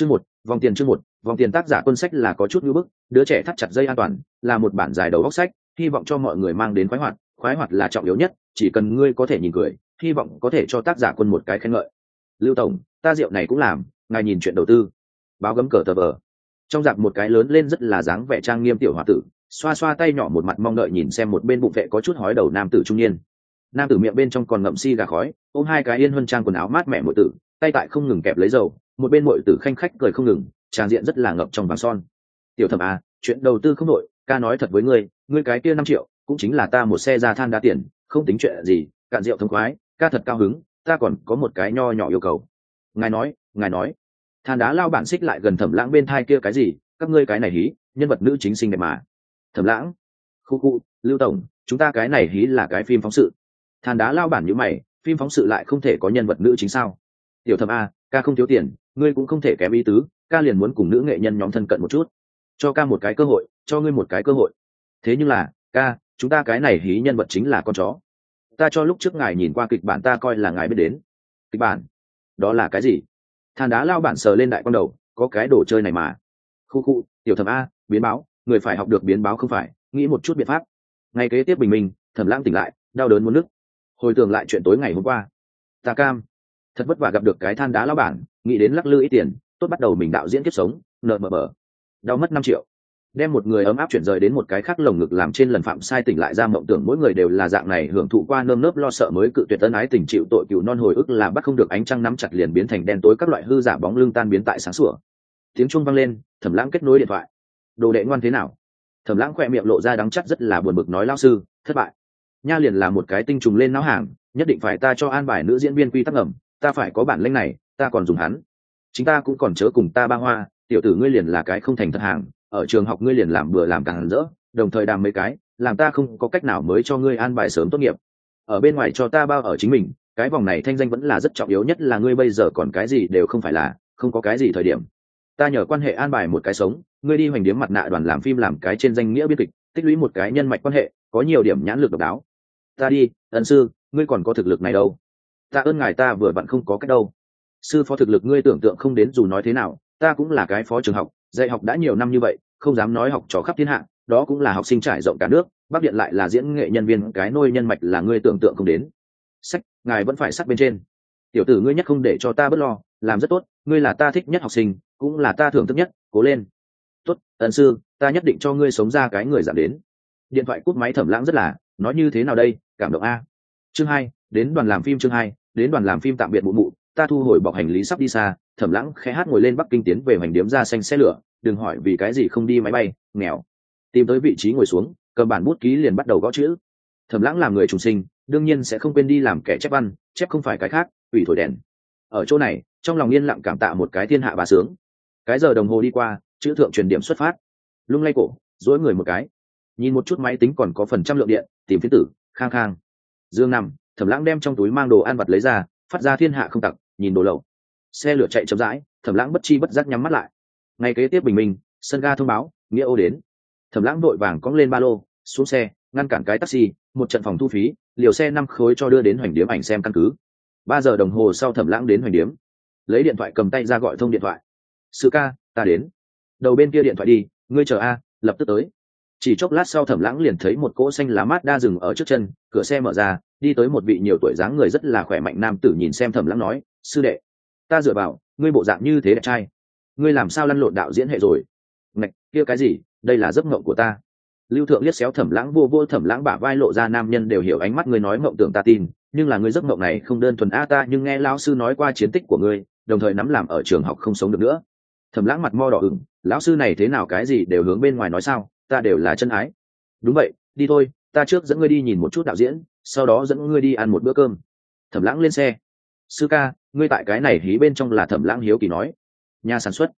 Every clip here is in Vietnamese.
chương một, vòng tiền chương một, vòng tiền tác giả quân sách là có chút ngữ bức, đứa trẻ thắt chặt dây an toàn, là một bản dài đầu góc sách, hy vọng cho mọi người mang đến khoái hoạt khoái hoạt là trọng yếu nhất, chỉ cần ngươi có thể nhìn cười, hy vọng có thể cho tác giả quân một cái khen ngợi. Lưu tổng, ta rượu này cũng làm, ngài nhìn chuyện đầu tư. Báo gấm cờ tờ vờ. Trong dạp một cái lớn lên rất là dáng vẻ trang nghiêm tiểu h o a tử, xoa xoa tay nhỏ một mặt mong đợi nhìn xem một bên bụng vệ có chút hói đầu nam tử trung niên. Nam tử miệng bên trong còn ngậm si gà khói, ôm hai cái yên hơn trang quần áo mát mẻ mỗi tử tay tại không ngừng kẹp lấy dầu, một bên mội tử khanh khách cười không ngừng, tràn diện rất là ngập trong vàng son. Tiểu thẩm à chuyện đầu tư không nội ca nói thật với ngươi ngươi cái kia năm triệu, cũng chính là ta một xe ra than đá tiền, không tính chuyện gì, cạn rượu thông khoái, ca thật cao hứng, ta còn có một cái nho nhỏ yêu cầu. Ngài nói ngài nói. Than đá lao bản xích lại gần thẩm lãng bên thai kia cái gì, các ngươi cái này hí, nhân vật nữ chính xinh đẹp mà. Thẩm lãng? Khu khu, lưu tổng, chúng ta cái này hí là cái phim phóng sự. Than đá lao bản như mày, phim phóng sự lại không thể có nhân vật nữ chính sao? Tiểu thẩm a, ca không thiếu tiền, ngươi cũng không thể kém ý tứ, ca liền muốn cùng nữ nghệ nhân nhóm thân cận một chút. Cho ca một cái cơ hội, cho ngươi một cái cơ hội. Thế nhưng là, ca, chúng ta cái này hí nhân vật chính là con chó. Ta cho lúc trước ngài nhìn qua kịch bản ta coi là ngài biết đến. Kịch bản? Đó là cái gì? Than đá lao bản sờ lên đại con đầu, có cái đồ chơi này mà. Khu khu, tiểu thẩm a, biến báo, người phải học được biến báo không phải, nghĩ một chút biện pháp. Ngay kế tiếp bình minh, thẩm lãng tỉnh lại, đau đớn muốn nức. Hồi tưởng lại chuyện tối ngày hôm qua. Ta cam thật vất vả gặp được cái than đá lao bản, nghĩ đến lắc lư ít tiền, tốt bắt đầu mình đạo diễn kiếp sống, nợ mờ mờ. Đau mất năm triệu. Đem một người ấm áp chuyển rời đến một cái khác lồng ngực làm trên lần phạm sai tỉnh lại ra mộng tưởng mỗi người đều là dạng này hưởng thụ qua nơm nớp lo sợ mới cự tuyệt tân ái tình chịu tội cựu non hồi ức là bắt không được ánh trăng nắm chặt liền biến thành đen tối các loại hư giả bóng lưng tan biến tại sáng sủa. Tiếng chuông vang lên, thẩm lãng kết nối điện thoại. Đồ đệ ngoan thế nào? Thẩm lãng khoe miệng lộ ra đắng chắc rất là buồn bực nói lao sư, thất bại. Nha liền là một cái tinh trùng lên não hàng, nhất định phải ta cho an bài nữ diễn viên quy tắc ngầm ta phải có bản lĩnh này, ta còn dùng hắn. Chính ta cũng còn chớ cùng ta ba hoa, tiểu tử ngươi liền là cái không thành thật hàng, ở trường học ngươi liền làm bừa làm càng rỡ, đồng thời đàm mấy cái, làm ta không có cách nào mới cho ngươi an bài sớm tốt nghiệp. Ở bên ngoài cho ta bao ở chính mình, cái vòng này thanh danh vẫn là rất trọng yếu nhất là ngươi bây giờ còn cái gì đều không phải là, không có cái gì thời điểm. Ta nhờ quan hệ an bài một cái sống, ngươi đi hoành điếm mặt nạ đoàn làm phim làm cái trên danh nghĩa biên kịch, tích lũy một cái nhân mạch quan hệ, có nhiều điểm nhãn lực độc đáo. Ta đi ẩn sư, ngươi còn có thực lực này đâu ta ơn ngài ta vừa vặn không có cách đâu. Sư phó thực lực ngươi tưởng tượng không đến dù nói thế nào, ta cũng là cái phó trường học, dạy học đã nhiều năm như vậy, không dám nói học trò khắp thiên hạ, đó cũng là học sinh trải rộng cả nước, bắc điện lại là diễn nghệ nhân viên, cái nôi nhân mạch là ngươi tưởng tượng không đến. Sách, ngài vẫn phải sắc bên trên. Tiểu tử ngươi nhất không để cho ta bớt lo, làm rất tốt, ngươi là ta thích nhất học sinh, cũng là ta thưởng thức nhất, cố lên. Tốt ẩn sư, ta nhất định cho ngươi sống ra cái người giảm đến. Điện thoại cút máy thẩm lãng rất là, nói như thế nào đây, cảm động a. Chương hai đến đoàn làm phim chương hai, đến đoàn làm phim tạm biệt mụ mụ, ta thu hồi bọc hành lý sắp đi xa, thẩm lãng khẽ hát ngồi lên bắc kinh tiến về hoành điếm ra xanh xe lửa, đừng hỏi vì cái gì không đi máy bay, nghèo. Tìm tới vị trí ngồi xuống, cầm bản bút ký liền bắt đầu gõ chữ. Thẩm lãng làm người trùng sinh, đương nhiên sẽ không quên đi làm kẻ chép văn, chép không phải cái khác ủy thổi đèn. Ở chỗ này, trong lòng yên lặng cảm tạ một cái thiên hạ bà sướng. Cái giờ đồng hồ đi qua, chữ thượng truyền điểm xuất phát. Lung lay cổ dỗi người một cái. Nhìn một chút máy tính còn có phần trăm lượng điện, tìm phiến tử, khang khang. Dương nằm thẩm lãng đem trong túi mang đồ ăn vặt lấy ra, phát ra thiên hạ không tặc, nhìn đồ lậu. Xe lửa chạy chậm rãi, thẩm lãng bất chi bất giác nhắm mắt lại. Ngay kế tiếp bình minh, sân ga thông báo, nghĩa ô đến. Thẩm lãng đội vàng cóng lên ba lô, xuống xe, ngăn cản cái taxi, một trận phòng thu phí, liều xe năm khối cho đưa đến hoành điếm ảnh xem căn cứ. Ba giờ đồng hồ sau thẩm lãng đến hoành điếm. Lấy điện thoại cầm tay ra gọi thông điện thoại. Sự ca, ta đến. Đầu bên kia điện thoại đi, ngươi chờ a, lập tức tới. Chỉ chốc lát sau thẩm lãng liền thấy một cỗ xanh lá mát đa rừng ở trước chân, cửa xe mở ra đi tới một vị nhiều tuổi dáng người rất là khỏe mạnh nam tử nhìn xem thẩm lãng nói, sư đệ, ta dựa vào, ngươi bộ dạng như thế đẹp trai. Ngươi làm sao lăn lộn đạo diễn hệ rồi? Ngạch, kia cái gì? Đây là giấc mộng của ta. Lưu thượng liếc xéo thẩm lãng vô vô thẩm lãng bả vai lộ ra nam nhân đều hiểu ánh mắt ngươi nói mộng tưởng ta tin, nhưng là ngươi giấc mộng này không đơn thuần a ta, nhưng nghe lão sư nói qua chiến tích của ngươi, đồng thời nắm làm ở trường học không sống được nữa. Thẩm lãng mặt mo đỏ ửng, lão sư này thế nào cái gì đều hướng bên ngoài nói sao, ta đều là chân ái. Đúng vậy, đi thôi, ta trước dẫn ngươi đi nhìn một chút đạo diễn sau đó dẫn ngươi đi ăn một bữa cơm. Thẩm lãng lên xe. Sư ca, ngươi tại cái này hí bên trong là thẩm lãng hiếu kỳ nói. Nhà sản xuất.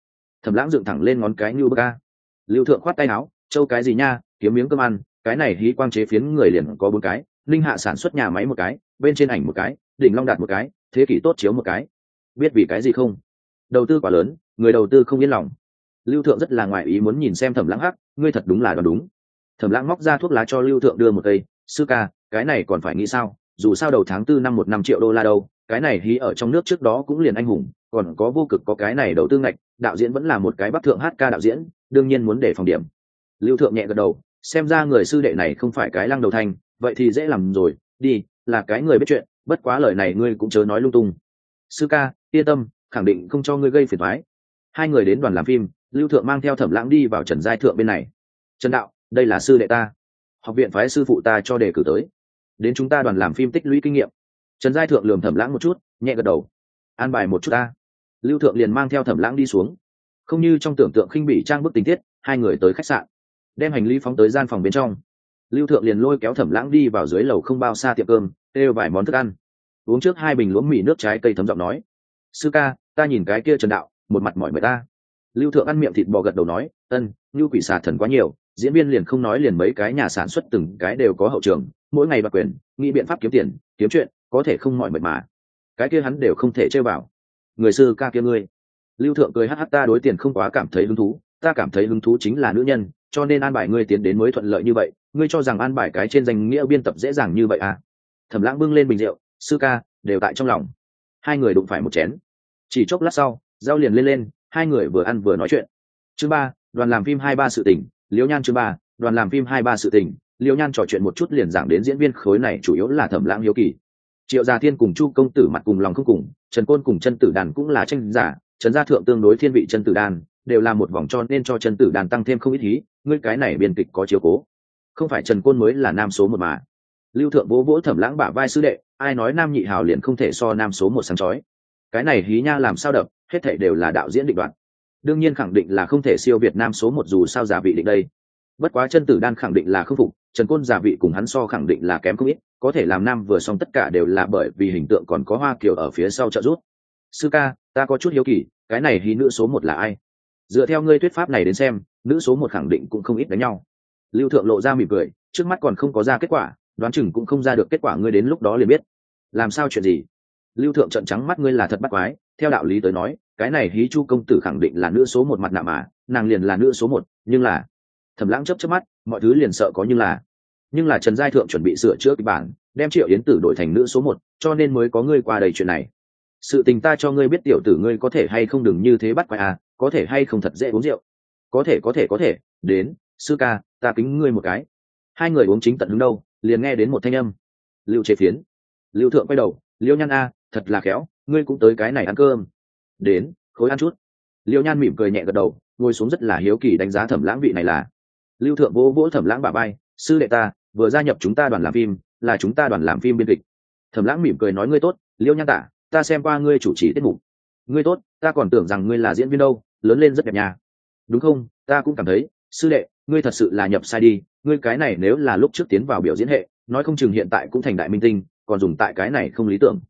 Thẩm lãng dựng thẳng lên ngón cái như bơ ca lưu thượng khoát tay áo, châu cái gì nha, kiếm miếng cơm ăn, cái này hí quang chế phiến người liền có bốn cái linh hạ sản xuất nhà máy một cái, bên trên ảnh một cái, đỉnh long đạt một cái, thế kỷ tốt chiếu một cái. Biết vì cái gì không? Đầu tư quá lớn, người đầu tư không yên lòng. Lưu thượng rất là ngoài ý muốn nhìn xem thẩm lãng hắc, ngươi thật đúng là đoán đúng. Thẩm lãng móc ra thuốc lá cho lưu thượng đưa một cây, sư ca cái này còn phải nghĩ sao? Dù sao đầu tháng tư năm một năm triệu đô la đâu, cái này hí ở trong nước trước đó cũng liền anh hùng, còn có vô cực có cái này đầu tư ngạch, đạo diễn vẫn là một cái bắc thượng hát ca đạo diễn, đương nhiên muốn để phòng điểm. Lưu thượng nhẹ gật đầu, xem ra người sư đệ này không phải cái lăng đầu thanh, vậy thì dễ làm rồi, đi, là cái người biết chuyện, bất quá lời này ngươi cũng chớ nói lung tung. Sư ca, yên tâm, khẳng định không cho ngươi gây phiền thoái hai người đến đoàn làm phim, lưu thượng mang theo thẩm lãng đi vào trần giai thượng bên này. Trần đạo, đây là sư đệ ta. Học viện phái sư phụ ta cho đề cử tới đến chúng ta đoàn làm phim tích lũy kinh nghiệm. Trần giai thượng lườm thẩm lãng một chút, nhẹ gật đầu. An bài một chút ta. Lưu thượng liền mang theo thẩm lãng đi xuống. Không như trong tưởng tượng khinh bị trang bức tình tiết, hai người tới khách sạn. Đem hành lý phóng tới gian phòng bên trong. Lưu thượng liền lôi kéo thẩm lãng đi vào dưới lầu không bao xa tiệm cơm đeo vài món thức ăn. Uống trước hai bình lúa mì nước trái cây thấm giọng nói. Sư ca, ta nhìn cái kia trần đạo, một mặt mỏi mệt ta. Lưu thượng ăn miệng thịt bò gật đầu nói, ân, như quỷ xà thần quá nhiều diễn viên liền không nói liền mấy cái nhà sản xuất từng cái đều có hậu trường, mỗi ngày đoạt quyền, nghĩ biện pháp kiếm tiền, kiếm chuyện, có thể không mọi mệt mà. Cái kia hắn đều không thể chơi vào. Người sư ca kia ngươi. Lưu thượng cười hh ta đối tiền không quá cảm thấy hứng thú, ta cảm thấy hứng thú chính là nữ nhân, cho nên an bài ngươi tiến đến mới thuận lợi như vậy, ngươi cho rằng an bài cái trên danh nghĩa biên tập dễ dàng như vậy à? Thẩm lãng bưng lên bình rượu, sư ca, đều tại trong lòng. Hai người đụng phải một chén. Chỉ chốc lát sau dao liền lên lên, hai người vừa ăn vừa nói chuyện. Chứ ba, đoàn làm phim hai ba sự tình liễu nhan chương ba, đoàn làm phim hai ba sự tình. liễu nhan trò chuyện một chút liền giảng đến diễn viên khối này chủ yếu là thẩm lãng hiếu kỳ. Triệu gia thiên cùng chu công tử mặt cùng lòng không cùng, trần côn cùng chân tử đàn cũng là tranh giả, trần gia thượng tương đối thiên vị chân tử đàn, đều là một vòng cho nên cho chân tử đàn tăng thêm không ít ý ngươi cái này biên kịch có chiếu cố. Không phải trần côn mới là nam số một mà. Lưu thượng vỗ vỗ thẩm lãng bả vai sư đệ, ai nói nam nhị hào liền không thể so nam số một sáng chói. Cái này hí nha làm sao đập, hết thảy đều là đạo diễn định đoạt đương nhiên khẳng định là không thể siêu việt nam số một dù sao giả vị định đây. Bất quá chân tử đan khẳng định là không phục, trần côn giả vị cùng hắn so khẳng định là kém không ít, có thể làm nam vừa xong tất cả đều là bởi vì hình tượng còn có hoa kiều ở phía sau trợ giúp. Sư ca, ta có chút hiếu kỳ, cái này hy nữ số một là ai? Dựa theo ngươi thuyết pháp này đến xem, nữ số một khẳng định cũng không ít đánh nhau. Lưu thượng lộ ra mỉm cười, trước mắt còn không có ra kết quả, đoán chừng cũng không ra được kết quả ngươi đến lúc đó liền biết. Làm sao chuyện gì? Lưu thượng trận trắng mắt ngươi là thật bắt quái, theo đạo lý tới nói cái này hí chu công tử khẳng định là nữ số một mặt nạ mà, nàng liền là nữ số một, nhưng là thẩm lãng chấp chấp mắt, mọi thứ liền sợ có nhưng là. Nhưng là trần giai thượng chuẩn bị sửa chữa kịch bản, đem triệu yến tử đổi thành nữ số một, cho nên mới có ngươi qua đầy chuyện này. Sự tình ta cho ngươi biết tiểu tử ngươi có thể hay không đừng như thế bắt quay à có thể hay không thật dễ uống rượu. Có thể có thể có thể, đến, sư ca, ta kính ngươi một cái. Hai người uống chính tận hứng đâu, liền nghe đến một thanh âm. Lưu chế phiến. Lưu thượng quay đầu, liêu nhan a, thật là khéo, ngươi cũng tới cái này ăn cơm đến, khối ăn chút. Liêu nhan mỉm cười nhẹ gật đầu, ngồi xuống rất là hiếu kỳ đánh giá thẩm lãng vị này là. Lưu thượng vỗ vỗ thẩm lãng bà bay sư đệ ta, vừa gia nhập chúng ta đoàn làm phim, là chúng ta đoàn làm phim biên kịch. Thẩm lãng mỉm cười nói, ngươi tốt, liêu nhan tả, ta xem qua ngươi chủ trì tiết mục. Ngươi tốt, ta còn tưởng rằng ngươi là diễn viên đâu, lớn lên rất đẹp nhà đúng không? Ta cũng cảm thấy, sư đệ, ngươi thật sự là nhập sai đi, ngươi cái này nếu là lúc trước tiến vào biểu diễn hệ, nói không chừng hiện tại cũng thành đại minh tinh, còn dùng tại cái này không lý tưởng.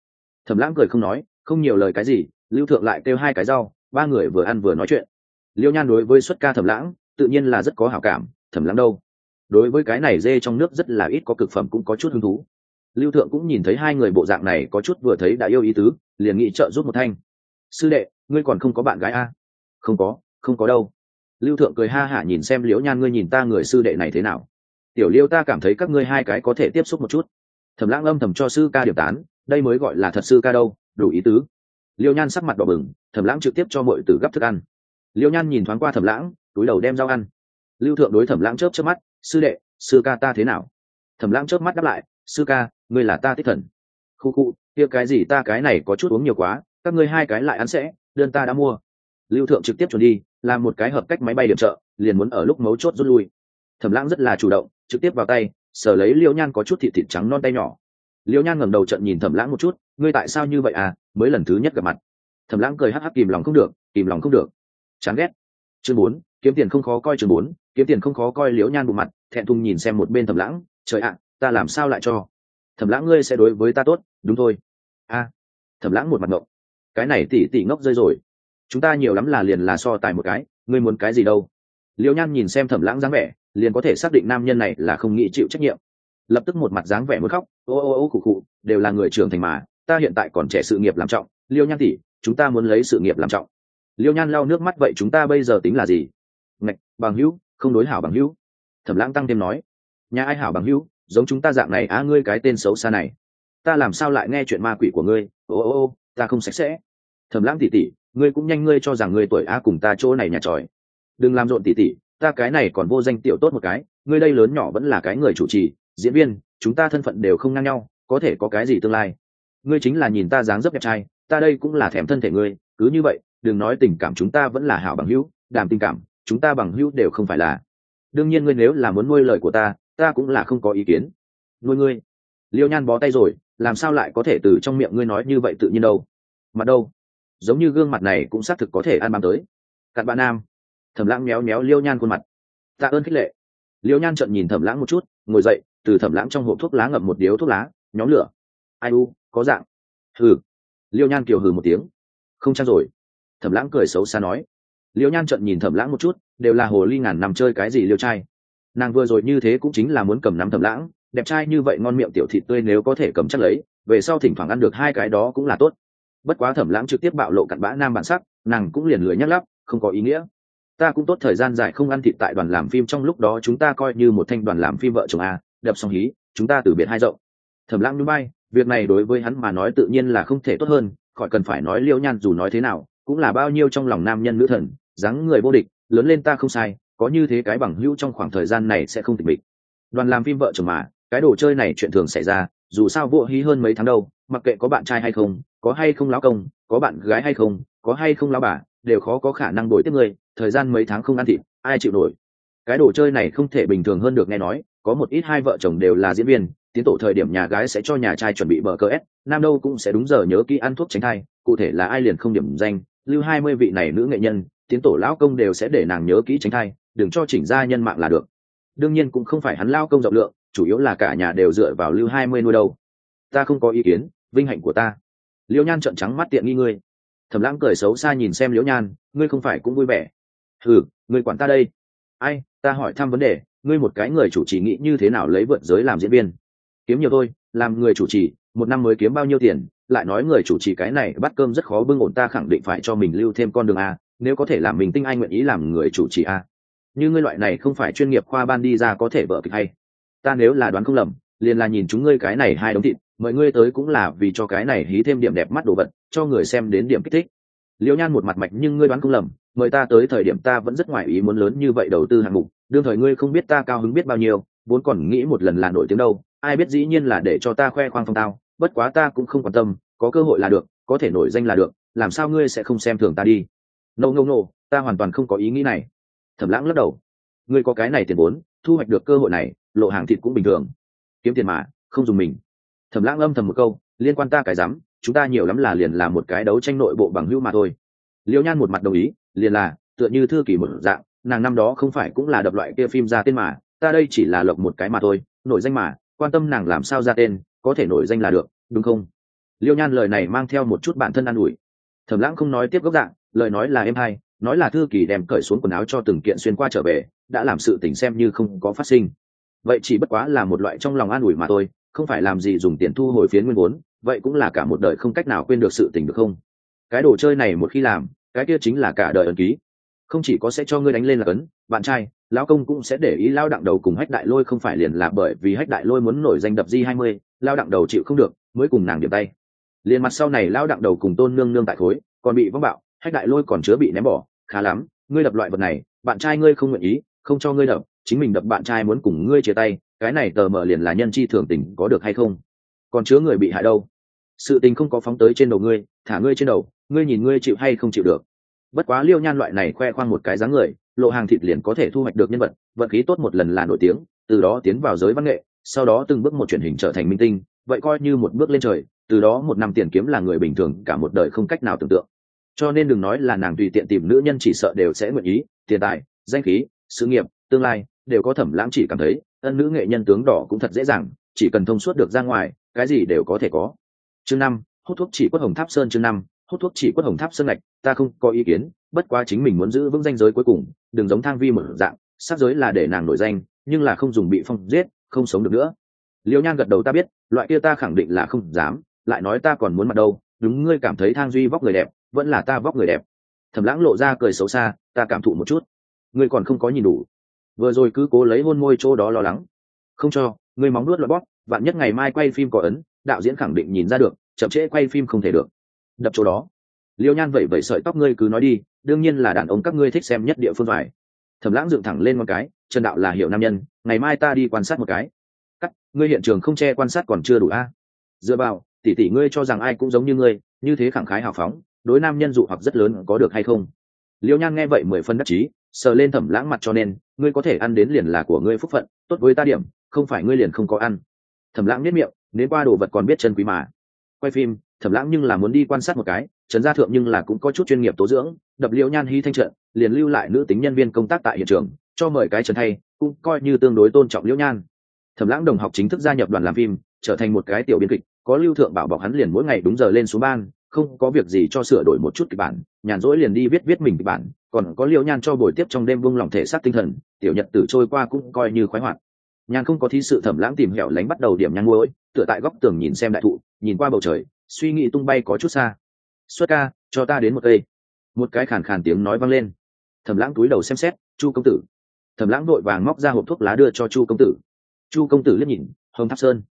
Thẩm lãng cười không nói không nhiều lời cái gì, lưu thượng lại kêu hai cái rau, ba người vừa ăn vừa nói chuyện. Liêu nhan đối với xuất ca thẩm lãng, tự nhiên là rất có hảo cảm, thẩm lãng đâu? Đối với cái này dê trong nước rất là ít có cực phẩm cũng có chút hứng thú. Lưu thượng cũng nhìn thấy hai người bộ dạng này có chút vừa thấy đã yêu ý tứ, liền nghĩ trợ giúp một thanh. Sư đệ, ngươi còn không có bạn gái a à? không có không có đâu. Lưu thượng cười ha hả nhìn xem liễu nhan, ngươi nhìn ta người sư đệ này thế nào? Tiểu liêu, ta cảm thấy các ngươi hai cái có thể tiếp xúc một chút. Thẩm lãng âm thầm cho sư ca điểm tán, đây mới gọi là thật sư ca đâu đủ ý tứ. Liêu nhan sắc mặt đỏ bừng thẩm lãng trực tiếp cho mọi tử gấp thức ăn. Liêu nhan nhìn thoáng qua thẩm lãng, túi đầu đem rau ăn. Lưu thượng đối thẩm lãng chớp chớp mắt, sư đệ, sư ca ta thế nào? Thẩm lãng chớp mắt đáp lại, sư ca, ngươi là ta tích thần. Khu khu, kia cái gì ta cái này có chút uống nhiều quá, các ngươi hai cái lại ăn sẽ, đơn ta đã mua. Lưu thượng trực tiếp chuẩn đi làm một cái hợp cách máy bay điểm trợ, liền muốn ở lúc mấu chốt rút lui. Thẩm lãng rất là chủ động, trực tiếp vào tay, sở lấy liêu nhan có chút thịt thịt trắng non tay nhỏ Liễu nhan ngẩng đầu trận nhìn thẩm lãng một chút, ngươi tại sao như vậy à? Mới lần thứ nhất gặp mặt. Thẩm lãng cười hắc hắc kìm lòng không được, kìm lòng không được. Chán ghét. Chương bốn, kiếm tiền không khó coi chương bốn, kiếm tiền không khó coi liễu nhan bụng mặt, thẹn thùng nhìn xem một bên thẩm lãng, trời ạ, ta làm sao lại cho? Thẩm lãng ngươi sẽ đối với ta tốt, đúng thôi. A. Thẩm lãng một mặt ngộng. Cái này tỉ tỉ ngốc rơi rồi. Chúng ta nhiều lắm là liền là so tài một cái, ngươi muốn cái gì đâu? Liễu nhan nhìn xem thẩm lãng dáng vẻ, liền có thể xác định nam nhân này là không nghĩ chịu trách nhiệm lập tức một mặt dáng vẻ muốn khóc, ô ô ô, khụ khụ, đều là người trưởng thành mà, ta hiện tại còn trẻ sự nghiệp làm trọng, liêu nhan tỷ, chúng ta muốn lấy sự nghiệp làm trọng. Liêu nhan lau nước mắt, vậy chúng ta bây giờ tính là gì? Ngạch, bằng hữu, không đối hảo bằng hữu. Thẩm lãng tăng thêm nói, nhà ai hảo bằng hữu, giống chúng ta dạng này á, ngươi cái tên xấu xa này, ta làm sao lại nghe chuyện ma quỷ của ngươi? Ô ô ô, ta không sạch sẽ. Thẩm lãng tỉ tỉ ngươi cũng nhanh ngươi cho rằng ngươi tuổi a cùng ta chỗ này nhà tròi. Đừng làm rộn tỉ tỉ ta cái này còn vô danh tiểu tốt một cái, ngươi đây lớn nhỏ vẫn là cái người chủ trì diễn viên, chúng ta thân phận đều không ngang nhau, có thể có cái gì tương lai? Ngươi chính là nhìn ta dáng dấp đẹp trai, ta đây cũng là thèm thân thể ngươi, cứ như vậy, đừng nói tình cảm chúng ta vẫn là hảo bằng hữu, đàm tình cảm, chúng ta bằng hữu đều không phải là. Đương nhiên ngươi nếu là muốn nuôi lời của ta ta cũng là không có ý kiến. Nuôi ngươi. Liêu nhan bó tay rồi, làm sao lại có thể từ trong miệng ngươi nói như vậy tự nhiên đâu? Mặt đâu? Giống như gương mặt này cũng xác thực có thể ăn bám tới. Cặn bạn nam. Thẩm lãng méo méo liêu nhan khuôn mặt. Tạ ơn khích lệ. Liêu nhan trợn nhìn thẩm lãng một chút, ngồi dậy từ thẩm lãng trong hộp thuốc lá ngậm một điếu thuốc lá, nhóm lửa. Ai u, có dạng. Hừ. Liêu nhan kiều hừ một tiếng. Không chắc rồi. Thẩm lãng cười xấu xa nói. Liêu nhan trận nhìn thẩm lãng một chút, đều là hồ ly ngàn nằm chơi cái gì liêu trai. Nàng vừa rồi như thế cũng chính là muốn cầm nắm thẩm lãng, đẹp trai như vậy ngon miệng tiểu thịt tươi nếu có thể cầm chắc lấy, về sau thỉnh thoảng ăn được hai cái đó cũng là tốt. Bất quá thẩm lãng trực tiếp bạo lộ cặn bã nam bản sắc, nàng cũng liền lười nhắc lắp, không có ý nghĩa. Ta cũng tốt thời gian dài không ăn thịt tại đoàn làm phim trong lúc đó chúng ta coi như một thanh đoàn làm phim vợ chồng a đập xong hí, chúng ta từ biệt hai rộng. Thẩm lãng núi bay việc này đối với hắn mà nói tự nhiên là không thể tốt hơn, khỏi cần phải nói liêu nhan dù nói thế nào, cũng là bao nhiêu trong lòng nam nhân nữ thần, dáng người vô địch, lớn lên ta không sai, có như thế cái bằng hữu trong khoảng thời gian này sẽ không tịch mịch. Đoàn làm phim vợ chồng mà, cái đồ chơi này chuyện thường xảy ra, dù sao vô hí hơn mấy tháng đâu, mặc kệ có bạn trai hay không, có hay không láo công, có bạn gái hay không, có hay không láo bà, đều khó có khả năng đổi tiếp người, thời gian mấy tháng không ăn thịt, ai chịu nổi. Cái đồ chơi này không thể bình thường hơn được nghe nói có một ít hai vợ chồng đều là diễn viên, tiến tổ thời điểm nhà gái sẽ cho nhà trai chuẩn bị bờ cơ s, nam đâu cũng sẽ đúng giờ nhớ kỹ ăn thuốc tránh thai, cụ thể là ai liền không điểm danh, lưu hai mươi vị này nữ nghệ nhân, tiến tổ lão công đều sẽ để nàng nhớ kỹ tránh thai, đừng cho chỉnh ra nhân mạng là được. Đương nhiên cũng không phải hắn lao công rộng lượng, chủ yếu là cả nhà đều dựa vào lưu hai mươi nuôi đâu. Ta không có ý kiến, vinh hạnh của ta. Liễu nhan trợn trắng mắt tiện nghi ngươi. Thẩm lãng cười xấu xa nhìn xem liễu nhan, ngươi không phải cũng vui vẻ. Ừ ngươi quản ta đây. Ai, ta hỏi thăm vấn đề ngươi một cái người chủ trì nghĩ như thế nào lấy vượt giới làm diễn viên? Kiếm nhiều thôi, làm người chủ trì, một năm mới kiếm bao nhiêu tiền? Lại nói người chủ trì cái này bắt cơm rất khó bưng ổn ta khẳng định phải cho mình lưu thêm con đường a, nếu có thể làm mình tinh anh nguyện ý làm người chủ trì a. Như ngươi loại này không phải chuyên nghiệp khoa ban đi ra có thể vợ kịch hay. Ta nếu là đoán không lầm, liền là nhìn chúng ngươi cái này hai đống thịt mời ngươi tới cũng là vì cho cái này hí thêm điểm đẹp mắt đồ vật, cho người xem đến điểm kích thích. Liễu nhan một mặt mạch nhưng ngươi đoán không lầm mời ta tới thời điểm ta vẫn rất ngoài ý muốn lớn như vậy đầu tư hạng mục, đương thời ngươi không biết ta cao hứng biết bao nhiêu, vốn còn nghĩ một lần là nổi tiếng đâu, ai biết dĩ nhiên là để cho ta khoe khoang phong tao, bất quá ta cũng không quan tâm, có cơ hội là được, có thể nổi danh là được, làm sao ngươi sẽ không xem thường ta đi? Nâu nâu nâu ta hoàn toàn không có ý nghĩ này. Thẩm lãng lắc đầu. Ngươi có cái này tiền vốn, thu hoạch được cơ hội này, lộ hàng thịt cũng bình thường. Kiếm tiền mà, không dùng mình. Thẩm lãng âm thầm một câu, liên quan ta cái dám chúng ta nhiều lắm là liền là một cái đấu tranh nội bộ bằng hữu mà thôi liễu nhan một mặt đồng ý, liền là, tựa như thư kỷ một dạng, nàng năm đó không phải cũng là đập loại kia phim ra tên mà, ta đây chỉ là lộc một cái mà thôi, nổi danh mà, quan tâm nàng làm sao ra tên, có thể nổi danh là được, đúng không? Liêu nhan lời này mang theo một chút bản thân an ủi. Thẩm lãng không nói tiếp gốc dạng, lời nói là em hay, nói là thư kỳ đem cởi xuống quần áo cho từng kiện xuyên qua trở về, đã làm sự tình xem như không có phát sinh. Vậy chỉ bất quá là một loại trong lòng an ủi mà thôi, không phải làm gì dùng tiền thu hồi phiến nguyên vốn, vậy cũng là cả một đời không cách nào quên được sự tình được không? Cái đồ chơi này một khi làm, cái kia chính là cả đời ấn ký. Không chỉ có sẽ cho ngươi đánh lên là ấn, bạn trai, lão công cũng sẽ để ý lao đặng đầu cùng hách đại lôi không phải liền là bởi vì hách đại lôi muốn nổi danh đập di hai mươi, lao đặng đầu chịu không được, mới cùng nàng điểm tay. Liền mặt sau này lao đặng đầu cùng tôn nương nương tại khối, còn bị vong bạo, hách đại lôi còn chứa bị ném bỏ, khá lắm, ngươi đập loại vật này, bạn trai ngươi không nguyện ý, không cho ngươi đập, chính mình đập bạn trai muốn cùng ngươi chia tay, cái này tờ mở liền là nhân chi thường tình có được hay không? Còn chứa người bị hại đâu? Sự tình không có phóng tới trên đầu ngươi, thả ngươi trên đầu ngươi nhìn ngươi chịu hay không chịu được. Bất quá liêu nhan loại này khoe khoang một cái dáng người, lộ hàng thịt liền có thể thu hoạch được nhân vật, vận khí tốt một lần là nổi tiếng, từ đó tiến vào giới văn nghệ, sau đó từng bước một truyền hình trở thành minh tinh, vậy coi như một bước lên trời, từ đó một năm tiền kiếm là người bình thường cả một đời không cách nào tưởng tượng. Cho nên đừng nói là nàng tùy tiện tìm nữ nhân chỉ sợ đều sẽ nguyện ý, tiền tài, danh khí, sự nghiệp, tương lai, đều có thẩm lãng chỉ cảm thấy, ân nữ nghệ nhân tướng đỏ cũng thật dễ dàng, chỉ cần thông suốt được ra ngoài, cái gì đều có thể có. Chương năm, hút thuốc chỉ quất hồng tháp sơn chương năm hút thuốc chỉ quất hồng tháp sơn lạch, ta không có ý kiến, bất quá chính mình muốn giữ vững danh giới cuối cùng, đừng giống thang vi một dạng, sát giới là để nàng nổi danh, nhưng là không dùng bị phong giết, không sống được nữa. Liêu nhan gật đầu ta biết, loại kia ta khẳng định là không dám, lại nói ta còn muốn mặt đâu, đúng ngươi cảm thấy thang duy vóc người đẹp, vẫn là ta vóc người đẹp. Thẩm lãng lộ ra cười xấu xa, ta cảm thụ một chút. Ngươi còn không có nhìn đủ. Vừa rồi cứ cố lấy hôn môi chỗ đó lo lắng. Không cho, ngươi móng nuốt loại bóp, vạn nhất ngày mai quay phim có ấn, đạo diễn khẳng định nhìn ra được, chậm trễ quay phim không thể được đập chỗ đó. Liêu nhan vậy vậy sợi tóc ngươi cứ nói đi, đương nhiên là đàn ông các ngươi thích xem nhất địa phương phải. Thẩm lãng dựng thẳng lên một cái, trần đạo là hiệu nam nhân, ngày mai ta đi quan sát một cái. Cắt, ngươi hiện trường không che quan sát còn chưa đủ a. Dựa vào, tỷ tỷ ngươi cho rằng ai cũng giống như ngươi, như thế khẳng khái hào phóng, đối nam nhân dụ hoặc rất lớn, có được hay không? Liêu nhan nghe vậy mười phân đắc chí, sờ lên thẩm lãng mặt cho nên, ngươi có thể ăn đến liền là của ngươi phúc phận, tốt với ta điểm, không phải ngươi liền không có ăn. Thẩm lãng biết miệng nếu qua đồ vật còn biết chân quý mà. Quay phim thẩm lãng nhưng là muốn đi quan sát một cái, trần gia thượng nhưng là cũng có chút chuyên nghiệp tố dưỡng, đập liễu nhan hy thanh trận, liền lưu lại nữ tính nhân viên công tác tại hiện trường, cho mời cái trần thay, cũng coi như tương đối tôn trọng liễu nhan. Thẩm lãng đồng học chính thức gia nhập đoàn làm phim, trở thành một cái tiểu biên kịch, có lưu thượng bảo bọc hắn liền mỗi ngày đúng giờ lên xuống ban, không có việc gì cho sửa đổi một chút kịch bản, nhàn rỗi liền đi viết viết mình kịch bản, còn có liễu nhan cho buổi tiếp trong đêm vung lòng thể xác tinh thần, tiểu nhật tử trôi qua cũng coi như khoái hoạt. Nhàn không có thí sự thẩm lãng tìm hẻo lánh bắt đầu điểm nhăn muối, tựa tại góc tường nhìn xem đại thụ, nhìn qua bầu trời suy nghĩ tung bay có chút xa. Xuất ca, cho ta đến một cây. Một cái khàn khàn tiếng nói vang lên. Thẩm lãng túi đầu xem xét, chu công tử. Thẩm lãng đội vàng móc ra hộp thuốc lá đưa cho chu công tử. Chu công tử liếc nhìn, hồng tháp sơn.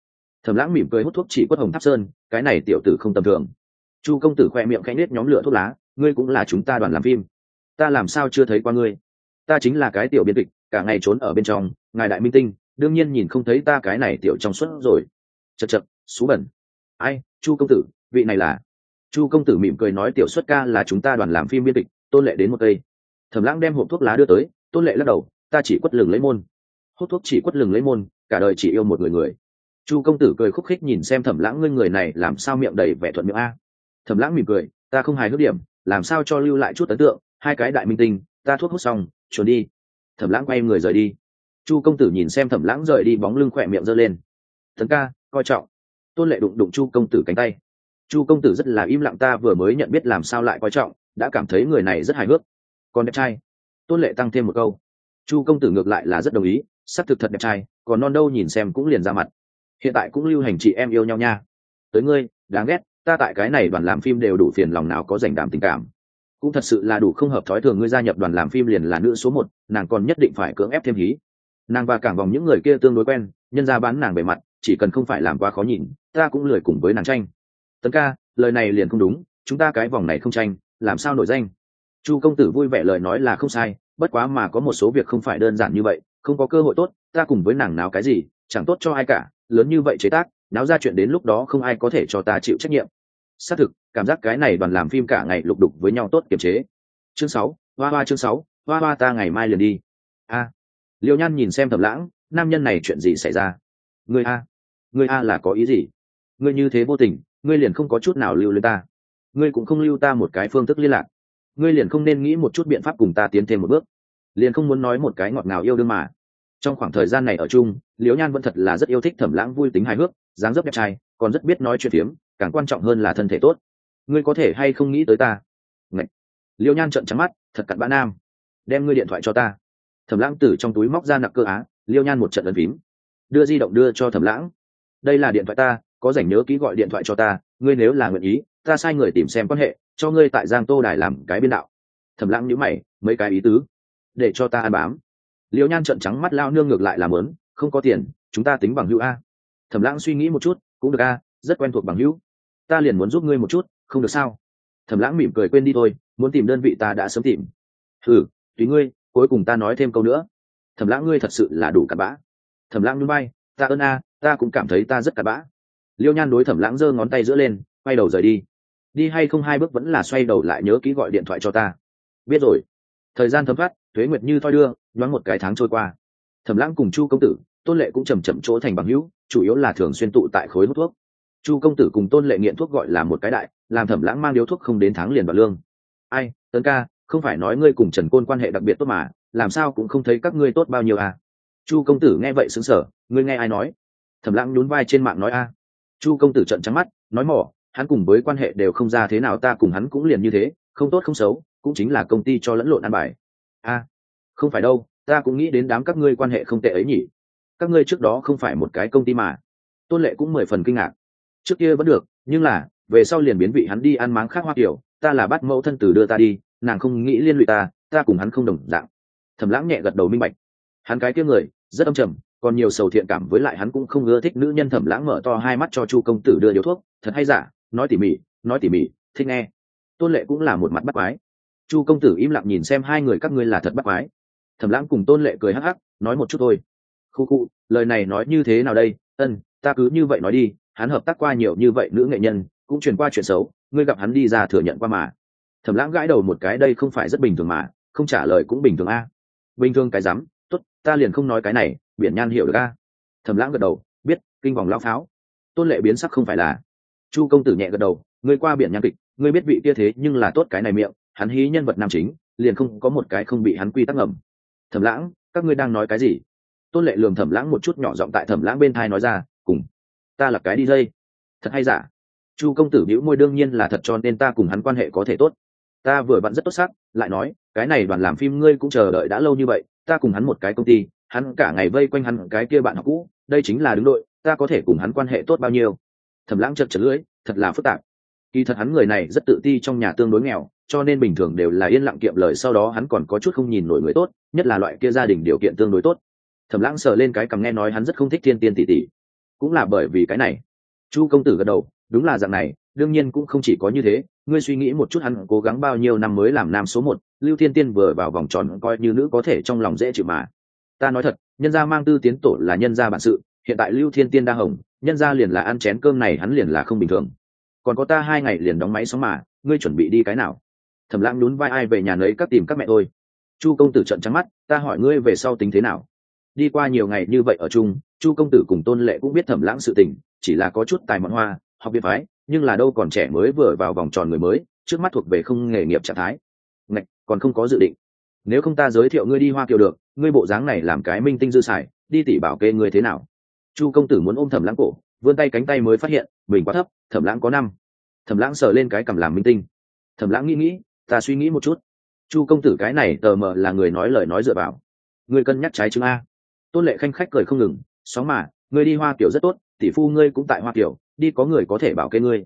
Thẩm lãng mỉm cười hút thuốc chỉ quất hồng tháp sơn, cái này tiểu tử không tầm thường. Chu công tử khoe miệng khẽ nết nhóm lửa thuốc lá, ngươi cũng là chúng ta đoàn làm phim. Ta làm sao chưa thấy qua ngươi? Ta chính là cái tiểu biên kịch, cả ngày trốn ở bên trong, ngài đại minh tinh, đương nhiên nhìn không thấy ta cái này tiểu trong suốt rồi. Chật chật xú bẩn. Ai chu công tử, vị này là. Chu công tử mỉm cười nói tiểu xuất ca là chúng ta đoàn làm phim biên kịch, tôn lệ đến một cây. Thẩm lãng đem hộp thuốc lá đưa tới, tôn lệ lắc đầu, ta chỉ quất lừng lấy môn. Hút thuốc chỉ quất lừng lấy môn, cả đời chỉ yêu một người người. Chu công tử cười khúc khích nhìn xem thẩm lãng, ngươi người này làm sao miệng đầy vẻ thuận miệng a? Thẩm lãng mỉm cười, ta không hài hước điểm, làm sao cho lưu lại chút ấn tượng, hai cái đại minh tinh, ta thuốc hút xong chuồn đi. Thẩm lãng quay người rời đi. Chu công tử nhìn xem thẩm lãng rời đi, bóng lưng khỏe miệng giơ lên. Thần ca, coi trọng tôn lệ đụng đụng chu công tử cánh tay. Chu công tử rất là im lặng, ta vừa mới nhận biết làm sao lại coi trọng, đã cảm thấy người này rất hài hước. Còn đẹp trai. Tôn lệ tăng thêm một câu. Chu công tử ngược lại là rất đồng ý, xác thực thật đẹp trai, còn non đâu nhìn xem cũng liền ra mặt. Hiện tại cũng lưu hành chị em yêu nhau nha. Tới ngươi, đáng ghét, ta tại cái này đoàn làm phim đều đủ phiền lòng nào có dành đảm tình cảm. Cũng thật sự là đủ không hợp thói thường ngươi gia nhập đoàn làm phim liền là nữ số một, nàng còn nhất định phải cưỡng ép thêm hí. Nàng và cảng vòng những người kia tương đối quen nhân ra bán nàng bề mặt, chỉ cần không phải làm quá khó nhìn, ta cũng lười cùng với nàng tranh. Tấn ca, lời này liền không đúng, chúng ta cái vòng này không tranh, làm sao nổi danh? Chu công tử vui vẻ lời nói là không sai, bất quá mà có một số việc không phải đơn giản như vậy, không có cơ hội tốt, ta cùng với nàng nào cái gì, chẳng tốt cho ai cả, lớn như vậy chế tác, náo ra chuyện đến lúc đó không ai có thể cho ta chịu trách nhiệm. Xác thực, cảm giác cái này đoàn làm phim cả ngày lục đục với nhau tốt kiềm chế. Chương sáu, hoa hoa chương sáu, hoa hoa ta ngày mai liền đi. A. Liêu nhan nhìn xem thầm lãng nam nhân này chuyện gì xảy ra? Người a người a là có ý gì? Ngươi như thế vô tình, ngươi liền không có chút nào lưu lên ta. Ngươi cũng không lưu ta một cái phương thức liên lạc. Ngươi liền không nên nghĩ một chút biện pháp cùng ta tiến thêm một bước. Liền không muốn nói một cái ngọt ngào yêu đương mà. Trong khoảng thời gian này ở chung, liễu nhan vẫn thật là rất yêu thích thẩm lãng vui tính hài hước, dáng dấp đẹp trai, còn rất biết nói chuyện phiếm, càng quan trọng hơn là thân thể tốt. Ngươi có thể hay không nghĩ tới ta? Ngậy! liễu nhan trợn trắng mắt, thật cặn bã nam. Đem ngươi điện thoại cho ta. Thẩm lãng từ trong túi móc ra nặc cơ á liêu nhan một trận ấn phím. Đưa di động đưa cho thẩm lãng. Đây là điện thoại ta, có rảnh nhớ ký gọi điện thoại cho ta, ngươi nếu là nguyện ý, ta sai người tìm xem quan hệ, cho ngươi tại giang tô đài làm cái biên đạo. Thẩm lãng nhữ mày, mấy cái ý tứ. Để cho ta ăn bám. Liêu nhan trợn trắng mắt lao nương ngược lại làm lớn không có tiền, chúng ta tính bằng hữu a. Thẩm lãng suy nghĩ một chút, cũng được a, rất quen thuộc bằng hữu. Ta liền muốn giúp ngươi một chút, không được sao? Thẩm lãng mỉm cười quên đi thôi, muốn tìm đơn vị ta đã sớm tìm. Thử tùy ngươi, cuối cùng ta nói thêm câu nữa thẩm lãng ngươi thật sự là đủ cặn bã. Thẩm lãng núi bay ta ơn a, ta cũng cảm thấy ta rất cặn bã. Liêu nhan đối thẩm lãng giơ ngón tay giữa lên, quay đầu rời đi. Đi hay không hai bước vẫn là xoay đầu lại nhớ kỹ gọi điện thoại cho ta. Biết rồi. Thời gian thấm thoát thuế nguyệt như thoi đưa, nhoáng một cái tháng trôi qua. Thẩm lãng cùng chu công tử, tôn lệ cũng chầm chậm chỗ thành bằng hữu, chủ yếu là thường xuyên tụ tại khối hút thuốc. Chu công tử cùng tôn lệ nghiện thuốc gọi là một cái đại, làm thẩm lãng mang điếu thuốc không đến tháng liền vào lương. Ai, tấn ca, không phải nói ngươi cùng trần côn quan hệ đặc biệt tốt mà làm sao cũng không thấy các ngươi tốt bao nhiêu à? Chu công tử nghe vậy xứng sở ngươi nghe ai nói? Thẩm lãng nhún vai trên mạng nói a. Chu công tử trận trắng mắt, nói mỏ, hắn cùng với quan hệ đều không ra thế nào, ta cùng hắn cũng liền như thế, không tốt không xấu, cũng chính là công ty cho lẫn lộn ăn bài. A, không phải đâu, ta cũng nghĩ đến đám các ngươi quan hệ không tệ ấy nhỉ. Các ngươi trước đó không phải một cái công ty mà. Tôn lệ cũng mười phần kinh ngạc. Trước kia vẫn được, nhưng là, về sau liền biến vị hắn đi ăn máng khác hoa kiểu, ta là bắt mẫu thân tử đưa ta đi, nàng không nghĩ liên lụy ta ta cùng hắn không đồng dạng thầm lãng nhẹ gật đầu minh bạch. Hắn cái kia người, rất âm trầm, còn nhiều sầu thiện cảm với lại hắn cũng không ưa thích nữ nhân thẩm lãng mở to hai mắt cho chu công tử đưa điếu thuốc, thật hay giả, nói tỉ mỉ, nói tỉ mỉ, thích nghe. Tôn lệ cũng là một mặt bắt quái. Chu công tử im lặng nhìn xem hai người các ngươi là thật bắt quái. Thẩm lãng cùng tôn lệ cười hắc hắc, nói một chút thôi. Khu khu, lời này nói như thế nào đây? Ân, ta cứ như vậy nói đi, hắn hợp tác qua nhiều như vậy nữ nghệ nhân, cũng truyền qua chuyện xấu, ngươi gặp hắn đi ra thừa nhận qua mà. Thẩm lãng gãi đầu một cái, đây không phải rất bình thường mà, không trả lời cũng bình thường a bình thường cái dám, tốt ta liền không nói cái này biển nhan hiểu được a. Thẩm lãng gật đầu biết kinh vòng lao pháo. Tôn lệ biến sắc không phải là. Chu công tử nhẹ gật đầu ngươi qua biển nhan kịch ngươi biết vị kia thế nhưng là tốt cái này miệng hắn hí nhân vật nam chính liền không có một cái không bị hắn quy tắc ngầm. Thẩm lãng các ngươi đang nói cái gì? Tôn lệ lường thẩm lãng một chút nhỏ giọng tại thẩm lãng bên thai nói ra cùng ta là cái đi dây. Thật hay giả? Chu công tử bĩu môi đương nhiên là thật cho nên ta cùng hắn quan hệ có thể tốt. Ta vừa vặn rất tốt sắc lại nói cái này đoàn làm phim ngươi cũng chờ đợi đã lâu như vậy, ta cùng hắn một cái công ty, hắn cả ngày vây quanh hắn cái kia bạn học cũ, đây chính là đứng đội, ta có thể cùng hắn quan hệ tốt bao nhiêu? Thẩm lãng chật chật lưỡi, thật là phức tạp. Kỳ thật hắn người này rất tự ti trong nhà tương đối nghèo, cho nên bình thường đều là yên lặng kiệm lời, sau đó hắn còn có chút không nhìn nổi người tốt, nhất là loại kia gia đình điều kiện tương đối tốt. Thẩm lãng sờ lên cái cằm nghe nói hắn rất không thích thiên tiên tỷ tỷ. Cũng là bởi vì cái này. Chu công tử gật đầu, đúng là dạng này, đương nhiên cũng không chỉ có như thế, ngươi suy nghĩ một chút hắn cố gắng bao nhiêu năm mới làm nam số một lưu thiên tiên vừa vào vòng tròn coi như nữ có thể trong lòng dễ chịu mà. Ta nói thật, nhân gia mang tư tiến tổ là nhân gia bản sự, hiện tại lưu thiên tiên đang hồng nhân gia liền là ăn chén cơm này hắn liền là không bình thường. Còn có ta hai ngày liền đóng máy sóng mà, ngươi chuẩn bị đi cái nào? Thẩm lãng nhún vai ai về nhà nấy các tìm các mẹ thôi. Chu công tử trận trắng mắt, ta hỏi ngươi về sau tính thế nào? Đi qua nhiều ngày như vậy ở chung, chu công tử cùng tôn lệ cũng biết thẩm lãng sự tình, chỉ là có chút tài mọn hoa, học biệt phái, nhưng là đâu còn trẻ mới vừa vào vòng tròn người mới, trước mắt thuộc về không nghề nghiệp trạng thái còn không có dự định. Nếu không ta giới thiệu ngươi đi hoa kiều được, ngươi bộ dáng này làm cái minh tinh dư xài, đi tỉ bảo kê ngươi thế nào? Chu công tử muốn ôm thẩm lãng cổ, vươn tay cánh tay mới phát hiện, mình quá thấp, thẩm lãng có năm. Thẩm lãng sờ lên cái cầm làm minh tinh. Thẩm lãng nghĩ nghĩ, ta suy nghĩ một chút. Chu công tử cái này tờ mờ là người nói lời nói dựa vào. Ngươi cân nhắc trái chứng a. Tôn lệ khanh khách cười không ngừng, sóng mà, ngươi đi hoa kiểu rất tốt, tỷ phu ngươi cũng tại hoa kiểu đi có người có thể bảo kê ngươi.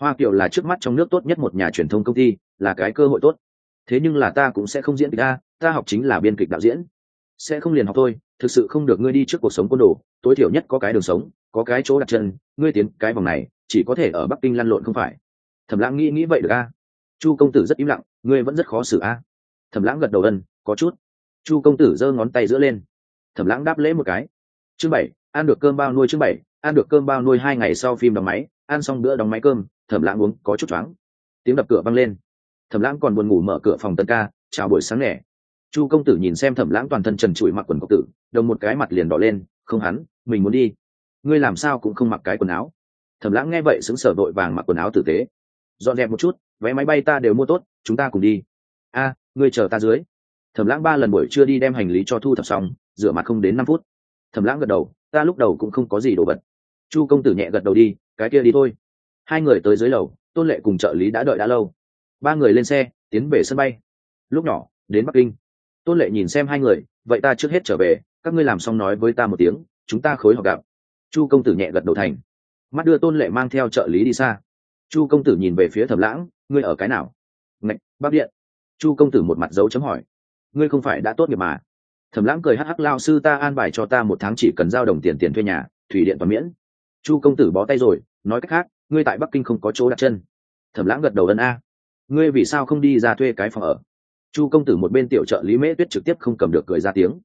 Hoa kiểu là trước mắt trong nước tốt nhất một nhà truyền thông công ty, là cái cơ hội tốt thế nhưng là ta cũng sẽ không diễn kịch a, ta học chính là biên kịch đạo diễn. Sẽ không liền học thôi, thực sự không được ngươi đi trước cuộc sống côn đồ, tối thiểu nhất có cái đường sống, có cái chỗ đặt chân, ngươi tiến cái vòng này, chỉ có thể ở bắc kinh lăn lộn không phải. Thẩm lãng nghĩ nghĩ vậy được a. Chu công tử rất im lặng, ngươi vẫn rất khó xử a. Thẩm lãng gật đầu ân, có chút. Chu công tử giơ ngón tay giữa lên. Thẩm lãng đáp lễ một cái. Chương bảy, ăn được cơm bao nuôi chương bảy, ăn được cơm bao nuôi hai ngày sau phim đóng máy, ăn xong bữa đóng máy cơm, thẩm lãng uống, có chút choáng. Tiếng đập cửa văng lên thẩm lãng còn buồn ngủ mở cửa phòng tân ca, chào buổi sáng nẻ chu công tử nhìn xem thẩm lãng toàn thân trần trụi mặc quần cộc tử, đồng một cái mặt liền đỏ lên, không hắn, mình muốn đi. Ngươi làm sao cũng không mặc cái quần áo. Thẩm lãng nghe vậy xứng sở đội vàng mặc quần áo tử tế. Dọn dẹp một chút, vé máy bay ta đều mua tốt, chúng ta cùng đi. A, ngươi chờ ta dưới. Thẩm lãng ba lần buổi trưa đi đem hành lý cho thu thập xong, rửa mặt không đến năm phút. Thẩm lãng gật đầu, ta lúc đầu cũng không có gì đồ vật. Chu công tử nhẹ gật đầu đi, cái kia đi thôi. Hai người tới dưới lầu, tôn lệ cùng trợ lý đã đợi đã lâu ba người lên xe, tiến về sân bay. Lúc nhỏ, đến bắc kinh. Tôn lệ nhìn xem hai người, vậy ta trước hết trở về, các ngươi làm xong nói với ta một tiếng, chúng ta khối họp gặp. Chu công tử nhẹ gật đầu thành. Mắt đưa tôn lệ mang theo trợ lý đi xa. Chu công tử nhìn về phía thẩm lãng, ngươi ở cái nào? Ngạch bắc điện. Chu công tử một mặt dấu chấm hỏi. Ngươi không phải đã tốt nghiệp mà? Thẩm lãng cười hắc hắc, lao sư ta an bài cho ta một tháng chỉ cần giao đồng tiền tiền thuê nhà, thủy điện và miễn. Chu công tử bó tay rồi, nói cách khác, ngươi tại bắc kinh không có chỗ đặt chân. Thẩm lãng gật đầu ân a ngươi vì sao không đi ra thuê cái phòng ở? Chu công tử một bên tiểu trợ lý mễ tuyết trực tiếp không cầm được cười ra tiếng.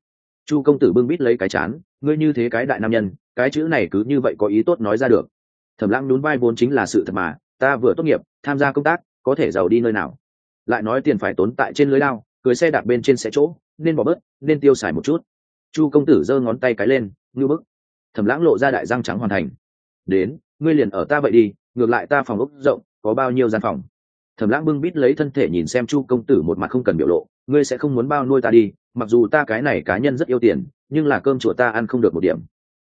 Chu công tử bưng bít lấy cái chán, ngươi như thế cái đại nam nhân, cái chữ này cứ như vậy có ý tốt nói ra được. Thẩm lãng nhún vai vốn chính là sự thật mà, ta vừa tốt nghiệp, tham gia công tác, có thể giàu đi nơi nào? Lại nói tiền phải tốn tại trên lưới lao cưới xe đạp bên trên xe chỗ, nên bỏ bớt, nên tiêu xài một chút. Chu công tử giơ ngón tay cái lên ngư bức. Thẩm lãng lộ ra đại răng trắng hoàn thành. Đến, ngươi liền ở ta vậy đi, ngược lại ta phòng ốc rộng, có bao nhiêu gian phòng? Thẩm lãng bưng bít lấy thân thể nhìn xem chu công tử một mặt không cần biểu lộ, ngươi sẽ không muốn bao nuôi ta đi, mặc dù ta cái này cá nhân rất yêu tiền, nhưng là cơm chùa ta ăn không được một điểm.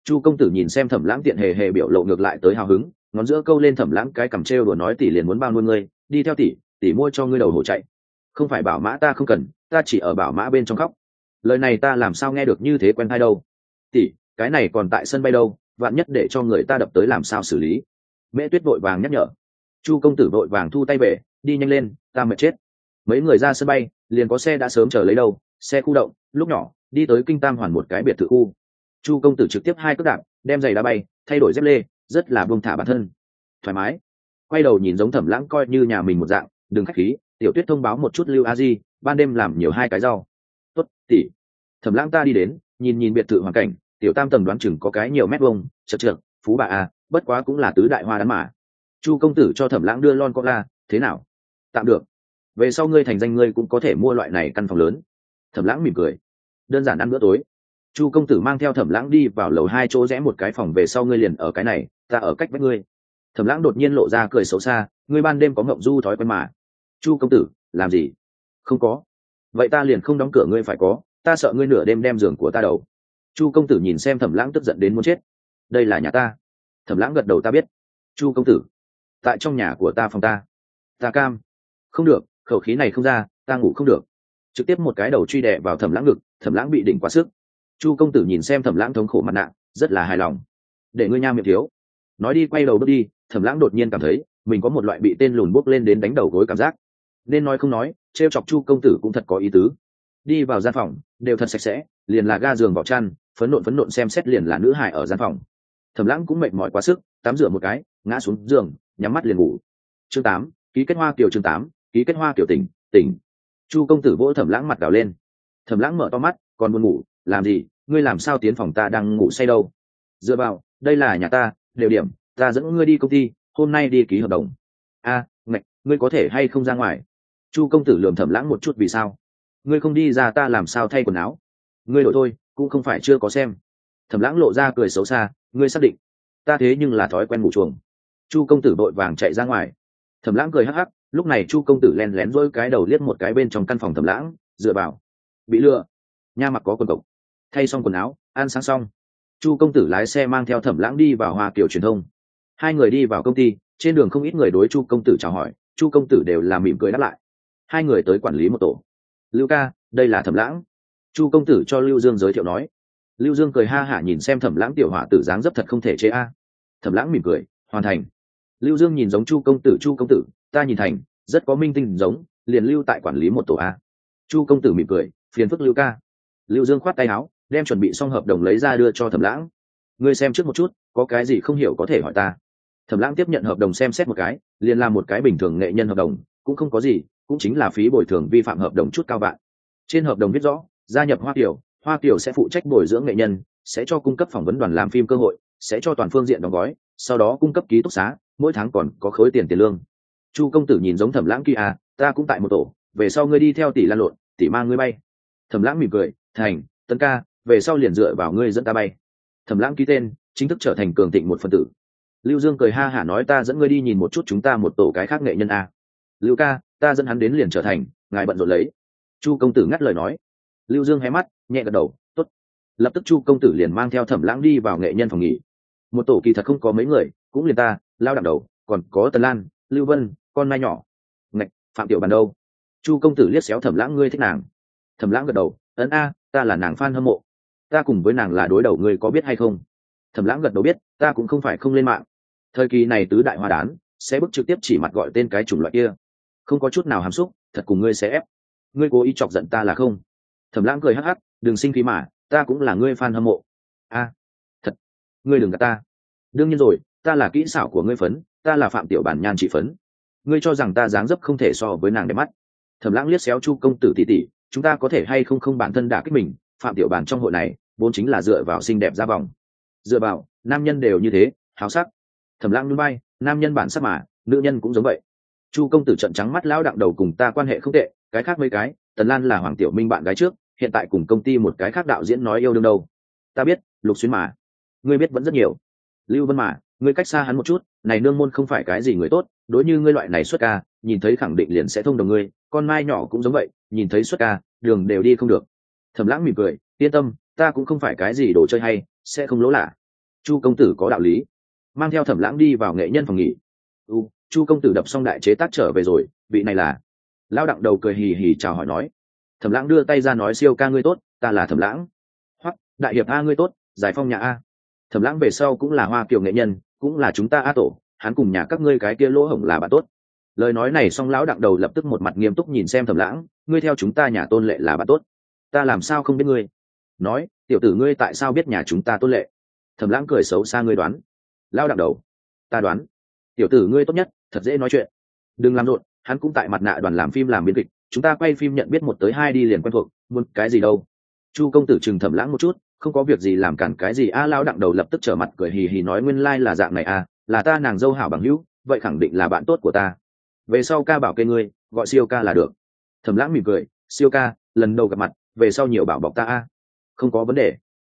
Chu công tử nhìn xem thẩm lãng tiện hề hề biểu lộ ngược lại tới hào hứng, ngón giữa câu lên thẩm lãng cái cầm trêu đùa nói, tỷ liền muốn bao nuôi ngươi, đi theo tỷ tỷ mua cho ngươi đầu hổ chạy. Không phải bảo mã ta không cần, ta chỉ ở bảo mã bên trong khóc. Lời này ta làm sao nghe được như thế quen thai đâu? Tỷ, cái này còn tại sân bay đâu, vạn nhất để cho người ta đập tới làm sao xử lý? Mễ tuyết vội vàng nhắc nhở. Chu công tử vội vàng thu tay về đi nhanh lên ta mệt chết. Mấy người ra sân bay liền có xe đã sớm chờ lấy đâu xe khu động lúc nhỏ đi tới kinh tam hoàn một cái biệt thự khu. Chu công tử trực tiếp hai cước đạp đem giày đá bay thay đổi dép lê rất là buông thả bản thân. Thoải mái. Quay đầu nhìn giống thẩm lãng coi như nhà mình một dạng đừng khách khí tiểu tuyết thông báo một chút lưu a di ban đêm làm nhiều hai cái rau. Tuất tỉ thẩm lãng ta đi đến nhìn nhìn biệt thự hoàn cảnh tiểu tam tầng đoán chừng có cái nhiều mét vông chật trượt phú bà a bất quá cũng là tứ đại hoa đán mà. Chu công tử cho thẩm lãng đưa lon cola, thế nào? Tạm được. Về sau ngươi thành danh ngươi cũng có thể mua loại này căn phòng lớn. Thẩm lãng mỉm cười. Đơn giản ăn bữa tối. Chu công tử mang theo thẩm lãng đi vào lầu hai chỗ rẽ một cái phòng về sau ngươi liền ở cái này, ta ở cách vách ngươi. Thẩm lãng đột nhiên lộ ra cười xấu xa, ngươi ban đêm có ngộng du thói quen mà. Chu công tử, làm gì? Không có. Vậy ta liền không đóng cửa ngươi phải có, ta sợ ngươi nửa đêm đem giường của ta đầu. Chu công tử nhìn xem thẩm lãng tức giận đến muốn chết. Đây là nhà ta. Thẩm lãng gật đầu, ta biết. Chu công tử, tại trong nhà của ta phòng ta. Ta cam không được, khẩu khí này không ra, ta ngủ không được. Trực tiếp một cái đầu truy đè vào thẩm lãng ngực, thẩm lãng bị đỉnh quá sức. Chu công tử nhìn xem thẩm lãng thống khổ mặt nạ, rất là hài lòng. Để ngươi nha miệng thiếu. Nói đi, quay đầu bước đi, thẩm lãng đột nhiên cảm thấy mình có một loại bị tên lùn bốc lên đến đánh đầu gối cảm giác. Nên nói không nói t r e o chọc chu công tử cũng thật có ý tứ. Đi vào gian phòng, đều thật sạch sẽ, liền là ga giường vào chăn, phấn nộn phấn nộn xem xét liền là nữ hải ở gian phòng. Thẩm lãng cũng mệt mỏi quá sức, tắm rửa một cái, ngã xuống giường, nhắm mắt liền ngủ. Chương tám, ký kết hoa kiều chương tám ký kết hoa kiểu tỉnh tỉnh. Chu công tử vỗ thẩm lãng mặt đào lên. Thẩm lãng mở to mắt còn buồn ngủ làm gì? Ngươi làm sao tiến phòng ta đang ngủ say đâu? Dựa vào đây là nhà ta đều điểm ta dẫn ngươi đi công ty hôm nay đi ký hợp đồng. A à, ngạch ngươi có thể hay không ra ngoài? Chu công tử lườm thẩm lãng một chút vì sao? Ngươi không đi ra ta làm sao thay quần áo? Ngươi đổi thôi cũng không phải chưa có xem. Thẩm lãng lộ ra cười xấu xa ngươi xác định ta thế nhưng là thói quen ngủ chuồng. Chu công tử đội vàng chạy ra ngoài. Thẩm lãng cười hắc hắc lúc này chu công tử len lén dỗi cái đầu liếc một cái bên trong căn phòng thẩm lãng, dựa vào. Bị lừa. Nha mặc có quần cộc. Thay xong quần áo, ăn sáng xong. Chu công tử lái xe mang theo thẩm lãng đi vào hoa kiều truyền thông. Hai người đi vào công ty, trên đường không ít người đối chu công tử chào hỏi, chu công tử đều làm mỉm cười đáp lại. Hai người tới quản lý một tổ. Lưu ca, đây là thẩm lãng. Chu công tử cho lưu dương giới thiệu nói. Lưu dương cười ha hả nhìn xem thẩm lãng tiểu hỏa tử dáng dấp thật không thể chế a. Thẩm lãng mỉm cười, hoàn thành. Lưu dương nhìn giống chu công tử, chu công tử ta nhìn thành, rất có minh tinh giống, liền lưu tại quản lý một tổ a. Chu công tử mỉm cười, phiền phức lưu ca. Lưu dương khoát tay áo, đem chuẩn bị xong hợp đồng lấy ra đưa cho thẩm lãng. Ngươi xem trước một chút, có cái gì không hiểu có thể hỏi ta. Thẩm lãng tiếp nhận hợp đồng xem xét một cái, liền làm một cái bình thường nghệ nhân hợp đồng, cũng không có gì, cũng chính là phí bồi thường vi phạm hợp đồng chút cao bạn trên hợp đồng viết rõ, gia nhập hoa tiểu hoa tiểu sẽ phụ trách bồi dưỡng nghệ nhân, sẽ cho cung cấp phỏng vấn đoàn làm phim cơ hội, sẽ cho toàn phương diện đóng gói, sau đó cung cấp ký túc xá, mỗi tháng còn có khối tiền tiền lương chu công tử nhìn giống thẩm lãng kia à ta cũng tại một tổ, về sau ngươi đi theo tỷ lan lộn, tỷ mang ngươi bay. Thẩm lãng mỉm cười, thành, tân ca, về sau liền dựa vào ngươi dẫn ta bay. Thẩm lãng ký tên, chính thức trở thành cường thịnh một phần tử. Lưu dương cười ha hả nói, ta dẫn ngươi đi nhìn một chút chúng ta một tổ cái khác nghệ nhân a lưu ca, ta dẫn hắn đến liền trở thành, ngài bận rộn lấy. Chu công tử ngắt lời nói. Lưu dương hé mắt, nhẹ gật đầu t ố t lập tức chu công tử liền mang theo thẩm lãng đi vào nghệ nhân phòng nghỉ. Một tổ kỳ thật không có mấy người, cũng liền ta, lao đặng đầu, còn có tần lan, lưu vân con mai nhỏ. Ngạch, phạm tiểu bàn đâu? Chu công tử liếc xéo thẩm lãng, ngươi thích nàng. Thẩm lãng gật đầu, ấn a, ta là nàng f a n hâm mộ. Ta cùng với nàng là đối đầu, ngươi có biết hay không? Thẩm lãng gật đầu biết, ta cũng không phải không lên mạng. Thời kỳ này tứ đại hoa đán, sẽ bức trực tiếp chỉ mặt gọi tên cái chủng loại kia. Không có chút nào hàm xúc, thật cùng ngươi sẽ ép. Ngươi cố ý chọc giận ta là không? Thẩm lãng cười hắc hắc, đừng sinh khí mà, ta cũng là ngươi fan hâm mộ. A, thật, ngươi đừng gạt ta. Đương nhiên rồi, ta là kỹ xảo của ngươi phấn, ta là phạm tiểu bản nhan trị phấn ngươi cho rằng ta dáng dấp không thể so với nàng đẹp mắt. Thẩm lãng liếc xéo chu công tử tỷ tỷ chúng ta có thể hay không không bản thân đả kích mình, phạm tiểu bản trong hội này, vốn chính là dựa vào xinh đẹp ra vòng. Dựa vào, nam nhân đều như thế, háo sắc. Thẩm lãng núi bay nam nhân bản sắc mà, nữ nhân cũng giống vậy. Chu công tử trận trắng mắt lão đặng đầu cùng ta quan hệ không tệ, cái khác mấy cái, tần lan là hoàng tiểu minh bạn gái trước, hiện tại cùng công ty một cái khác đạo diễn nói yêu đương đâu. Ta biết, lục xuyên mà. Ngươi biết vẫn rất nhiều. Lưu vân mà ngươi cách xa hắn một chút, này nương môn không phải cái gì người tốt, đối như ngươi loại này xuất ca, nhìn thấy khẳng định liền sẽ thông đồng ngươi, con mai nhỏ cũng giống vậy, nhìn thấy xuất ca, đường đều đi không được. Thẩm lãng mỉm cười, yên tâm, ta cũng không phải cái gì đồ chơi hay, sẽ không lỗ lạ. Chu công tử có đạo lý. Mang theo thẩm lãng đi vào nghệ nhân phòng nghỉ. U, chu công tử đập xong đại chế tác trở về rồi, vị này là? Lao đặng đầu cười hì hì chào hỏi nói. Thẩm lãng đưa tay ra nói, siêu ca ngươi tốt, ta là thẩm lãng. Hoặc đại hiệp a ngươi tốt, giải phong nhà a. Thẩm lãng về sau cũng là hoa kiều nghệ nhân cũng là chúng ta a tổ, hắn cùng nhà các ngươi cái kia lỗ hổng là bạn tốt. Lời nói này xong lão đặng đầu lập tức một mặt nghiêm túc nhìn xem thẩm lãng, ngươi theo chúng ta nhà tôn lệ là bạn tốt. Ta làm sao không biết ngươi? Nói, tiểu tử ngươi tại sao biết nhà chúng ta tôn lệ? Thẩm lãng cười xấu xa ngươi đoán. Lao đặng đầu, ta đoán, tiểu tử ngươi tốt nhất, thật dễ nói chuyện. Đừng làm rộn, hắn cũng tại mặt nạ đoàn làm phim làm biên kịch, chúng ta quay phim nhận biết một tới hai đi liền quen thuộc, muốn cái gì đâu. Chu công tử chừng thầm lãng một chút không có việc gì làm cản cái gì, a lao đặng đầu lập tức trở mặt cười hì hì nói nguyên lai là dạng này à là ta nàng dâu hảo bằng hữu, vậy khẳng định là bạn tốt của ta. Về sau ca bảo kê ngươi, gọi siêu ca là được. Thầm lãng mỉm cười, siêu ca, lần đầu gặp mặt, về sau nhiều bảo bọc ta a. Không có vấn đề.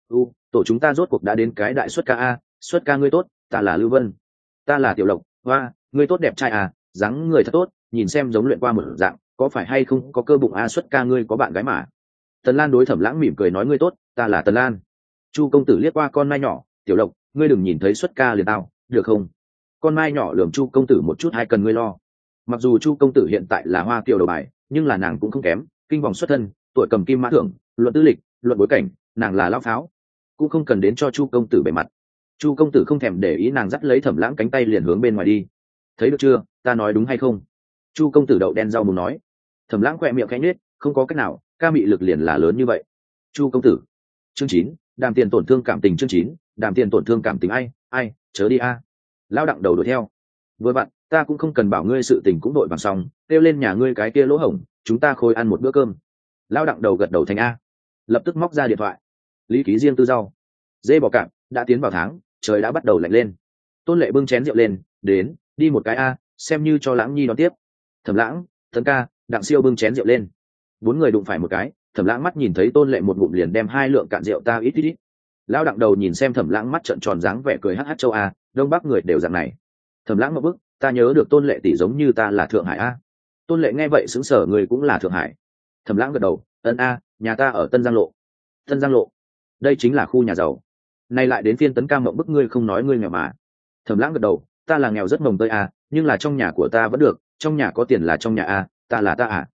U, tổ chúng ta rốt cuộc đã đến cái đại xuất ca a, xuất ca ngươi tốt, ta là lưu vân. Ta là tiểu lộc, hoa, ngươi tốt đẹp trai à dáng người thật tốt, nhìn xem giống luyện qua một dạng, có phải hay không có cơ bụng a, xuất ca ngươi có bạn gái mà tần lan đối thẩm lãng mỉm cười nói, ngươi tốt, ta là tần lan. Chu công tử liếc qua con mai nhỏ, tiểu lộc, ngươi đừng nhìn thấy xuất ca liền tao, được không? Con mai nhỏ lường chu công tử một chút hay cần ngươi lo. Mặc dù chu công tử hiện tại là hoa kiều đầu bài, nhưng là nàng cũng không kém, kinh vòng xuất thân, tuổi cầm kim mã thưởng, luận tư lịch, luận bối cảnh, nàng là lao pháo, cũng không cần đến cho chu công tử bề mặt. Chu công tử không thèm để ý nàng dắt lấy thẩm lãng cánh tay liền hướng bên ngoài đi. Thấy được chưa, ta nói đúng hay không? Chu công tử đậu đen rau mù nói. Thẩm lãng khỏe miệng khẽ nết không có cách nào ca mị lực liền là lớn như vậy. Chu công tử. Chương chín, đàm tiền tổn thương cảm tình chương chín, đàm tiền tổn thương cảm tình ai ai, chớ đi a. À. lao đặng đầu đuổi theo. Vừa bạn ta cũng không cần bảo ngươi sự tình cũng đội bằng xong, kêu lên nhà ngươi cái kia lỗ hổng, chúng ta khôi ăn một bữa cơm. Lao đặng đầu gật đầu thành a. À. Lập tức móc ra điện thoại. Lý ký riêng tư rau. Dê bò cạp, đã tiến vào tháng, trời đã bắt đầu lạnh lên. Tôn lệ bưng chén rượu lên, đến, đi một cái a, xem như cho lãng nhi đón tiếp. Thẩm lãng thần ca, đặng siêu bưng chén rượu lên bốn người đụng phải một cái, thẩm lãng mắt nhìn thấy tôn lệ một ngụm liền đem hai lượng cạn rượu ta ít ít ít. Lao đặng đầu nhìn xem thẩm lãng mắt trợn tròn dáng vẻ cười hh châu a, đông bắc người đều dạng này. Thẩm lãng một bức, ta nhớ được tôn lệ tỷ giống như ta là thượng hải a. Tôn lệ nghe vậy xứng sở người cũng là thượng hải. Thẩm lãng gật đầu, ân a, nhà ta ở tân giang lộ. Tân giang lộ? Đây chính là khu nhà giàu. Nay lại đến phiên tấn ca mộng bức, ngươi không nói ngươi nghèo mà. Thẩm lãng gật đầu, ta là nghèo rất mồng tơi a, nhưng là trong nhà của ta vẫn được, trong nhà có tiền là trong nhà a, ta là ta à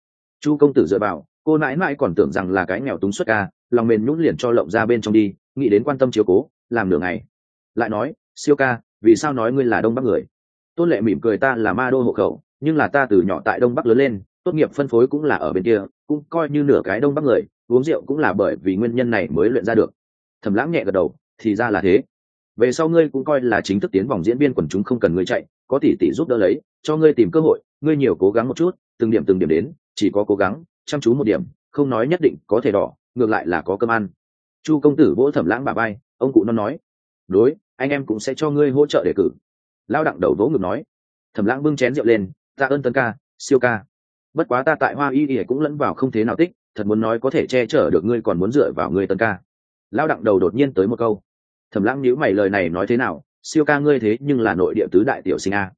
chu công tử dựa vào, cô nãi nãi còn tưởng rằng là cái nghèo túng xuất ca, lòng mềm nhún liền cho lộng ra bên trong đi, nghĩ đến quan tâm chiếu cố, làm nửa ngày. Lại nói, siêu ca, vì sao nói ngươi là đông bắc người? Tôn lệ mỉm cười, ta là ma đô hộ khẩu, nhưng là ta từ nhỏ tại đông bắc lớn lên, tốt nghiệp phân phối cũng là ở bên kia, cũng coi như nửa cái đông bắc người, uống rượu cũng là bởi vì nguyên nhân này mới luyện ra được. Thầm lãng nhẹ gật đầu, thì ra là thế. Về sau ngươi cũng coi là chính thức tiến vòng diễn viên quần chúng không cần ngươi chạy, có tỷ tỷ giúp đỡ lấy, cho ngươi tìm cơ hội, ngươi nhiều cố gắng một chút, từng điểm từng điểm đến chỉ có cố gắng, chăm chú một điểm, không nói nhất định có thể đỏ, ngược lại là có cơm ăn. Chu công tử vỗ thẩm lãng bà bay ông cụ non nói, đối, anh em cũng sẽ cho ngươi hỗ trợ đề cử. Lao đặng đầu vỗ ngực nói. Thẩm lãng bưng chén rượu lên, tạ ơn tân ca, siêu ca. Bất quá ta tại hoa y ỉa cũng lẫn vào không thế nào tích, thật muốn nói có thể che chở được ngươi còn muốn dựa vào ngươi tân ca. Lao đặng đầu đột nhiên tới một câu. Thẩm lãng nhíu mày lời này nói thế nào, siêu ca ngươi thế nhưng là nội địa tứ đại tiểu sinh a.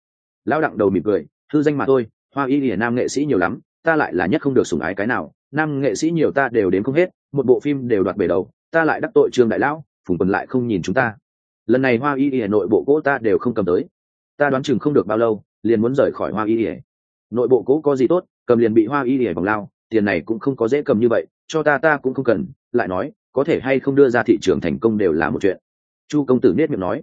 Lao đặng đầu mỉm cười, thư danh mà thôi, hoa y ỉa nam nghệ sĩ nhiều lắm ta lại là nhất không được sủng ái cái nào, nam nghệ sĩ nhiều ta đều đến không hết, một bộ phim đều đoạt bể đầu, ta lại đắc tội trương đại lão, phùng quần lại không nhìn chúng ta. Lần này hoa y ỉa nội bộ cỗ ta đều không cầm tới. Ta đoán chừng không được bao lâu, liền muốn rời khỏi hoa y ỉa nội bộ cỗ có gì tốt, cầm liền bị hoa y ỉa vòng lao, tiền này cũng không có dễ cầm như vậy, cho ta ta cũng không cần, lại nói, có thể hay không đưa ra thị trường thành công đều là một chuyện. Chu công tử nết miệng nói.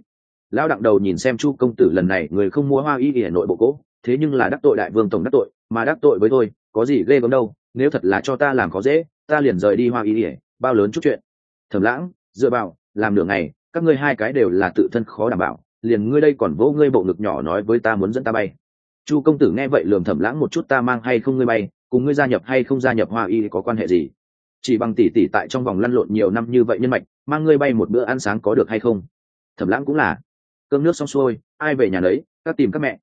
Lão đặng đầu nhìn xem chu công tử lần này, người không mua hoa y ỉa nội bộ cỗ, thế nhưng là đắc tội đại vương tổng đắc tội, mà đắc tội với tôi có gì ghê gớm đâu, nếu thật là cho ta làm khó dễ, ta liền rời đi hoa y ỉa bao lớn chút chuyện. Thầm lãng, dựa vào, làm nửa ngày, các ngươi hai cái đều là tự thân khó đảm bảo, liền ngươi đây còn vỗ ngươi bộ ngực nhỏ nói với ta muốn dẫn ta bay. Chu công tử nghe vậy lườm thẩm lãng một chút ta mang hay không ngươi bay, cùng ngươi gia nhập hay không gia nhập hoa y có quan hệ gì? Chỉ bằng tỷ tỷ tại trong vòng lăn lộn nhiều năm như vậy nhân mạch, mang ngươi bay một bữa ăn sáng có được hay không? Thẩm lãng cũng là. Cơm nước xong xuôi, ai về nhà lấy các tìm các mẹ.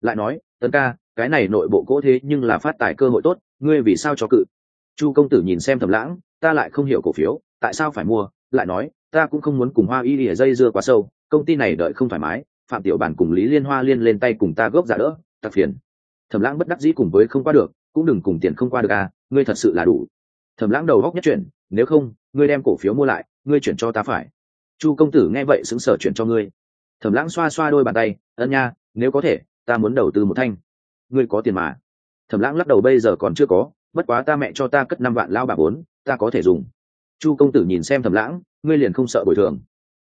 Lại nói, tấn ca cái này nội bộ cỗ thế nhưng là phát tài cơ hội tốt, ngươi vì sao cho cự? Chu công tử nhìn xem thẩm lãng, ta lại không hiểu cổ phiếu, tại sao phải mua? Lại nói, ta cũng không muốn cùng hoa y ỉa dây dưa quá sâu, công ty này đợi không thoải mái, phạm tiểu bản cùng lý liên hoa liên lên tay cùng ta gốc giả đỡ tặc phiền. Thẩm lãng bất đắc dĩ cùng với không qua được, cũng đừng cùng tiền không qua được à ngươi thật sự là đủ. Thẩm lãng đầu góc nhất chuyển, nếu không, ngươi đem cổ phiếu mua lại, ngươi chuyển cho ta phải. Chu công tử nghe vậy xứng sở chuyển cho ngươi. Thẩm lãng xoa xoa đôi bàn tay, ân nha, nếu có thể, ta muốn đầu tư một thanh ngươi có tiền mà. Thẩm lãng lắc đầu, bây giờ còn chưa có, bất quá ta mẹ cho ta cất năm vạn lao bà vốn ta có thể dùng. Chu công tử nhìn xem thẩm lãng, ngươi liền không sợ bồi thường.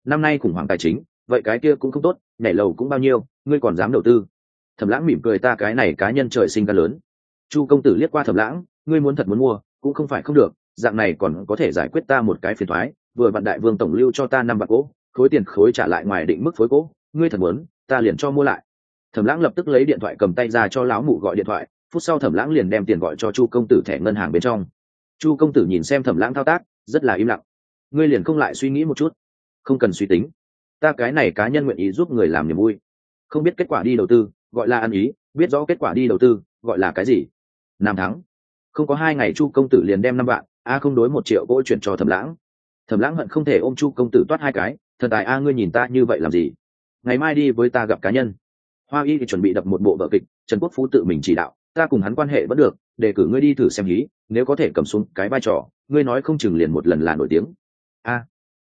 Năm nay khủng hoảng tài chính, vậy cái kia cũng không tốt, nhảy lầu cũng bao nhiêu, ngươi còn dám đầu tư. Thẩm lãng mỉm cười, ta cái này cá nhân trời sinh ca lớn. Chu công tử liếc qua thẩm lãng, ngươi muốn thật muốn mua, cũng không phải không được, dạng này còn có thể giải quyết ta một cái phiền thoái vừa vạn đại vương tổng lưu cho ta năm bạc gỗ, khối tiền khối trả lại ngoài định mức phối gỗ, ngươi thật muốn, ta liền cho mua lại thẩm lãng lập tức lấy điện thoại cầm tay ra cho lão mụ gọi điện thoại, phút sau thẩm lãng liền đem tiền gọi cho chu công tử thẻ ngân hàng bên trong. Chu công tử nhìn xem thẩm lãng thao tác, rất là im lặng. Ngươi liền không lại suy nghĩ một chút. Không cần suy tính. Ta cái này cá nhân nguyện ý giúp người làm niềm vui. Không biết kết quả đi đầu tư, gọi là ăn ý, biết rõ kết quả đi đầu tư, gọi là cái gì? Nam thắng. Không có hai ngày chu công tử liền đem năm vạn, a không đối một triệu gỗ chuyển cho thẩm lãng. Thẩm lãng hận không thể ôm chu công tử toát hai cái, thần tài a, ngươi nhìn ta như vậy làm gì? Ngày mai đi với ta gặp cá nhân hoa y thì chuẩn bị đập một bộ vợ kịch, trần quốc phú tự mình chỉ đạo, ta cùng hắn quan hệ vẫn được, để cử ngươi đi thử xem hí, nếu có thể cầm xuống cái vai trò, ngươi nói không chừng liền một lần là nổi tiếng. A,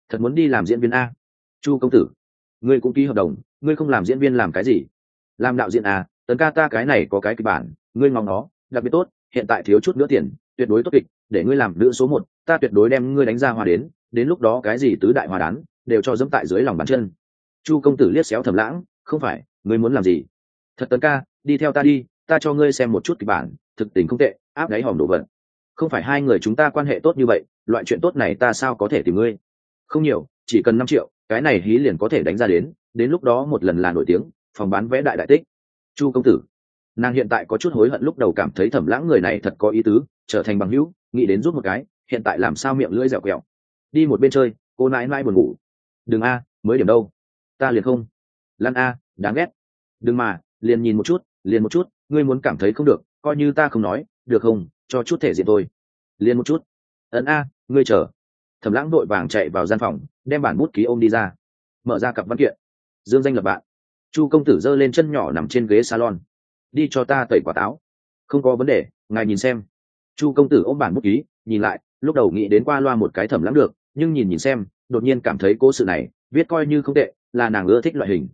thật muốn đi làm diễn viên a? Chu công tử, ngươi cũng ký hợp đồng, ngươi không làm diễn viên làm cái gì? Làm đạo diễn a, tấn ca ta cái này có cái kịch bản, ngươi ngóng nó, đặc biệt tốt, hiện tại thiếu chút nữa tiền, tuyệt đối tốt kịch, để ngươi làm nữ số một, ta tuyệt đối đem ngươi đánh ra hoa đến đến lúc đó cái gì tứ đại hoa đán, đều cho dẫm tại dưới lòng bàn chân. Chu công tử liếc xéo thầm lãng, không phải ngươi muốn làm gì? Thật tấn ca, đi theo ta đi, ta cho ngươi xem một chút kịch bản, thực tình không tệ, áp đáy hòm đồ vật. Không phải hai người chúng ta quan hệ tốt như vậy, loại chuyện tốt này ta sao có thể tìm ngươi? Không nhiều, chỉ cần năm triệu, cái này hí liền có thể đánh ra đến đến lúc đó một lần là nổi tiếng, phòng bán vẽ đại đại tích. Chu công tử, nàng hiện tại có chút hối hận lúc đầu cảm thấy thẩm lãng người này thật có ý tứ, trở thành bằng hữu, nghĩ đến giúp một cái, hiện tại làm sao miệng lưỡi dẻo quẹo. Đi một bên chơi, cô nãi nãi buồn ngủ. Đừng a, mới điểm đâu. Ta liền không. Lan a đáng ghét. Đừng mà, liền nhìn một chút, liền một chút, ngươi muốn cảm thấy không được, coi như ta không nói, được không, cho chút thể diện thôi. Liền một chút. Ấn a, ngươi chờ. Thẩm lãng đội vàng chạy vào gian phòng, đem bản bút ký ôm đi ra. Mở ra cặp văn kiện. Dương danh lập bạn. Chu công tử giơ lên chân nhỏ nằm trên ghế salon. Đi cho ta tẩy quả táo. Không có vấn đề, ngài nhìn xem. Chu công tử ôm bản bút ký, nhìn lại, lúc đầu nghĩ đến qua loa một cái thẩm lãng được, nhưng nhìn nhìn xem, đột nhiên cảm thấy cố sự này, viết coi như không tệ, là nàng ưa thích loại hình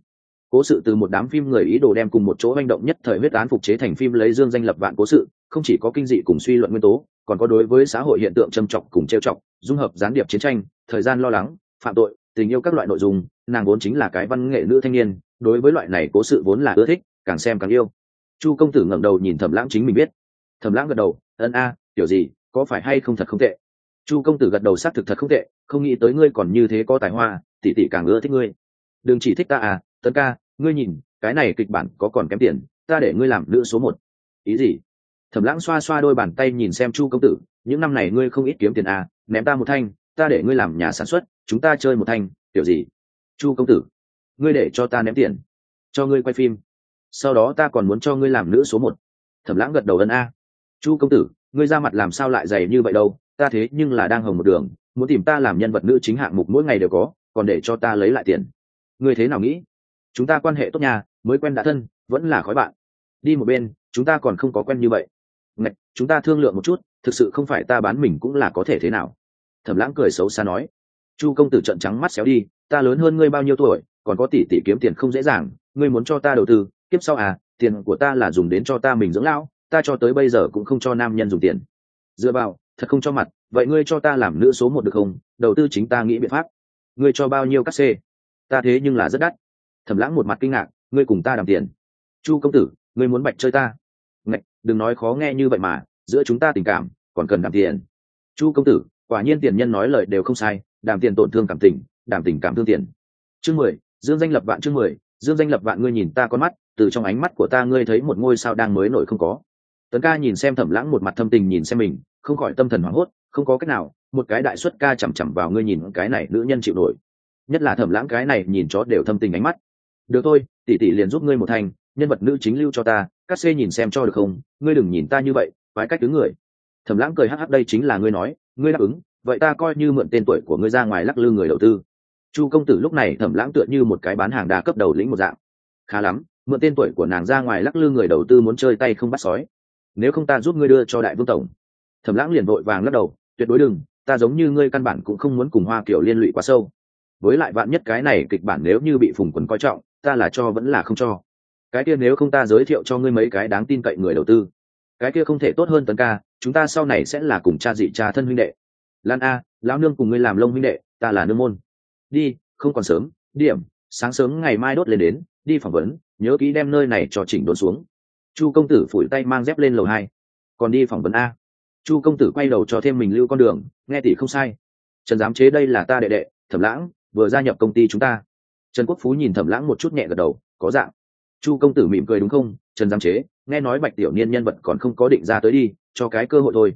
cố sự từ một đám phim người ý đồ đem cùng một chỗ manh động nhất thời huyết án phục chế thành phim lấy dương danh lập vạn cố sự không chỉ có kinh dị cùng suy luận nguyên tố còn có đối với xã hội hiện tượng trầm trọng cùng trêu chọc, dung hợp gián điệp chiến tranh thời gian lo lắng phạm tội tình yêu các loại nội dung nàng vốn chính là cái văn nghệ nữ thanh niên đối với loại này cố sự vốn là ưa thích càng xem càng yêu. Chu công tử ngẩng đầu nhìn thẩm lãng chính mình biết. Thẩm lãng gật đầu ân a kiểu gì có phải hay không thật không tệ? Chu công tử gật đầu xác thực thật không tệ không nghĩ tới ngươi còn như thế có tài hoa tỷ tỷ càng ưa thích ngươi. Đừng chỉ thích ta à tấn ca ngươi nhìn, cái này kịch bản có còn kém tiền, ta để ngươi làm nữ số một. Ý gì? Thẩm lãng xoa xoa đôi bàn tay nhìn xem chu công tử, những năm này ngươi không ít kiếm tiền à ném ta một thanh, ta để ngươi làm nhà sản xuất, chúng ta chơi một thanh, kiểu gì? Chu công tử, ngươi để cho ta ném tiền, cho ngươi quay phim, sau đó ta còn muốn cho ngươi làm nữ số một. Thẩm lãng gật đầu ân a. Chu công tử, ngươi ra mặt làm sao lại dày như vậy đâu, ta thế nhưng là đang hồng một đường, muốn tìm ta làm nhân vật nữ chính hạng mục mỗi ngày đều có, còn để cho ta lấy lại tiền. Ngươi thế nào nghĩ? Chúng ta quan hệ tốt nhà mới quen đã thân vẫn là khói bạn. Đi một bên chúng ta còn không có quen như vậy. Ngạch, chúng ta thương lượng một chút thực sự không phải ta bán mình cũng là có thể thế nào? Thẩm lãng cười xấu xa nói. Chu công tử trận trắng mắt xéo đi ta lớn hơn ngươi bao nhiêu tuổi còn có tỷ tỷ kiếm tiền không dễ dàng ngươi muốn cho ta đầu tư kiếp sau à tiền của ta là dùng đến cho ta mình dưỡng lão ta cho tới bây giờ cũng không cho nam nhân dùng tiền. Dựa vào thật không cho mặt vậy ngươi cho ta làm nữ số một được không? Đầu tư chính ta nghĩ biện pháp. Ngươi cho bao nhiêu cắt xê? Ta thế nhưng là rất đắt thẩm lãng một mặt kinh ngạc ngươi cùng ta đàm tiền. Chu công tử ngươi muốn bạch chơi ta? Ngạch, đừng nói khó nghe như vậy mà giữa chúng ta tình cảm còn cần đàm tiền. Chu công tử quả nhiên tiền nhân nói lời đều không sai đàm tiền tổn thương cảm tình đàm tình cảm thương tiền. Chương mười dương danh lập vạn chương mười dương danh lập vạn ngươi nhìn ta con mắt từ trong ánh mắt của ta ngươi thấy một ngôi sao đang mới nổi không có. Tấn ca nhìn xem thẩm lãng một mặt thâm tình nhìn xem mình không khỏi tâm thần hoảng hốt không có cách nào một cái đại xuất ca chằm chằm vào ngươi nhìn cái này nữ nhân chịu nổi. Nhất là thẩm lãng cái này nhìn chó đều thâm tình ánh mắt được thôi, tỷ tỷ liền giúp ngươi một thành, nhân vật nữ chính lưu cho ta, các xê nhìn xem cho được không? Ngươi đừng nhìn ta như vậy phải cách đứng người. Thẩm lãng cười hắc hắc, đây chính là ngươi nói, ngươi đáp ứng, vậy ta coi như mượn tên tuổi của ngươi ra ngoài lắc lư người đầu tư. Chu công tử lúc này thẩm lãng tựa như một cái bán hàng đa cấp đầu lĩnh một dạng. Khá lắm, mượn tên tuổi của nàng ra ngoài lắc lư người đầu tư muốn chơi tay không bắt sói. Nếu không ta giúp ngươi đưa cho đại vương tổng. Thẩm lãng liền vội vàng lắc đầu, tuyệt đối đừng, ta giống như ngươi căn bản cũng không muốn cùng hoa kiểu liên lụy quá sâu. Với lại vạn nhất cái này kịch bản nếu như bị phùng quần coi trọng ta là cho vẫn là không cho. Cái kia nếu không ta giới thiệu cho ngươi mấy cái đáng tin cậy người đầu tư. Cái kia không thể tốt hơn tấn ca, chúng ta sau này sẽ là cùng cha dị cha thân huynh đệ. Lan a, lão nương cùng ngươi làm lông huynh đệ, ta là nương môn. Đi, không còn sớm, điểm, sáng sớm ngày mai đốt lên đến, đi phỏng vấn, nhớ kỹ đem nơi này cho chỉnh đốn xuống. Chu công tử phủi tay mang dép lên lầu hai. Còn đi phỏng vấn a. Chu công tử quay đầu cho thêm mình lưu con đường, nghe tỷ không sai. Trần giám chế đây là ta đệ đệ, thẩm lãng, vừa gia nhập công ty chúng ta trần quốc phú nhìn thẩm lãng một chút nhẹ gật đầu, có dạng. Chu công tử mỉm cười đúng không? Trần giám chế, nghe nói bạch tiểu niên nhân vật còn không có định ra tới đi, cho cái cơ hội thôi.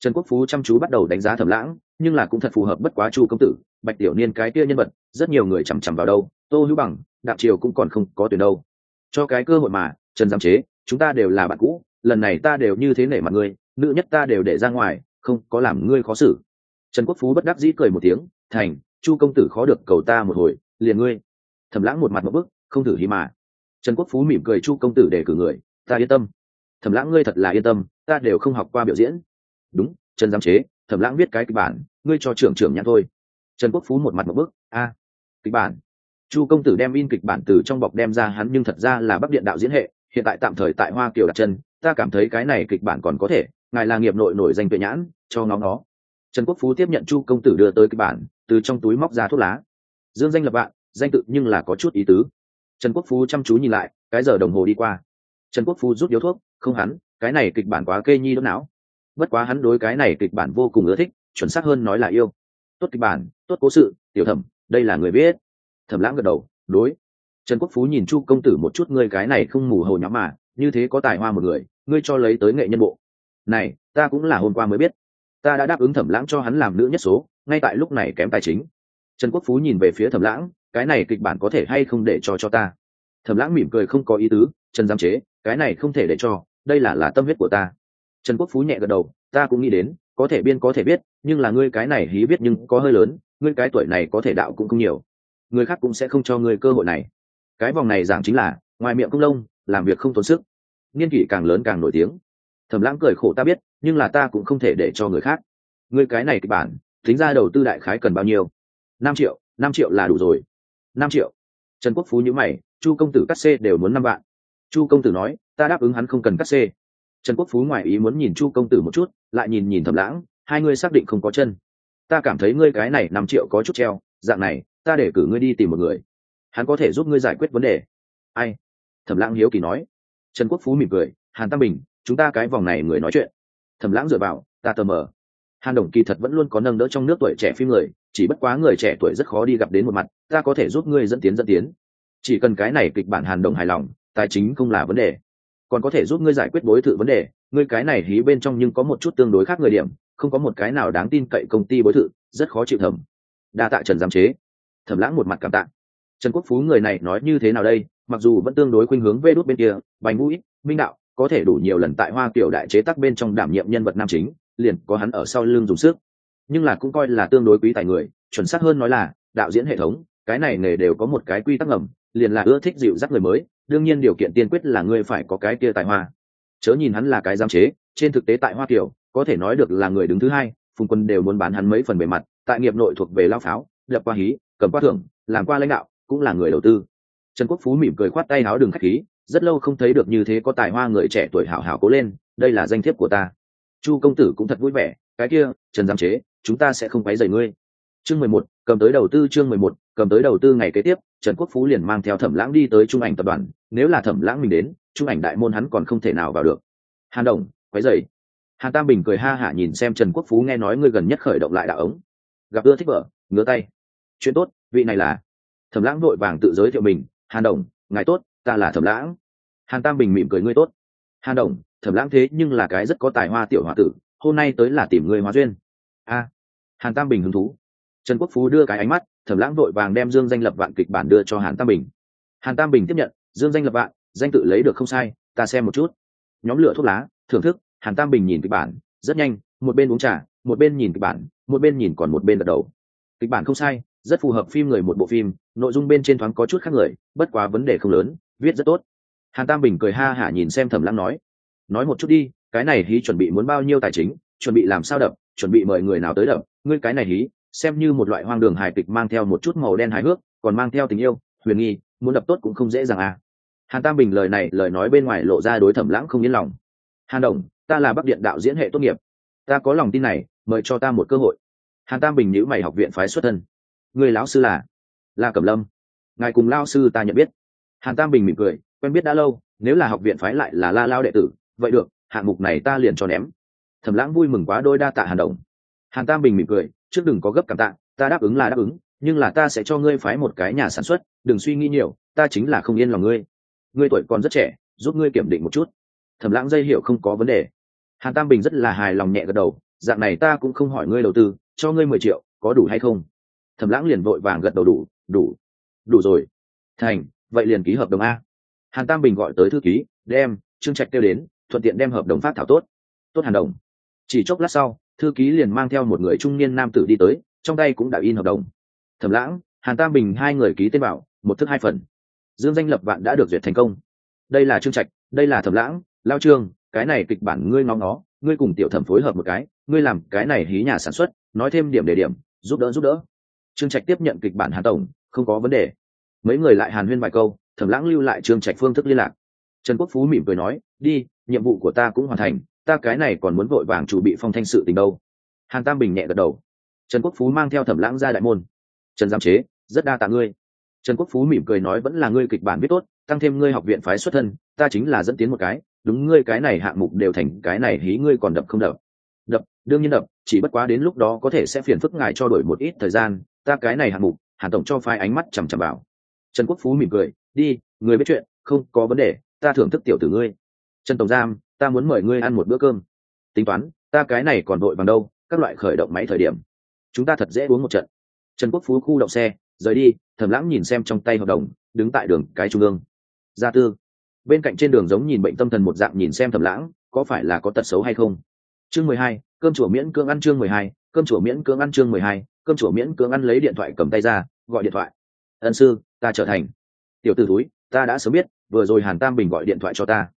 Trần quốc phú chăm chú bắt đầu đánh giá thẩm lãng, nhưng là cũng thật phù hợp bất quá chu công tử, bạch tiểu niên cái kia nhân vật, rất nhiều người chằm chằm vào đâu, tô hữu bằng, đạm triều cũng còn không có tuyển đâu. Cho cái cơ hội mà, trần giám chế, chúng ta đều là bạn cũ, lần này ta đều như thế nể mặt ngươi, nữ nhất ta đều để ra ngoài, không có làm ngươi khó xử. Trần quốc phú bất đắc dĩ cười một tiếng, thành, chu công tử khó được cầu ta một hồi, liền ngươi thẩm lãng một mặt một bức, không thử hí mà. Trần quốc phú mỉm cười chu công tử để cử người, ta yên tâm. Thẩm lãng ngươi thật là yên tâm, ta đều không học qua biểu diễn. Đúng, trần giám chế thẩm lãng viết cái kịch bản, ngươi cho trưởng trưởng nhãn thôi. Trần quốc phú một mặt một bức, a, kịch bản. Chu công tử đem in kịch bản từ trong bọc đem ra, hắn nhưng thật ra là bắc điện đạo diễn hệ, hiện tại tạm thời tại hoa kiều đặt chân, ta cảm thấy cái này kịch bản còn có thể, ngài là nghiệp nội nổi danh tuệ nhãn, cho ngóng nó. Trần quốc phú tiếp nhận chu công tử đưa tới kịch bản, từ trong túi móc ra thuốc lá. Dương danh lập bạn danh tự nhưng là có chút ý tứ. Trần quốc phú chăm chú nhìn lại, cái giờ đồng hồ đi qua. Trần quốc phú rút điếu thuốc, không hắn, cái này kịch bản quá kê nhi đốt não. Bất quá hắn đối cái này kịch bản vô cùng ưa thích, chuẩn xác hơn nói là yêu. Tốt kịch bản, tốt cố sự, tiểu thẩm, đây là người biết. Thẩm lãng gật đầu, đối. Trần quốc phú nhìn chu công tử một chút, ngươi cái này không mù hầu nhắm mà, như thế có tài hoa một người, ngươi cho lấy tới nghệ nhân bộ. Này, ta cũng là hôm qua mới biết. Ta đã đáp ứng thẩm lãng cho hắn làm nữ nhất số, ngay tại lúc này kém tài chính. Trần quốc phú nhìn về phía thẩm lãng cái này kịch bản có thể hay không để cho cho ta? Thẩm lãng mỉm cười không có ý tứ trần giám chế, cái này không thể để cho, đây là là tâm huyết của ta. Trần quốc phú nhẹ gật đầu, ta cũng nghĩ đến, có thể biên có thể biết nhưng là ngươi cái này hí biết nhưng có hơi lớn, ngươi cái tuổi này có thể đạo cũng không nhiều. Người khác cũng sẽ không cho ngươi cơ hội này. Cái vòng này giảng chính là, ngoài miệng công lông, làm việc không tốn sức. Niên kỷ càng lớn càng nổi tiếng. Thẩm lãng cười khổ ta biết, nhưng là ta cũng không thể để cho người khác. Ngươi cái này kịch bản, tính ra đầu tư đại khái cần bao nhiêu? Năm triệu năm triệu là đủ rồi năm triệu. Trần quốc phú nhữ mày, chu công tử cắt xê đều muốn năm vạn. Chu công tử nói, ta đáp ứng hắn không cần cắt xê. Trần quốc phú ngoài ý muốn nhìn chu công tử một chút, lại nhìn nhìn thẩm lãng, hai ngươi xác định không có chân. Ta cảm thấy ngươi cái này năm triệu có chút treo, dạng này, ta để cử ngươi đi tìm một người. Hắn có thể giúp ngươi giải quyết vấn đề. Ai? Thẩm lãng hiếu kỳ nói. Trần quốc phú mỉm cười, hàn tam bình, chúng ta cái vòng này người nói chuyện. Thẩm lãng dựa vào, ta tờ mờ. Hàn đồng kỳ thật vẫn luôn có nâng đỡ trong nước tuổi trẻ phim người chỉ bất quá người trẻ tuổi rất khó đi gặp đến một mặt, ta có thể giúp ngươi dẫn tiến dẫn tiến. Chỉ cần cái này kịch bản hàn đồng hài lòng, tài chính không là vấn đề. Còn có thể giúp ngươi giải quyết bối thự vấn đề, ngươi cái này hí bên trong nhưng có một chút tương đối khác người điểm, không có một cái nào đáng tin cậy công ty bối thự rất khó chịu thẩm đa tạ trần giám chế. Thẩm lãng một mặt cảm tạ. Trần quốc phú người này nói như thế nào đây, mặc dù vẫn tương đối khuynh hướng vê đốt bên kia, bành mũi minh đạo, có thể đủ nhiều lần tại hoa kiểu đại chế tác bên trong đảm nhiệm nhân vật nam chính, liền có hắn ở sau lưng dùng sức nhưng là cũng coi là tương đối quý tài người, chuẩn xác hơn nói là, đạo diễn hệ thống, cái này nghề đều có một cái quy tắc ngầm, liền là ưa thích dịu dắt người mới, đương nhiên điều kiện tiên quyết là ngươi phải có cái kia tài hoa. Chớ nhìn hắn là cái giam chế, trên thực tế tại hoa kiều, có thể nói được là người đứng thứ hai, phùng quân đều muốn bán hắn mấy phần bề mặt, tại nghiệp nội thuộc về lao pháo, lập qua hí, cầm qua thưởng, làm qua lãnh đạo, cũng là người đầu tư. Trần quốc phú mỉm cười khoát tay áo đường khách khí, rất lâu không thấy được như thế có tài hoa người trẻ tuổi hảo hảo cố lên, đây là danh thiếp của ta. Chu công tử cũng thật vui vẻ, cái kia, trần giám chế chúng ta sẽ không quấy rầy ngươi. Chương mười một, cầm tới đầu tư chương mười một, cầm tới đầu tư ngày kế tiếp, trần quốc phú liền mang theo thẩm lãng đi tới trung ảnh tập đoàn, nếu là thẩm lãng mình đến, trung ảnh đại môn hắn còn không thể nào vào được. Hàn đồng, quấy rầy. Hàn tam bình cười ha hả nhìn xem trần quốc phú nghe nói ngươi gần nhất khởi động lại đạo ống. Gặp ưa thích vợ, ngứa tay. Chuyện tốt, vị này là. Thẩm lãng vội vàng tự giới thiệu mình, hàn đồng, ngài tốt, ta là thẩm lãng. Hàn tam bình mỉm cười, ngươi tốt. Hàn đồng, thẩm lãng thế nhưng là cái rất có tài hoa tiểu h o a tử, hôm nay tới là tìm người hóa duyên a hàn tam bình hứng thú. Trần quốc phú đưa cái ánh mắt thẩm lãng vội vàng đem dương danh lập vạn kịch bản đưa cho hàn tam bình. Hàn tam bình tiếp nhận, dương danh lập vạn, danh tự lấy được không sai, ta xem một chút. Nhóm lửa thuốc lá, thưởng thức, hàn tam bình nhìn kịch bản, rất nhanh, một bên uống trà, một bên nhìn kịch bản, một bên nhìn còn một bên gật đầu. Kịch bản không sai, rất phù hợp phim người một bộ phim, nội dung bên trên thoáng có chút khác người, bất quá vấn đề không lớn, viết rất tốt. Hàn tam bình cười ha hả nhìn xem thẩm lãng nói nói một chút đi, cái này hí chuẩn bị muốn bao nhiêu tài chính, chuẩn bị làm sao đập chuẩn bị mời người nào tới đập. Ngươi cái này hí, xem như một loại hoang đường hài kịch mang theo một chút màu đen hài hước, còn mang theo tình yêu, huyền nghi, muốn đập tốt cũng không dễ dàng à. Hàn tam bình lời này, lời nói bên ngoài lộ ra đối thẩm lãng không yên lòng. Hàn đồng, ta là bắc điện đạo diễn hệ tốt nghiệp. Ta có lòng tin này, mời cho ta một cơ hội. Hàn tam bình nhữ mày học viện phái xuất thân. Người lão sư là? Là cẩm lâm. Ngài cùng lao sư ta nhận biết. Hàn tam bình mỉm cười, quen biết đã lâu, nếu là học viện phái lại là la lao đệ tử, vậy được, hạng mục này ta liền cho ném thẩm lãng vui mừng quá, đôi đa tạ hàn đồng. Hàn tam bình mỉm cười, trước đừng có gấp cảm tạ, ta đáp ứng là đáp ứng, nhưng là ta sẽ cho ngươi phái một cái nhà sản xuất, đừng suy nghĩ nhiều, ta chính là không yên lòng ngươi. Ngươi tuổi còn rất trẻ, giúp ngươi kiểm định một chút. Thẩm lãng dây hiểu không có vấn đề. Hàn tam bình rất là hài lòng nhẹ gật đầu, dạng này ta cũng không hỏi ngươi đầu tư, cho ngươi mười triệu, có đủ hay không? Thẩm lãng liền vội vàng gật đầu đủ đủ. Đủ rồi. Thành, vậy liền ký hợp đồng a. Hàn tam bình gọi tới thư ký, đem trương trạch kêu đến, thuận tiện đem hợp đồng phát thảo tốt. Tốt hàn đồng chỉ chốc lát sau, thư ký liền mang theo một người trung niên nam tử đi tới, trong tay cũng đã in hợp đồng. Thẩm lãng, hàn tam bình hai người ký tên bảo, một thức hai phần. Dương danh lập vạn đã được duyệt thành công. Đây là trương trạch, đây là thẩm lãng, lao trương, cái này kịch bản ngươi ngóng nó ngươi cùng tiểu thẩm phối hợp một cái, ngươi làm cái này hí nhà sản xuất, nói thêm điểm đề điểm, giúp đỡ giúp đỡ. Trương trạch tiếp nhận kịch bản hàn tổng, không có vấn đề. Mấy người lại hàn huyên vài câu, thẩm lãng lưu lại trương trạch phương thức liên lạc. Trần quốc phú mỉm cười nói, đi, nhiệm vụ của ta cũng hoàn thành ta cái này còn muốn vội vàng chủ bị phong thanh sự tình đâu. Hàn tam bình nhẹ gật đầu. Trần quốc phú mang theo thẩm lãng ra đại môn. Trần giám chế, rất đa tạ ngươi. Trần quốc phú mỉm cười nói vẫn là ngươi kịch bản viết tốt, tăng thêm ngươi học viện phái xuất thân, ta chính là dẫn tiến một cái, đúng ngươi cái này hạng mục đều thành cái này hí ngươi còn đập không đập. Đập, đương nhiên đập, chỉ bất quá đến lúc đó có thể sẽ phiền phức ngài cho đổi một ít thời gian, ta cái này hạng mục, hàn tổng cho phái ánh mắt chằm chằm vào. Trần quốc phú mỉm cười, đi, người biết chuyện, không có vấn đề, ta thưởng thức tiểu tử ngươi. Trần tổng giam ta muốn mời ngươi ăn một bữa cơm. Tính toán, ta cái này còn đội bằng đâu, các loại khởi động máy thời điểm. Chúng ta thật dễ uống một trận. Trần quốc phú khu đậu xe, rời đi, thầm lãng nhìn xem trong tay hợp đồng, đứng tại đường cái trung ương. Gia tư. Bên cạnh trên đường giống nhìn bệnh tâm thần một dạng nhìn xem thầm lãng có phải là có tật xấu hay không? Chương mười hai, cơm chùa miễn cưỡng ăn chương mười hai, cơm chùa miễn cưỡng ăn chương mười hai, cơm chùa miễn cưỡng ăn lấy điện thoại cầm tay ra, gọi điện thoại. Ân sư, ta trở thành. Tiểu t ử túi ta đã sớm biết, vừa rồi hàn tam bình gọi điện thoại cho ta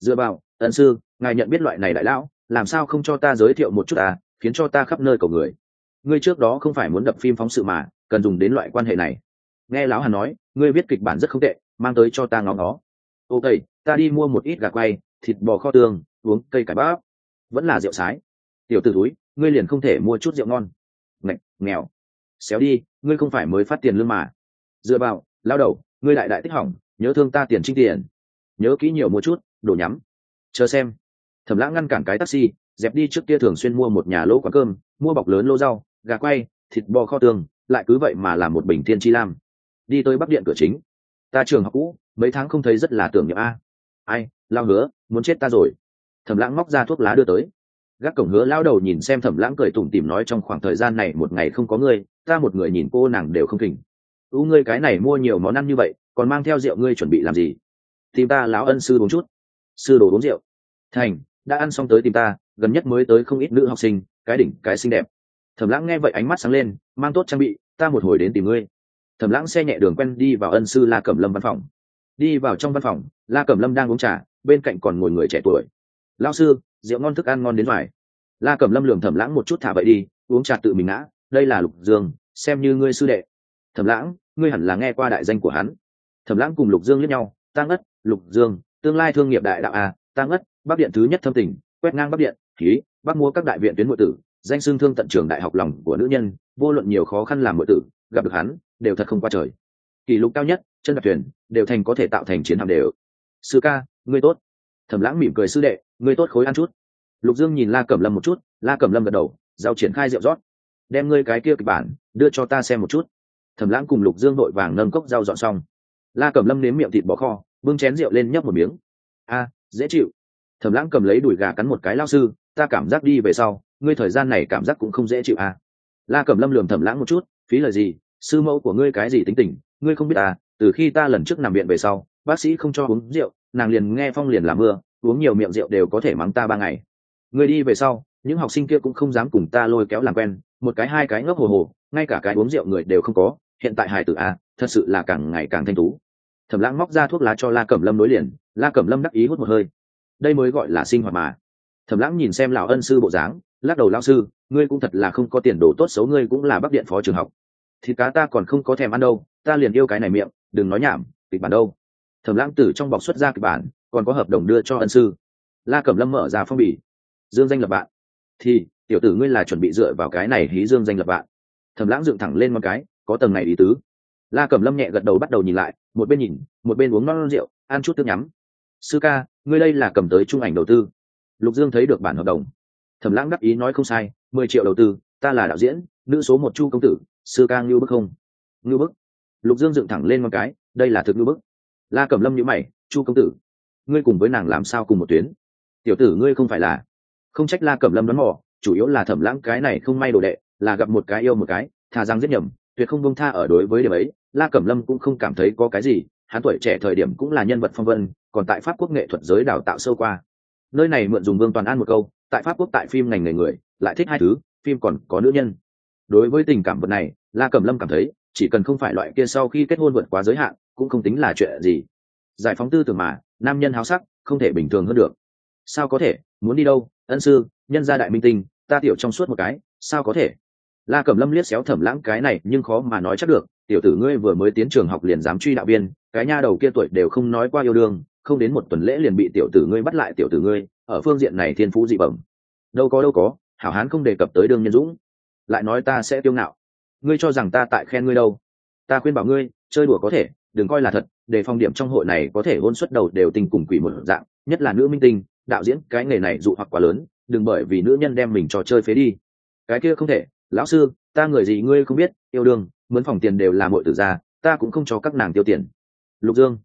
dựa vào tần sư, ngài nhận biết loại này đại lão, làm sao không cho ta giới thiệu một chút à khiến cho ta khắp nơi cầu người. Ngươi trước đó không phải muốn đập phim phóng sự mà, cần dùng đến loại quan hệ này. Nghe lão hàn nói, ngươi viết kịch bản rất không tệ, mang tới cho ta ngó ngó. Ok, ta đi mua một ít gà quay, thịt bò kho tương uống cây cải bắp. Vẫn là rượu sái. Tiểu t ử túi ngươi liền không thể mua chút rượu ngon. Ngạch, nghèo. Xéo đi, ngươi không phải mới phát tiền lương mà. Dựa vào lao đầu, ngươi đại đại tích hỏng, nhớ thương ta tiền trinh tiền. Nhớ kỹ nhiều mua chút đồ nhắm. Chờ xem. Thẩm lãng ngăn cản cái taxi, dẹp đi trước kia thường xuyên mua một nhà lỗ quán cơm, mua bọc lớn lô rau, gà quay, thịt bò kho tường, lại cứ vậy mà làm một bình thiên chi lam. Đi tới bắc điện cửa chính. Ta trường học cũ, mấy tháng không thấy rất là tưởng nhớ a. Ai, lao hứa, muốn chết ta rồi. Thẩm lãng móc ra thuốc lá đưa tới. Gác cổng hứa lao đầu nhìn xem thẩm lãng cười tủm tỉm nói trong khoảng thời gian này một ngày không có ngươi, ta một người nhìn cô nàng đều không kỉnh. U ngươi cái này mua nhiều món ăn như vậy, còn mang theo rượu ngươi chuẩn bị làm gì? Tìm ta lão ân sư uống chút sư đồ uống rượu. Thành, đã ăn xong tới tìm ta, gần nhất mới tới không ít nữ học sinh, cái đỉnh, cái xinh đẹp. Thẩm lãng nghe vậy ánh mắt sáng lên, mang tốt trang bị, ta một hồi đến tìm ngươi. Thẩm lãng xe nhẹ đường quen đi vào ân sư la cẩm lâm văn phòng. Đi vào trong văn phòng, la cẩm lâm đang uống trà, bên cạnh còn ngồi người trẻ tuổi. Lao sư, rượu ngon, thức ăn ngon đến ngoài la cẩm lâm lường thẩm lãng một chút thả vậy đi, uống trà tự mình ngã, đây là lục dương, xem như ngươi sư đệ. Thẩm lãng, ngươi hẳn là nghe qua đại danh của hắn. Thẩm lãng cùng lục dương lẫn nhau tăng ất lục dương tương lai thương nghiệp đại đạo à, a tăng ất bắc điện thứ nhất thâm tình, quét ngang bắc điện, khí bắc mua các đại viện tuyến nội tử, danh xương thương tận trường đại học lòng của nữ nhân, vô luận nhiều khó khăn làm nội tử, gặp được hắn, đều thật không qua trời. Kỷ lục cao nhất, chân đạp thuyền, đều thành có thể tạo thành chiến hạm đều. Sư ca, ngươi tốt. Thẩm lãng mỉm cười sư đệ, ngươi tốt khối ăn chút. Lục dương nhìn la cẩm lâm một chút, la cẩm lâm gật đầu, giao triển khai rượu rót. Đem ngươi cái kia kịch bản, đưa cho ta xem một chút. Thẩm lãng cùng lục dương đội vàng nâng cốc rau dọn xong. La cẩm lâm nếm miệng thịt bò kho bưng chén rượu lên nhấp một miếng. A, dễ chịu. Thẩm lãng cầm lấy đùi gà cắn một cái lao sư, ta cảm giác đi về sau, ngươi thời gian này cảm giác cũng không dễ chịu à. la cẩm lâm lườm thẩm lãng một chút, phí lời gì, sư mẫu của ngươi cái gì tính tình, ngươi không biết à từ khi ta lần trước nằm viện về sau, bác sĩ không cho uống rượu, nàng liền nghe phong liền làm mưa, uống nhiều miệng rượu đều có thể mắng ta ba ngày. Ngươi đi về sau, những học sinh kia cũng không dám cùng ta lôi kéo làm quen, một cái hai cái ngốc hồ hồ, ngay cả cái uống rượu người đều không có, hiện tại hài tử à thật sự là càng ngày càng thanh tú thẩm lãng móc ra thuốc lá cho la cẩm lâm nối liền, la cẩm lâm đắc ý hút một hơi. Đây mới gọi là sinh hoạt mà. Thẩm lãng nhìn xem lão ân sư bộ dáng, lắc đầu, lão sư, ngươi cũng thật là không có tiền đồ tốt xấu, ngươi cũng là bắc điện phó trường học. Thì cá ta còn không có thèm ăn đâu, ta liền yêu cái này miệng, đừng nói nhảm, kịch bản đâu. Thẩm lãng từ trong bọc xuất ra kịch bản, còn có hợp đồng đưa cho ân sư. La cẩm lâm mở ra phong bì. Dương danh lập bạn. Thì, tiểu tử ngươi là chuẩn bị dựa vào cái này hí dương danh lập bạn. Thẩm lãng dựng thẳng lên một cái, có tầng này ý tứ la cẩm lâm nhẹ gật đầu bắt đầu nhìn lại một bên nhìn một bên uống non, non rượu ăn chút thức nhắm. Sư ca ngươi đây là cầm tới trung ảnh đầu tư. Lục dương thấy được bản hợp đồng. Thẩm lãng đắc ý nói không sai mười triệu đầu tư ta là đạo diễn nữ số một chu công tử sư ca ngưu bức không? Ngưu bức. Lục dương dựng thẳng lên một cái đây là thực ngưu bức. La cẩm lâm nhữ mày chu công tử ngươi cùng với nàng làm sao cùng một tuyến? Tiểu tử ngươi không phải là không trách la cẩm lâm đoán mò chủ yếu là thẩm lãng cái này không may đồ đệ là gặp một cái yêu một cái thà rằng giết nhầm tuyệt không bông tha ở đối với điểm ấy, la cẩm lâm cũng không cảm thấy có cái gì, hắn tuổi trẻ thời điểm cũng là nhân vật phong vân, còn tại pháp quốc nghệ thuật giới đào tạo sâu qua. Nơi này mượn dùng vương toàn an một câu, tại pháp quốc tại phim ngành nghề người, lại thích hai thứ, phim còn có nữ nhân. Đối với tình cảm vật này, la cẩm lâm cảm thấy, chỉ cần không phải loại kia sau khi kết hôn vượt quá giới hạn, cũng không tính là chuyện gì. Giải phóng tư tưởng mà, nam nhân háo sắc, không thể bình thường hơn được. Sao có thể? Muốn đi đâu? Ân sư, nhân gia đại minh tinh, ta tiểu trong suốt một cái, sao có thể? La cẩm lâm liếc xéo thẩm lãng cái này, nhưng khó mà nói chắc được, tiểu tử ngươi vừa mới tiến trường học liền dám truy đạo viên, cái nha đầu kia tuổi đều không nói qua yêu đương, không đến một tuần lễ liền bị tiểu tử ngươi bắt lại tiểu tử ngươi, ở phương diện này thiên phú dị bẩm. Đâu có đâu có, hảo hán không đề cập tới đương nhân dũng, lại nói ta sẽ tiêu ngạo. Ngươi cho rằng ta tại khen ngươi đâu? Ta khuyên bảo ngươi, chơi đùa có thể, đừng coi là thật để phong điểm trong hội này có thể hôn suất đầu đều tình cùng quỷ một dạng, nhất là nữ minh tinh, đạo diễn cái nghề này dụ hoặc quá lớn, đừng bởi vì nữ nhân đem mình trò chơi phế đi. Cái kia không thể lão sư, ta người gì ngươi không biết, yêu đương, mướn phòng tiền đều là mọi tử gia, ta cũng không cho các nàng tiêu tiền. Lục dương,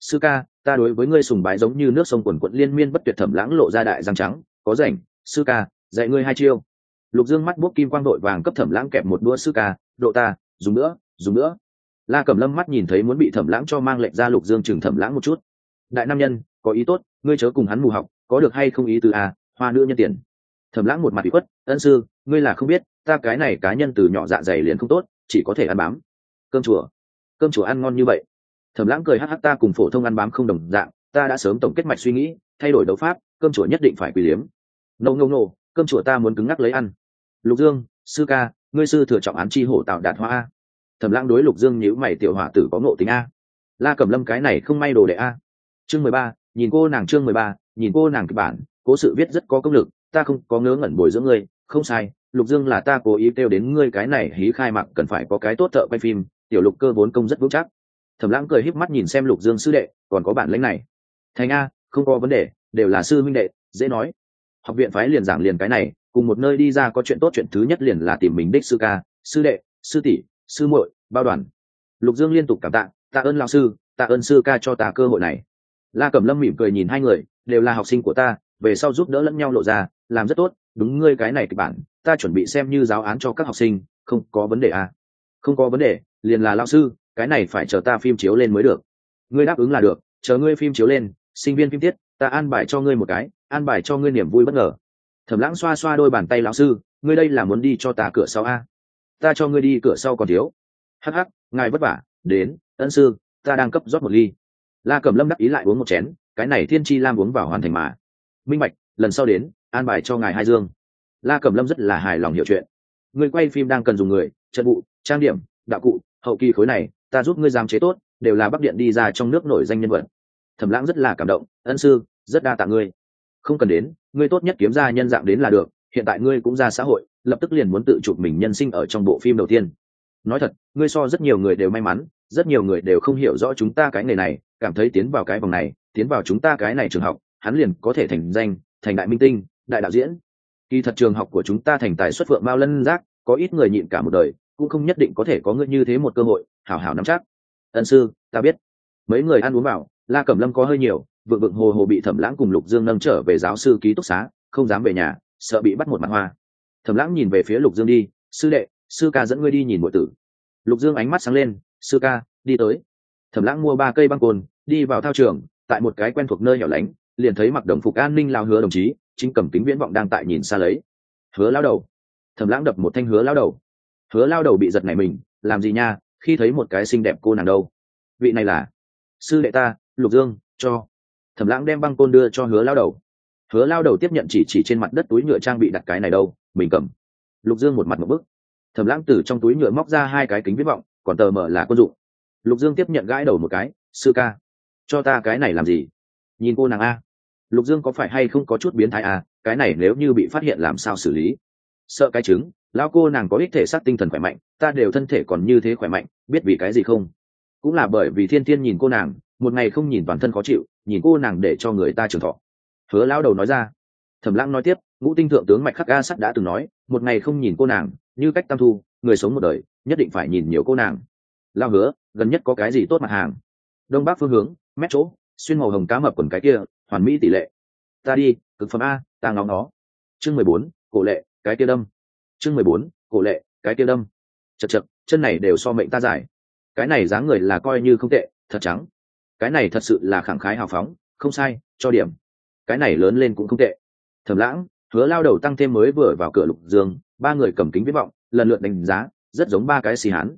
sư ca, ta đối với ngươi sùng bái giống như nước sông quần quận liên miên bất tuyệt thẩm lãng lộ ra đại răng trắng, có rảnh, sư ca, dạy ngươi hai chiêu. Lục dương mắt bút kim quang đội vàng cấp thẩm lãng kẹp một đũa sư ca, độ ta, dùng nữa dùng nữa. La cẩm lâm mắt nhìn thấy muốn bị thẩm lãng cho mang lệnh ra lục dương chừng thẩm lãng một chút. Đại nam nhân, có ý tốt, ngươi chớ cùng hắn mù học, có được hay không ý từ à hoa nữ nhân tiền. Thẩm lãng một mặt bị khuất, ân sư, ngươi là không biết ta cái này cá nhân từ nhỏ dạ dày liền không tốt, chỉ có thể ăn bám. Cơm chùa. Cơm chùa ăn ngon như vậy. Thẩm lãng cười hắc hắc, ta cùng phổ thông ăn bám không đồng dạng, ta đã sớm tổng kết mạch suy nghĩ, thay đổi đấu pháp, cơm chùa nhất định phải quỳ liếm. Nâu nâu nâu cơm chùa ta muốn cứng ngắc lấy ăn. Lục dương, sư ca, ngươi sư thừa trọng án chi hổ tạo đạt hoa a. Thẩm lãng đối lục dương nhữ mày, tiểu hỏa tử có ngộ tính a. La cẩm lâm cái này không may đồ đệ a. Chương mười ba, nhìn cô nàng chương mười ba, nhìn cô nàng kịch bản, cố sự viết rất có công lực, ta không có ngớ ngẩn bồi dưỡng ngươi, không sai lục dương là ta cố ý kêu đến ngươi cái này hí khai mạc cần phải có cái tốt thợ quay phim, tiểu lục cơ vốn công rất vững chắc. Thẩm lãng cười híp mắt nhìn xem lục dương sư đệ, còn có bản lãnh này. Thành a, không có vấn đề, đều là sư minh đệ, dễ nói. Học viện phái liền giảng liền cái này, cùng một nơi đi ra có chuyện tốt chuyện thứ nhất liền là tìm mình đích sư ca, sư đệ, sư tỷ, sư muội, bao đoàn. Lục dương liên tục cảm tạ tạ ơn lao sư, tạ ơn sư ca cho ta cơ hội này. La cẩm lâm mỉm cười nhìn hai người, đều là học sinh của ta, về sau giúp đỡ lẫn nhau lộ ra, làm rất tốt, đúng ngươi cái này kịch bản ta chuẩn bị xem như giáo án cho các học sinh, không có vấn đề à. không có vấn đề, liền là lao sư, cái này phải chờ ta phim chiếu lên mới được. Ngươi đáp ứng là được, chờ ngươi phim chiếu lên, sinh viên phim tiết, ta an bài cho ngươi một cái, an bài cho ngươi niềm vui bất ngờ. Thẩm lãng xoa xoa đôi bàn tay lão sư, ngươi đây là muốn đi cho ta cửa sau a ta cho ngươi đi cửa sau còn thiếu. Hh ngài vất vả, đến, ân sư, ta đang cấp rót một ly. La cẩm lâm đắc ý lại uống một chén, cái này thiên chi lam uống vào hoàn thành mà. Minh bạch, lần sau đến, an bài cho ngài hai dương la cẩm lâm rất là hài lòng hiểu chuyện. Người quay phim đang cần dùng người, trận vụ, trang điểm, đạo cụ, hậu kỳ khối này, ta giúp ngươi giam chế tốt, đều là bắc điện đi ra trong nước nổi danh nhân vật. Thẩm lãng rất là cảm động, ân sư, rất đa tạ ngươi. Không cần đến, ngươi tốt nhất kiếm ra nhân dạng đến là được, hiện tại ngươi cũng ra xã hội, lập tức liền muốn tự chụp mình nhân sinh ở trong bộ phim đầu tiên. Nói thật, ngươi so rất nhiều người đều may mắn, rất nhiều người đều không hiểu rõ chúng ta cái nghề này, cảm thấy tiến vào cái vòng này, tiến vào chúng ta cái này trường học, hắn liền có thể thành danh, thành đại minh tinh, đại đạo diễn kỳ thật trường học của chúng ta thành tài xuất vượng bao lân giác, có ít người nhịn cả một đời, cũng không nhất định có thể có ngươi như thế một cơ hội, hảo hảo nắm chắc. Ân sư, ta biết. Mấy người ăn uống vào, la cẩm lâm có hơi nhiều, vượng vượng hồ hồ bị thẩm lãng cùng lục dương nâng trở về giáo sư ký túc xá, không dám về nhà, sợ bị bắt một mặt hoa. Thẩm lãng nhìn về phía lục dương đi, sư đệ, sư ca dẫn ngươi đi nhìn mọi tử. Lục dương ánh mắt sáng lên, sư ca, đi tới. Thẩm lãng mua ba cây băng cồn đi vào thao trường, tại một cái quen thuộc nơi hẻo lánh, liền thấy mặc đồng phục an ninh lao hứa đồng chí chính cầm kính viễn vọng đang tại nhìn xa lấy. Hứa lao đầu. Thẩm lãng đập một thanh hứa lao đầu. Hứa lao đầu bị giật này mình, làm gì nha, khi thấy một cái xinh đẹp cô nàng đâu? Vị này là sư đệ ta, lục dương, cho. Thẩm lãng đem băng côn đưa cho hứa lao đầu. Hứa lao đầu tiếp nhận chỉ chỉ trên mặt đất túi nhựa trang bị đặt cái này đâu, mình cầm. Lục dương một mặt một bức. Thẩm lãng từ trong túi nhựa móc ra hai cái kính viết vọng, còn tờ mở là quân dụng. Lục dương tiếp nhận gãi đầu một cái, sư ca, cho ta cái này làm gì? Nhìn cô nàng a lục dương có phải hay không có chút biến thái à? cái này nếu như bị phát hiện làm sao xử lý? Sợ cái chứng lao cô nàng có ích thể xác tinh thần khỏe mạnh, ta đều thân thể còn như thế khỏe mạnh, biết vì cái gì không? Cũng là bởi vì thiên thiên nhìn cô nàng, một ngày không nhìn toàn thân khó chịu, nhìn cô nàng để cho người ta trường thọ. Hứa lao đầu nói ra. Thẩm lãng nói tiếp, ngũ tinh thượng tướng mạch khắc ga sắt đã từng nói, một ngày không nhìn cô nàng, như cách tam thu, người sống một đời, nhất định phải nhìn nhiều cô nàng. Lao hứa, gần nhất có cái gì tốt mặt hàng? Đông bắc phương hướng, mét chỗ, xuyên màu hồng cá mập quần cái kia hoàn mỹ tỷ lệ. Ta đi, cực phẩm a, ta ngóng nó. Chương mười bốn, cổ lệ, cái kia đâm. Chương mười bốn, cổ lệ, cái kia đâm. Chật chật, chân này đều so mệnh ta dài cái này dáng người là coi như không tệ, thật trắng. Cái này thật sự là khẳng khái hào phóng, không sai, cho điểm. Cái này lớn lên cũng không tệ. Thẩm lãng, hứa lao đầu tăng thêm mới vừa vào cửa lục dương, ba người cầm kính viết vọng, lần lượt đánh giá, rất giống ba cái xì hán.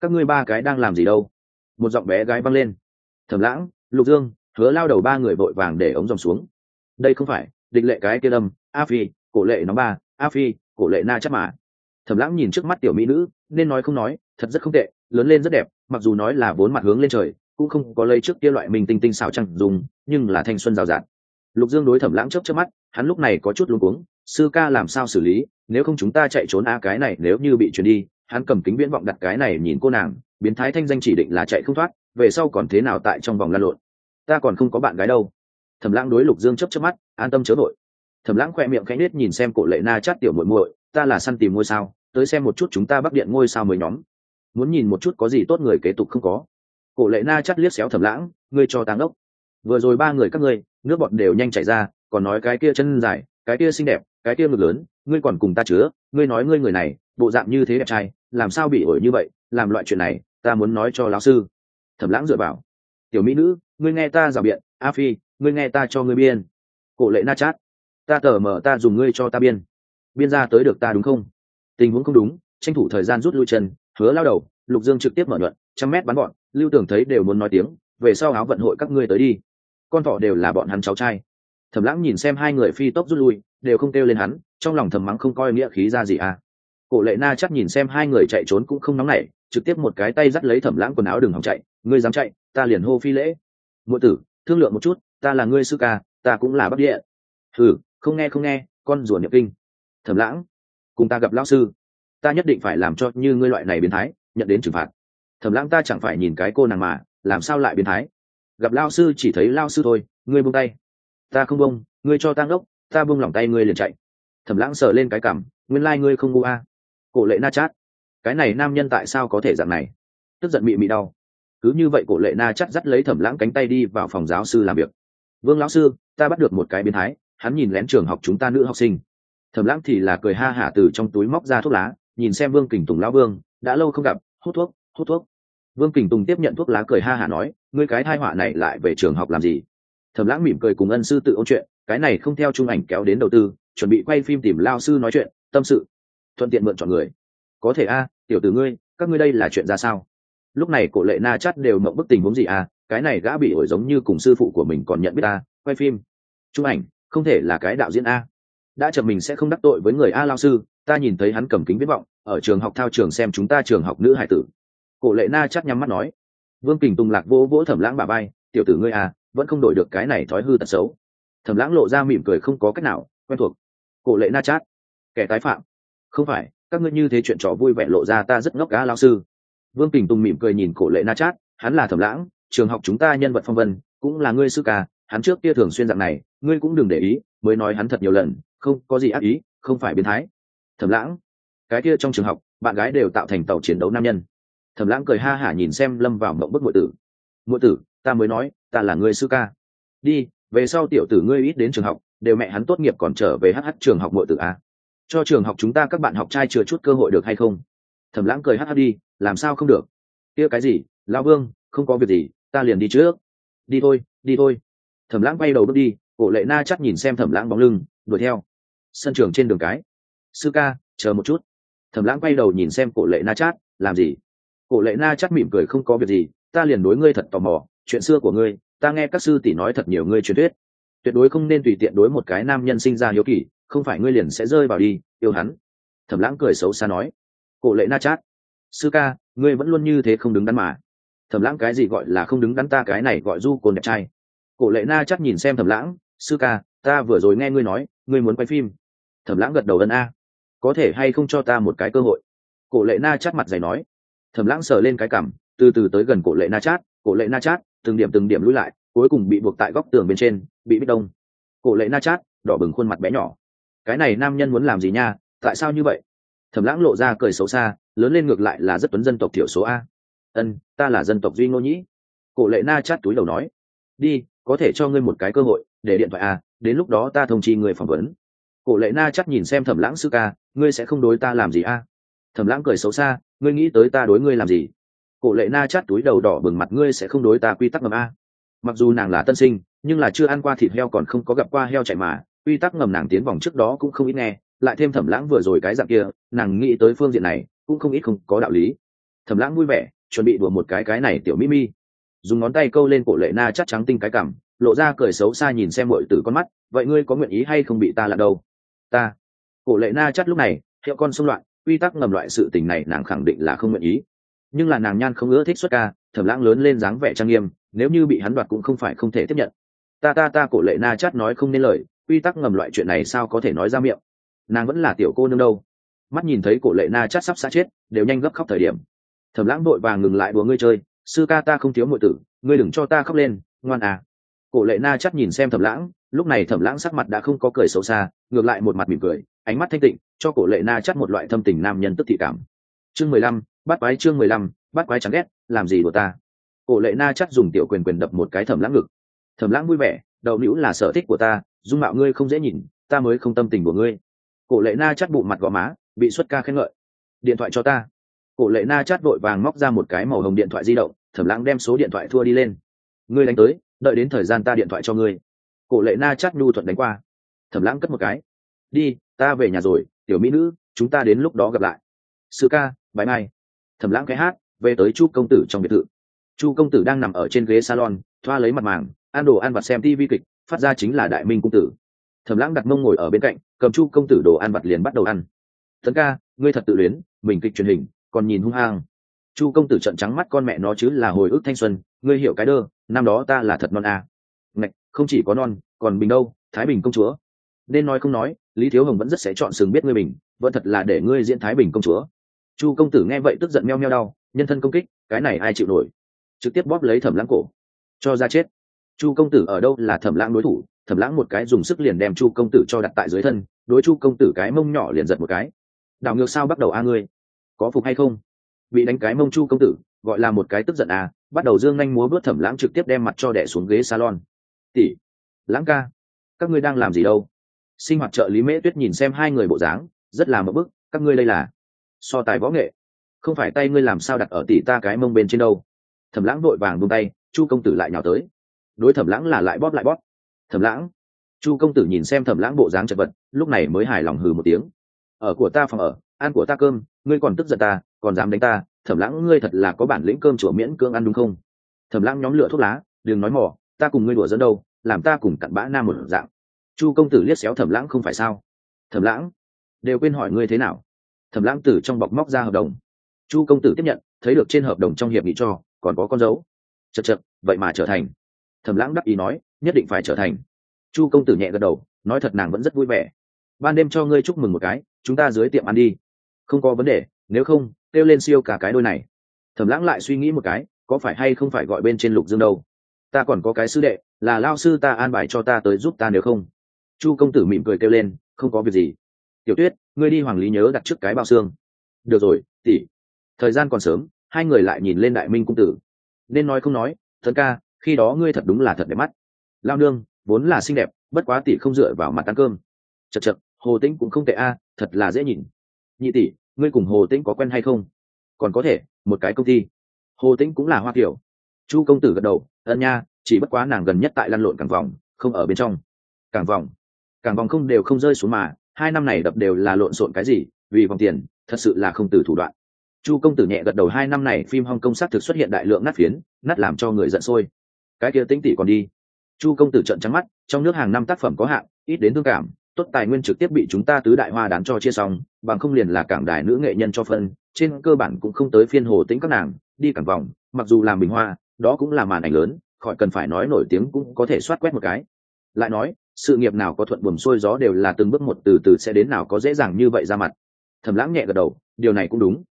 Các ngươi ba cái đang làm gì đâu? Một giọng bé gái văng lên. Thẩm lãng, lục dương hứa lao đầu ba người vội vàng để ống dòng xuống. Đây không phải, địch lệ cái kia đâm, a phi, cổ lệ nó ba, a phi, cổ lệ na chắc mà. Thầm lãng nhìn trước mắt tiểu mỹ nữ, nên nói không nói, thật rất không tệ, lớn lên rất đẹp, mặc dù nói là vốn mặt hướng lên trời, cũng không có lấy trước kia loại mình tinh tinh xảo trăng dùng, nhưng là thanh xuân rào rạt. Lục dương đối thẩm lãng chớp chớp mắt, hắn lúc này có chút luống cuống, sư ca làm sao xử lý, nếu không chúng ta chạy trốn a cái này, nếu như bị chuyển đi, hắn cầm kính viễn vọng đặt cái này nhìn cô nàng, biến thái thanh danh chỉ định là chạy không thoát, về sau còn thế nào tại trong vòng lan lộn ta còn không có bạn gái đâu. Thẩm lãng đối lục dương chấp chấp mắt, an tâm chớ vội. Thẩm lãng khoe miệng khẽ nết nhìn xem cổ lệ na chát tiểu muội muội, ta là săn tìm ngôi sao, tới xem một chút chúng ta bắc điện ngôi sao mới nhóm. Muốn nhìn một chút có gì tốt người kế tục không có. Cổ lệ na chắt liếc xéo thẩm lãng, ngươi cho táng ốc vừa rồi ba người các ngươi, nước bọt đều nhanh chảy ra, còn nói cái kia chân dài, cái kia xinh đẹp, cái kia ngực lớn, ngươi còn cùng ta chứa, ngươi nói ngươi người này, bộ dạng như thế đẹp trai, làm sao bị ổi như vậy, làm loại chuyện này, ta muốn nói cho lão sư. Thẩm lãng dựa vào. Tiểu mỹ nữ ngươi nghe ta rào biện, a phi, ngươi nghe ta cho ngươi biên. Cổ lệ na chát. Ta tờ mở ta dùng ngươi cho ta biên. Biên ra tới được ta đúng không? Tình huống không đúng, tranh thủ thời gian rút lui chân, hứa lao đầu, lục dương trực tiếp mở luận, trăm mét bắn bọn, lưu tưởng thấy đều muốn nói tiếng, về sau áo vận hội các ngươi tới đi. Con thỏ đều là bọn hắn cháu trai. Thẩm lãng nhìn xem hai người phi tốc rút lui, đều không kêu lên hắn, trong lòng thầm mắng không coi nghĩa khí ra gì à. Cổ lệ na chắc nhìn xem hai người chạy trốn cũng không nóng nảy, trực tiếp một cái tay dắt lấy thẩm lãng quần áo đừng hòng chạy, ngươi dám chạy, ta liền hô phi lễ ngụ tử, thương lượng một chút, ta là ngươi sư ca, ta cũng là bắc địa. Thử không nghe không nghe, con rùa niệm kinh. Thẩm lãng, cùng ta gặp lão sư. Ta nhất định phải làm cho như ngươi loại này biến thái, nhận đến trừng phạt. Thẩm lãng ta chẳng phải nhìn cái cô nàng mà, làm sao lại biến thái? Gặp lao sư chỉ thấy lao sư thôi, ngươi buông tay. Ta không buông, ngươi cho tang ngốc, ta buông lỏng tay ngươi liền chạy. Thẩm lãng sờ lên cái cảm, nguyên lai、like、ngươi không ngu a. Cổ lệ na chát. Cái này nam nhân tại sao có thể dạng này? Tức giận mị mị đau cứ như vậy cổ lệ na chắt dắt lấy thẩm lãng cánh tay đi vào phòng giáo sư làm việc. Vương lão sư, ta bắt được một cái biến thái, hắn nhìn lén trường học chúng ta nữ học sinh. Thẩm lãng thì là cười ha hả từ trong túi móc ra thuốc lá, nhìn xem vương kình tùng lão vương, đã lâu không gặp, hút thuốc hút thuốc. Vương kình tùng tiếp nhận thuốc lá cười ha hả nói, ngươi cái thai họa này lại về trường học làm gì? Thẩm lãng mỉm cười cùng ân sư tự ôn chuyện, cái này không theo chung ảnh kéo đến đầu tư, chuẩn bị quay phim tìm lao sư nói chuyện, tâm sự. Thuận tiện mượn chọn người. Có thể a, tiểu tử ngươi, các ngươi đây là chuyện ra sao? Lúc này cổ lệ na chắt đều mộng bức tình huống gì à? Cái này gã bị ổi giống như cùng sư phụ của mình còn nhận biết ta, quay phim. Chụp ảnh, không thể là cái đạo diễn a. Đã chậm mình sẽ không đắc tội với người a lao sư, ta nhìn thấy hắn cầm kính viết vọng, ở trường học thao trường xem chúng ta trường học nữ hải tử. Cổ lệ na chắc nhắm mắt nói. Vương kình tùng lạc vỗ vỗ thẩm lãng bà bay tiểu tử ngươi à vẫn không đổi được cái này thói hư tật xấu. Thẩm lãng lộ ra mỉm cười không có cách nào, quen thuộc. Cổ lệ na chát, kẻ tái phạm. Không phải, các ngươi như thế chuyện trò vui vẻ lộ ra ta rất ngốc cá lao sư vương kình tùng mỉm cười nhìn cổ lệ na chát, hắn là thẩm lãng, trường học chúng ta nhân vật phong vân, cũng là ngươi sư ca, hắn trước kia thường xuyên dạng này, ngươi cũng đừng để ý, mới nói hắn thật nhiều lần, không có gì ác ý, không phải biến thái. Thẩm lãng, cái kia trong trường học, bạn gái đều tạo thành tàu chiến đấu nam nhân. Thẩm lãng cười ha hả nhìn xem lâm vào mộng bức ngụy tử. Ngụy tử, ta mới nói, ta là ngươi sư ca. Đi, về sau tiểu tử ngươi ít đến trường học, đều mẹ hắn tốt nghiệp còn trở về hh trường học ngụy tử a cho trường học chúng ta các bạn học trai chừa chút cơ hội được hay không? Thẩm lãng cười hh đi làm sao không được? Kia cái gì? Lão vương, không có việc gì, ta liền đi trước. Đi thôi đi thôi. Thẩm lãng bay đầu bước đi, cổ lệ na chắc nhìn xem thẩm lãng bóng lưng, đuổi theo. Sân trường trên đường cái. Sư ca, chờ một chút. Thẩm lãng quay đầu nhìn xem cổ lệ na chát làm gì? Cổ lệ na chát mỉm cười không có việc gì, ta liền đối ngươi thật tò mò, chuyện xưa của ngươi, ta nghe các sư tỷ nói thật nhiều ngươi truyền thuyết. Tuyệt đối không nên tùy tiện đối một cái nam nhân sinh ra hiếu kỳ, không phải ngươi liền sẽ rơi vào đi, yêu hắn. Thẩm lãng cười xấu xa nói. Cổ lệ na chát sư ca, ngươi vẫn luôn như thế không đứng đắn mà. Thẩm lãng cái gì gọi là không đứng đắn ta cái này gọi du cồn đẹp trai. Cổ lệ na chắc nhìn xem thẩm lãng, sư ca, ta vừa rồi nghe ngươi nói, ngươi muốn quay phim. Thẩm lãng gật đầu ân a. Có thể hay không cho ta một cái cơ hội? Cổ lệ na chát mặt dày nói. Thẩm lãng sờ lên cái cằm, từ từ tới gần cổ lệ na chát, cổ lệ na chát, từng điểm từng điểm lui lại, cuối cùng bị buộc tại góc tường bên trên, bị bích đông. Cổ lệ na chát, đỏ bừng khuôn mặt bé nhỏ. Cái này nam nhân muốn làm gì nha? Tại sao như vậy? Thẩm lãng lộ ra cười xấu xa, lớn lên ngược lại là rất tuấn dân tộc thiểu số a. Ân, ta là dân tộc duy ngô nhĩ. Cổ lệ na chát túi đầu nói. Đi, có thể cho ngươi một cái cơ hội, để điện thoại a, đến lúc đó ta thông chi người phỏng vấn. Cổ lệ na chắc nhìn xem thẩm lãng sư ca, ngươi sẽ không đối ta làm gì a. Thẩm lãng cười xấu xa, ngươi nghĩ tới ta đối ngươi làm gì? Cổ lệ na chắt túi đầu đỏ bừng mặt, ngươi sẽ không đối ta quy tắc ngầm a. Mặc dù nàng là tân sinh, nhưng là chưa ăn qua thịt heo còn không có gặp qua heo chạy mà, quy tắc ngầm nàng tiến vòng trước đó cũng không ít nghe lại thêm thẩm lãng vừa rồi cái dạng kia, nàng nghĩ tới phương diện này, cũng không ít không có đạo lý. Thẩm lãng vui vẻ, chuẩn bị đùa một cái cái này tiểu mỹ mi. Dùng ngón tay câu lên cổ lệ na chắc trắng tinh cái cảm, lộ ra cười xấu xa nhìn xem mọi từ con mắt, vậy ngươi có nguyện ý hay không bị ta là đâu? Ta. Cổ lệ na chắc lúc này, hiệu con xung loạn, quy tắc ngầm loại sự tình này nàng khẳng định là không nguyện ý. Nhưng là nàng nhan không ưa thích xuất ca, thẩm lãng lớn lên dáng vẻ trang nghiêm, nếu như bị hắn đoạt cũng không phải không thể tiếp nhận. Ta ta ta, cổ lệ na chát nói không nên lời, quy tắc ngầm loại chuyện này sao có thể nói ra miệng? Nàng vẫn là tiểu cô nương đâu. Mắt nhìn thấy cổ lệ na chát sắp xa chết, đều nhanh gấp khóc thời điểm. Thẩm lãng đội và ngừng lại, đùa ngươi chơi, sư ca ta không thiếu mọi tử, ngươi đừng cho ta khóc lên, ngoan à. Cổ lệ na chát nhìn xem thẩm lãng, lúc này thẩm lãng sắc mặt đã không có cười xấu xa, ngược lại một mặt mỉm cười, ánh mắt thanh tịnh, cho cổ lệ na chát một loại thâm tình nam nhân tức thị cảm. Chương mười lăm, bắt quái chương mười lăm, bắt quái chẳng ghét, làm gì của ta? Cổ lệ na chắt dùng tiểu quyền quyền đập một cái thẩm lãng ngực. Thẩm lãng vui vẻ đầu nữ là sở thích của ta, dung mạo ngươi không dễ nhìn, ta mới không tâm tình của ngươi cổ lệ na chắt bụng mặt gò má, bị xuất ca khen ngợi. Điện thoại cho ta. Cổ lệ na chắt vội vàng móc ra một cái màu hồng điện thoại di động, thẩm lãng đem số điện thoại thua đi lên. Ngươi đánh tới, đợi đến thời gian ta điện thoại cho ngươi. Cổ lệ na chắt nhu thuận đánh qua. Thẩm lãng cất một cái. Đi, ta về nhà rồi, tiểu mỹ nữ, chúng ta đến lúc đó gặp lại. Sư ca bãi mai. Thẩm lãng cái hát, về tới chu công tử trong biệt thự. Chu công tử đang nằm ở trên ghế salon, thoa lấy mặt màng, ăn đồ ăn vặt xem tv kịch, phát ra chính là đại minh công tử thẩm lãng đặt mông ngồi ở bên cạnh, cầm chu công tử đồ ăn vặt liền bắt đầu ăn. Tấn ca, ngươi thật tự luyến, mình kịch truyền hình, còn nhìn hung hăng. Chu công tử trận trắng mắt, con mẹ nó chứ là hồi ức thanh xuân, ngươi hiểu cái đơ, năm đó ta là thật non à. ngạch, không chỉ có non, còn bình đâu, thái bình công chúa. Nên nói không nói, lý thiếu hồng vẫn rất sẽ chọn sừng biết ngươi bình vẫn thật là để ngươi diễn thái bình công chúa. Chu công tử nghe vậy tức giận meo meo đau, nhân thân công kích, cái này ai chịu nổi? Trực tiếp bóp lấy thẩm lãng cổ. Cho ra chết. Chu công tử ở đâu là thẩm lãng đối thủ? Thẩm lãng một cái dùng sức liền đem chu công tử cho đặt tại dưới thân, đối chu công tử cái mông nhỏ liền giật một cái. Đảo ngược sao bắt đầu a ngươi? Có phục hay không? Bị đánh cái mông chu công tử, gọi là một cái tức giận à bắt đầu dương nhanh múa bước thẩm lãng trực tiếp đem mặt cho đẻ xuống ghế salon. Tỷ, lãng ca, các ngươi đang làm gì đâu? Sinh hoạt trợ lý mễ tuyết nhìn xem hai người bộ dáng, rất là mập bức, các ngươi đây là so tài võ nghệ. Không phải tay ngươi làm sao đặt ở tỷ ta cái mông bên trên đâu. Thẩm lãng vội vàng buông tay, chu công tử lại nhào tới. Đối thẩm lãng là lại bóp lại bóp thẩm lãng. Chu công tử nhìn xem thẩm lãng bộ dáng chật vật, lúc này mới hài lòng hừ một tiếng. Ở của ta phòng ở, ăn của ta cơm, ngươi còn tức giận ta, còn dám đánh ta, thẩm lãng ngươi thật là có bản lĩnh cơm chùa miễn cưỡng ăn đúng không? Thẩm lãng nhóm lửa thuốc lá, đừng nói mỏ ta cùng ngươi đùa dẫn đâu, làm ta cùng cặn bã nam một dạng. Chu công tử liếc xéo thẩm lãng không phải sao? Thẩm lãng, đều quên hỏi ngươi thế nào? Thẩm lãng từ trong bọc móc ra hợp đồng. Chu công tử tiếp nhận, thấy được trên hợp đồng trong hiệp nghị cho, còn có con dấu. Chật chật, vậy mà trở thành. Thẩm lãng đắc ý nói nhất định phải trở thành. Chu công tử nhẹ gật đầu, nói thật nàng vẫn rất vui vẻ. Ban đêm cho ngươi chúc mừng một cái, chúng ta dưới tiệm ăn đi. Không có vấn đề, nếu không, kêu lên siêu cả cái đôi này. Thẩm lãng lại suy nghĩ một cái, có phải hay không phải gọi bên trên lục dương đâu? Ta còn có cái sư đệ, là lao sư ta an bài cho ta tới giúp ta nếu không. Chu công tử mỉm cười kêu lên, không có việc gì. Tiểu tuyết, ngươi đi hoàng lý nhớ đặt trước cái bao xương. Được rồi, tỷ. Thời gian còn sớm, hai người lại nhìn lên đại minh cung tử. Nên nói không nói, thần ca, khi đó ngươi thật đúng là thật đẹp mắt lao nương, vốn là xinh đẹp, bất quá tỷ không dựa vào mặt ăn cơm. Chật chật, hồ tĩnh cũng không tệ a, thật là dễ nhìn. Nhị tỷ, ngươi cùng hồ tĩnh có quen hay không? Còn có thể, một cái công ty. Hồ tĩnh cũng là hoa kiểu. Chu công tử gật đầu, ân nha, chỉ bất quá nàng gần nhất tại lăn lộn cảng vòng, không ở bên trong. Cảng vòng. Cảng vòng không đều không rơi xuống mà, hai năm này đập đều là lộn xộn cái gì, vì vòng tiền, thật sự là không từ thủ đoạn. Chu công tử nhẹ gật đầu, hai năm này phim hong kong xác thực xuất hiện đại lượng nát phiến, nát làm cho người giận sôi. Cái kia tính tỷ còn đi chu công tử trận trắng mắt, trong nước hàng năm tác phẩm có hạn, ít đến thương cảm, tốt tài nguyên trực tiếp bị chúng ta tứ đại hoa đán cho chia xong, bằng không liền là cảng đài nữ nghệ nhân cho phân, trên cơ bản cũng không tới phiên hồ tính các nàng, đi cảng vòng, mặc dù làm bình hoa, đó cũng là màn ảnh lớn, khỏi cần phải nói nổi tiếng cũng có thể soát quét một cái. Lại nói, sự nghiệp nào có thuận buồm xuôi gió đều là từng bước một từ từ sẽ đến nào có dễ dàng như vậy ra mặt. Thầm lãng nhẹ gật đầu, điều này cũng đúng.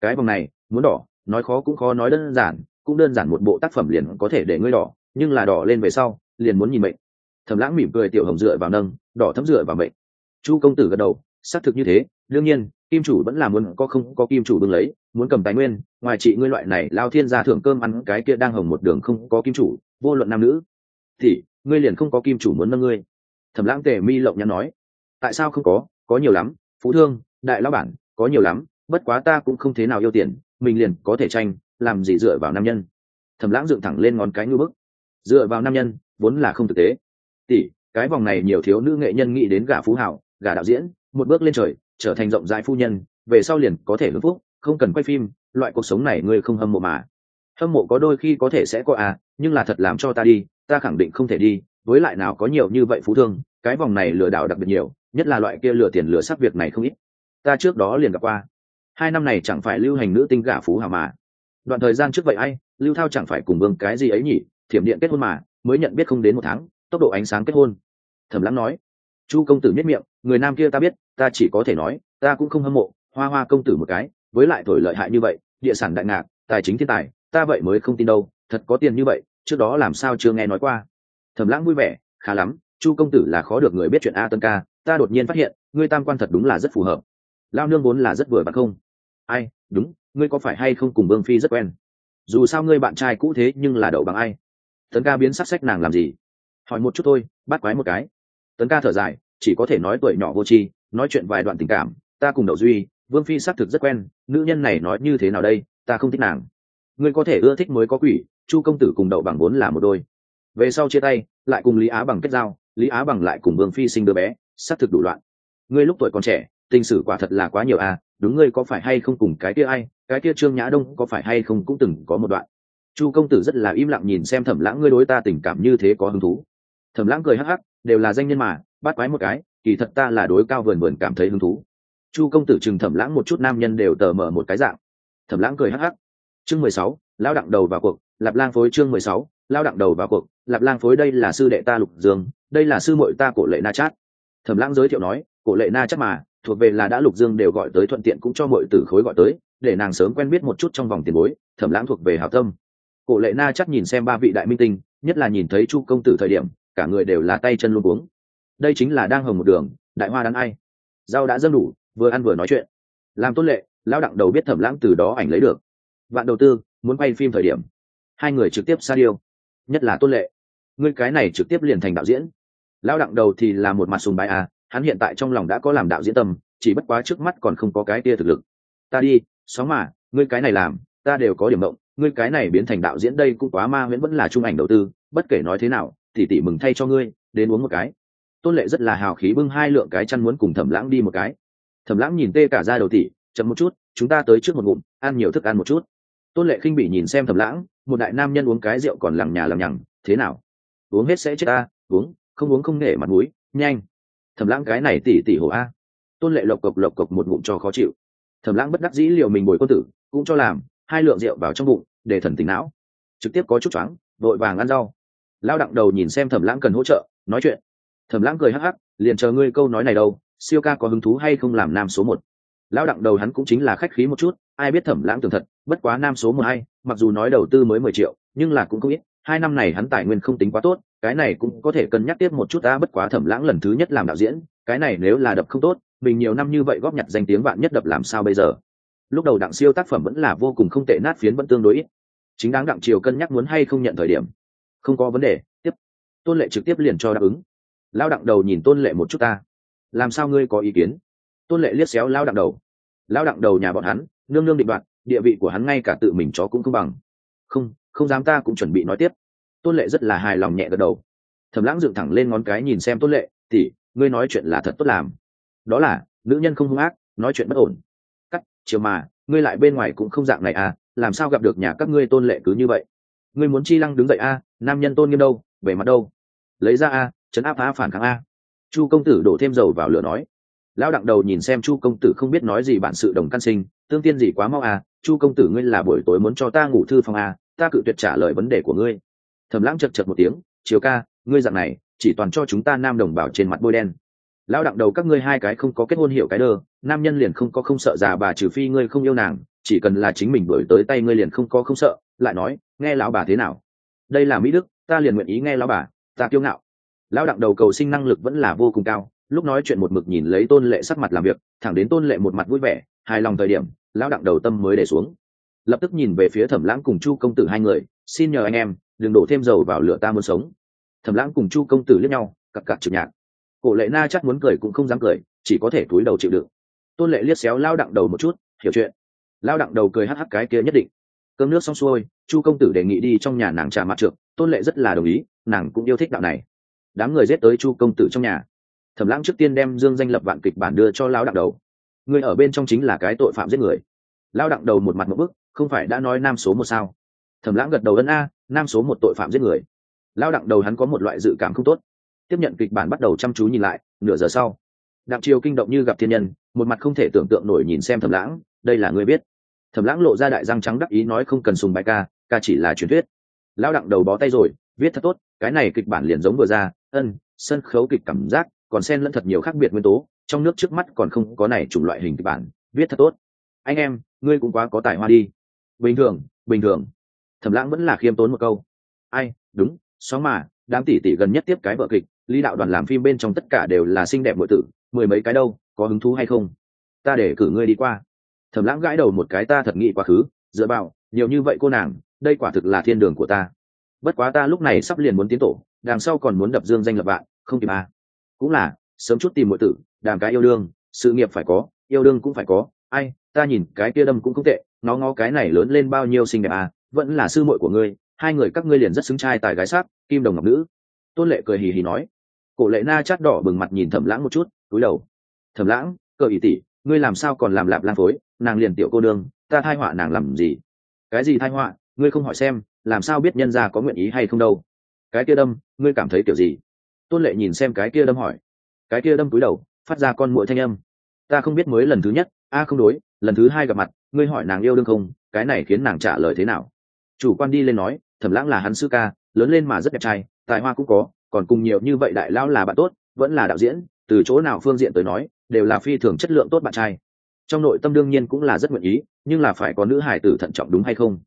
Cái vòng này, muốn đỏ, nói khó cũng khó nói đơn giản, cũng đơn giản một bộ tác phẩm liền có thể để ngươi đỏ, nhưng là đỏ lên về sau liền muốn nhìn mệnh. Thầm lãng mỉm cười tiểu hồng dựa vào nâng, đỏ thấm dựa vào mệnh. Chu công tử gật đầu, xác thực như thế, đương nhiên, kim chủ vẫn là muốn có không có kim chủ đương lấy, muốn cầm tài nguyên, ngoài chị ngươi loại này lao thiên gia thưởng cơm ăn, cái kia đang hồng một đường không có kim chủ, vô luận nam nữ, thì ngươi liền không có kim chủ muốn nâng ngươi. Thẩm lãng tề mi lộng nhắn nói, tại sao không có có nhiều lắm, phú thương, đại lão bản, có nhiều lắm, bất quá ta cũng không thế nào yêu tiền, mình liền có thể tranh, làm gì dựa vào nam nhân. Thẩm lãng dựng thẳng lên ngón cái ngư bức. Dựa vào nam nhân vốn là không thực tế. Tỷ, cái vòng này nhiều thiếu nữ nghệ nhân nghĩ đến gả phú hảo, gả đạo diễn, một bước lên trời, trở thành rộng rãi phu nhân, về sau liền có thể hưởng phúc, không cần quay phim, loại cuộc sống này ngươi không hâm mộ mà. Hâm mộ có đôi khi có thể sẽ có à nhưng là thật làm cho ta đi, ta khẳng định không thể đi, với lại nào có nhiều như vậy phú thương, cái vòng này lừa đảo đặc biệt nhiều, nhất là loại kia lừa tiền lừa sắc việc này không ít. Ta trước đó liền gặp qua. Hai năm này chẳng phải lưu hành nữ tinh gả phú hào mà. Đoạn thời gian trước vậy ai, lưu thao chẳng phải cùng vương cái gì ấy nhỉ, thiểm điện kết hôn mà mới nhận biết không đến một tháng, tốc độ ánh sáng kết hôn. Thẩm lãng nói, chu công tử nhất miệng, người nam kia ta biết, ta chỉ có thể nói, ta cũng không hâm mộ, hoa hoa công tử một cái, với lại thổi lợi hại như vậy, địa sản đại ngạc, tài chính thiên tài, ta vậy mới không tin đâu, thật có tiền như vậy, trước đó làm sao chưa nghe nói qua. Thẩm lãng vui vẻ, khá lắm, chu công tử là khó được người biết chuyện a tân ca, ta đột nhiên phát hiện, ngươi tam quan thật đúng là rất phù hợp. Lao nương vốn là rất vừa bạn không. Ai, đúng, ngươi có phải hay không cùng vương phi rất quen? Dù sao ngươi bạn trai cũ thế nhưng là đậu bằng ai tấn ca biến sắc sách nàng làm gì? Hỏi một chút thôi, bắt quái một cái. Tấn ca thở dài, chỉ có thể nói tuổi nhỏ vô tri, nói chuyện vài đoạn tình cảm, ta cùng đậu duy, vương phi xác thực rất quen, nữ nhân này nói như thế nào đây, ta không thích nàng. Ngươi có thể ưa thích mới có quỷ, chu công tử cùng đậu bằng vốn là một đôi. Về sau chia tay, lại cùng lý á bằng kết giao, lý á bằng lại cùng vương phi sinh đứa bé, xác thực đủ loạn. Ngươi lúc tuổi còn trẻ, tình sử quả thật là quá nhiều à đúng ngươi có phải hay không cùng cái kia ai, cái kia trương nhã đông có phải hay không cũng từng có một đoạn chu công tử rất là im lặng nhìn xem thẩm lãng, ngươi đối ta tình cảm như thế có hứng thú. Thẩm lãng cười hắc hắc, đều là danh nhân mà, bắt quái một cái, kỳ thật ta là đối cao vườn vườn cảm thấy hứng thú. Chu công tử chừng thẩm lãng một chút, nam nhân đều tờ mở một cái dạng. Thẩm lãng cười hắc hắc. Chương mười sáu lão đặng đầu vào cuộc, lạp lang phối chương mười sáu lão đặng đầu vào cuộc, lạp lang phối đây là sư đệ ta lục dương, đây là sư muội ta cổ lệ na chát. Thẩm lãng giới thiệu nói, cổ lệ na chát mà, thuộc về là đã lục dương đều gọi tới thuận tiện cũng cho mọi tử khối gọi tới, để nàng sớm quen biết một chút trong vòng tiền bối, thẩm lãng thuộc về hảo tâm cổ lệ na chắc nhìn xem ba vị đại minh tinh, nhất là nhìn thấy chu công tử thời điểm, cả người đều là tay chân luôn uống đây chính là đang hồng một đường, đại hoa đang ai. Rau đã dâng đủ, vừa ăn vừa nói chuyện. Làm tốt lệ, lão đặng đầu biết thẩm lãng từ đó ảnh lấy được. Vạn đầu tư, muốn quay phim thời điểm. Hai người trực tiếp xa điêu. Nhất là tốt lệ. Ngươi cái này trực tiếp liền thành đạo diễn. Lão đặng đầu thì là một mặt sùng bài à hắn hiện tại trong lòng đã có làm đạo diễn tâm, chỉ bất quá trước mắt còn không có cái tia thực lực. Ta đi xóm mà, ngươi cái này làm ta đều có điểm động, ngươi cái này biến thành đạo diễn đây cũng quá ma huyễn vẫn là trung ảnh đầu tư, bất kể nói thế nào thì tỷ mừng thay cho ngươi, đến uống một cái. Tôn lệ rất là hào khí bưng hai lượng cái chăn muốn cùng thẩm lãng đi một cái. Thẩm lãng nhìn tê cả ra đầu tỷ chậm một chút, chúng ta tới trước một ngụm, ăn nhiều thức ăn một chút. Tôn lệ khinh bị nhìn xem thẩm lãng, một đại nam nhân uống cái rượu còn lằng nhà lằng nhằng, thế nào? Uống hết sẽ chết ta, uống, không uống không nể mặt mũi, nhanh. Thẩm lãng cái này tỉ tỉ hổ a. Tôn lệ lộc cộc lộc cộc một ngụm cho khó chịu. Thẩm lãng bất đắc dĩ liệu mình bồi quân tử, cũng cho làm hai lượng rượu vào trong bụng, để thần tỉnh não. Trực tiếp có chút choáng, vội vàng ăn rau. Lao đặng đầu nhìn xem thẩm lãng cần hỗ trợ, nói chuyện. Thẩm lãng cười hắc hắc, liền chờ ngươi câu nói này đâu, siêu ca có hứng thú hay không làm nam số một. Lao đặng đầu hắn cũng chính là khách khí một chút, ai biết thẩm lãng tường thật, bất quá nam số một hay, mặc dù nói đầu tư mới mười triệu, nhưng là cũng không ít, hai năm này hắn tài nguyên không tính quá tốt, cái này cũng có thể cân nhắc tiếp một chút ta bất quá thẩm lãng lần thứ nhất làm đạo diễn, cái này nếu là đập không tốt, mình nhiều năm như vậy góp nhặt danh tiếng bạn nhất đập làm sao bây giờ? Lúc đầu đặng siêu tác phẩm vẫn là vô cùng không tệ, nát phiến vẫn tương đối ít. Chính đáng đặng triều cân nhắc muốn hay không nhận thời điểm. Không có vấn đề, tiếp. Tôn lệ trực tiếp liền cho đáp ứng. Lao đặng đầu nhìn tôn lệ một chút ta. Làm sao ngươi có ý kiến? Tôn lệ liếc xéo lao đặng đầu. Lao đặng đầu nhà bọn hắn, nương nương định đoạt, địa vị của hắn ngay cả tự mình chó cũng không bằng. Không không dám ta cũng chuẩn bị nói tiếp. Tôn lệ rất là hài lòng nhẹ gật đầu. Thầm lãng dựng thẳng lên ngón cái nhìn xem tôn lệ tỉ ngươi nói chuyện là thật tốt làm. Đó là, nữ nhân không hung ác, nói chuyện bất ổn chiều mà ngươi lại bên ngoài cũng không dạng này à làm sao gặp được nhà các ngươi tôn lệ cứ như vậy? Ngươi muốn chi lăng đứng dậy a à, nam nhân tôn nghiêm đâu về mặt đâu? Lấy ra a à, chấn áp phá phản kháng a chu công tử đổ thêm dầu vào lửa nói. Lão đặng đầu nhìn xem chu công tử không biết nói gì bản sự đồng căn sinh tương tiên gì quá mau à chu công tử ngươi là buổi tối muốn cho ta ngủ thư phòng à ta cự tuyệt trả lời vấn đề của ngươi. Thầm lãng chật chật một tiếng chiều ca ngươi dạng này chỉ toàn cho chúng ta nam đồng bào trên mặt bôi đen. Lão đặng đầu các ngươi hai cái không có kết hôn hiểu cái đơ nam nhân liền không có không sợ già bà trừ phi ngươi không yêu nàng, chỉ cần là chính mình đổi tới tay ngươi liền không có không sợ, lại nói, nghe lão bà thế nào? Đây là mỹ đức, ta liền nguyện ý nghe lão bà, ta kiêu ngạo. Lão đặng đầu cầu sinh năng lực vẫn là vô cùng cao, lúc nói chuyện một mực nhìn lấy tôn lệ sắc mặt làm việc, thẳng đến tôn lệ một mặt vui vẻ, hài lòng thời điểm, lão đặng đầu tâm mới để xuống. Lập tức nhìn về phía thẩm lãng cùng chu công tử hai người, xin nhờ anh em, đừng đổ thêm dầu vào lửa ta muốn sống. Thẩm lãng cùng chu công tử liếc nhau cặp cặp trực nhạc cổ lệ na chắc muốn cười cũng không dám cười, chỉ có thể túi đầu chịu đựng tôn lệ liếc xéo lao đặng đầu một chút, hiểu chuyện. Lao đặng đầu cười hắc hắc cái kia nhất định. Cơm nước xong xuôi, chu công tử đề nghị đi trong nhà nàng trà mặt trượt tôn lệ rất là đồng ý, nàng cũng yêu thích đạo này. Đám người dết tới chu công tử trong nhà. Thẩm lãng trước tiên đem dương danh lập vạn kịch bản đưa cho lao đặng đầu. Người ở bên trong chính là cái tội phạm giết người. Lao đặng đầu một mặt một bức, không phải đã nói nam số một sao? Thẩm lãng gật đầu ân a, nam số một tội phạm giết người. Lao đặng đầu hắn có một loại dự cảm không tốt. Tiếp nhận kịch bản bắt đầu chăm chú nhìn lại, nửa giờ sau, đặng triều kinh động như gặp thiên nhân một mặt không thể tưởng tượng nổi nhìn xem thẩm lãng, đây là người biết. Thẩm lãng lộ ra đại răng trắng đắc ý nói không cần sùng bài ca ca chỉ là truyền thuyết. Lão đặng đầu bó tay rồi, viết thật tốt, cái này kịch bản liền giống vừa ra, ân, sân khấu kịch cảm giác, còn xen lẫn thật nhiều khác biệt nguyên tố, trong nước trước mắt còn không có này chủng loại hình kịch bản, viết thật tốt. Anh em, ngươi cũng quá có tài hoa đi. Bình thường bình thường. Thẩm lãng vẫn là khiêm tốn một câu. Ai, đúng xóm mà, đám tỷ tỷ gần nhất tiếp cái vợ kịch, lý đạo đoàn làm phim bên trong tất cả đều là xinh đẹp nội tử mười mấy cái đâu, có hứng thú hay không? Ta để cử ngươi đi qua. Thẩm lãng gãi đầu một cái, ta thật nghĩ quá khứ, dựa vào, nhiều như vậy cô nàng, đây quả thực là thiên đường của ta. Bất quá ta lúc này sắp liền muốn tiến tổ, đằng sau còn muốn đập dương danh lập bạn không kịp à. cũng là, sớm chút tìm mọi tử, đàm cái yêu đương, sự nghiệp phải có, yêu đương cũng phải có. Ai, ta nhìn cái kia đâm cũng không tệ nó ngó cái này lớn lên bao nhiêu xinh đẹp à vẫn là sư muội của ngươi, hai người các ngươi liền rất xứng trai tài gái sắc, kim đồng ngọc nữ. Tôn lệ cười hì hì nói cổ lệ na chát đỏ bừng mặt nhìn thẩm lãng một chút túi đầu. Thẩm lãng cờ ý tỷ, ngươi làm sao còn làm lạp lan phối? Nàng liền tiểu cô đương ta thai họa nàng làm gì? Cái gì thai họa? Ngươi không hỏi xem, làm sao biết nhân gia có nguyện ý hay không đâu? Cái kia đâm, ngươi cảm thấy kiểu gì? Tôn lệ nhìn xem cái kia đâm hỏi. Cái kia đâm túi đầu, phát ra con mũi thanh âm. Ta không biết mới lần thứ nhất, a không đối, lần thứ hai gặp mặt, ngươi hỏi nàng yêu đương không, cái này khiến nàng trả lời thế nào? Chủ quan đi lên nói, thẩm lãng là hắn sư ca, lớn lên mà rất đẹp trai, tài hoa cũng có còn cùng nhiều như vậy đại lão là bạn tốt, vẫn là đạo diễn, từ chỗ nào phương diện tới nói, đều là phi thường chất lượng tốt bạn trai. Trong nội tâm đương nhiên cũng là rất nguyện ý, nhưng là phải có nữ hải tử thận trọng đúng hay không?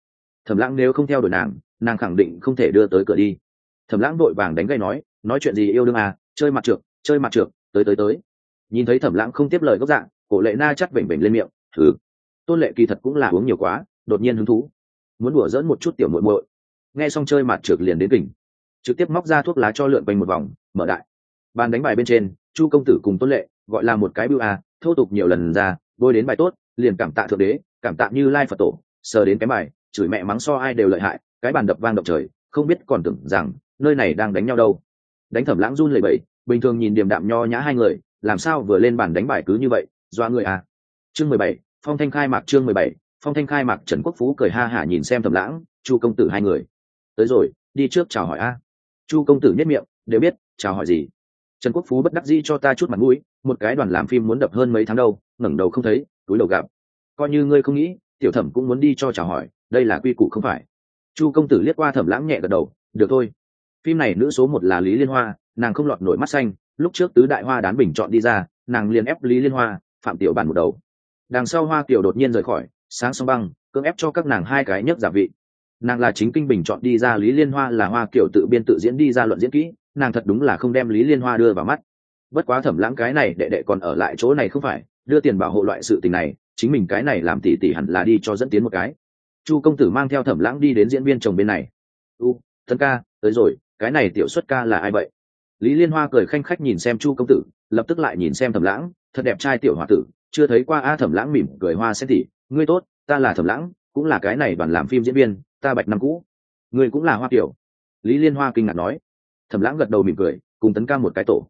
Thẩm lãng nếu không theo đuổi nàng nàng khẳng định không thể đưa tới cửa đi. Thẩm lãng vội vàng đánh gây nói nói chuyện gì yêu đương à chơi mặt trượt chơi mặt trượt tới tới tới. Nhìn thấy thẩm lãng không tiếp lời gốc dạng, cổ lệ na chắc vểnh vểnh lên miệng thử tôn lệ kỳ thật cũng là uống nhiều quá, đột nhiên hứng thú, muốn đùa dỡn một chút tiểu muội muội. Nghe xong chơi mặt trượt liền đến kỉnh trực tiếp móc ra thuốc lá cho lượn quanh một vòng, mở đại. Bàn đánh bài bên trên, chu công tử cùng tôn lệ, gọi là một cái bưu a thô tục nhiều lần ra, bôi đến bài tốt, liền cảm tạ thượng đế, cảm tạ như lai phật tổ, sờ đến cái bài, chửi mẹ mắng so ai đều lợi hại, cái bàn đập vang động trời, không biết còn tưởng rằng, nơi này đang đánh nhau đâu. Đánh thẩm lãng run lẩy bẩy, bình thường nhìn điềm đạm nho nhã hai người, làm sao vừa lên bàn đánh bài cứ như vậy, doa người à. Chương mười bảy, phong thanh khai mạc chương mười bảy, phong thanh khai mạc trần quốc phú cười ha hả nhìn xem thẩm lãng, chu công tử hai người. Tới rồi, đi trước chào hỏi a chu công tử nhất miệng, đều biết, chào hỏi gì? Trần quốc phú bất đắc dĩ cho ta chút mặt mũi, một cái đoàn làm phim muốn đập hơn mấy tháng đâu, ngẩng đầu không thấy, túi đầu gặp. Coi như ngươi không nghĩ, tiểu thẩm cũng muốn đi cho chào hỏi, đây là quy củ không phải. Chu công tử liếc qua thẩm lãng nhẹ gật đầu, được thôi. Phim này nữ số một là lý liên hoa, nàng không lọt nổi mắt xanh, lúc trước tứ đại hoa đán bình chọn đi ra, nàng liền ép lý liên hoa, phạm tiểu bản một đầu. Đằng sau hoa Tiểu đột nhiên rời khỏi, sáng song băng, cưỡng ép cho các nàng hai cái nhấc giả vị nàng là chính kinh bình chọn đi ra lý liên hoa là hoa kiểu tự biên tự diễn đi ra luận diễn kỹ, nàng thật đúng là không đem lý liên hoa đưa vào mắt. Bất quá thẩm lãng cái này đệ đệ còn ở lại chỗ này không phải, đưa tiền bảo hộ loại sự tình này, chính mình cái này làm tỉ tỉ hẳn là đi cho dẫn tiến một cái. Chu công tử mang theo thẩm lãng đi đến diễn viên chồng bên này. U, thân ca, tới rồi, cái này tiểu xuất ca là ai vậy? Lý liên hoa cười khanh khách nhìn xem chu công tử, lập tức lại nhìn xem thẩm lãng, thật đẹp trai tiểu h o a tử, chưa thấy qua a thẩm lãng mỉm cười hoa sen tỉ, ngươi tốt, ta là thẩm lãng, cũng là cái này đoàn làm phim diễn viên ta bạch năm cũ. Người cũng là hoa tiểu lý liên hoa kinh ngạc nói. Thẩm lãng gật đầu mỉm cười, cùng tấn ca một cái tổ.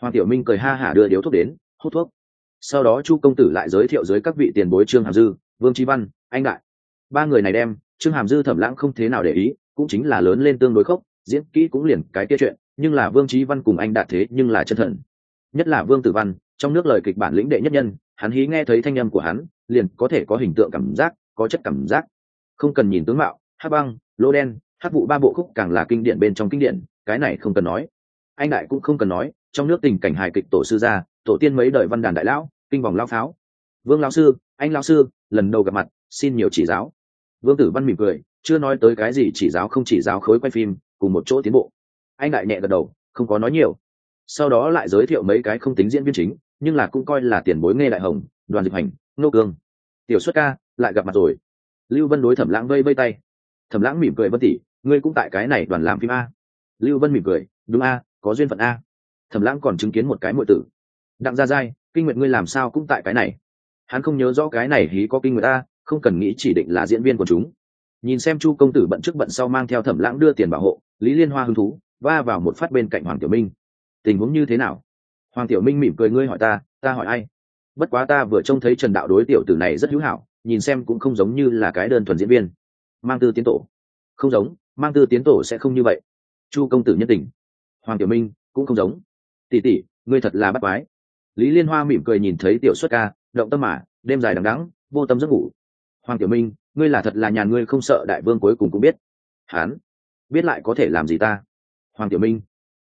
Hoa tiểu minh cười ha hả đưa điếu thuốc đến, hút thuốc. Sau đó chu công tử lại giới thiệu dưới các vị tiền bối trương hàm dư, vương trí văn, anh đại. Ba người này đem, trương hàm dư thẩm lãng không thế nào để ý, cũng chính là lớn lên tương đối khốc, diễn kỹ cũng liền cái kia chuyện, nhưng là vương trí văn cùng anh đạt thế nhưng là chân thần. Nhất là vương tử văn, trong nước lời kịch bản lĩnh đệ nhất nhân, hắn hí nghe thấy thanh âm của hắn, liền có thể có hình tượng cảm giác, có chất cảm giác. Không cần nhìn tướng mạo hát băng, lô đen hát vụ ba bộ khúc càng là kinh điển bên trong kinh điển, cái này không cần nói. Anh đại cũng không cần nói, trong nước tình cảnh hài kịch tổ sư gia, tổ tiên mấy đời văn đàn đại lão, kinh vòng lao pháo. Vương lao sư, anh lao sư, lần đầu gặp mặt, xin nhiều chỉ giáo. Vương tử văn mỉm cười, chưa nói tới cái gì chỉ giáo không chỉ giáo khối quay phim, cùng một chỗ tiến bộ. Anh đại nhẹ gật đầu, không có nói nhiều. Sau đó lại giới thiệu mấy cái không tính diễn viên chính, nhưng là cũng coi là tiền bối nghe đại hồng, đoàn diệp hành, nô cương. Tiểu xuất ca, lại gặp mặt rồi. Lưu vân đối thẩm lãng vây vây tay thẩm lãng mỉm cười vân tỷ ngươi cũng tại cái này đoàn làm phim a. Lưu vân mỉm cười, đúng a, có duyên phận a. Thẩm lãng còn chứng kiến một cái muội tử. Đặng gia giai, kinh nguyện ngươi làm sao cũng tại cái này. Hắn không nhớ rõ cái này hí có kinh nguyện a? không cần nghĩ chỉ định là diễn viên của chúng. Nhìn xem chu công tử bận trước bận sau mang theo thẩm lãng đưa tiền bảo hộ, lý liên hoa hứng thú, va vào một phát bên cạnh hoàng tiểu minh. Tình huống như thế nào? Hoàng tiểu minh mỉm cười, ngươi hỏi ta ta hỏi ai? Bất quá ta vừa trông thấy trần đạo đối tiểu tử này rất hữu hảo, nhìn xem cũng không giống như là cái đơn thuần diễn viên mang tư tiến tổ. Không giống, mang tư tiến tổ sẽ không như vậy. Chu công tử nhất tình. Hoàng tiểu minh cũng không giống. Tỷ tỷ, ngươi thật là bắt quái. Lý liên hoa mỉm cười nhìn thấy tiểu xuất ca, động tâm mà, đêm dài đằng đắng vô tâm giấc ngủ. Hoàng tiểu minh, ngươi là thật là nhàn ngươi không sợ đại vương cuối cùng cũng biết. Hán, biết lại có thể làm gì ta? Hoàng tiểu minh,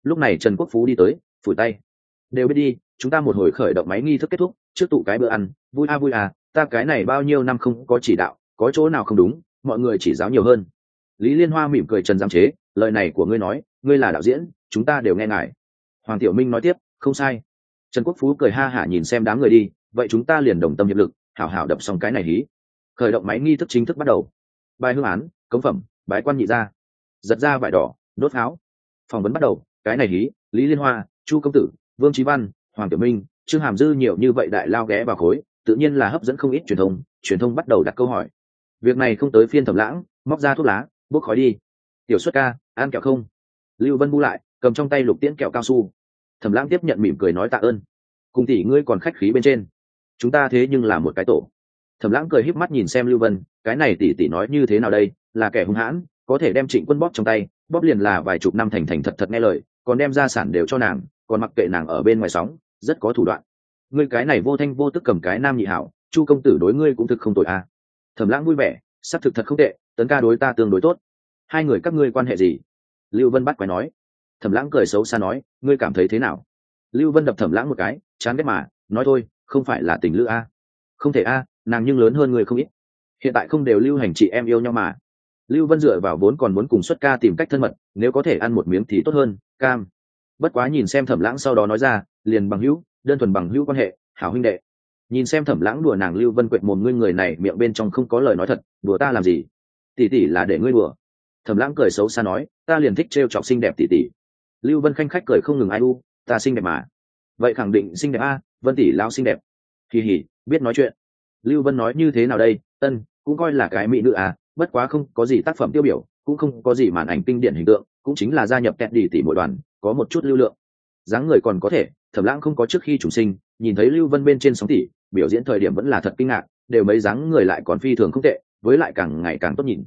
lúc này trần quốc phú đi tới, phủi tay. Đều biết đi, chúng ta một hồi khởi động máy nghi thức kết thúc, trước tụ cái bữa ăn, vui a vui à ta cái này bao nhiêu năm không có chỉ đạo, có chỗ nào không đúng mọi người chỉ giáo nhiều hơn. Lý liên hoa mỉm cười trần giam chế, lời này của ngươi nói, ngươi là đạo diễn, chúng ta đều nghe ngài. Hoàng tiểu minh nói tiếp, không sai. Trần quốc phú cười ha hả nhìn xem đám người đi, vậy chúng ta liền đồng tâm hiệp lực, hảo hảo đập xong cái này hí. Khởi động máy nghi thức chính thức bắt đầu. Bài hương án, cống phẩm, bái quan nhị ra giật ra vải đỏ, đốt pháo. Phỏng vấn bắt đầu, cái này hí, lý liên hoa, chu công tử, vương trí văn, hoàng tiểu minh, trương hàm dư nhiều như vậy đại lao ghé vào khối, tự nhiên là hấp dẫn không ít truyền thông truyền thông bắt đầu đặt câu hỏi việc này không tới phiên thẩm lãng, móc ra thuốc lá, bốc khói đi. Tiểu xuất ca, ăn kẹo không? Lưu vân bu lại, cầm trong tay lục tiễn kẹo cao su. Thẩm lãng tiếp nhận mỉm cười nói tạ ơn. Cùng tỷ ngươi còn khách khí bên trên. Chúng ta thế nhưng là một cái tổ. Thẩm lãng cười híp mắt nhìn xem lưu vân, cái này tỷ tỷ nói như thế nào đây? Là kẻ hung hãn, có thể đem trịnh quân bóp trong tay, bóp liền là vài chục năm thành thành thật thật nghe lời, còn đem gia sản đều cho nàng, còn mặc kệ nàng ở bên ngoài sóng, rất có thủ đoạn. Ngươi cái này vô thanh vô tức cầm cái nam nhị hảo, chu công tử đối ngươi cũng thực không tội a. à thẩm lãng vui vẻ sắp thực thật không tệ, tấn ca đối ta tương đối tốt. Hai người các ngươi quan hệ gì? Lưu vân bắt quái nói. Thẩm lãng cười xấu xa nói, ngươi cảm thấy thế nào? Lưu vân đập thẩm lãng một cái, chán ghét mà, nói thôi, không phải là tình lữ a? Không thể a, nàng nhưng lớn hơn người không ít. Hiện tại không đều lưu hành chị em yêu nhau mà. Lưu vân dựa vào vốn còn muốn cùng xuất ca tìm cách thân mật, nếu có thể ăn một miếng thì tốt hơn, cam. Bất quá nhìn xem thẩm lãng sau đó nói ra, liền bằng hữu, đơn thuần bằng hữu quan hệ, hảo huynh đệ nhìn xem thẩm lãng đùa nàng lưu vân quệt mồm ngươi người này miệng bên trong không có lời nói thật, đùa ta làm gì? Tỉ tỉ là để ngươi đùa. Thẩm lãng cười xấu xa nói, ta liền thích trêu chọc xinh đẹp tỉ tỉ lưu vân khanh khách cười không ngừng ai u, ta xinh đẹp mà. Vậy khẳng định xinh đẹp a, vân tỷ lao xinh đẹp. Kỳ hỉ biết nói chuyện. Lưu vân nói như thế nào đây? Tân cũng coi là cái mỹ nữ à bất quá không có gì tác phẩm tiêu biểu, cũng không có gì màn ảnh kinh điển hình tượng, cũng chính là gia nhập kẹt đi tỷ mỗi đoàn, có một chút lưu lượng. Dáng người còn có thể, thẩm lãng không có trước khi chủ sinh, nhìn thấy lưu vân bên trên sóng tỷ biểu diễn thời điểm vẫn là thật kinh ngạc, đều mấy dáng người lại còn phi thường không tệ, với lại càng ngày càng tốt nhìn.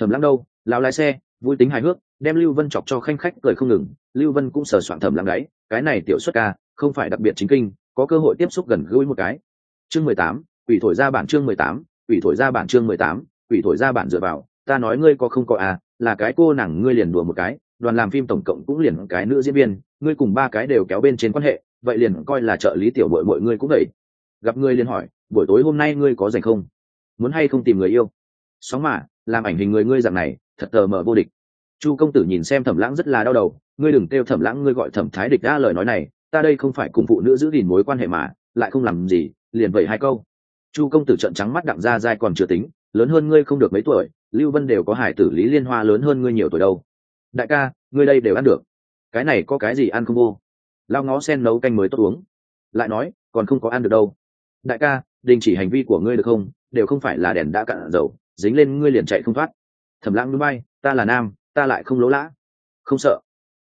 Thẩm lắng đâu lao lái xe, vui tính hài hước, đem lưu vân chọc cho khanh khách cười không ngừng, lưu vân cũng sờ soạn thẩm lắng gáy cái này tiểu xuất ca, không phải đặc biệt chính kinh, có cơ hội tiếp xúc gần gũi một cái. Chương mười tám, quỷ thổi ra bản chương mười tám, quỷ thổi ra bản chương mười tám, quỷ thổi ra bản dựa vào, ta nói ngươi có không có à là cái cô nàng ngươi liền đùa một cái, đoàn làm phim tổng cộng cũng liền cái nữ diễn viên, ngươi cùng ba cái đều kéo bên trên quan hệ, vậy liền coi là trợ lý tiểu bội mọi ngươi cũng vậy gặp ngươi liền hỏi, buổi tối hôm nay ngươi có rảnh không? Muốn hay không tìm người yêu? Sóng mà, làm ảnh hình người ngươi dạng này, thật tờ mờ vô địch. Chu công tử nhìn xem thẩm lãng rất là đau đầu, ngươi đừng kêu thẩm lãng, ngươi gọi thẩm thái địch đã lời nói này, ta đây không phải cùng phụ nữ giữ gìn mối quan hệ mà, lại không làm gì, liền vậy hai câu. Chu công tử trợn trắng mắt đặng ra dai còn chưa tính, lớn hơn ngươi không được mấy tuổi, lưu vân đều có hải tử, lý liên hoa lớn hơn ngươi nhiều tuổi đâu. Đại ca, ngươi đây đều ăn được. Cái này có cái gì ăn không vô? Lao ngó sen nấu canh mới tốt uống. Lại nói, còn không có ăn được đâu đại ca, đình chỉ hành vi của ngươi được không? Đều không phải là đèn đã cạn dầu, dính lên ngươi liền chạy không thoát. Thẩm lãng núi bay, ta là nam, ta lại không lỗ lã. Không sợ.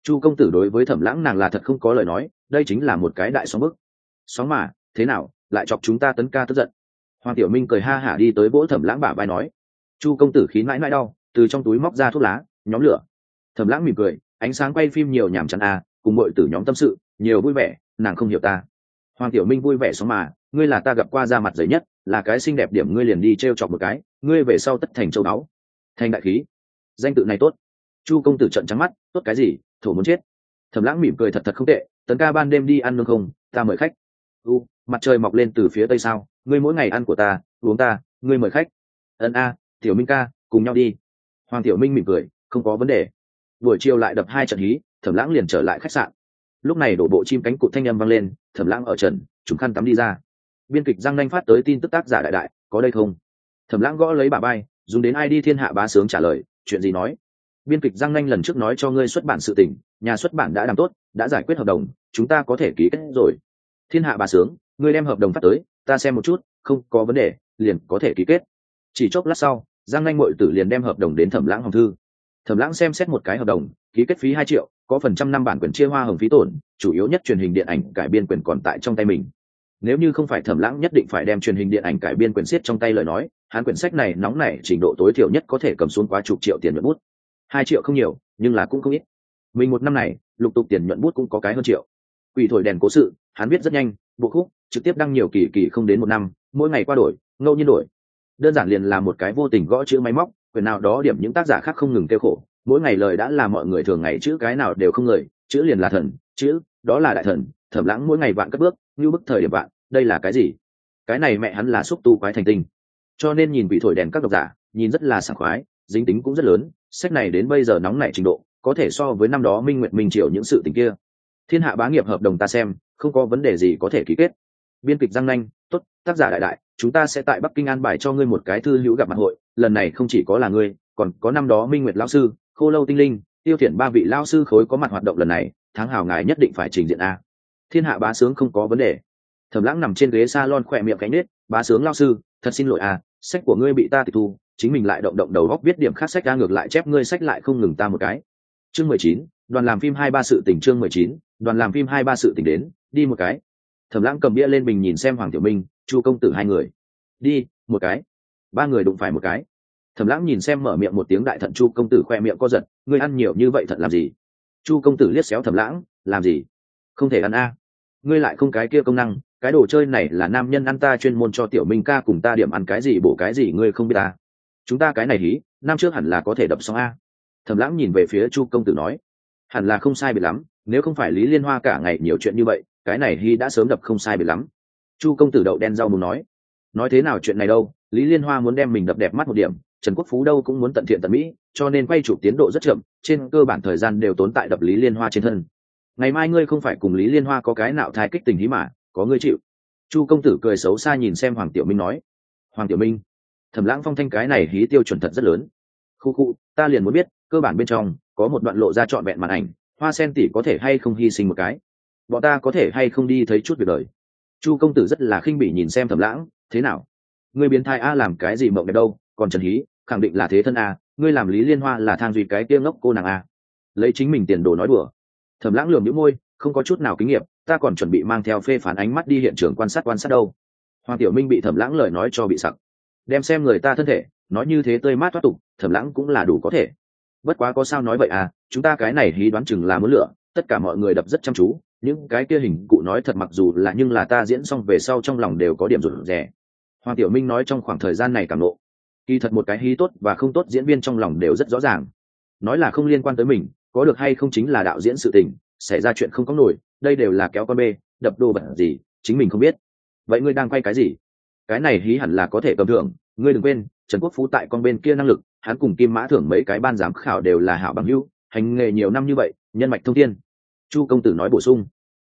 Chu công tử đối với thẩm lãng nàng là thật không có lời nói, đây chính là một cái đại sóng bức. Sóng mà, thế nào, lại chọc chúng ta tấn ca tức giận. Hoàng tiểu minh cười ha hả đi tới vỗ thẩm lãng bả vai nói. Chu công tử khí mãi mãi đau, từ trong túi móc ra thuốc lá, nhóm lửa. Thẩm lãng mỉm cười, ánh sáng quay phim nhiều nhảm chán à cùng mọi tử nhóm tâm sự, nhiều vui vẻ, nàng không hiểu ta. Hoàng tiểu minh vui vẻ sóng mà ngươi là ta gặp qua ra mặt giấy nhất, là cái xinh đẹp điểm ngươi liền đi t r e o chọc một cái, ngươi về sau tất thành châu báu. Thành đại khí. Danh tự này tốt. Chu công tử trận trắng mắt, tốt cái gì, thổ muốn chết. Thẩm lãng mỉm cười thật thật không tệ, tấn ca ban đêm đi ăn nương không, ta mời khách. U, mặt trời mọc lên từ phía tây sao, ngươi mỗi ngày ăn của ta, uống ta, ngươi mời khách. Ân a, tiểu minh ca, cùng nhau đi. Hoàng tiểu minh mỉm cười, không có vấn đề. Buổi chiều lại đập hai trận hí, thẩm lãng liền trở lại khách sạn. Lúc này đổ bộ chim cánh cụt thanh â m vang lên, thẩm lãng ở trần chúng khăn tắm đi ra biên kịch giang nanh phát tới tin tức tác giả đại đại, có đây không? Thẩm lãng gõ lấy bà bay dùng đến ai đi thiên hạ bá sướng trả lời, chuyện gì nói? Biên kịch giang nanh lần trước nói cho ngươi xuất bản sự tình, nhà xuất bản đã làm tốt, đã giải quyết hợp đồng, chúng ta có thể ký kết rồi. Thiên hạ bà sướng, ngươi đem hợp đồng phát tới, ta xem một chút, không có vấn đề, liền có thể ký kết. Chỉ chốc lát sau, giang nanh mội tử liền đem hợp đồng đến thẩm lãng hồng thư. Thẩm lãng xem xét một cái hợp đồng, ký kết phí hai triệu, có phần trăm năm bản quyền chia hoa hồng phí tổn, chủ yếu nhất truyền hình điện ảnh cải biên quyền còn tại trong tay mình nếu như không phải thẩm lãng nhất định phải đem truyền hình điện ảnh cải biên quyển siết trong tay lời nói, hắn quyển sách này nóng nảy trình độ tối thiểu nhất có thể cầm xuống quá chục triệu tiền nhuận bút. Hai triệu không nhiều, nhưng là cũng không ít. Mình một năm này, lục tục tiền nhuận bút cũng có cái hơn triệu. Quỷ thổi đèn cố sự, hắn biết rất nhanh, bộ khúc, trực tiếp đăng nhiều kỳ kỳ không đến một năm, mỗi ngày qua đổi, ngẫu nhiên đổi. Đơn giản liền là một cái vô tình gõ chữ máy móc, quyền nào đó điểm những tác giả khác không ngừng kêu khổ. Mỗi ngày lời đã là mọi người thường ngày chữ cái nào đều không lời, chữ liền là thần, chữ, đó là đại thần, thẩm lãng mỗi ngày vạn cất bước như bức thời điểm bạn, đây là cái gì? Cái này mẹ hắn là xúc tu quái thành tinh. Cho nên nhìn bị thổi đèn các độc giả, nhìn rất là sảng khoái, dính tính cũng rất lớn, sách này đến bây giờ nóng nảy trình độ, có thể so với năm đó minh nguyện minh triều những sự tình kia. Thiên hạ bá nghiệp hợp đồng ta xem, không có vấn đề gì có thể ký kết. Biên kịch giang nanh, tốt, tác giả đại đại, chúng ta sẽ tại bắc kinh an bài cho ngươi một cái thư hữu gặp mặt hội, lần này không chỉ có là ngươi, còn có năm đó minh nguyệt lão sư, khô lâu tinh linh, tiêu thiển ba vị lao sư khối có mặt hoạt động lần này, tháng hào ngài nhất định phải trình diện a thiên hạ bá sướng không có vấn đề. Thẩm lãng nằm trên ghế s a lon khỏe miệng cánh nết bá sướng lao sư thật xin lỗi à, sách của ngươi bị ta tịch thu chính mình lại động động đầu góc biết điểm khác sách ra ngược lại chép ngươi sách lại không ngừng ta một cái. Chương mười chín đoàn làm phim hai ba sự tình chương mười chín đoàn làm phim hai ba sự tình đến đi một cái. Thẩm lãng cầm bia lên bình nhìn xem hoàng tiểu minh chu công tử hai người. Đi một cái. Ba người đụng phải một cái. Thẩm lãng nhìn xem mở miệng một tiếng đại thận chu công tử khoe miệng co giật ngươi ăn nhiều như vậy thận làm gì? Chu công tử liếc xéo thẩm lãng làm gì? Không thể ăn a ngươi lại không cái kia công năng, cái đồ chơi này là nam nhân ăn ta chuyên môn cho tiểu minh ca cùng ta điểm ăn cái gì bổ cái gì ngươi không biết ta chúng ta cái này hí, năm trước hẳn là có thể đập xong a. Thẩm lãng nhìn về phía chu công tử nói, hẳn là không sai biệt lắm, nếu không phải lý liên hoa cả ngày nhiều chuyện như vậy, cái này hí đã sớm đập không sai biệt lắm. Chu công tử đậu đen rau muốn nói nói thế nào chuyện này đâu, lý liên hoa muốn đem mình đập đẹp mắt một điểm, trần quốc phú đâu cũng muốn tận thiện tận mỹ, cho nên quay chụp tiến độ rất chậm, trên cơ bản thời gian đều tốn tại đập lý liên hoa trên thân ngày mai ngươi không phải cùng lý liên hoa có cái nào thai kích tình hí mà, có ngươi chịu. Chu công tử cười xấu xa nhìn xem hoàng tiểu minh nói. Hoàng tiểu minh, thẩm lãng phong thanh cái này hí tiêu chuẩn thật rất lớn. Khu khu, ta liền muốn biết, cơ bản bên trong, có một đoạn lộ ra trọn vẹn màn ảnh, hoa sen tỷ có thể hay không hy sinh một cái? Bọn ta có thể hay không đi thấy chút việc đời? Chu công tử rất là khinh bỉ nhìn xem thẩm lãng, thế nào? Ngươi biến thai a làm cái gì mộng đẹp đâu, còn trần hí, khẳng định là thế thân a, ngươi làm lý liên hoa là thang duy cái kia ngốc cô nàng a. Lấy chính mình tiền đồ nói đùa thẩm lãng lườm những môi, không có chút nào kinh nghiệm, ta còn chuẩn bị mang theo phê phán ánh mắt đi hiện trường quan sát quan sát đâu. Hoàng tiểu minh bị thẩm lãng lời nói cho bị sặc. Đem xem người ta thân thể, nói như thế tươi mát thoát tục thẩm lãng cũng là đủ có thể. Bất quá có sao nói vậy à chúng ta cái này hí đoán chừng là muốn lựa, tất cả mọi người đập rất chăm chú, những cái kia hình cụ nói thật mặc dù là nhưng là ta diễn xong về sau trong lòng đều có điểm rụt rè. Hoàng tiểu minh nói trong khoảng thời gian này cảm nộ. Kỳ thật một cái hí tốt và không tốt diễn viên trong lòng đều rất rõ ràng. Nói là không liên quan tới mình có được hay không chính là đạo diễn sự tình, xảy ra chuyện không có nổi, đây đều là kéo con bê, đập đồ bẩn gì, chính mình không biết. Vậy ngươi đang quay cái gì? Cái này hí hẳn là có thể cầm thưởng ngươi đừng quên, trần quốc phú tại con bên kia năng lực, hắn cùng kim mã thưởng mấy cái ban giám khảo đều là hảo bằng hữu, hành nghề nhiều năm như vậy, nhân mạch thông thiên. Chu công tử nói bổ sung.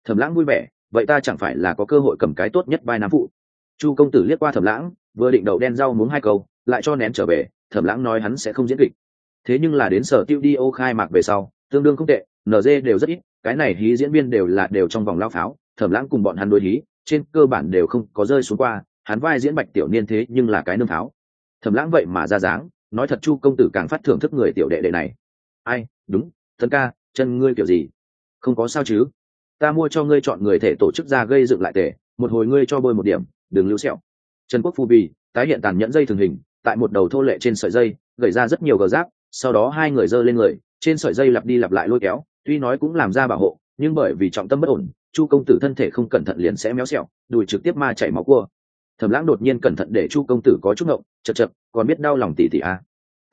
Thẩm lãng vui vẻ, vậy ta chẳng phải là có cơ hội cầm cái tốt nhất vai nam phụ? Chu công tử liếc qua thẩm lãng, vừa định đậu đen rau muốn hai câu, lại cho nén trở về, thẩm lãng nói hắn sẽ không diễn kịch thế nhưng là đến sở tiêu đi ô khai mạc về sau, tương đương không tệ nd đều rất ít, cái này hí diễn viên đều là đều trong vòng lao pháo, thẩm lãng cùng bọn hắn đối hí, trên cơ bản đều không có rơi xuống qua, hắn vai diễn bạch tiểu niên thế nhưng là cái nương pháo. Thẩm lãng vậy mà ra dáng, nói thật chu công tử càng phát thưởng thức người tiểu đệ đệ này. Ai, đúng thân ca, chân ngươi kiểu gì? Không có sao chứ? Ta mua cho ngươi chọn người thể tổ chức ra gây dựng lại tể, một hồi ngươi cho bôi một điểm, đừng lưu sẹo. Trần quốc phu bì, tái hiện tàn nhẫn dây thường hình, tại một đầu thô lệ trên sợi dây, gầy ra rất nhiều gờ giáp sau đó hai người giơ lên người, trên sợi dây lặp đi lặp lại lôi kéo, tuy nói cũng làm ra bảo hộ, nhưng bởi vì trọng tâm bất ổn, chu công tử thân thể không cẩn thận liền sẽ méo xẹo, đùi trực tiếp ma chảy máu cua. Thẩm lãng đột nhiên cẩn thận để chu công tử có chút ngộng chật chật còn biết đau lòng tỉ tỉ à.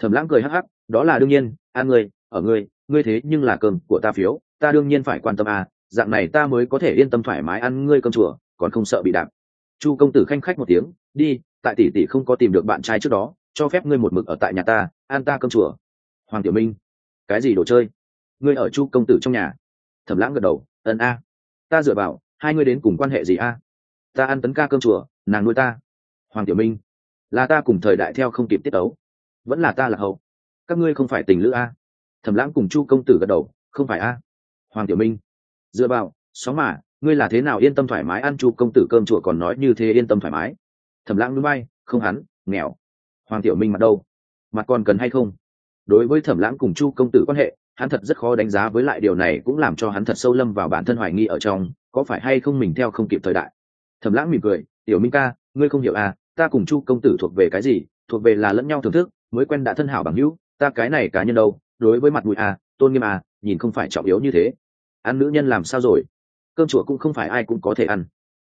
thẩm lãng cười hắc hắc, đó là đương nhiên an ngươi, ở ngươi ngươi thế nhưng là cơm của ta phiếu, ta đương nhiên phải quan tâm à dạng này ta mới có thể yên tâm thoải mái ăn ngươi cơm chùa, còn không sợ bị đạp. Chu công tử khanh khách một tiếng, đi, tại tỷ tỷ không có tìm được bạn trai trước đó, cho phép ngươi một mực ở tại nhà ta an ta cơm chùa hoàng tiểu minh, cái gì đồ chơi? Ngươi ở chu công tử trong nhà. Thẩm lãng gật đầu ân a. Ta dựa vào, hai ngươi đến cùng quan hệ gì a? Ta ăn tấn ca cơm chùa, nàng nuôi ta. Hoàng tiểu minh, là ta cùng thời đại theo không kịp tiết tấu. Vẫn là ta là hậu. Các ngươi không phải tình lữ a? Thẩm lãng cùng chu công tử gật đầu, không phải a. Hoàng tiểu minh, dựa vào xóm mà, ngươi là thế nào yên tâm thoải mái ăn chu công tử cơm chùa còn nói như thế yên tâm thoải mái? Thẩm lãng núi bay, không hắn, nghèo. Hoàng tiểu minh mặt đâu? Mặt còn cần hay không? Đối với thẩm lãng cùng chu công tử quan hệ, hắn thật rất khó đánh giá với lại điều này cũng làm cho hắn thật sâu lâm vào bản thân hoài nghi ở trong, có phải hay không mình theo không kịp thời đại. Thẩm lãng mỉm cười, tiểu minh ca, ngươi không hiểu à ta cùng chu công tử thuộc về cái gì, thuộc về là lẫn nhau thưởng thức, mới quen đã thân hảo bằng hữu, ta cái này cá nhân đâu, đối với mặt mũi à tôn nghiêm à nhìn không phải trọng yếu như thế. Ăn nữ nhân làm sao rồi? Cơm chùa cũng không phải ai cũng có thể ăn.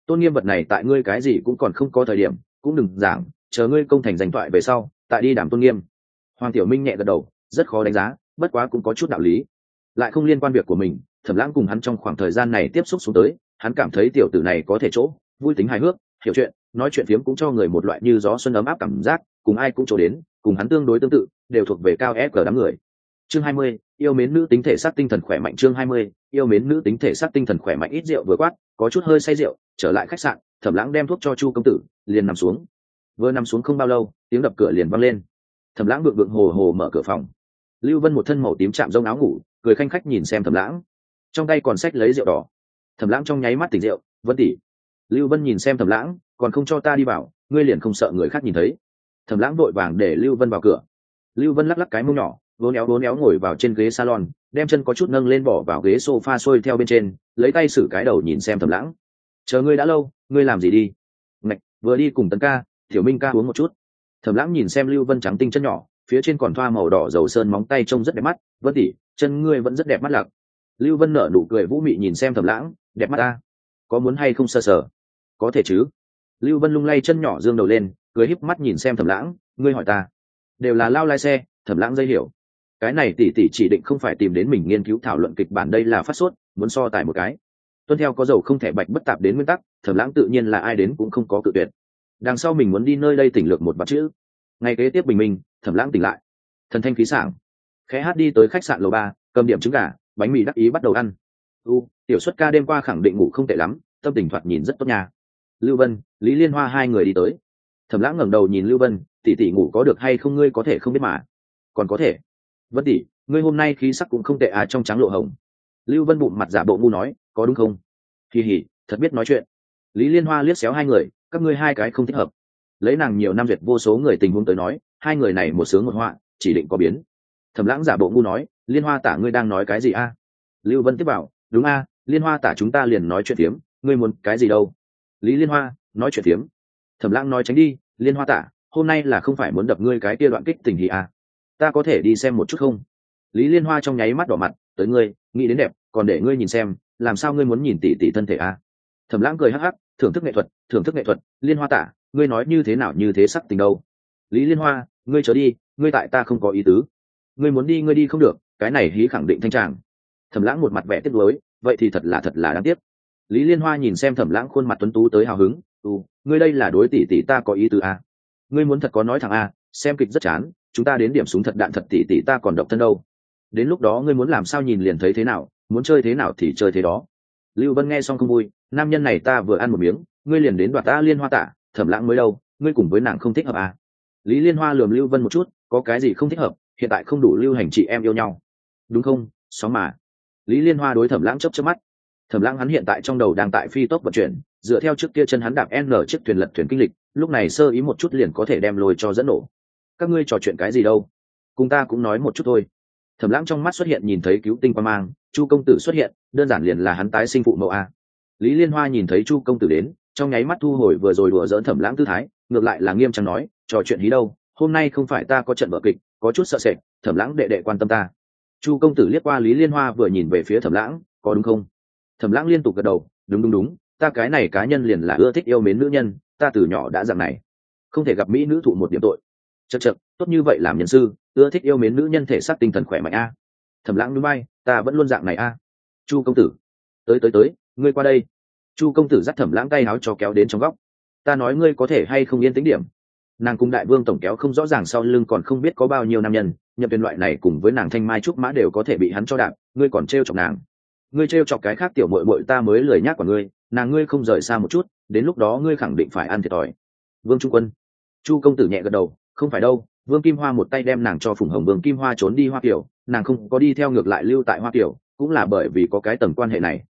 Tôn nghiêm vật này tại ngươi cái gì cũng còn không có thời điểm, cũng đừng giảng, chờ ngươi công thành danh thoại về sau, tại đi đảm tôn nghiêm hoàng tiểu minh nhẹ gật đầu, rất khó đánh giá, bất quá cũng có chút đạo lý. Lại không liên quan việc của mình, thẩm lãng cùng hắn trong khoảng thời gian này tiếp xúc xuống tới, hắn cảm thấy tiểu tử này có thể chỗ, vui tính hài hước, hiểu chuyện, nói chuyện phiếm cũng cho người một loại như gió xuân ấm áp cảm giác, cùng ai cũng chỗ đến, cùng hắn tương đối tương tự, đều thuộc về cao ép cờ đám người. Chương hai mươi, yêu mến nữ tính thể xác tinh thần khỏe mạnh. Chương hai mươi, yêu mến nữ tính thể xác tinh thần khỏe mạnh. Ít rượu vừa quát, có chút hơi say rượu, trở lại khách sạn, thẩm lãng đem thuốc cho chu công tử, liền nằm xuống. Vừa nằm xuống không bao lâu, tiếng đập cửa liền văng lên thẩm lãng vượng vượng hồ hồ mở cửa phòng. Lưu vân một thân màu tím chạm rông áo ngủ, cười khanh khách nhìn xem thẩm lãng. Trong tay còn sách lấy rượu đỏ. Thẩm lãng trong nháy mắt tỉnh rượu, vân tỉ lưu vân nhìn xem thẩm lãng, còn không cho ta đi vào, ngươi liền không sợ người khác nhìn thấy. Thẩm lãng vội vàng để lưu vân vào cửa. Lưu vân lắc lắc cái mông nhỏ, vốn éo vốn éo ngồi vào trên ghế salon, đem chân có chút nâng lên bỏ vào ghế sofa xuôi theo bên trên, lấy tay xử cái đầu nhìn xem thẩm lãng. Chờ ngươi đã lâu, ngươi làm gì đi? Ngạch, vừa đi cùng tấn ca, tiểu minh ca uống một chút thẩm lãng nhìn xem lưu vân trắng tinh chân nhỏ, phía trên còn thoa màu đỏ dầu sơn móng tay trông rất đẹp mắt. Vân tỉ chân ngươi vẫn rất đẹp mắt lạc lưu vân nở nụ cười vũ mị nhìn xem thẩm lãng, đẹp mắt ta? Có muốn hay không sơ sờ? Có thể chứ. Lưu vân lung lay chân nhỏ dương đầu lên, cười híp mắt nhìn xem thẩm lãng, ngươi hỏi ta. Đều là lao lai xe, thẩm lãng dây hiểu. Cái này tỷ tỷ chỉ định không phải tìm đến mình nghiên cứu thảo luận kịch bản đây là phát sốt, muốn so tài một cái. Tuân theo có dầu không thể bạch bất tạp đến nguyên tắc, thẩm lãng tự nhiên là ai đến cũng không có cự tuyệt đằng sau mình muốn đi nơi đây tỉnh lược một bát chữ. Ngay kế tiếp bình minh, thẩm lãng tỉnh lại. Thần thanh khí sảng. Khẽ hát đi tới khách sạn lầu ba, cầm điểm trứng gà, bánh mì đắc ý bắt đầu ăn. U, tiểu xuất ca đêm qua khẳng định ngủ không tệ lắm, tâm tình thoạt nhìn rất tốt nha. Lưu vân, lý liên hoa hai người đi tới. Thẩm lãng ngẩng đầu nhìn lưu vân, tỷ tỷ ngủ có được hay không ngươi có thể không biết mà? Còn có thể. Vân tỷ, ngươi hôm nay khí sắc cũng không tệ à trong trắng lộ hồng. Lưu vân bụng mặt giả bộ ngu nói, có đúng không? Kỳ hỉ thật biết nói chuyện. Lý liên hoa liếc xéo hai người các ngươi hai cái không thích hợp. Lấy nàng nhiều năm duyệt vô số người tình huống tới nói hai người này một sướng một họa chỉ định có biến. Thẩm lãng giả bộ ngu nói liên hoa tả ngươi đang nói cái gì a? Lưu vân tiếp bảo đúng a liên hoa tả chúng ta liền nói chuyện tiếm, ngươi muốn cái gì đâu? Lý liên hoa nói chuyện tiếm. thẩm lãng nói tránh đi liên hoa tả hôm nay là không phải muốn đập ngươi cái kia đoạn kích tình gì à ta có thể đi xem một chút không? Lý liên hoa trong nháy mắt đỏ mặt tới ngươi nghĩ đến đẹp còn để ngươi nhìn xem làm sao ngươi muốn nhìn tỷ tỷ thân thể à thẩm lãng cười hắc hắc thưởng thức nghệ thuật, thưởng thức nghệ thuật, liên hoa tả, ngươi nói như thế nào như thế sắc tình đâu? Lý liên hoa, ngươi trở đi, ngươi tại ta không có ý tứ. Ngươi muốn đi, ngươi đi không được, cái này hí khẳng định thanh tràng. Thẩm lãng một mặt vẻ tiếc nuối, vậy thì thật là thật là đáng tiếc. Lý liên hoa nhìn xem thẩm lãng khuôn mặt tuấn tú tới hào hứng u ngươi đây là đối tỷ tỷ ta có ý tứ à? ngươi muốn thật có nói thẳng a xem kịch rất chán, chúng ta đến điểm súng thật đạn thật tỷ tỷ ta còn độc thân đâu. Đến lúc đó ngươi muốn làm sao nhìn liền thấy thế nào, muốn chơi thế nào thì chơi thế đó. Lưu vân nghe xong không vui nam nhân này ta vừa ăn một miếng ngươi liền đến đoạt ta liên hoa tạ, thẩm lãng mới đâu ngươi cùng với nàng không thích hợp à. lý liên hoa lườm lưu vân một chút có cái gì không thích hợp hiện tại không đủ lưu hành chị em yêu nhau. Đúng không? Xóm mà. Lý liên hoa đối thẩm lãng chấp chấp mắt. Thẩm lãng hắn hiện tại trong đầu đang tại phi tốc vận chuyển dựa theo trước kia chân hắn đạp n chiếc thuyền lật thuyền kinh lịch lúc này sơ ý một chút liền có thể đem lôi cho dẫn nổ. Các ngươi trò chuyện cái gì đâu? Cùng ta cũng nói một chút thôi. Thẩm lãng trong mắt xuất hiện nhìn thấy cứu tinh quan mang chu công tử xuất hiện đơn giản liền là hắn tái sinh phụ mẫu a lý liên hoa nhìn thấy chu công tử đến, trong nháy mắt thu hồi vừa rồi đùa dỡn thẩm lãng tư thái, ngược lại là nghiêm trang nói, trò chuyện hí đâu, hôm nay không phải ta có trận vở kịch, có chút sợ sệt, thẩm lãng đệ đệ quan tâm ta. Chu công tử liếc qua lý liên hoa vừa nhìn về phía thẩm lãng, có đúng không? Thẩm lãng liên tục gật đầu, đúng đúng đúng, ta cái này cá nhân liền là ưa thích yêu mến nữ nhân, ta từ nhỏ đã dạng này, không thể gặp mỹ nữ thụ một điểm tội. Chật chật tốt như vậy làm nhân sư, ưa thích yêu mến nữ nhân thể xác tinh thần khỏe mạnh a. Thẩm lãng núi bay ta vẫn luôn dạng này a. Chu công tử, tới tới tới ngươi qua đây. Chu công tử dắt thẩm lãng tay áo cho kéo đến trong góc. Ta nói ngươi có thể hay không yên tính điểm. Nàng cùng đại vương tổng kéo không rõ ràng sau lưng còn không biết có bao nhiêu nam nhân nhập viên loại này cùng với nàng thanh mai trúc mã đều có thể bị hắn cho đạp, ngươi còn t r e o chọc nàng. Ngươi t r e o chọc cái khác tiểu mội mội ta mới lười nhác của ngươi, nàng ngươi không rời xa một chút, đến lúc đó ngươi khẳng định phải ăn thiệt thòi. Vương trung quân. Chu công tử nhẹ gật đầu, không phải đâu, vương kim hoa một tay đem nàng cho phùng hồng vương kim hoa trốn đi hoa kiểu nàng không có đi theo ngược lại lưu tại hoa kiểu cũng là bởi vì có cái tầng quan hệ này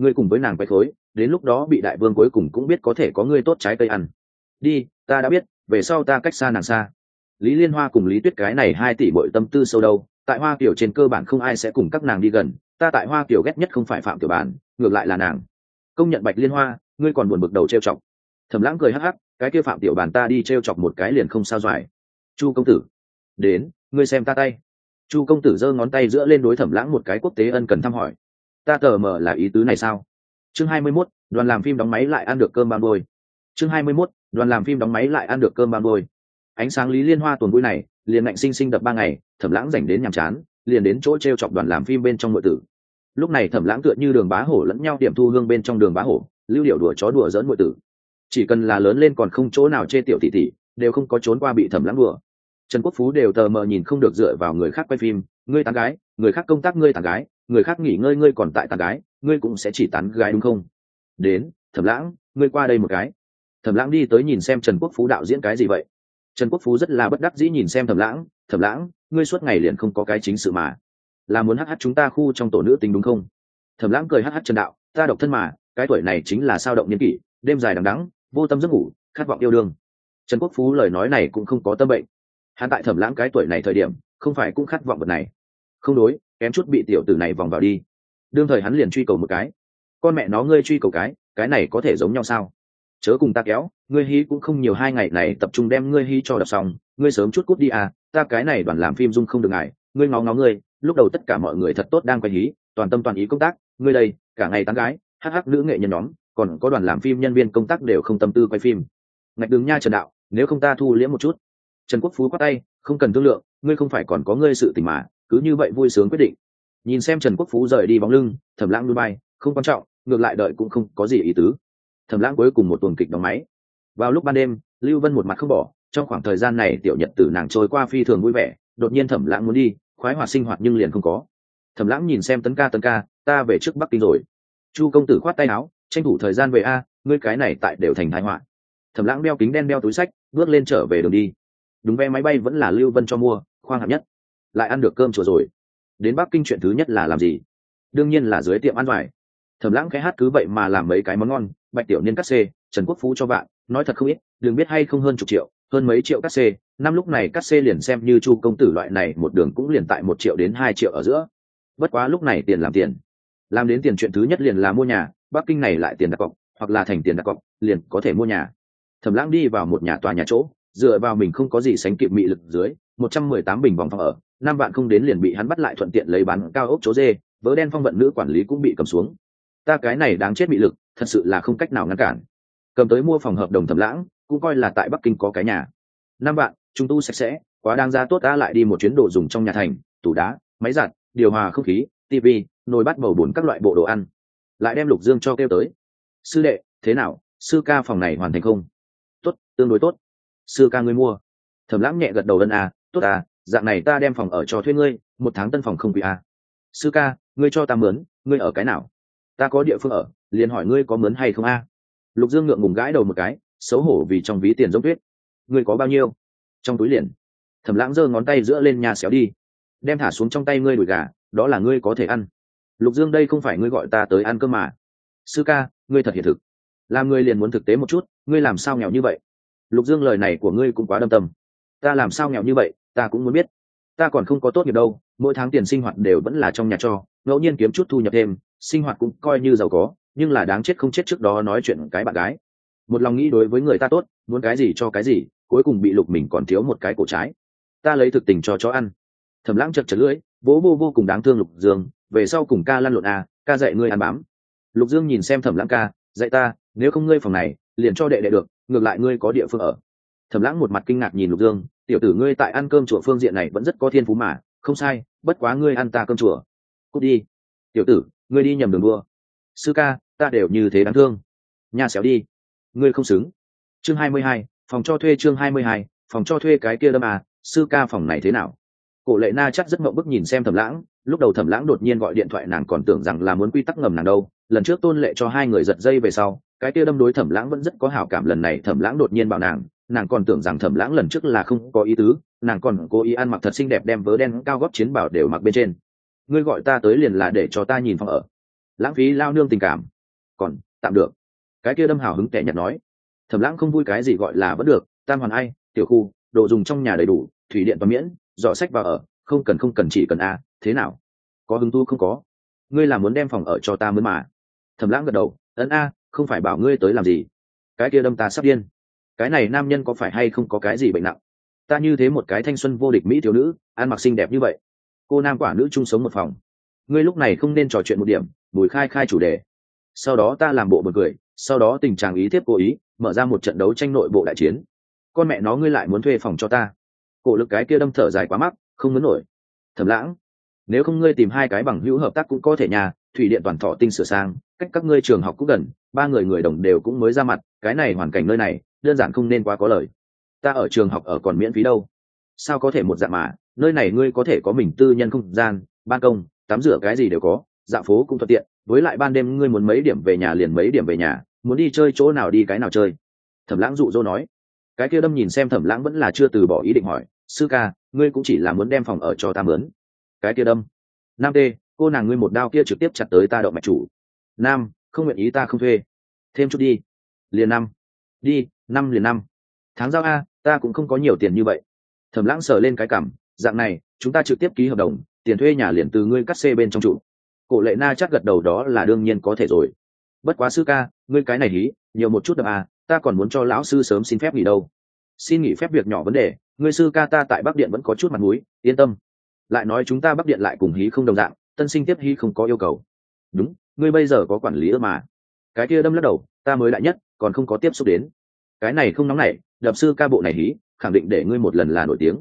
ngươi cùng với nàng quay khối, đến lúc đó bị đại vương cuối cùng cũng biết có thể có ngươi tốt trái cây ăn. Đi, ta đã biết, về sau ta cách xa nàng xa. Lý liên hoa cùng lý tuyết cái này hai tỷ bội tâm tư sâu đâu, tại hoa kiểu trên cơ bản không ai sẽ cùng các nàng đi gần, ta tại hoa kiểu ghét nhất không phải phạm tiểu bản, ngược lại là nàng. Công nhận bạch liên hoa, ngươi còn buồn bực đầu trêu chọc. Thẩm lãng cười hắc hắc, cái kia phạm tiểu bản ta đi trêu chọc một cái liền không sao doài chu công tử, đến, ngươi xem ta tay. Chu công tử giơ ngón tay giữa lên đối thẩm lãng một cái quốc tế ân cần thăm hỏi ta tờ mờ là ý tứ này sao? Chương hai mươi 21, đoàn làm phim đóng máy lại ăn được cơm ba bôi chương hai mươi 21, đoàn làm phim đóng máy lại ăn được cơm ba bôi ánh sáng lý liên hoa tuần vui này liền ngạnh sinh sinh đập ba ngày thẩm lãng dành đến nhàm chán liền đến chỗ t r e o chọc đoàn làm phim bên trong nội tử. Lúc này thẩm lãng tựa như đường bá hổ lẫn nhau điểm thu hương bên trong đường bá hổ lưu điệu đùa chó đùa dỡn nội tử. Chỉ cần là lớn lên còn không chỗ nào chê tiểu tỷ tỷ đều không có trốn qua bị thẩm lãng đùa. Trần quốc phú đều tờ mờ nhìn không được dựa vào người khác quay phim ngươi tán gái người khác công tác ngươi tán gái, người khác nghỉ ngơi ngươi còn tại tán gái, ngươi cũng sẽ chỉ tán gái đúng không? Đến, thẩm lãng, ngươi qua đây một cái. Thẩm lãng đi tới nhìn xem trần quốc phú đạo diễn cái gì vậy. Trần quốc phú rất là bất đắc dĩ nhìn xem thẩm lãng thẩm lãng, ngươi suốt ngày liền không có cái chính sự mà. Là muốn hh chúng ta khu trong tổ nữ tính đúng không? Thẩm lãng cười hh trần đạo, ta độc thân mà, cái tuổi này chính là sao động niên kỷ, đêm dài đằng đắng vô tâm giấc ngủ, khát vọng yêu đương. Trần quốc phú lời nói này cũng không có tâm bệnh. Hắn tại thẩm lãng cái tuổi này thời điểm, không phải cũng khát vọng vật này không đối, kém chút bị tiểu tử này vòng vào đi. Đương thời hắn liền truy cầu một cái. Con mẹ nó ngươi truy cầu cái cái này có thể giống nhau sao? Chớ cùng ta kéo, ngươi hí cũng không nhiều hai ngày này tập trung đem ngươi hí cho đọc xong, ngươi sớm chút cút đi à ta cái này đoàn làm phim dung không được ngại, ngươi ngó ngó ngươi, lúc đầu tất cả mọi người thật tốt đang quay hí, toàn tâm toàn ý công tác, ngươi đây, cả ngày tán gái, hắc hắc nữ nghệ nhân nhóm, còn có đoàn làm phim nhân viên công tác đều không tâm tư quay phim. Ngạch đường nha trần đạo, nếu không ta thu liễm một chút. Trần quốc phú quát tay, không cần thương lượng, ngươi không phải còn có ngươi sự tình mà cứ như vậy vui sướng quyết định. Nhìn xem trần quốc phú rời đi bóng lưng, thẩm lãng núi bay, không quan trọng, ngược lại đợi cũng không có gì ý tứ. Thẩm lãng cuối cùng một tuần kịch đóng máy. Vào lúc ban đêm, lưu vân một mặt không bỏ, trong khoảng thời gian này tiểu nhật tử nàng trôi qua phi thường vui vẻ, đột nhiên thẩm lãng muốn đi, khoái hoạt sinh hoạt nhưng liền không có. Thẩm lãng nhìn xem tấn ca tấn ca, ta về trước bắc kinh rồi. Chu công tử khoát tay áo, tranh thủ thời gian về a, ngươi cái này tại đều thành thái họa. Thẩm lãng đeo kính đen đeo túi sách, bước lên trở về đường đi. Đúng vé máy bay vẫn là lưu vân cho mua, khoang hạng nhất lại ăn được cơm chùa rồi. Đến bắc kinh chuyện thứ nhất là làm gì? Đương nhiên là dưới tiệm ăn vải. Thầm lãng cái hát cứ vậy mà làm mấy cái món ngon, bạch tiểu niên cắt xê, trần quốc phú cho bạn, nói thật không ít, đừng biết hay không hơn chục triệu, hơn mấy triệu cắt xê, năm lúc này cắt xê liền xem như chu công tử loại này, một đường cũng liền tại một triệu đến hai triệu ở giữa. Bất quá lúc này tiền làm tiền. Làm đến tiền chuyện thứ nhất liền là mua nhà, bắc kinh này lại tiền đặt cọc, hoặc là thành tiền đặt cọc, liền có thể mua nhà. Thẩm lãng đi vào một nhà tòa nhà chỗ dựa vào mình không có gì sánh kịp mị lực dưới, một trăm mười tám bình vòng phòng ở, năm vạn không đến liền bị hắn bắt lại thuận tiện lấy bán cao ốc chỗ dê vớ đen phong vận nữ quản lý cũng bị cầm xuống. Ta cái này đáng chết bị lực, thật sự là không cách nào ngăn cản. Cầm tới mua phòng hợp đồng thẩm lãng, cũng coi là tại bắc kinh có cái nhà. Năm vạn chúng tu sạch sẽ, quá đang ra tốt ta lại đi một chuyến đồ dùng trong nhà thành, tủ đá, máy giặt, điều hòa không khí tv nồi bát bầu bùn các loại bộ đồ ăn. Lại đem lục dương cho kêu tới. Sư đệ, thế nào? Sư ca phòng này hoàn thành không? Tốt, tương đối tốt sư ca ngươi mua. Thẩm lãng nhẹ gật đầu ân à tốt à dạng này ta đem phòng ở cho thuê ngươi, một tháng tân phòng không quý à. sư ca, ngươi cho ta mướn, ngươi ở cái nào? Ta có địa phương ở, liền hỏi ngươi có mướn hay không a. Lục dương ngượng ngùng gãi đầu một cái, xấu hổ vì trong ví tiền giống tuyết. Ngươi có bao nhiêu? Trong túi liền. Thẩm lãng giơ ngón tay giữa lên nhà xéo đi. Đem thả xuống trong tay ngươi đùi gà, đó là ngươi có thể ăn. Lục dương đây không phải ngươi gọi ta tới ăn cơm mà. Sư ca, ngươi thật hiện thực. Làm ngươi liền muốn thực tế một chút, ngươi làm sao nghèo như vậy? Lục dương lời này của ngươi cũng quá đâm tâm. Ta làm sao nghèo như vậy, ta cũng muốn biết. Ta còn không có tốt nghiệp đâu, mỗi tháng tiền sinh hoạt đều vẫn là trong nhà cho, ngẫu nhiên kiếm chút thu nhập thêm, sinh hoạt cũng coi như giàu có, nhưng là đáng chết không chết trước đó nói chuyện cái bạn gái. Một lòng nghĩ đối với người ta tốt, muốn cái gì cho cái gì, cuối cùng bị lục mình còn thiếu một cái cổ trái. Ta lấy thực tình cho chó ăn. Thầm lãng chật chật lưỡi, vỗ vô vô cùng đáng thương lục dương, về sau cùng ca lăn lộn à ca dạy ngươi ăn bám. Lục dương nhìn xem thẩm lãng ca, dạy ta, nếu không ngươi phòng này, liền cho đệ đệ được ngược lại ngươi có địa phương ở. Thẩm lãng một mặt kinh ngạc nhìn lục dương, tiểu tử ngươi tại ăn cơm chùa phương diện này vẫn rất có thiên phú mà, không sai, bất quá ngươi ăn ta cơm chùa. Cút đi. Tiểu tử, ngươi đi nhầm đường đua. Sư ca, ta đều như thế đáng thương. Nhà xéo đi. Ngươi không xứng. Chương hai mươi hai, phòng cho thuê chương hai mươi hai, phòng cho thuê cái kia đâm à sư ca phòng này thế nào? Cổ lệ na chắc rất mộng bức nhìn xem thẩm lãng lúc đầu thẩm lãng đột nhiên gọi điện thoại nàng còn tưởng rằng là muốn quy tắc ngầm nàng đâu, lần trước tôn lệ cho hai người giật dây về sau, cái kia đâm đối thẩm lãng vẫn rất có hảo cảm, lần này thẩm lãng đột nhiên bảo nàng nàng còn tưởng rằng thẩm lãng lần trước là không có ý tứ, nàng còn cố ý ăn mặc thật xinh đẹp đem vớ đen cao góp chiến bảo đều mặc bên trên. Ngươi gọi ta tới liền là để cho ta nhìn phòng ở. Lãng phí lao nương tình cảm. Còn, tạm được. Cái kia đâm hào hứng tẻ nhạt nói. Thẩm lãng không vui cái gì gọi là vẫn được, tam hoàn ai, tiểu khu, đồ dùng trong nhà đầy đủ, thủy điện và miễn, dọ sách vào ở, không cần không cần chỉ cần a thế nào? Có hứng thu không có? Ngươi là muốn đem phòng ở cho ta mới mà. Thầm lãng gật đầu, ấn a, không phải bảo ngươi tới làm gì. Cái kia đâm ta sắp điên. Cái này nam nhân có phải hay không có cái gì bệnh nặng? Ta như thế một cái thanh xuân vô địch mỹ thiếu nữ, ăn mặc xinh đẹp như vậy. Cô nam quả nữ chung sống một phòng. Ngươi lúc này không nên trò chuyện một điểm, bùi khai khai chủ đề. Sau đó ta làm bộ một cười, sau đó tình trạng ý thiếp cố ý, mở ra một trận đấu tranh nội bộ đại chiến. Con mẹ nó ngươi lại muốn thuê phòng cho ta. Cổ lực cái kia đâm thở dài quá mắc, không muốn nổi. Thầm lãng nếu không ngươi tìm hai cái bằng hữu hợp tác cũng có thể nhà thủy điện toàn thọ tinh sửa sang, cách các ngươi trường học cũng gần, ba người người đồng đều cũng mới ra mặt, cái này hoàn cảnh nơi này, đơn giản không nên quá có lời. Ta ở trường học ở còn miễn phí đâu. Sao có thể một dạng mà, nơi này ngươi có thể có mình tư nhân không gian, ban công, tắm rửa cái gì đều có dạo phố cũng thuận tiện, với lại ban đêm ngươi muốn mấy điểm về nhà liền mấy điểm về nhà, muốn đi chơi chỗ nào đi cái nào chơi. Thẩm lãng dụ dỗ nói. Cái kia đâm nhìn xem thẩm lãng vẫn là chưa từ bỏ ý định hỏi. Sư ca, ngươi cũng chỉ là muốn đem phòng ở cho ta mướn cái kia đâm. Nam tê, cô nàng ngươi một đao kia trực tiếp chặt tới ta động mạch chủ. Nam, không nguyện ý ta không thuê. Thêm chút đi. Liền năm. Đi, năm liền năm. Tháng giao a, ta cũng không có nhiều tiền như vậy. Thẩm lãng sờ lên cái cảm, dạng này, chúng ta trực tiếp ký hợp đồng, tiền thuê nhà liền từ ngươi cắt xê bên trong trụ cổ lệ na chắc gật đầu đó là đương nhiên có thể rồi. Bất quá sư ca, ngươi cái này hí, nhiều một chút đập à ta còn muốn cho lão sư sớm xin phép nghỉ đâu. Xin nghỉ phép việc nhỏ vấn đề, ngươi sư ca ta tại bắc điện vẫn có chút mặt mũi, yên tâm lại nói chúng ta bắc điện lại cùng hí không đồng dạng, tân sinh tiếp hí không có yêu cầu. Đúng, ngươi bây giờ có quản lý ơ mà. Cái kia đâm lắc đầu, ta mới đại nhất, còn không có tiếp xúc đến. Cái này không nóng nảy, đập sư ca bộ này hí, khẳng định để ngươi một lần là nổi tiếng.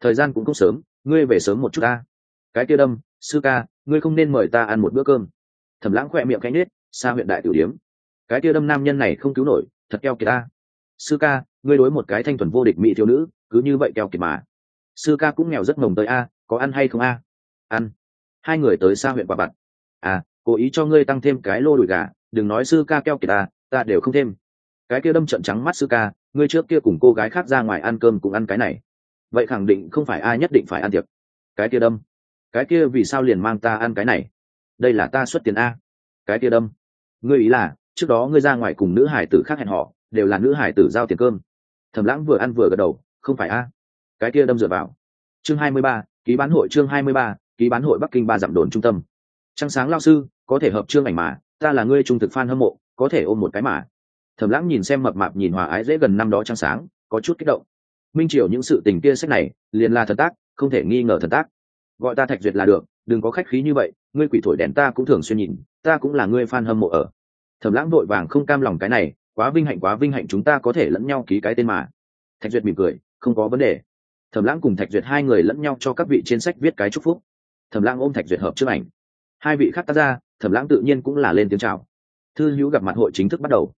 Thời gian cũng không sớm, ngươi về sớm một chút ta. Cái kia đâm, sư ca, ngươi không nên mời ta ăn một bữa cơm. Thẩm lãng khỏe miệng cánh nết, xa huyện đại tử điếm. Cái kia đâm nam nhân này không cứu nổi, thật keo kiệt ta. Sư ca, ngươi đối một cái thanh thuần vô địch mỹ thiếu nữ, cứ như vậy keo kiệt mà. Sư ca cũng nghèo rất mồng tới a có ăn hay không a? Ăn. Hai người tới xa huyện quả bặt à cố ý cho ngươi tăng thêm cái lô đùi gà, đừng nói sư ca keo kiệt ta ta đều không thêm. Cái kia đâm trận trắng mắt sư ca, ngươi trước kia cùng cô gái khác ra ngoài ăn cơm cũng ăn cái này. Vậy khẳng định không phải ai nhất định phải ăn tiệc. Cái kia đâm. Cái kia vì sao liền mang ta ăn cái này? Đây là ta xuất tiền a. Cái kia đâm. Ngươi ý là, trước đó ngươi ra ngoài cùng nữ hải tử khác hẹn họ đều là nữ hải tử giao tiền cơm. Thầm lãng vừa ăn vừa gật đầu, không phải a. Cái kia đâm dựa vào. Chương hai mươi ba ký bán hội chương hai mươi ba, ký bán hội bắc kinh ba dặm đồn trung tâm. Trăng sáng lao sư, có thể hợp chương ảnh mà, ta là ngươi trung thực f a n hâm mộ, có thể ôm một cái mà. Thẩm lãng nhìn xem mập mạp nhìn hòa ái dễ gần năm đó trăng sáng, có chút kích động. Minh triều những sự tình kia sách này, liền là thần tác, không thể nghi ngờ thần tác. Gọi ta thạch duyệt là được, đừng có khách khí như vậy, ngươi quỷ thổi đèn ta cũng thường xuyên nhìn, ta cũng là ngươi f a n hâm mộ ở. Thẩm lãng vội vàng không cam lòng cái này, quá vinh hạnh quá vinh hạnh chúng ta có thể lẫn nhau ký cái tên mà. Thạch duyệt mỉm cười, không có vấn đề thẩm lãng cùng thạch duyệt hai người lẫn nhau cho các vị trên sách viết cái chúc phúc. Thẩm lãng ôm thạch duyệt hợp trước ảnh. Hai vị khác tác ra thẩm lãng tự nhiên cũng là lên tiếng chào. Thư hữu gặp mặt hội chính thức bắt đầu.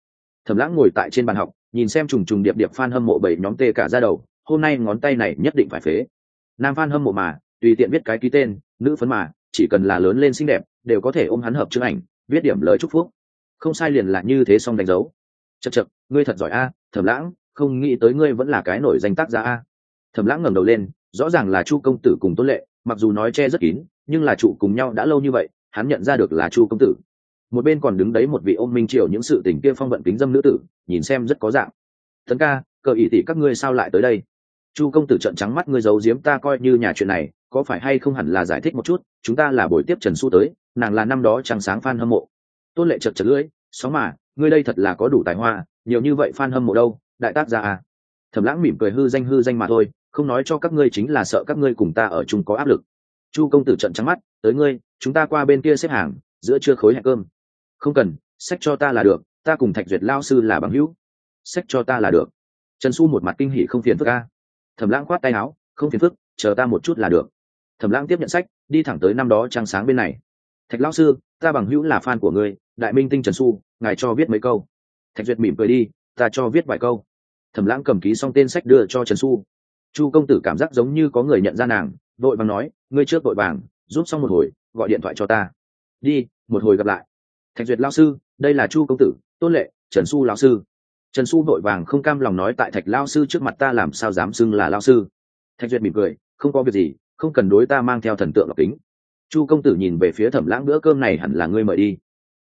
Thẩm lãng ngồi tại trên bàn học, nhìn xem trùng trùng điệp điệp f a n hâm mộ bảy nhóm tê cả ra đầu, hôm nay ngón tay này nhất định phải phế. Nam f a n hâm mộ mà, tùy tiện viết cái ký tên, nữ phấn mà, chỉ cần là lớn lên xinh đẹp, đều có thể ôm hắn hợp chữ ảnh, viết điểm lời chúc phúc. Không sai liền là như thế xong đánh dấu. Chật chật ngươi thật giỏi a, thẩm lãng, không nghĩ tới ngươi vẫn là cái nổi danh tác gia a thẩm lãng ngẩng đầu lên, rõ ràng là chu công tử cùng tôn lệ, mặc dù nói che rất kín, nhưng là trụ cùng nhau đã lâu như vậy, hắn nhận ra được là chu công tử. Một bên còn đứng đấy một vị ôm minh triều những sự tình kia phong vận kính dâm nữ tử, nhìn xem rất có dạng. Tấn ca, cờ ỷ tỷ các ngươi sao lại tới đây? Chu công tử trận trắng mắt, ngươi giấu giếm ta coi như nhà chuyện này, có phải hay không hẳn là giải thích một chút, chúng ta là buổi tiếp trần su tới, nàng là năm đó trăng sáng phan hâm mộ. Tôn lệ chật chật lưỡi xóm mà, ngươi đây thật là có đủ tài hoa, nhiều như vậy phan hâm mộ đâu, đại tác gia à. Thẩm lãng mỉm cười hư danh hư danh mà thôi không nói cho các ngươi chính là sợ các ngươi cùng ta ở chung có áp lực. Chu công tử trận trắng mắt, tới ngươi, chúng ta qua bên kia xếp hàng, giữa trưa khối hẹn cơm. Không cần, sách cho ta là được, ta cùng thạch duyệt lao sư là bằng hữu. Sách cho ta là được. Trần su một mặt kinh hỉ không phiền phức ca thẩm lãng khoát tay áo, không phiền phức, chờ ta một chút là được. Thẩm lãng tiếp nhận sách, đi thẳng tới năm đó trăng sáng bên này. Thạch lao sư, ta bằng hữu là fan của ngươi, đại minh tinh trần su ngài cho viết mấy câu. Thạch duyệt mỉm cười đi, ta cho viết vài câu. Thẩm lãng cầm ký xong tên sách đưa cho trần su chu công tử cảm giác giống như có người nhận ra nàng, vội vàng nói, ngươi trước vội vàng, giúp xong một hồi, gọi điện thoại cho ta. Đi, một hồi gặp lại. Thạch duyệt lao sư, đây là chu công tử, tôn lệ, trần su lao sư. Trần su vội vàng không cam lòng nói tại thạch lao sư trước mặt ta làm sao dám xưng là lao sư. Thạch duyệt mỉm cười, không có việc gì, không cần đối ta mang theo thần tượng lọc kính. Chu công tử nhìn về phía thẩm lãng, bữa cơm này hẳn là ngươi mời đi.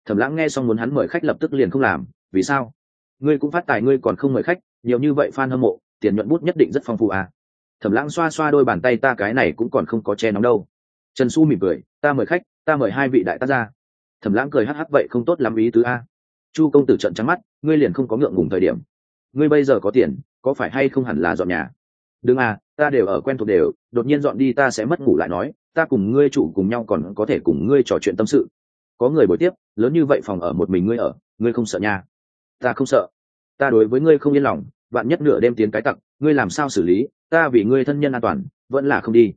Thẩm lãng nghe xong muốn hắn mời khách lập tức liền không làm, vì sao? Ngươi cũng phát tài, ngươi còn không mời khách, nhiều như vậy fan hâm mộ, tiền nhuận bút nhất định rất phong phú à? Thẩm lãng xoa xoa đôi bàn tay ta, cái này cũng còn không có che nóng đâu. Trần xu mỉm cười, ta mời khách, ta mời hai vị đại tác gia. Thẩm lãng cười hắc hắc, vậy không tốt lắm ý tứ a. Chu công tử trận trắng mắt, ngươi liền không có ngượng ngùng thời điểm. Ngươi bây giờ có tiền, có phải hay không hẳn là dọn nhà? Đừng à ta đều ở quen thuộc đều, đột nhiên dọn đi ta sẽ mất ngủ lại nói, ta cùng ngươi chủ cùng nhau còn có thể cùng ngươi trò chuyện tâm sự. Có người buổi tiếp, lớn như vậy phòng ở một mình ngươi ở, ngươi không sợ nha? Ta không sợ. Ta đối với ngươi không yên lòng bạn nhất nửa đêm tiến cái tặc, ngươi làm sao xử lý? Ta vì ngươi thân nhân an toàn, vẫn là không đi.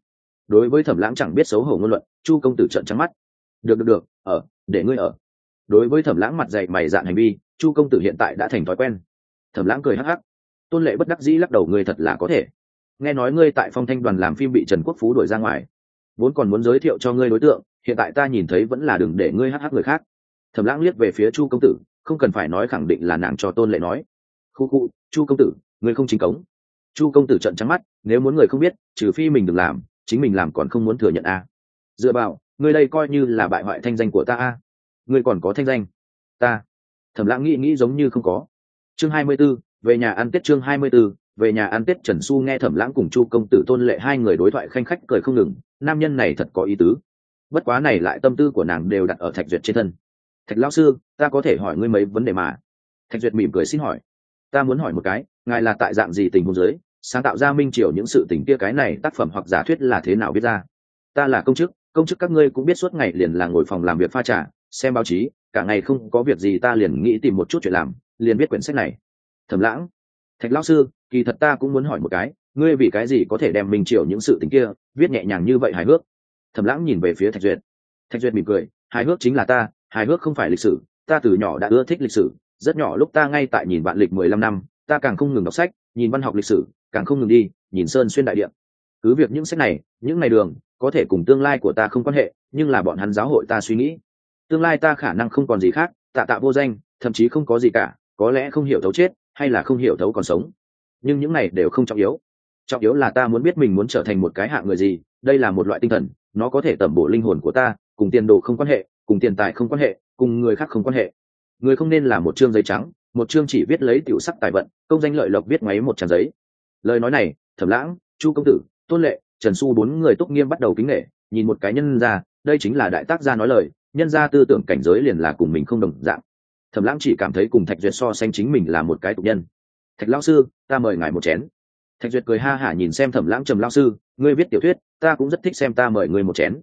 Đối với thẩm lãng chẳng biết xấu hổ ngôn luận, chu công tử trợn trắng mắt. Được được được, ở, để ngươi ở. Đối với thẩm lãng mặt dày mày dạn hành vi, chu công tử hiện tại đã thành thói quen. Thẩm lãng cười hắc hắc. Tôn lệ bất đắc dĩ lắc đầu, ngươi thật là có thể. Nghe nói ngươi tại phong thanh đoàn làm phim bị trần quốc phú đuổi ra ngoài, vốn còn muốn giới thiệu cho ngươi đối tượng, hiện tại ta nhìn thấy vẫn là đừng để ngươi hắc hắc người khác. Thẩm lãng liếc về phía chu công tử, không cần phải nói khẳng định là nàng cho tôn lệ nói. Khu khu, chu công tử, ngươi không chính cống chu công tử trận trắng mắt nếu muốn người không biết trừ phi mình đừng làm chính mình làm còn không muốn thừa nhận a à. dựa vào người đây coi như là bại hoại thanh danh của ta a à. Người còn có thanh danh? Ta. Thẩm lãng nghĩ nghĩ giống như không có. Chương hai mươi 24, về nhà ăn tết chương hai mươi 24, về nhà ăn tết trần xu nghe thẩm lãng cùng chu công tử tôn lệ hai người đối thoại khanh khách cười không ngừng nam nhân này thật có ý tứ. Bất quá này lại tâm tư của nàng đều đặt ở thạch duyệt trên thân. Thạch lão sư ta có thể hỏi ngươi mấy vấn đề mà. Thạch duyệt mỉm cười xin hỏi. Ta muốn hỏi một cái ngài là tại dạng gì tình huống giới sáng tạo ra minh triều những sự tình kia cái này tác phẩm hoặc giả thuyết là thế nào viết ra. Ta là công chức công chức các ngươi cũng biết suốt ngày liền là ngồi phòng làm việc pha trà, xem báo chí, cả ngày không có việc gì ta liền nghĩ tìm một chút chuyện làm, liền viết quyển sách này. Thầm lãng, thạch lão sư, kỳ thật ta cũng muốn hỏi một cái, ngươi vì cái gì có thể đem minh triều những sự tình kia viết nhẹ nhàng như vậy hài hước? Thầm lãng nhìn về phía thạch duyệt. Thạch duyệt mỉm cười, hài hước chính là ta, hài hước không phải lịch sử, ta từ nhỏ đã ưa thích lịch sử, rất nhỏ lúc ta ngay tại nhìn vạn lịch mười lăm năm, ta càng không ngừng đọc sách, nhìn văn học lịch sử càng không ngừng đi, nhìn sơn xuyên đại điện cứ việc những sách này, những ngày đường, có thể cùng tương lai của ta không quan hệ, nhưng là bọn hắn giáo hội ta suy nghĩ. Tương lai ta khả năng không còn gì khác, tạ tạ vô danh, thậm chí không có gì cả, có lẽ không hiểu thấu chết, hay là không hiểu thấu còn sống. Nhưng những này đều không trọng yếu. Trọng yếu là ta muốn biết mình muốn trở thành một cái hạng người gì, đây là một loại tinh thần, nó có thể tẩm bổ linh hồn của ta, cùng tiền đồ không quan hệ, cùng tiền tài không quan hệ, cùng người khác không quan hệ. Người không nên là một chương giấy trắng, một chương chỉ viết lấy tiểu sắc tài vận, công danh lợi lộc viết máy một trang giấy lời nói này, thẩm lãng, chu công tử, tôn lệ, trần su bốn người túc nghiêm bắt đầu kính nghệ nhìn một cái nhân ra, đây chính là đại tác gia nói lời, nhân ra tư tưởng cảnh giới liền là cùng mình không đồng dạng. Thẩm lãng chỉ cảm thấy cùng thạch duyệt so sánh chính mình là một cái tục nhân. Thạch lão sư, ta mời ngài một chén. Thạch duyệt cười ha hả nhìn xem thẩm lãng trầm lão sư, ngươi viết tiểu thuyết, ta cũng rất thích xem ta mời ngươi một chén.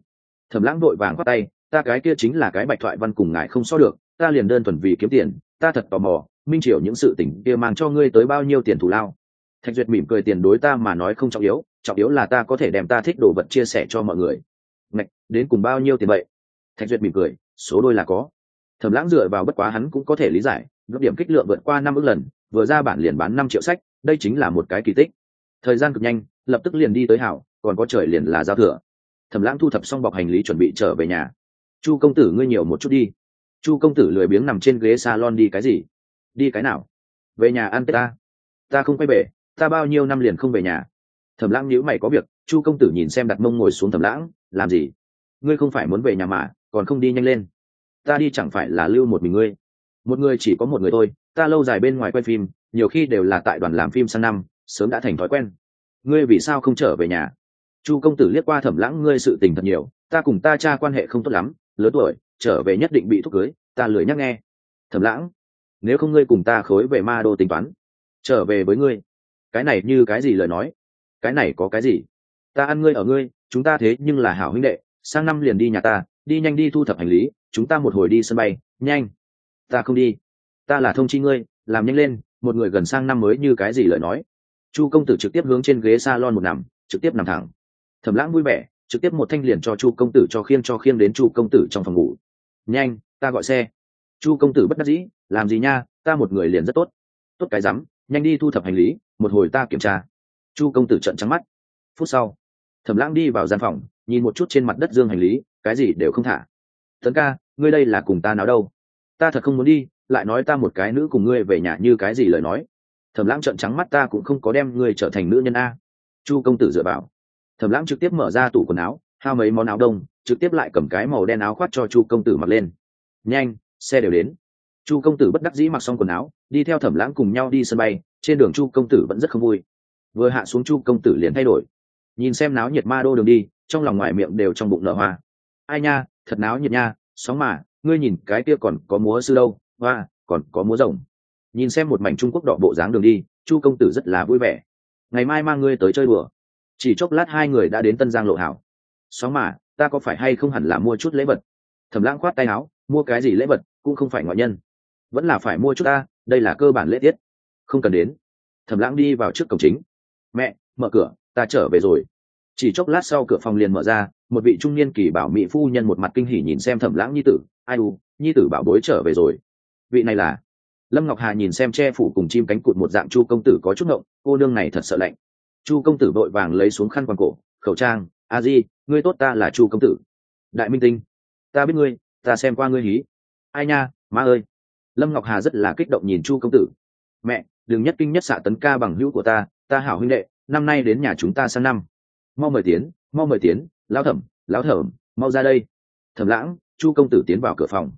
Thẩm lãng vội vàng khoát tay, ta cái kia chính là cái bạch thoại văn cùng ngài không so được, ta liền đơn thuần vì kiếm tiền, ta thật tò mò, minh triều những sự tình kia mang cho ngươi tới bao nhiêu tiền thù lao thạch duyệt mỉm cười tiền đối ta mà nói không trọng yếu trọng yếu là ta có thể đem ta thích đồ vật chia sẻ cho mọi người. Ngạch, đến cùng bao nhiêu tiền vậy? Thạch duyệt mỉm cười số đôi là có. Thẩm lãng dựa vào bất quá hắn cũng có thể lý giải gấp điểm kích lượng vượt qua năm ước lần vừa ra bản liền bán năm triệu sách đây chính là một cái kỳ tích. Thời gian cực nhanh lập tức liền đi tới hảo còn có trời liền là giao thừa. Thẩm lãng thu thập xong bọc hành lý chuẩn bị trở về nhà. Chu công tử ngươi nhiều một chút đi. Chu công tử lười biếng nằm trên ghế salon đi cái gì? Đi cái nào? Về nhà ăn tết ta. Ta không quay về ta bao nhiêu năm liền không về nhà. Thẩm lãng nhíu mày có việc, chu công tử nhìn xem đặt mông ngồi xuống thẩm lãng, làm gì? Ngươi không phải muốn về nhà mà, còn không đi nhanh lên. Ta đi chẳng phải là lưu một mình ngươi. Một người chỉ có một người thôi, ta lâu dài bên ngoài quay phim, nhiều khi đều là tại đoàn làm phim sang năm, sớm đã thành thói quen. Ngươi vì sao không trở về nhà? Chu công tử liếc qua thẩm lãng, ngươi sự tình thật nhiều, ta cùng ta cha quan hệ không tốt lắm, lớn tuổi, trở về nhất định bị thúc cưới, ta lười nhắc nghe. Thẩm lãng, nếu không ngươi cùng ta khối về ma đô tính toán, trở về với ngươi cái này như cái gì lời nói? Cái này có cái gì? Ta ăn ngươi ở ngươi, chúng ta thế nhưng là hảo huynh đệ, sang năm liền đi nhà ta, đi nhanh đi thu thập hành lý, chúng ta một hồi đi sân bay, nhanh. Ta không đi. Ta là thông chi ngươi, làm nhanh lên, một người gần sang năm mới như cái gì lời nói? Chu công tử trực tiếp hướng trên ghế s a lon một nằm, trực tiếp nằm thẳng. Thẩm lãng vui vẻ, trực tiếp một thanh liền cho chu công tử cho khiêng cho khiêng đến chu công tử trong phòng ngủ. Nhanh, ta gọi xe. Chu công tử bất đắc dĩ, làm gì nha, ta một người liền rất tốt. Tốt cái rắm nhanh đi thu thập hành lý, một hồi ta kiểm tra. Chu công tử trận trắng mắt. Phút sau, thẩm lãng đi vào gian phòng, nhìn một chút trên mặt đất dương hành lý, cái gì đều không thả. Tấn ca, ngươi đây là cùng ta nào đâu? Ta thật không muốn đi, lại nói ta một cái nữ cùng ngươi về nhà như cái gì lời nói. Thẩm lãng trận trắng mắt, ta cũng không có đem ngươi trở thành nữ nhân a. Chu công tử dựa vào. Thẩm lãng trực tiếp mở ra tủ quần áo, hao mấy món áo đông, trực tiếp lại cầm cái màu đen áo khoác cho chu công tử mặc lên. Nhanh, xe đều đến chu công tử bất đắc dĩ mặc xong quần áo, đi theo thẩm lãng cùng nhau đi sân bay, trên đường chu công tử vẫn rất không vui. Vừa hạ xuống chu công tử liền thay đổi. Nhìn xem náo nhiệt ma đô đường đi, trong lòng ngoài miệng đều trong bụng nở hoa. Ai nha, thật náo nhiệt nha, sóng mà, ngươi nhìn cái kia còn có múa sư đâu, hoa, còn có múa rồng. Nhìn xem một mảnh trung quốc đỏ bộ dáng đường đi, chu công tử rất là vui vẻ. Ngày mai mang ngươi tới chơi đùa. Chỉ chốc lát hai người đã đến tân giang lộ hảo. Sóng mà, ta có phải hay không hẳn là mua chút lễ vật? Thẩm lãng khoát tay áo, mua cái gì lễ vật cũng không phải ngoại nhân vẫn là phải mua chút ta, đây là cơ bản lễ tiết. Không cần đến. Thẩm lãng đi vào trước cổng chính. Mẹ, mở cửa, ta trở về rồi. Chỉ chốc lát sau cửa phòng liền mở ra, một vị trung niên kỳ bảo mỹ phu nhân một mặt kinh hỉ nhìn xem thẩm lãng nhi tử. Ai u, nhi tử bảo bối trở về rồi. Vị này là? Lâm ngọc hà nhìn xem che phủ cùng chim cánh cụt một dạng chu công tử có chút ngộng, cô nương này thật sợ lạnh. Chu công tử vội vàng lấy xuống khăn quàng cổ, khẩu trang, a di, ngươi tốt ta là chu công tử. Đại minh tinh, ta biết ngươi, ta xem qua ngươi hí. Ai nha, má ơi lâm ngọc hà rất là kích động nhìn chu công tử. Mẹ, đừng nhất kinh nhất xạ tấn ca bằng hữu của ta ta hảo huynh đệ, năm nay đến nhà chúng ta sang năm. Mau mời tiến, mau mời tiến, lão thẩm lão thẩm, mau ra đây. Thẩm lãng, chu công tử tiến vào cửa phòng.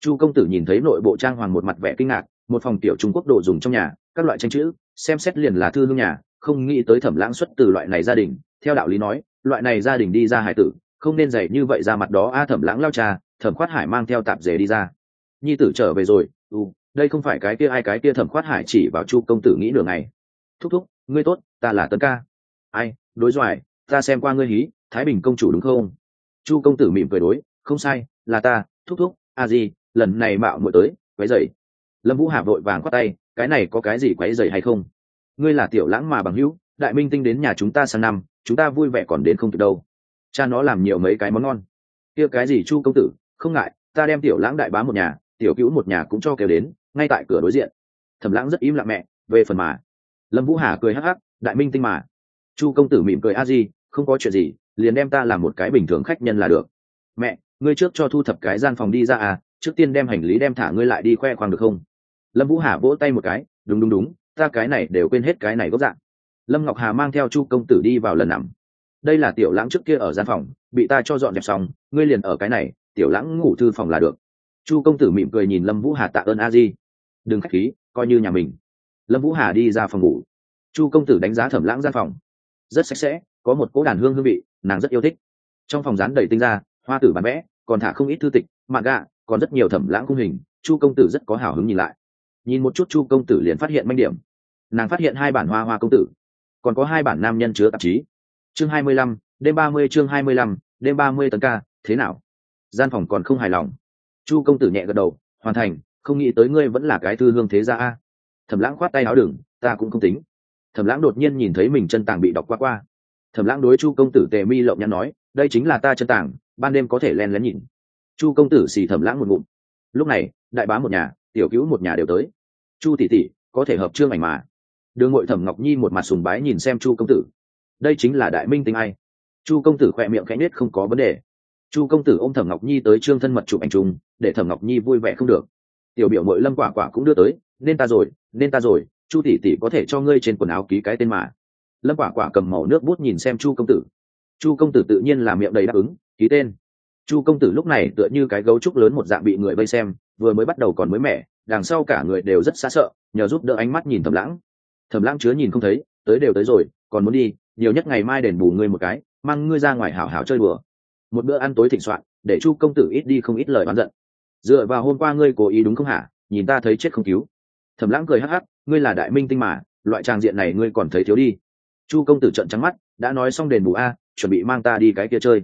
Chu công tử nhìn thấy nội bộ trang hoàng một mặt vẻ kinh ngạc, một phòng tiểu trung quốc đồ dùng trong nhà, các loại tranh chữ, xem xét liền là thư hương nhà, không nghĩ tới thẩm lãng xuất từ loại này gia đình. Theo đạo lý nói, loại này gia đình đi ra hải tử, không nên dạy như vậy ra mặt đó. A, thẩm lãng lao trà thẩm khoát hải mang theo tạp dề đi ra nhi tử trở về rồi ừ đây không phải cái kia ai, cái kia thẩm khoát hải chỉ vào chu công tử nghĩ nửa ngày. thúc thúc, ngươi tốt, ta là tấn ca. Ai, đối doài, ta xem qua ngươi hí, thái bình công chủ đúng không? Chu công tử mỉm cười đối, không sai, là ta, thúc thúc, a à gì lần này mạo muội tới, quấy dậy lâm vũ hà vội vàng khoát tay, cái này có cái gì quấy dậy hay không? Ngươi là tiểu lãng mà bằng hữu, đại minh tinh đến nhà chúng ta sang năm, chúng ta vui vẻ còn đến không kịp đâu. Cha nó làm nhiều mấy cái món ngon. Kia cái gì chu công tử, không ngại, ta đem tiểu lãng đại bá một nhà tiểu cứu một nhà cũng cho kêu đến, ngay tại cửa đối diện. Thẩm lãng rất im lặng mẹ, về phần mà. Lâm vũ hà cười hắc hắc, đại minh tinh mà. Chu công tử mỉm cười a di, không có chuyện gì, liền đem ta làm một cái bình thường khách nhân là được. Mẹ, ngươi trước cho thu thập cái gian phòng đi ra à trước tiên đem hành lý đem thả ngươi lại đi khoe khoang được không? Lâm vũ hà vỗ tay một cái, đúng đúng đúng, ta cái này đều quên hết cái này gốc dạng. Lâm ngọc hà mang theo chu công tử đi vào lần nằm. Đây là tiểu lãng trước kia ở gian phòng, bị ta cho dọn dẹp xong, ngươi liền ở cái này, tiểu lãng ngủ thư phòng là được chu công tử mỉm cười nhìn lâm vũ hà tạ ơn a di đừng k h á c h khí, coi như nhà mình. Lâm vũ hà đi ra phòng ngủ. Chu công tử đánh giá thẩm lãng gian phòng. Rất sạch sẽ, có một cỗ đàn hương hương vị, nàng rất yêu thích. Trong phòng rán đầy tinh ra hoa tử bán vẽ, còn thả không ít thư tịch mạng gạ còn rất nhiều thẩm lãng khung hình, chu công tử rất có hào hứng nhìn lại. Nhìn một chút chu công tử liền phát hiện manh điểm. Nàng phát hiện hai bản hoa hoa công tử. Còn có hai bản nam nhân chứa tạp chí. Chương hai mươi lăm, đêm ba mươi chương hai mươi lăm, đêm ba mươi tấn ca, thế nào? Gian phòng còn không hài lòng chu công tử nhẹ gật đầu, hoàn thành, không nghĩ tới ngươi vẫn là cái thư hương thế gia a. Thẩm lãng khoát tay áo đừng, ta cũng không tính. Thẩm lãng đột nhiên nhìn thấy mình chân tàng bị đọc qua qua. Thẩm lãng đối chu công tử tề mi lộng nhắn nói, đây chính là ta chân tàng, ban đêm có thể len lén nhìn. Chu công tử xì thẩm lãng một ngụm. Lúc này, đại bá một nhà, tiểu cứu một nhà đều tới. Chu tỷ tỷ, có thể hợp trương ảnh mà. Đường ngội thẩm ngọc nhi một mặt sùng bái nhìn xem chu công tử. Đây chính là đại minh tinh ai? Chu công tử khỏe miệng khẽ nết không có vấn đề chu công tử ô m thẩm ngọc nhi tới trương thân mật chụp ảnh chung, để thẩm ngọc nhi vui vẻ không được. Tiểu biểu mội lâm quả quả cũng đưa tới, nên ta rồi, nên ta rồi, chu tỷ tỷ có thể cho ngươi trên quần áo ký cái tên mà. Lâm quả quả cầm màu nước bút nhìn xem chu công tử. Chu công tử tự nhiên là miệng đầy đáp ứng, ký tên. Chu công tử lúc này tựa như cái gấu trúc lớn một dạng bị người vây xem, vừa mới bắt đầu còn mới mẻ, đằng sau cả người đều rất xa sợ, nhờ giúp đỡ ánh mắt nhìn thầm lãng. Thầm lãng chứa nhìn không thấy, tới đều tới rồi, còn muốn đi, nhiều nhất ngày mai đền bù ngươi một cái, mang ngươi ra ngoài hảo hảo chơi bừa một bữa ăn tối thịnh soạn, để chu công tử ít đi không ít lời oán giận. Dựa vào hôm qua ngươi cố ý đúng không hả? Nhìn ta thấy chết không cứu. Thầm lãng cười hắc hắc, ngươi là đại minh tinh mà, loại tràng diện này ngươi còn thấy thiếu đi. Chu công tử trận trắng mắt, đã nói xong đền bù a, chuẩn bị mang ta đi cái kia chơi.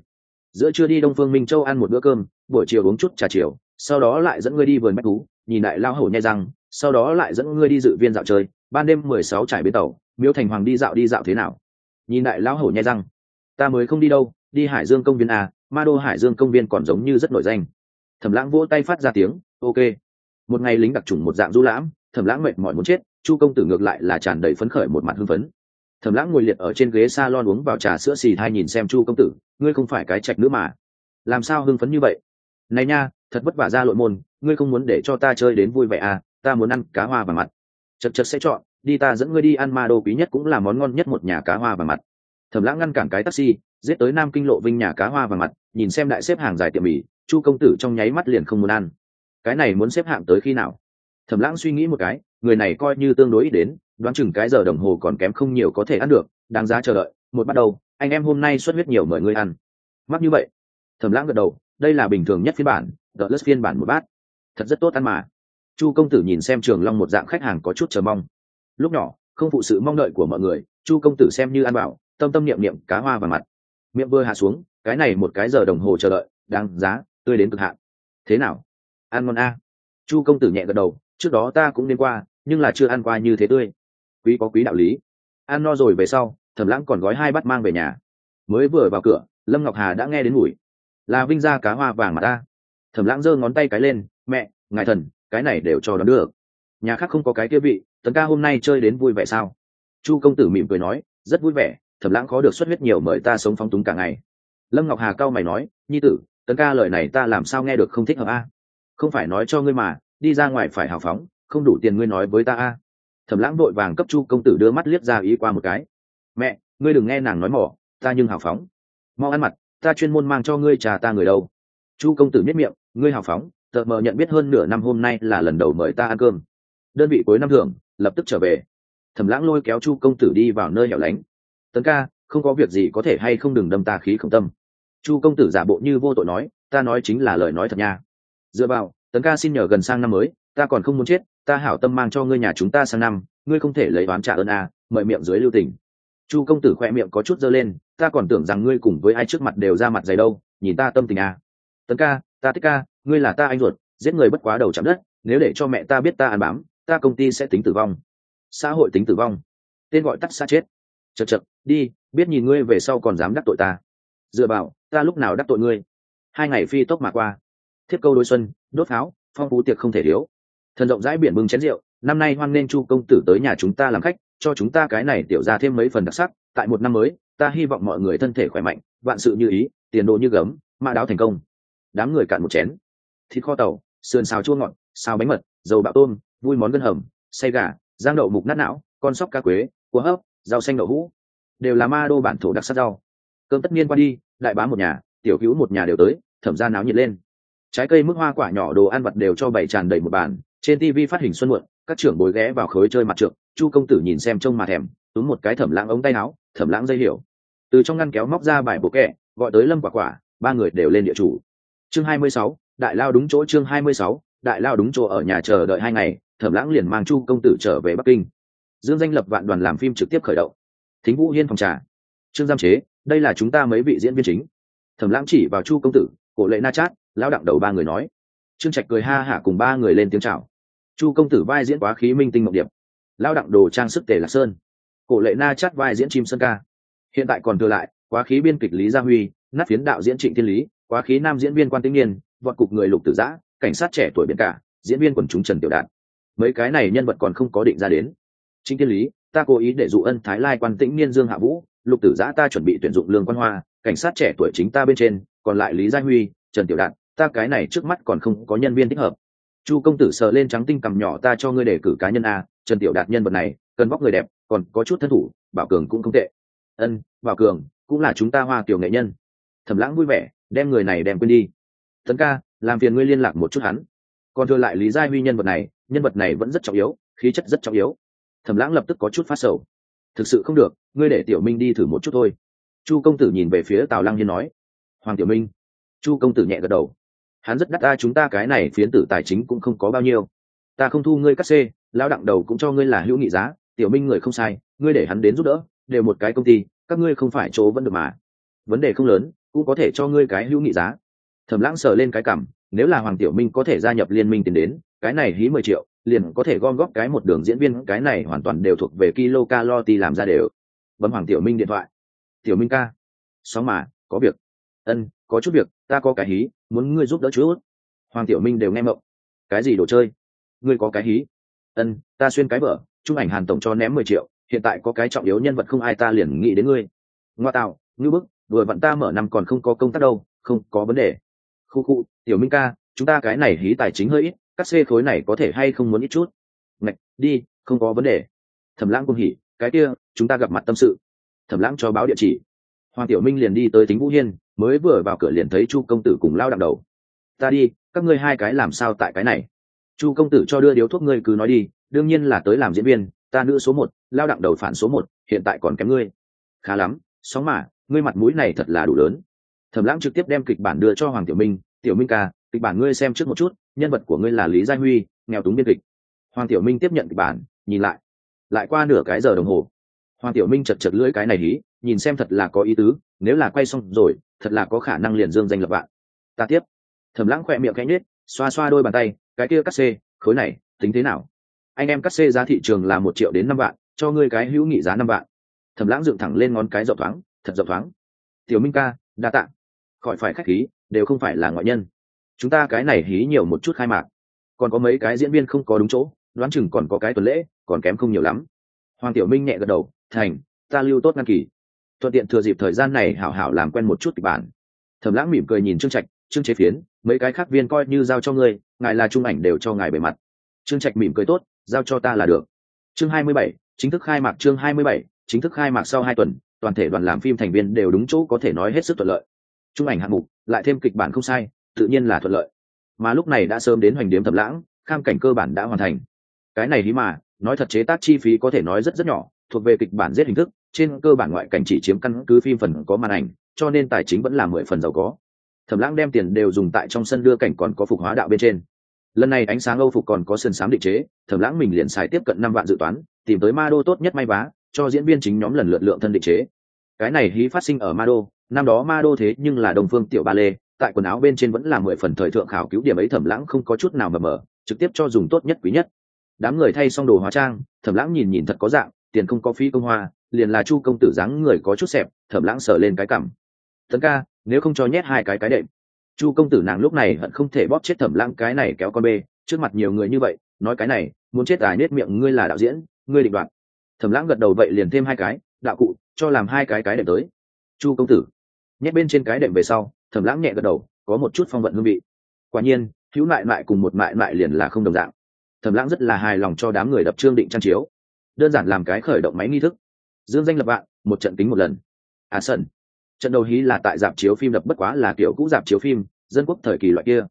Giữa trưa đi đông phương minh châu ăn một bữa cơm, buổi chiều uống chút trà chiều, sau đó lại dẫn ngươi đi vườn bách thú, nhìn đại lao hổ nhai răng, sau đó lại dẫn ngươi đi dự viên dạo chơi, ban đêm mười sáu trải bến tàu, Miếu thành hoàng đi dạo đi dạo thế nào? Nhìn đại lao hổ nhai răng, ta mới không đi đâu đi hải dương công viên à ma đô hải dương công viên còn giống như rất nổi danh. Thẩm lãng vỗ tay phát ra tiếng, ok. Một ngày lính đặc trùng một dạng du lãm, thẩm lãng mệt mỏi muốn chết, chu công tử ngược lại là tràn đầy phấn khởi một mặt hưng phấn. Thẩm lãng ngồi liệt ở trên ghế s a lon uống vào trà sữa xì thai nhìn xem chu công tử, ngươi không phải cái trạch nữa mà. Làm sao hưng phấn như vậy? Này nha, thật vất vả ra lội môn, ngươi không muốn để cho ta chơi đến vui vẻ à ta muốn ăn cá hoa và mặt. Chật chật sẽ chọn, đi ta dẫn ngươi đi ăn ma đô quý nhất cũng là món ngon nhất một nhà cá hoa và mặt. Thẩm lãng ngăn cản cái taxi giết tới nam kinh lộ vinh nhà cá hoa và mặt, nhìn xem đại xếp hàng dài tiệm mì, chu công tử trong nháy mắt liền không muốn ăn. Cái này muốn xếp hạng tới khi nào? Thẩm lãng suy nghĩ một cái, người này coi như tương đối ít đến, đoán chừng cái giờ đồng hồ còn kém không nhiều có thể ăn được, đáng giá chờ đợi, một bắt đầu, anh em hôm nay xuất huyết nhiều mời ngươi ăn. Mắc như vậy, thẩm lãng gật đầu, đây là bình thường nhất phiên bản đợt lướt phiên bản một bát. Thật rất tốt ăn mà. Chu công tử nhìn xem trường long một dạng khách hàng có chút chờ mong. Lúc nhỏ, không phụ sự mong đợi của mọi người, chu công tử xem như ăn bảo, tâm tâm niệm niệm cá hoa và mặt miệng vừa hạ xuống, cái này một cái giờ đồng hồ chờ đợi, đáng giá, tươi đến cực hạn. Thế nào? Ăn ngon a. Chu công tử nhẹ gật đầu, trước đó ta cũng nên qua, nhưng là chưa ăn qua như thế tươi. Quý có quý đạo lý. Ăn no rồi về sau, thẩm lãng còn gói hai bát mang về nhà. Mới vừa vào cửa, lâm ngọc hà đã nghe đến mùi. Là vinh ra cá hoa vàng mà ta. Thẩm lãng giơ ngón tay cái lên, mẹ, ngài thần, cái này đều cho đón được. Nhà khác không có cái kia vị tấn ca hôm nay chơi đến vui vẻ sao? Chu công tử mỉm cười nói, rất vui vẻ thẩm lãng khó được xuất huyết nhiều mời ta sống phóng túng cả ngày. Lâm ngọc hà cao mày nói, nhi tử, tấn ca lời này ta làm sao nghe được không thích hợp a? Không phải nói cho ngươi mà, đi ra ngoài phải hào phóng, không đủ tiền ngươi nói với ta a. Thẩm lãng vội vàng cấp chu công tử đưa mắt liếc ra ý qua một cái. Mẹ, ngươi đừng nghe nàng nói mỏ, ta nhưng hào phóng. Mau ăn mặt, ta chuyên môn mang cho ngươi trà ta người đâu. Chu công tử biết miệng, ngươi hào phóng tờ mờ nhận biết hơn nửa năm hôm nay là lần đầu mời ta ăn cơm. Đơn vị cuối năm thưởng, lập tức trở về. Thẩm lãng lôi kéo chu công tử đi vào nơi hẻo lánh tấn ca không có việc gì có thể hay không đừng đâm ta khí khổng tâm. Chu công tử giả bộ như vô tội nói ta nói chính là lời nói thật nha. Dựa vào tấn ca xin nhờ gần sang năm mới ta còn không muốn chết ta hảo tâm mang cho ngươi nhà chúng ta sang năm ngươi không thể lấy oán trả ơn à, mời miệng dưới lưu tình. Chu công tử khoe miệng có chút dơ lên ta còn tưởng rằng ngươi cùng với ai trước mặt đều ra mặt dày đâu nhìn ta tâm tình à. tấn ca ta thích ca ngươi là ta anh ruột giết người bất quá đầu chạm đất nếu để cho mẹ ta biết ta ăn bám ta công ty sẽ tính tử vong. Xã hội tính tử vong. Tên gọi tắt xa chết chật chật đi, biết nhìn ngươi về sau còn dám đắc tội ta. Dựa vào, ta lúc nào đắc tội ngươi? Hai ngày phi tốc mà qua. Thiếp câu đôi xuân, đốt pháo, phong phú tiệc không thể thiếu. Thần rộng rãi biển bưng chén rượu, năm nay hoan nên chu công tử tới nhà chúng ta làm khách, cho chúng ta cái này tiểu ra thêm mấy phần đặc sắc. Tại một năm mới, ta hy vọng mọi người thân thể khỏe mạnh, vạn sự như ý, tiền đồ như gấm, mã đáo thành công. Đám người cạn một chén. Thịt kho tàu, sườn xào chua ngọt, xào bánh mật, dầu bạo tôm, vui món gân hầm xay gà giang đậu mục nát não, con sóc ca quế, cua hấp rau xanh đậu hũ, đều là ma đô bản thổ đặc sắc rau. Cơm tất niên qua đi, đại bá một nhà, tiểu cứu một nhà đều tới, thẩm ra náo nhiệt lên. Trái cây mức hoa quả nhỏ đồ ăn vặt đều cho bày tràn đầy một bàn, trên tv phát hình xuân muộn, các trưởng bồi ghé vào khối chơi mặt trượng, chu công tử nhìn xem trông mà thèm, túm một cái thẩm lãng ống tay áo, thẩm lãng dây hiểu. Từ trong ngăn kéo móc ra bài bộ kẹ, gọi tới lâm quả quả, ba người đều lên địa chủ. Chương hai mươi sáu, đại lao đúng chỗ chương hai mươi sáu, đại lao đúng chỗ ở nhà chờ đợi hai ngày, thẩm lãng liền mang chu công tử trở về bắc kinh dương danh lập vạn đoàn làm phim trực tiếp khởi động. Thính vũ hiên phòng trà. Trương giam chế, đây là chúng ta mấy vị diễn viên chính. Thẩm lãng chỉ vào chu công tử, cổ lệ na chát lao đặng đầu ba người nói. Trương trạch cười ha hả cùng ba người lên tiếng chào. Chu công tử vai diễn quá khí minh tinh mộng điệp. Lao đặng đồ trang sức tề lạc sơn. Cổ lệ na chát vai diễn chim sơn ca. Hiện tại còn thừa lại, quá khí biên kịch lý gia huy, nát phiến đạo diễn trịnh thiên lý, quá khí nam diễn viên quan tĩnh niên, vọt cục người lục tử giã, cảnh sát trẻ tuổi biển cả, diễn viên quần chúng trần tiểu đạt. Mấy cái này nhân vật còn không có định ra đến. Chính thiên lý, ta cố ý để dụ ân thái lai quan tĩnh niên dương hạ vũ, lục tử giã ta chuẩn bị tuyển dụng lương quan hoa, cảnh sát trẻ tuổi chính ta bên trên, còn lại lý gia huy, trần tiểu đạt, ta cái này trước mắt còn không có nhân viên thích hợp. Chu công tử sờ lên trắng tinh cầm nhỏ ta cho ngươi đề cử cá nhân a, trần tiểu đạt nhân vật này, cần vóc người đẹp, còn có chút thân thủ, bảo cường cũng không tệ. Ân, bảo cường, cũng là chúng ta hoa tiểu nghệ nhân. Thẩm lãng vui vẻ, đem người này đem quên đi. Tấn ca, làm phiền ngươi liên lạc một chút hắn. Còn thừa lại lý gia huy nhân vật này, nhân vật này vẫn rất trọng yếu, khí chất rất trọng yếu thẩm lãng lập tức có chút phát sầu. Thực sự không được, ngươi để tiểu minh đi thử một chút thôi. Chu công tử nhìn về phía tào lăng hiên nói. Hoàng tiểu minh. Chu công tử nhẹ gật đầu. Hắn rất đắt ta chúng ta cái này phiến tử tài chính cũng không có bao nhiêu. Ta không thu ngươi cắt xê, lão đặng đầu cũng cho ngươi là hữu nghị giá, tiểu minh người không sai, ngươi để hắn đến giúp đỡ, đều một cái công ty, các ngươi không phải chỗ vẫn được mà. Vấn đề không lớn, cũng có thể cho ngươi cái hữu nghị giá. Thẩm lãng sờ lên cái cảm, nếu là hoàng tiểu minh có thể gia nhập liên minh tiền đến, cái này hí mười triệu liền có thể gom góp cái một đường diễn viên, cái này hoàn toàn đều thuộc về kilo calo làm ra đều. Bấm hoàng tiểu minh điện thoại. Tiểu minh ca. Xóm mà, có việc. Ân, có chút việc, ta có cái hí, muốn ngươi giúp đỡ chút. Hoàng tiểu minh đều nghe mộng. Cái gì đồ chơi? Ngươi có cái hí? Ân, ta xuyên cái vở trung ảnh hàn tổng cho ném mười triệu, hiện tại có cái trọng yếu nhân vật không ai ta liền nghĩ đến ngươi. Ngoa tạo, ngư bức, vừa vặn ta mở năm còn không có công tác đâu, không có vấn đề. Khu khu, tiểu minh ca, chúng ta cái này hí tài chính hơi ít các xê khối này có thể hay không muốn ít chút? Ngạch, đi, không có vấn đề. Thẩm lãng cũng hỉ, cái kia, chúng ta gặp mặt tâm sự. Thẩm lãng cho báo địa chỉ. Hoàng tiểu minh liền đi tới tính vũ hiên, mới vừa vào cửa liền thấy chu công tử cùng lao đặng đầu. Ta đi, các ngươi hai cái làm sao tại cái này? Chu công tử cho đưa điếu thuốc ngươi cứ nói đi, đương nhiên là tới làm diễn viên, ta nữ số một, lao đặng đầu phản số một, hiện tại còn kém ngươi. Khá lắm, sóng mà, ngươi mặt mũi này thật là đủ lớn. Thẩm lãng trực tiếp đem kịch bản đưa cho hoàng tiểu minh tiểu minh ca kịch bản ngươi xem trước một chút, nhân vật của ngươi là lý gia huy, nghèo túng biên kịch. Hoàng tiểu minh tiếp nhận kịch bản, nhìn lại. Lại qua nửa cái giờ đồng hồ. Hoàng tiểu minh chật chật lưỡi cái này hí, nhìn xem thật là có ý tứ, nếu là quay xong rồi, thật là có khả năng liền dương danh lập vạn ta tiếp. Thẩm lãng khỏe miệng cánh nết xoa xoa đôi bàn tay, cái kia cắt xê, khối này, tính thế nào? Anh em cắt xê giá thị trường là một triệu đến năm vạn, cho ngươi cái hữu nghị giá năm vạn. Thẩm lãng dựng thẳng lên ngón cái rộng thoáng, thật rộng thoáng. Tiểu minh ca, đa tạ. Khỏi phải khách khí, đều không phải là ngoại nhân chúng ta cái này hí nhiều một chút khai mạc. Còn có mấy cái diễn viên không có đúng chỗ, đoán chừng còn có cái tuần lễ, còn kém không nhiều lắm. Hoàng tiểu minh nhẹ gật đầu, thành, ta lưu tốt ngăn kỳ. Thuận tiện thừa dịp thời gian này hảo hảo làm quen một chút kịch bản. Thẩm lãng mỉm cười nhìn trương trạch, trương chế phiến, mấy cái khác viên coi như giao cho ngươi, ngài là trung ảnh đều cho ngài bề mặt. Trương trạch mỉm cười tốt, giao cho ta là được. Chương hai mươi bảy, chính thức khai mạc chương hai mươi bảy, chính thức khai mạc sau hai tuần, toàn thể đoàn làm phim thành viên đều đúng chỗ có thể nói hết sức thuận lợi. Trung ảnh hạng mục, lại thêm kịch bản không sai tự nhiên là thuận lợi. Mà lúc này đã sớm đến hoành điếm thẩm lãng, kham cảnh cơ bản đã hoàn thành. Cái này lý mà, nói thật chế tác chi phí có thể nói rất rất nhỏ, thuộc về kịch bản giết hình thức, trên cơ bản ngoại cảnh chỉ chiếm căn cứ phim phần có màn ảnh, cho nên tài chính vẫn là mười phần giàu có. Thẩm lãng đem tiền đều dùng tại trong sân đưa cảnh còn có phục hóa đạo bên trên. Lần này ánh sáng âu phục còn có sân sám định chế, thẩm lãng mình liền xài tiếp cận năm vạn dự toán, tìm tới ma đô tốt nhất may vá, cho diễn viên chính nhóm lần lượt lượng thân định chế. Cái này hí phát sinh ở ma đô năm đó ma đô thế nhưng là đồng phương tiểu ba lê tại quần áo bên trên vẫn là mười phần thời thượng khảo cứu điểm ấy thẩm lãng không có chút nào mờ mờ, trực tiếp cho dùng tốt nhất quý nhất. Đám người thay xong đồ hóa trang, thẩm lãng nhìn nhìn thật có dạng, tiền không có phí công hoa, liền là chu công tử dáng người có chút xẹp, thẩm lãng sờ lên cái cảm tấn ca, nếu không cho nhét hai cái cái đệm. Chu công tử nàng lúc này hận không thể bóp chết thẩm lãng cái này kéo con bê, trước mặt nhiều người như vậy, nói cái này, muốn chết tài nết miệng ngươi là đạo diễn, ngươi định đoạt. Thẩm lãng gật đầu vậy liền thêm hai cái, đạo cụ, cho làm hai cái cái đệm tới. Chu công tử, nhét bên trên cái đệm về sau thẩm lãng nhẹ gật đầu, có một chút phong vận hương vị. Quả nhiên, hữu mại mại cùng một mại mại liền là không đồng dạng. Thẩm lãng rất là hài lòng cho đám người đập trương định trang chiếu. Đơn giản làm cái khởi động máy nghi thức. Dương danh lập bạn một trận tính một lần. À sân trận đầu hí là tại dạp chiếu phim đập bất quá là kiểu cũ dạp chiếu phim, dân quốc thời kỳ loại kia.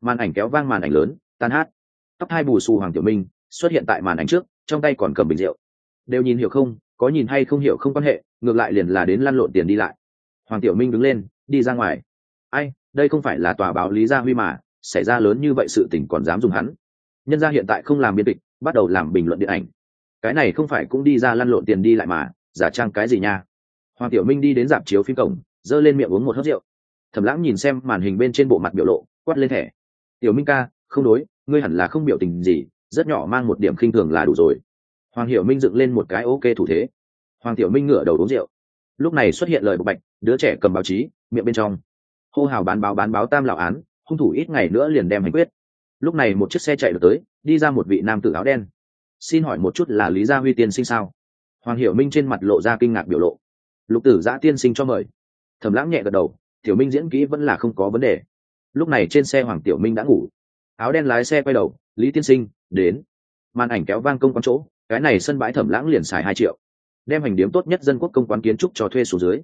Màn ảnh kéo vang màn ảnh lớn, tan hát. Tóc hai bù xù hoàng tiểu minh xuất hiện tại màn ảnh trước, trong tay còn cầm bình rượu. Đều nhìn hiểu không, có nhìn hay không hiểu không quan hệ, ngược lại liền là đến lăn lộn tiền đi lại. Hoàng tiểu minh đứng lên, đi ra ngoài ai, đây không phải là tòa báo lý gia huy mà, xảy ra lớn như vậy sự tình còn dám dùng hắn. Nhân gia hiện tại không làm biên kịch, bắt đầu làm bình luận điện ảnh. Cái này không phải cũng đi ra lăn lộn tiền đi lại mà, giả trang cái gì nha? Hoàng tiểu minh đi đến dạp chiếu phim cổng, giơ lên miệng uống một hớt rượu. Thẩm lãng nhìn xem màn hình bên trên bộ mặt biểu lộ, quát lên thẻ. Tiểu minh ca, không đối, ngươi hẳn là không biểu tình gì, rất nhỏ mang một điểm khinh thường là đủ rồi. Hoàng hiểu minh dựng lên một cái ok thủ thế. Hoàng tiểu minh ngửa đầu uống rượu. Lúc này xuất hiện lời bộc bạch, đứa trẻ cầm báo chí, miệng bên trong hô hào bán báo bán báo tam lão án, hung thủ ít ngày nữa liền đem hành quyết. Lúc này một chiếc xe chạy được tới, đi ra một vị nam tử áo đen. Xin hỏi một chút là lý gia huy tiên sinh sao? Hoàng hiểu minh trên mặt lộ ra kinh ngạc biểu lộ. Lục tử giã tiên sinh cho mời. Thẩm lãng nhẹ gật đầu, tiểu minh diễn kỹ vẫn là không có vấn đề. Lúc này trên xe hoàng tiểu minh đã ngủ. Áo đen lái xe quay đầu, lý tiên sinh, đến. Màn ảnh kéo vang công quán chỗ, cái này sân bãi thẩm lãng liền xài hai triệu. Đem hành điếm tốt nhất dân quốc công quán kiến trúc cho thuê xuống dưới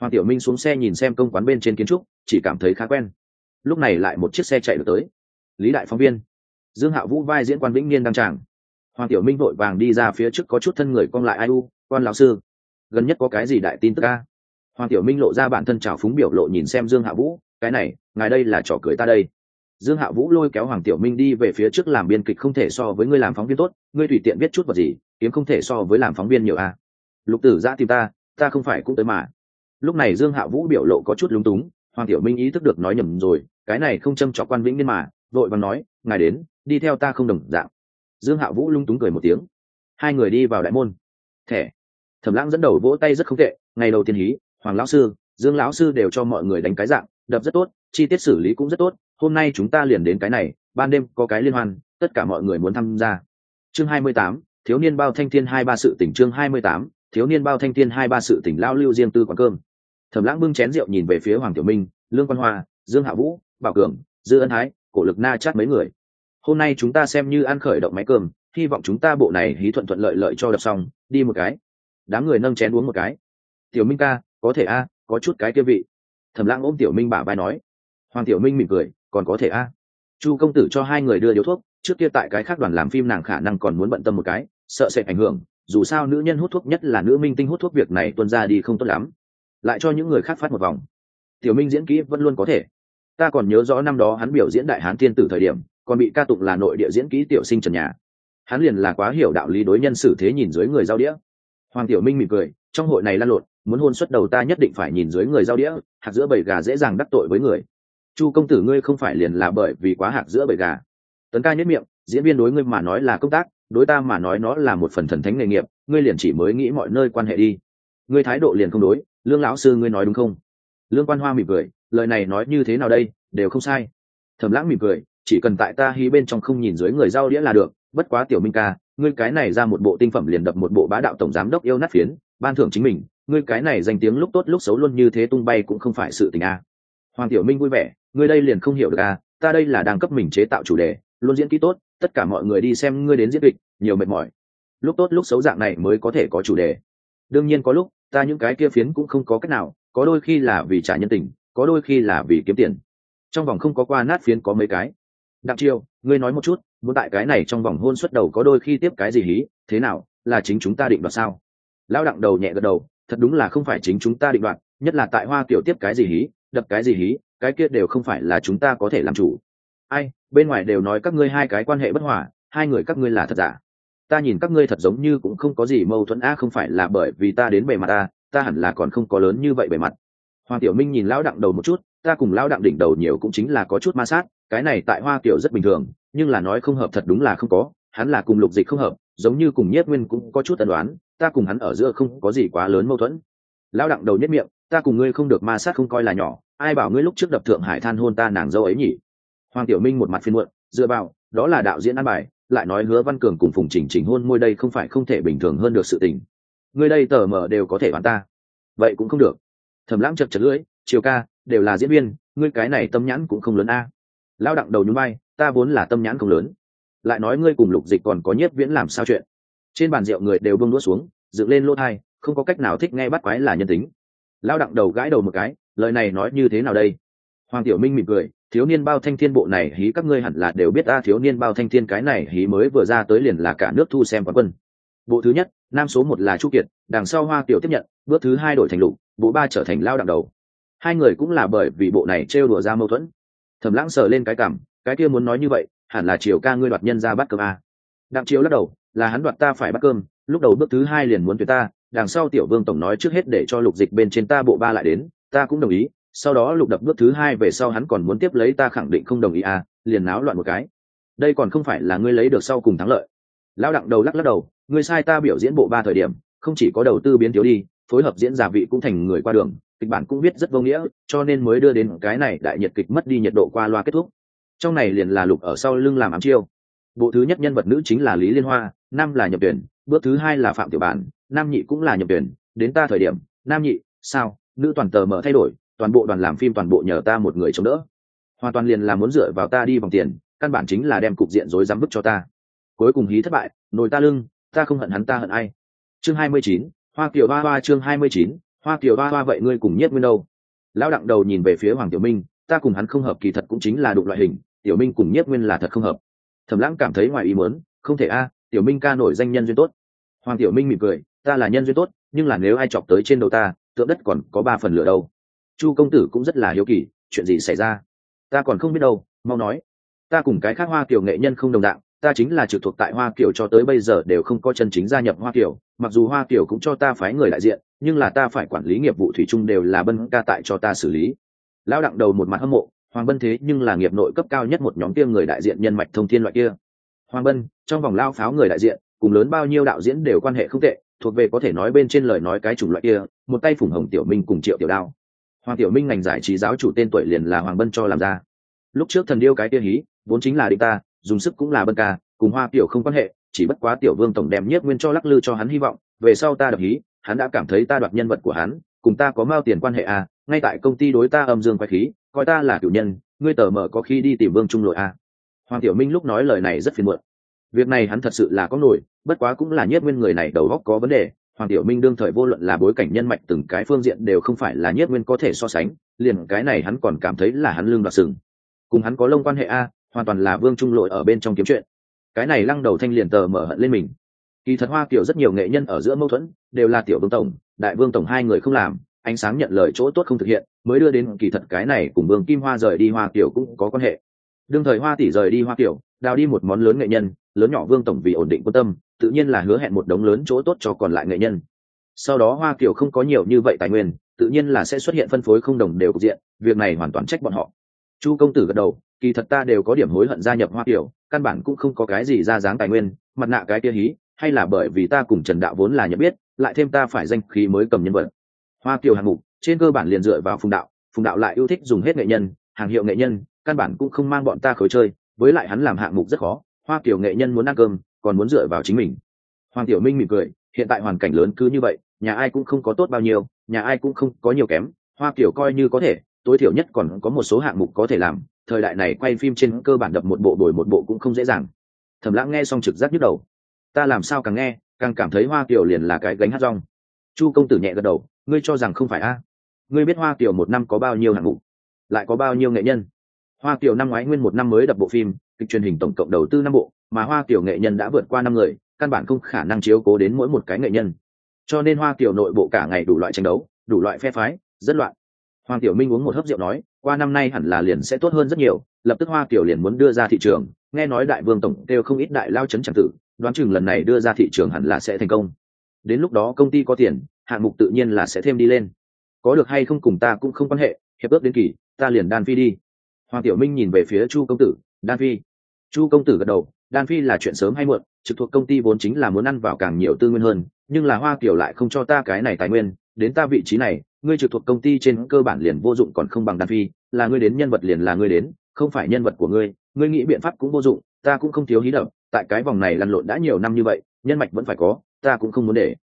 hoàng tiểu minh xuống xe nhìn xem công quán bên trên kiến trúc, chỉ cảm thấy khá quen. Lúc này lại một chiếc xe chạy được tới. Lý đại phóng viên. Dương hạ vũ vai diễn quan vĩnh niên đăng tràng. Hoàng tiểu minh vội vàng đi ra phía trước có chút thân người con lại ai u, quan lão sư. Gần nhất có cái gì đại tin tức ca hoàng tiểu minh lộ ra bản thân trào phúng biểu lộ nhìn xem dương hạ vũ, cái này, ngài đây là trò cười ta đây. Dương hạ vũ lôi kéo hoàng tiểu minh đi về phía trước làm biên kịch không thể so với ngươi làm phóng viên tốt, ngươi tùy tiện viết chút vật gì, kiếm không thể so với làm phóng viên nhiều a. Lục tử ra tìm ta ta không phải cũng tới mà lúc này dương hạ vũ biểu lộ có chút lúng túng, hoàng tiểu minh ý thức được nói nhầm rồi, cái này không châm trọc quan vĩnh niên mà, vội và nói, ngài đến, đi theo ta không đồng dạng. Dương hạ vũ lung túng cười một tiếng. Hai người đi vào đại môn. Thẻ. Thẩm lãng dẫn đầu vỗ tay rất không tệ, ngày đầu tiên hí, hoàng lão sư, dương lão sư đều cho mọi người đánh cái dạng, đập rất tốt, chi tiết xử lý cũng rất tốt, hôm nay chúng ta liền đến cái này, ban đêm có cái liên hoan, tất cả mọi người muốn tham gia. Chương hai mươi tám, thiếu niên bao thanh thiên hai ba sự tỉnh chương hai mươi tám, thiếu niên bao thanh thiên hai ba sự tỉnh lao lưu riêng tư quán cơm thẩm lãng bưng chén rượu nhìn về phía hoàng tiểu minh, lương quan hoa, dương hạ vũ, bảo cường, dư ân thái, cổ lực na chát mấy người. Hôm nay chúng ta xem như ăn khởi động máy cơm, hy vọng chúng ta bộ này hí thuận thuận lợi lợi cho đập xong, đi một cái. Đám người nâng chén uống một cái. Tiểu minh ca, có thể a, có chút cái kia vị. Thẩm lãng ôm tiểu minh bả vai nói. Hoàng tiểu minh mỉm cười, còn có thể a. Chu công tử cho hai người đưa điếu thuốc, trước kia tại cái khác đoàn làm phim nàng khả năng còn muốn bận tâm một cái, sợ sẽ ảnh hưởng, dù sao nữ nhân hút thuốc nhất là nữ minh tinh hút thuốc việc này tuân ra đi không tốt lắm lại cho những người khác phát một vòng. Tiểu minh diễn kỹ vẫn luôn có thể. Ta còn nhớ rõ năm đó hắn biểu diễn đại hán thiên tử thời điểm, còn bị ca tụng là nội địa diễn kỹ tiểu sinh trần nhà. Hắn liền là quá hiểu đạo lý đối nhân xử thế nhìn dưới người giao đĩa. Hoàng tiểu minh mỉm cười, trong hội này lan lộn, muốn hôn xuất đầu ta nhất định phải nhìn dưới người giao đĩa, hạt giữa bầy gà dễ dàng đắc tội với người. Chu công tử ngươi không phải liền là bởi vì quá hạt giữa bầy gà. Tấn ca nhất miệng, diễn viên đối ngươi mà nói là công tác, đối ta mà nói nó là một phần thần thánh nghề nghiệp, ngươi liền chỉ mới nghĩ mọi nơi quan hệ đi ngươi thái độ liền không đối, lương lão sư ngươi nói đúng không? Lương quan hoa mỉm cười, lời này nói như thế nào đây, đều không sai. Thẩm lãng mỉm cười, chỉ cần tại ta hy bên trong không nhìn dưới người giao đĩa là được, bất quá tiểu minh ca, ngươi cái này ra một bộ tinh phẩm liền đập một bộ bá đạo tổng giám đốc yêu nát phiến, ban thưởng chính mình, ngươi cái này danh tiếng lúc tốt lúc xấu luôn như thế tung bay cũng không phải sự tình a hoàng tiểu minh vui vẻ, ngươi đây liền không hiểu được a ta đây là đang cấp mình chế tạo chủ đề, luôn diễn kỹ tốt, tất cả mọi người đi xem ngươi đến diễn kịch, nhiều mệt mỏi. Lúc tốt lúc xấu dạng này mới có thể có chủ đề. Đương nhiên có lúc ta những cái kia phiến cũng không có cách nào, có đôi khi là vì trả nhân tình, có đôi khi là vì kiếm tiền. Trong vòng không có qua nát phiến có mấy cái. Đặng chiêu ngươi nói một chút, muốn tại cái này trong vòng hôn xuất đầu có đôi khi tiếp cái gì hí, thế nào, là chính chúng ta định đoạt sao? Lão đặng đầu nhẹ gật đầu, thật đúng là không phải chính chúng ta định đoạt, nhất là tại hoa kiểu tiếp cái gì hí, đập cái gì hí, cái kia đều không phải là chúng ta có thể làm chủ. Ai, bên ngoài đều nói các ngươi hai cái quan hệ bất hòa, hai người các ngươi là thật giả? Ta nhìn các ngươi thật giống như cũng không có gì mâu thuẫn. A không phải là bởi vì ta đến bề mặt ta ta hẳn là còn không có lớn như vậy bề mặt. Hoàng tiểu minh nhìn lão đặng đầu một chút, ta cùng lão đặng đỉnh đầu nhiều cũng chính là có chút ma sát, cái này tại hoa kiểu rất bình thường, nhưng là nói không hợp thật đúng là không có, hắn là cùng lục dịch không hợp, giống như cùng nhất nguyên cũng có chút tần đoán ta cùng hắn ở giữa không có gì quá lớn mâu thuẫn. Lão đặng đầu nhất miệng, ta cùng ngươi không được ma sát không coi là nhỏ, ai bảo ngươi lúc trước đập thượng hải than hôn ta nàng dâu ấy nhỉ? Hoàng tiểu minh một mặt phiên muộn, dựa vào, đó là đạo diễn ăn bài lại nói hứa văn cường cùng phùng chỉnh chỉnh hôn môi đây không phải không thể bình thường hơn được sự tình. Người đây tờ mở đều có thể bán ta. Vậy cũng không được. Thầm lãng chật chật lưỡi chiều ca, đều là diễn viên, ngươi cái này tâm nhãn cũng không lớn a. Lao đặng đầu nhún bay ta vốn là tâm nhãn không lớn. Lại nói ngươi cùng lục dịch còn có nhiếp viễn làm sao chuyện? Trên bàn rượu người đều bông đũa xuống, dựng lên lỗ thai, không có cách nào thích nghe bắt quái là nhân tính. Lao đặng đầu gãi đầu một cái, lời này nói như thế nào đây? Hoàng tiểu minh mỉm cười thiếu niên bao thanh thiên bộ này hí các ngươi hẳn là đều biết ta, thiếu niên bao thanh thiên cái này hí mới vừa ra tới liền là cả nước thu xem quán quân. Bộ thứ nhất, nam số một là chu kiệt, đằng sau hoa tiểu tiếp nhận, bước thứ hai đổi thành lục, bộ ba trở thành lao đặng đầu. Hai người cũng là bởi vì bộ này trêu đùa ra mâu thuẫn. Thẩm lãng sờ lên cái cảm, cái kia muốn nói như vậy, hẳn là chiều ca ngươi đoạt nhân ra bắt cơm a. Đặng chiếu lắc đầu, là hắn đoạt ta phải bắt cơm, lúc đầu bước thứ hai liền muốn tuyệt ta, đằng sau tiểu vương tổng nói trước hết để cho lục dịch bên trên ta bộ ba lại đến, ta cũng đồng ý sau đó lục đập bước thứ hai về sau hắn còn muốn tiếp lấy ta khẳng định không đồng ý à liền náo loạn một cái. Đây còn không phải là ngươi lấy được sau cùng thắng lợi. Lão đặng đầu lắc lắc đầu, ngươi sai ta biểu diễn bộ ba thời điểm, không chỉ có đầu tư biến thiếu đi, phối hợp diễn giả vị cũng thành người qua đường, kịch bản cũng biết rất vô nghĩa, cho nên mới đưa đến cái này đại nhiệt kịch mất đi nhiệt độ qua loa kết thúc. Trong này liền là lục ở sau lưng làm ám chiêu. Bộ thứ nhất nhân vật nữ chính là lý liên hoa, nam là nhập tuyển, bước thứ hai là phạm tiểu bản, nam nhị cũng là nhập tuyển. Đến ta thời điểm, nam nhị, sao? Nữ toàn tờ mở thay đổi toàn bộ đoàn làm phim toàn bộ nhờ ta một người chống đỡ. Hoàn toàn liền là muốn dựa vào ta đi vòng tiền, căn bản chính là đem cục diện rối rắm bức cho ta. Cuối cùng hí thất bại, nồi ta lưng, ta không hận hắn, ta hận ai. Chương hai mươi chín, hoa kiều ba ba chương hai mươi chín, hoa kiều ba ba vậy ngươi cùng nhất nguyên đâu? Lão đặng đầu nhìn về phía hoàng tiểu minh, ta cùng hắn không hợp kỳ thật cũng chính là đụng loại hình, tiểu minh cùng nhất nguyên là thật không hợp. Thẩm lãng cảm thấy ngoài ý muốn, không thể a, tiểu minh ca nổi danh nhân duyên tốt. Hoàng tiểu minh mỉm cười, ta là nhân duyên tốt, nhưng là nếu ai chọc tới trên đầu ta, tượng đất còn có ba phần lửa đâu chu công tử cũng rất là hiếu kỳ, chuyện gì xảy ra? Ta còn không biết đâu, mau nói. Ta cùng cái khác hoa kiều nghệ nhân không đồng đạo ta chính là trực thuộc tại hoa kiều cho tới bây giờ đều không có chân chính gia nhập hoa kiều, mặc dù hoa kiều cũng cho ta phái người đại diện, nhưng là ta phải quản lý nghiệp vụ thủy chung đều là bân ca tại cho ta xử lý. Lão đặng đầu một mặt hâm mộ, hoàng bân thế nhưng là nghiệp nội cấp cao nhất một nhóm tiêm người đại diện nhân mạch thông thiên loại kia. Hoàng bân, trong vòng lao pháo người đại diện, cùng lớn bao nhiêu đạo diễn đều quan hệ không tệ, thuộc về có thể nói bên trên lời nói cái chủng loại kia, một tay phủng hồng tiểu minh cùng triệu tiểu đao hoàng tiểu minh ngành giải trí giáo chủ tên tuổi liền là hoàng bân cho làm ra lúc trước thần điêu cái kia hí, vốn chính là địch ta, dùng sức cũng là bân ca, cùng hoa tiểu không quan hệ, chỉ bất quá tiểu vương tổng đem nhất nguyên cho lắc lư cho hắn hy vọng, về sau ta đập hí, hắn đã cảm thấy ta đoạt nhân vật của hắn, cùng ta có mao tiền quan hệ à ngay tại công ty đối ta âm dương quay khí, coi ta là cựu nhân, ngươi tờ mở có khi đi tìm vương trung nội à. hoàng tiểu minh lúc nói lời này rất phiền muộn việc này hắn thật sự là có nổi, bất quá cũng là nhất nguyên người này đầu góc có vấn đề hoàng tiểu minh đương thời vô luận là bối cảnh nhân mạch từng cái phương diện đều không phải là nhất nguyên có thể so sánh, liền cái này hắn còn cảm thấy là hắn lương đoạt sừng. Cùng hắn có lông quan hệ a, hoàn toàn là vương trung lội ở bên trong kiếm chuyện. Cái này lăng đầu thanh liền tờ mở hận lên mình. Kỳ thật hoa kiểu rất nhiều nghệ nhân ở giữa mâu thuẫn, đều là tiểu vương tổng, đại vương tổng hai người không làm, ánh sáng nhận lời chỗ tốt không thực hiện, mới đưa đến kỳ thật cái này cùng vương kim hoa rời đi hoa kiểu cũng có quan hệ đương thời hoa tỷ rời đi hoa kiểu, đào đi một món lớn nghệ nhân, lớn nhỏ vương tổng vì ổn định quan tâm, tự nhiên là hứa hẹn một đống lớn chỗ tốt cho còn lại nghệ nhân. Sau đó hoa kiểu không có nhiều như vậy tài nguyên, tự nhiên là sẽ xuất hiện phân phối không đồng đều cục diện, việc này hoàn toàn trách bọn họ. Chu công tử gật đầu, kỳ thật ta đều có điểm hối hận gia nhập hoa kiểu, căn bản cũng không có cái gì ra dáng tài nguyên, mặt nạ cái kia hí, hay là bởi vì ta cùng trần đạo vốn là nhận biết, lại thêm ta phải danh khí mới cầm nhân vật. Hoa kiểu hạng mục, trên cơ bản liền dựa vào phùng đạo phùng đạo lại yêu thích dùng hết nghệ nhân, hàng hiệu nghệ nhân căn bản cũng không mang bọn ta khối chơi, với lại hắn làm hạng mục rất khó, hoa kiểu nghệ nhân muốn ăn cơm, còn muốn dựa vào chính mình. Hoàng tiểu minh mỉm cười, hiện tại hoàn cảnh lớn cứ như vậy, nhà ai cũng không có tốt bao nhiêu, nhà ai cũng không có nhiều kém, hoa kiểu coi như có thể, tối thiểu nhất còn có một số hạng mục có thể làm, thời đại này quay phim trên cơ bản đập một bộ đổi một bộ cũng không dễ dàng. Thẩm lãng nghe xong trực giác nhức đầu. Ta làm sao càng nghe, càng cảm thấy hoa kiểu liền là cái gánh hát rong. Chu công tử nhẹ gật đầu, ngươi cho rằng không phải a? Ngươi biết hoa kiểu một năm có bao nhiêu hạng mục, lại có bao nhiêu nghệ nhân? Hoa kiều năm ngoái nguyên một năm mới đập bộ phim, kịch truyền hình tổng cộng đầu tư năm bộ, mà hoa kiều nghệ nhân đã vượt qua năm người, căn bản không khả năng chiếu cố đến mỗi một cái nghệ nhân. Cho nên hoa kiều nội bộ cả ngày đủ loại tranh đấu, đủ loại phe phái, rất loạn. Hoàng tiểu minh uống một hớp rượu nói, qua năm nay hẳn là liền sẽ tốt hơn rất nhiều. Lập tức hoa kiều liền muốn đưa ra thị trường, nghe nói đại vương tổng đều không ít đại lao chấn tràng tử, đoán chừng lần này đưa ra thị trường hẳn là sẽ thành công. Đến lúc đó công ty có tiền, hạng mục tự nhiên là sẽ thêm đi lên. Có được hay không cùng ta cũng không quan hệ, hiệp ước đến kỳ, ta liền đan phi đi hoàng tiểu minh nhìn về phía chu công tử, đan phi. Chu công tử gật đầu, đan phi là chuyện sớm hay muộn, trực thuộc công ty vốn chính là muốn ăn vào càng nhiều tư nguyên hơn, nhưng là hoa kiểu lại không cho ta cái này tài nguyên, đến ta vị trí này, ngươi trực thuộc công ty trên cơ bản liền vô dụng còn không bằng đan phi, là ngươi đến nhân vật liền là ngươi đến, không phải nhân vật của ngươi ngươi nghĩ biện pháp cũng vô dụng, ta cũng không thiếu hí đậm tại cái vòng này lăn lộn đã nhiều năm như vậy, nhân mạch vẫn phải có, ta cũng không muốn để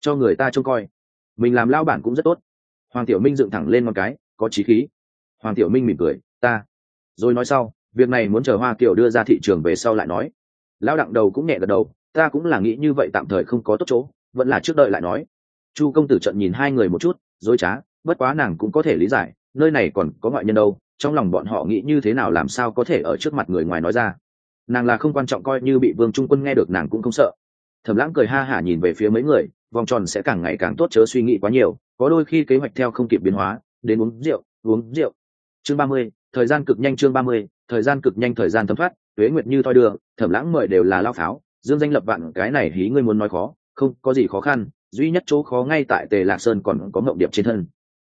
cho người ta trông coi. Mình làm lao bản cũng rất tốt. Hoàng tiểu minh dựng thẳng lên một cái, có trí khí. Hoàng tiểu minh mỉm cười, ta rồi nói sau, việc này muốn chờ hoa kiều đưa ra thị trường về sau lại nói. Lão đặng đầu cũng nhẹ gật đầu, ta cũng là nghĩ như vậy tạm thời không có tốt chỗ, vẫn là trước đợi lại nói. Chu công tử trận nhìn hai người một chút, dối trá, bất quá nàng cũng có thể lý giải, nơi này còn có ngoại nhân đâu, trong lòng bọn họ nghĩ như thế nào làm sao có thể ở trước mặt người ngoài nói ra. Nàng là không quan trọng coi như bị vương trung quân nghe được nàng cũng không sợ. Thẩm lãng cười ha hả nhìn về phía mấy người, vòng tròn sẽ càng ngày càng tốt chớ suy nghĩ quá nhiều, có đôi khi kế hoạch theo không kịp biến hóa, đến uống rượu uống rượu. Chương ba mươi thời gian cực nhanh chương ba mươi, thời gian cực nhanh thời gian thấm thoát, tuế nguyệt như thoi đưa thẩm lãng mời đều là lao pháo, dương danh lập vạn, cái này hí ngươi muốn nói khó, không, có gì khó khăn, duy nhất chỗ khó ngay tại tề lạc sơn còn có mộng điệp trên thân.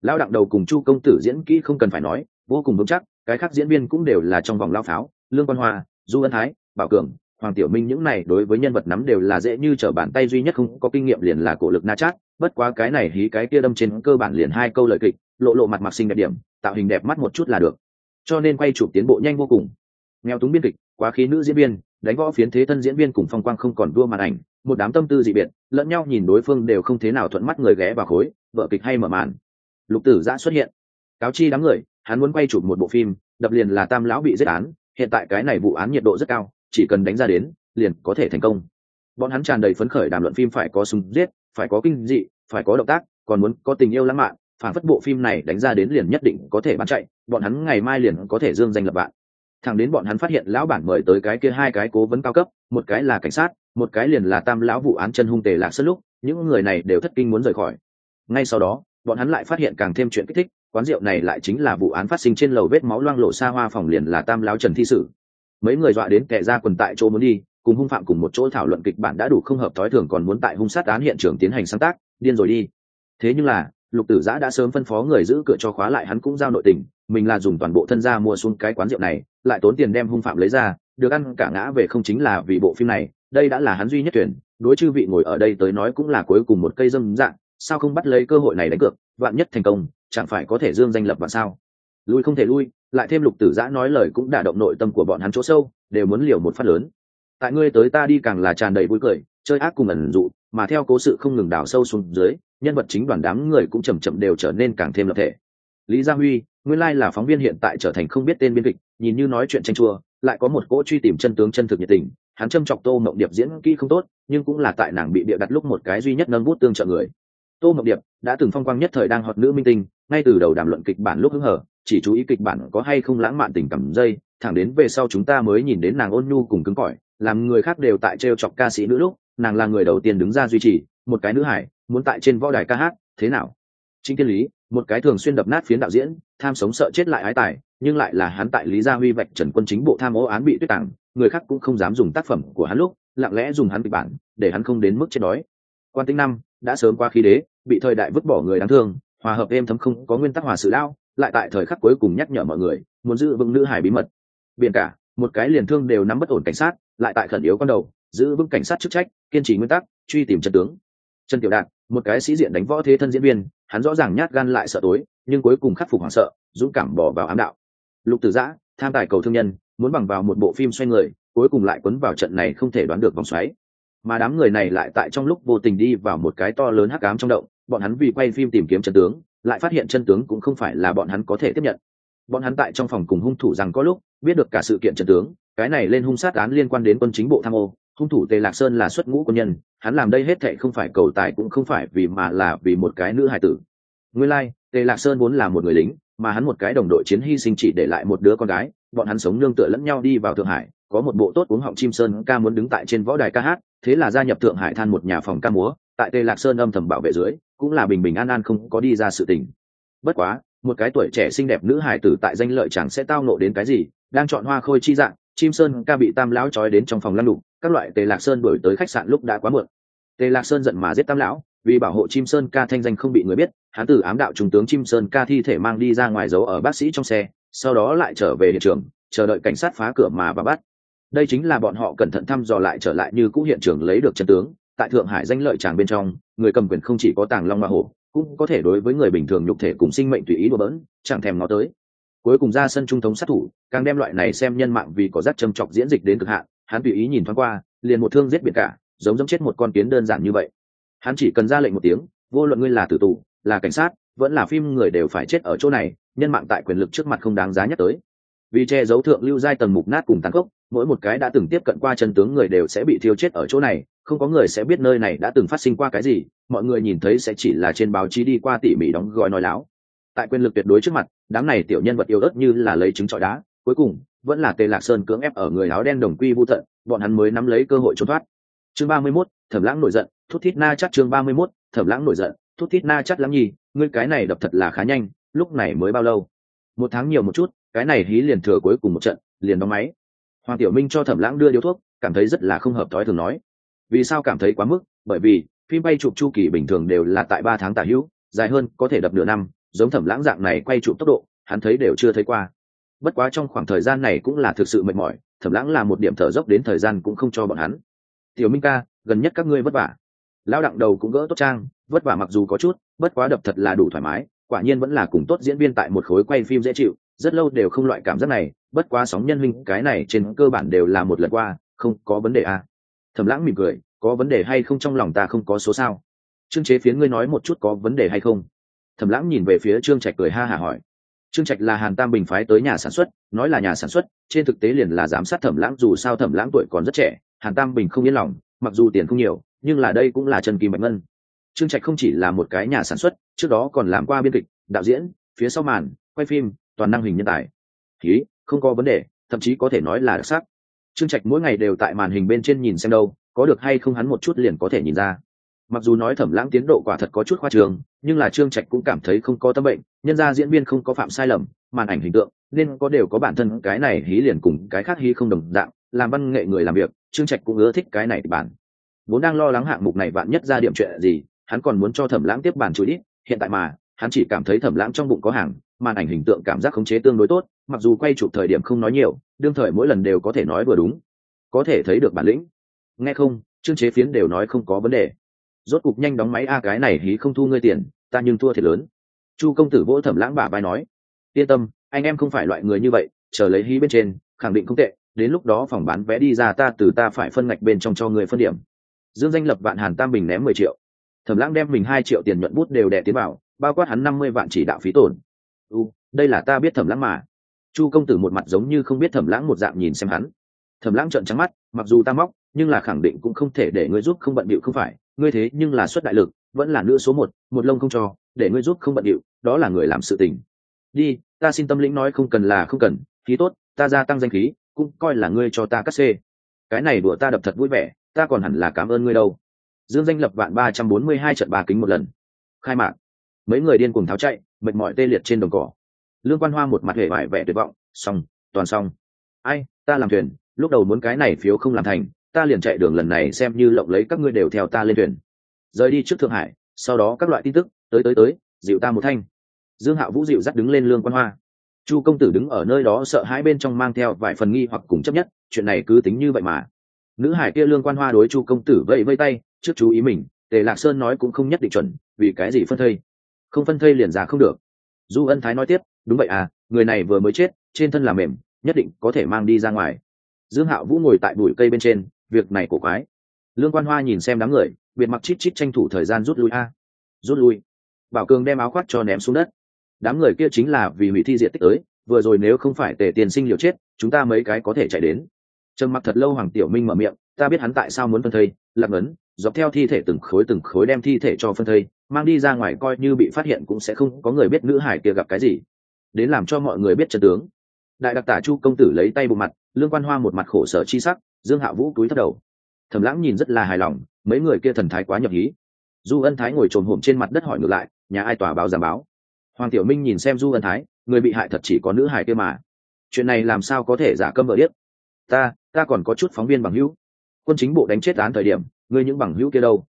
Lao đặng đầu cùng chu công tử diễn kỹ không cần phải nói, vô cùng vững chắc, cái khác diễn viên cũng đều là trong vòng lao pháo, lương quan hoa, du ân thái, bảo cường, hoàng tiểu minh những này đối với nhân vật nắm đều là dễ như trở bàn tay duy nhất không có kinh nghiệm liền là cổ lực na chát, bất quá cái này hí cái kia đâm trên cơ bản liền hai câu lời kịch, lộ lộ mặt mặc xinh đẹp điểm, tạo hình đẹp mắt một chút là được cho nên quay chụp tiến bộ nhanh vô cùng. Nghèo túng biên kịch, quá khí nữ diễn viên, đánh võ phiến thế thân diễn viên cùng phong quang không còn đua màn ảnh, một đám tâm tư dị biệt, lẫn nhau nhìn đối phương đều không thế nào thuận mắt người ghé vào khối, vợ kịch hay mở màn. Lục tử giã xuất hiện. Cáo chi đám người, hắn muốn quay chụp một bộ phim, đập liền là tam lão bị giết án, hiện tại cái này vụ án nhiệt độ rất cao, chỉ cần đánh ra đến, liền có thể thành công. Bọn hắn tràn đầy phấn khởi đàm luận phim phải có súng giết, phải có kinh dị, phải có động tác, còn muốn có tình yêu lãng mạn phản phất bộ phim này đánh ra đến liền nhất định có thể bán chạy, bọn hắn ngày mai liền có thể dương danh lập bạn. Thằng đến bọn hắn phát hiện lão bản mời tới cái kia hai cái cố vấn cao cấp, một cái là cảnh sát, một cái liền là tam lão vụ án chân hung tề lạc sân lúc, những người này đều thất kinh muốn rời khỏi. Ngay sau đó, bọn hắn lại phát hiện càng thêm chuyện kích thích, quán rượu này lại chính là vụ án phát sinh trên lầu vết máu loang lộ xa hoa phòng liền là tam lão trần thi sử. Mấy người dọa đến kẻ ra quần tại chỗ muốn đi, cùng hung phạm cùng một chỗ thảo luận kịch bản đã đủ không hợp thói thường còn muốn tại hung sát án hiện trường tiến hành sáng tác, điên rồi đi. Thế nhưng là lục tử giã đã sớm phân phó người giữ cửa cho khóa lại hắn cũng giao nội tình, mình là dùng toàn bộ thân gia mua xuống cái quán rượu này, lại tốn tiền đem hung phạm lấy ra, được ăn cả ngã về không chính là vì bộ phim này, đây đã là hắn duy nhất tuyển, đối chư vị ngồi ở đây tới nói cũng là cuối cùng một cây dâm dạng, sao không bắt lấy cơ hội này đánh cược, vạn nhất thành công, chẳng phải có thể dương danh lập vạn sao? Lui không thể lui, lại thêm lục tử giã nói lời cũng đả động nội tâm của bọn hắn chỗ sâu, đều muốn liều một phát lớn. Tại ngươi tới ta đi càng là tràn đầy vui cười chơi ác cùng ẩn dụ, mà theo cố sự không ngừng đào sâu xuống dưới, nhân vật chính đoàn đám người cũng chầm chậm đều trở nên càng thêm lập thể. Lý gia huy, nguyên lai là phóng viên hiện tại trở thành không biết tên biên kịch, nhìn như nói chuyện tranh chua, lại có một cỗ truy tìm chân tướng chân thực nhiệt tình, hắn châm chọc tô mộng điệp diễn kỹ không tốt, nhưng cũng là tại nàng bị bịa đặt lúc một cái duy nhất nâng bút tương trợ người. Tô mộng điệp đã từng phong quang nhất thời đang hot nữ minh tinh, ngay từ đầu đàm luận kịch bản lúc hứng hở, chỉ chú ý kịch bản có hay không lãng mạn tình cảm dây, thẳng đến về sau chúng ta mới nhìn đến nàng ôn nhu cùng cứng cỏi, làm người khác đều tại t chọc ca sĩ nữ lúc nàng là người đầu tiên đứng ra duy trì, một cái nữ hải, muốn tại trên võ đài ca hát, thế nào? Chính thiên lý, một cái thường xuyên đập nát phiến đạo diễn, tham sống sợ chết lại ái tài, nhưng lại là hắn tại lý gia huy vạch trần quân chính bộ tham ô án bị tuyết tặng người khác cũng không dám dùng tác phẩm của hắn lúc, lặng lẽ dùng hắn kịch bản, để hắn không đến mức chết đói. Quan tinh năm, đã sớm qua khí đế, bị thời đại vứt bỏ người đáng thương, hòa hợp êm thấm không có nguyên tắc hòa sự lao lại tại thời khắc cuối cùng nhắc nhở mọi người, muốn giữ vững nữ hải bí mật. Biển cả, một cái liền thương đều nắm bất ổn cảnh sát, lại tại khẩn yếu con đầu giữ vững cảnh sát chức trách, kiên trì nguyên tắc, truy tìm trần tướng. Trần tiểu đạt, một cái sĩ diện đánh võ thế thân diễn viên, hắn rõ ràng nhát gan lại sợ tối, nhưng cuối cùng khắc phục hoảng sợ, dũng cảm bỏ vào ám đạo. Lục tử giã, tham tài cầu thương nhân, muốn bằng vào một bộ phim xoay người, cuối cùng lại quấn vào trận này không thể đoán được vòng xoáy. Mà đám người này lại tại trong lúc vô tình đi vào một cái to lớn hắc ám trong động, bọn hắn vì quay phim tìm kiếm chân tướng, lại phát hiện chân tướng cũng không phải là bọn hắn có thể tiếp nhận. Bọn hắn tại trong phòng cùng hung thủ rằng có lúc, biết được cả sự kiện chân tướng, cái này lên hung sát án liên quan đến quân chính bộ tham ô hung thủ tề lạc sơn là xuất ngũ quân nhân hắn làm đây hết thệ không phải cầu tài cũng không phải vì mà là vì một cái nữ hài tử. Nguyên lai、like, tề lạc sơn vốn là một người lính mà hắn một cái đồng đội chiến hy sinh chỉ để lại một đứa con gái bọn hắn sống nương tựa lẫn nhau đi vào thượng hải có một bộ tốt uống họng chim sơn ca muốn đứng tại trên võ đài ca hát thế là gia nhập thượng hải than một nhà phòng ca múa tại tề lạc sơn âm thầm bảo vệ dưới cũng là bình bình an an không có đi ra sự tình. Bất quá một cái tuổi trẻ xinh đẹp nữ hải tử tại danh lợi chẳng sẽ tao nộ đến cái gì đang chọn hoa khôi chi dạng chim sơn ca bị tam lão trói đến trong phòng lăn đục các loại tề lạc sơn đổi tới khách sạn lúc đã quá muộn. Tề lạc sơn giận mà giết tam lão, vì bảo hộ chim sơn ca thanh danh không bị người biết hắn từ ám đạo trung tướng chim sơn ca thi thể mang đi ra ngoài giấu ở bác sĩ trong xe, sau đó lại trở về hiện trường, chờ đợi cảnh sát phá cửa mà và bắt. Đây chính là bọn họ cẩn thận thăm dò lại trở lại như cũ hiện trường lấy được chân tướng, tại thượng hải danh lợi tràng bên trong, người cầm quyền không chỉ có tàng long hoa hổ, cũng có thể đối với người bình thường nhục thể cùng sinh mệnh tùy ý đùa bỡn, chẳng thèm nó tới. Cuối cùng ra sân trung thống sát thủ, càng đem loại này xem nhân mạng vì có rác châm chọc diễn dịch đến cực hạn hắn tùy ý nhìn thoáng qua, liền một thương giết biệt cả, giống giống chết một con kiến đơn giản như vậy. Hắn chỉ cần ra lệnh một tiếng, vô luận ngươi là tử tù, là cảnh sát, vẫn là phim người đều phải chết ở chỗ này, nhân mạng tại quyền lực trước mặt không đáng giá nhắc tới. Vì che giấu thượng lưu giai tầng mục nát cùng tàn khốc, mỗi một cái đã từng tiếp cận qua chân tướng người đều sẽ bị thiêu chết ở chỗ này, không có người sẽ biết nơi này đã từng phát sinh qua cái gì, mọi người nhìn thấy sẽ chỉ là trên báo chí đi qua tỉ mỉ đóng gói nói láo. Tại quyền lực tuyệt đối trước mặt, đám này tiểu nhân vật yếu ớt như là lấy trứng trọi đá, cuối cùng vẫn là tề lạc sơn cưỡng ép ở người áo đen đồng quy vô thận bọn hắn mới nắm lấy cơ hội trốn thoát. Chương ba mươi 31, thẩm lãng nổi giận thút thít na chắc chương ba mươi 31, thẩm lãng nổi giận thút thít na chắc lắm nhì ngươi cái này đập thật là khá nhanh lúc này mới bao lâu? Một tháng nhiều một chút cái này hí liền thừa cuối cùng một trận liền đóng máy. Hoàng tiểu minh cho thẩm lãng đưa điếu thuốc cảm thấy rất là không hợp thói thường nói. Vì sao cảm thấy quá mức? Bởi vì phim bay chụp chu kỳ bình thường đều là tại ba tháng tả hữu dài hơn có thể đập nửa năm giống thẩm lãng dạng này quay chụp tốc độ hắn thấy đều chưa thấy qua bất quá trong khoảng thời gian này cũng là thực sự mệt mỏi thẩm lãng là một điểm thở dốc đến thời gian cũng không cho bọn hắn. Tiểu minh ca, gần nhất các ngươi vất vả. Lão đặng đầu cũng gỡ tốt trang, vất vả mặc dù có chút, bất quá đập thật là đủ thoải mái, quả nhiên vẫn là cùng tốt diễn viên tại một khối quay phim dễ chịu, rất lâu đều không loại cảm giác này, bất quá sóng nhân huynh cái này trên cơ bản đều là một lần qua, không có vấn đề à. thẩm lãng mỉm cười, có vấn đề hay không trong lòng ta không có số sao? Trương chế phiến ngươi nói một chút có vấn đề hay không? Thẩm lãng nhìn về phía trương trạch cười ha hả hỏi trương trạch là hàn tam bình phái tới nhà sản xuất, nói là nhà sản xuất, trên thực tế liền là giám sát thẩm lãng, dù sao thẩm lãng tuổi còn rất trẻ, hàn tam bình không yên lòng, mặc dù tiền không nhiều, nhưng là đây cũng là trần kim bạch ngân. Trương trạch không chỉ là một cái nhà sản xuất, trước đó còn làm qua biên kịch, đạo diễn, phía sau màn, quay phim, toàn năng hình nhân tài. Ký không có vấn đề, thậm chí có thể nói là đặc sắc. Trương trạch mỗi ngày đều tại màn hình bên trên nhìn xem đâu, có được hay không hắn một chút liền có thể nhìn ra mặc dù nói thẩm lãng tiến độ quả thật có chút khoa trường, nhưng là trương trạch cũng cảm thấy không có tâm bệnh, nhân ra diễn viên không có phạm sai lầm, màn ảnh hình tượng, nên có đều có bản thân cái này hí liền cùng cái khác hí không đồng dạng, làm văn nghệ người làm việc, trương trạch cũng ưa thích cái này bản. Vốn đang lo lắng hạng mục này bạn nhất ra điểm chuyện gì, hắn còn muốn cho thẩm lãng tiếp bản chú ít hiện tại mà, hắn chỉ cảm thấy thẩm lãng trong bụng có hàng, màn ảnh hình tượng cảm giác khống chế tương đối tốt, mặc dù quay chụp thời điểm không nói nhiều, đương thời mỗi lần đều có thể nói vừa đúng. Có thể thấy được bản lĩnh. Nghe không chương chế phiến đều nói không có vấn đề rốt cục nhanh đóng máy, a, cái này hí không thu ngươi tiền, ta nhưng thua thiệt lớn. Chu công tử vỗ thẩm lãng bà vai nói, yên tâm, anh em không phải loại người như vậy, chờ lấy hí bên trên, khẳng định không tệ, đến lúc đó phòng bán vé đi ra ta từ ta phải phân ngạch bên trong cho người phân điểm. Dương danh lập vạn hàn tam bình ném mười triệu. Thẩm lãng đem mình hai triệu tiền nhuận bút đều đẻ tiến vào, bao quát hắn năm mươi vạn chỉ đạo phí tổn. U, đây là ta biết thẩm lãng mà. Chu công tử một mặt giống như không biết thẩm lãng một dạng nhìn xem hắn. Thẩm lãng trợn trắng mắt, mặc dù ta móc, nhưng là khẳng định cũng không thể để ngươi giúp không bận bịu không phải ngươi thế nhưng là xuất đại lực, vẫn là nữ số một một lông không cho, để ngươi giúp không bận điệu, đó là người làm sự tình. Đi, ta xin tâm lĩnh nói không cần là không cần, khí tốt, ta gia tăng danh khí, cũng coi là ngươi cho ta cắt xê. Cái này đùa ta đập thật vui vẻ, ta còn hẳn là cảm ơn ngươi đâu. Dương danh lập vạn ba trăm bốn mươi hai trận ba kính một lần. Khai mạc. Mấy người điên cùng tháo chạy, mệt mỏi tê liệt trên đồng cỏ. Lương quan hoa một mặt hề vải vẻ tuyệt vọng, xong, toàn xong. Ai, ta làm thuyền, lúc đầu muốn cái này phiếu không làm thành ta liền chạy đường lần này xem như lộng lấy các ngươi đều theo ta lên thuyền. Rời đi trước thượng hải, sau đó các loại tin tức, tới tới tới, dịu ta một thanh. Dương hạo vũ dịu dắt đứng lên lương quan hoa. Chu công tử đứng ở nơi đó sợ hãi bên trong mang theo vài phần nghi hoặc cùng chấp nhất, chuyện này cứ tính như vậy mà. Nữ hải kia lương quan hoa đối chu công tử vẫy vây tay, trước chú ý mình, tề lạc sơn nói cũng không nhất định chuẩn, vì cái gì phân thây? Không phân thây liền già không được. Du ân thái nói tiếp, đúng vậy à người này vừa mới chết, trên thân là mềm, nhất định có thể mang đi ra ngoài. Dương hạo vũ ngồi tại bụi cây bên trên việc này cổ quái. Lương quan hoa nhìn xem đám người, biệt mặc chít chít tranh thủ thời gian rút lui. A, rút lui. Bảo cường đem áo khoác cho ném xuống đất. Đám người kia chính là vì hủy thi diện tích tới, vừa rồi nếu không phải tề tiền sinh liều chết, chúng ta mấy cái có thể chạy đến. Trầm mặc thật lâu hoàng tiểu minh mở miệng, ta biết hắn tại sao muốn phân thây lạc ấn dọc theo thi thể từng khối từng khối đem thi thể cho phân thây, mang đi ra ngoài coi như bị phát hiện cũng sẽ không có người biết nữ hải kia gặp cái gì. Đến làm cho mọi người biết trận tướng. Đại đặc tả chu công tử lấy tay bù mặt, lương quan hoa một mặt khổ sở chi sắc dương hạ vũ túi thất đầu. Thầm lãng nhìn rất là hài lòng, mấy người kia thần thái quá nhập ý. Du ân thái ngồi trồn hổm trên mặt đất hỏi ngược lại, nhà ai tòa báo giám báo? Hoàng tiểu minh nhìn xem du ân thái, người bị hại thật chỉ có nữ hài kia mà. Chuyện này làm sao có thể giả câm vợ biết? ta ta còn có chút phóng viên bằng hữu. Quân chính bộ đánh chết án thời điểm, ngươi những bằng hữu kia đâu?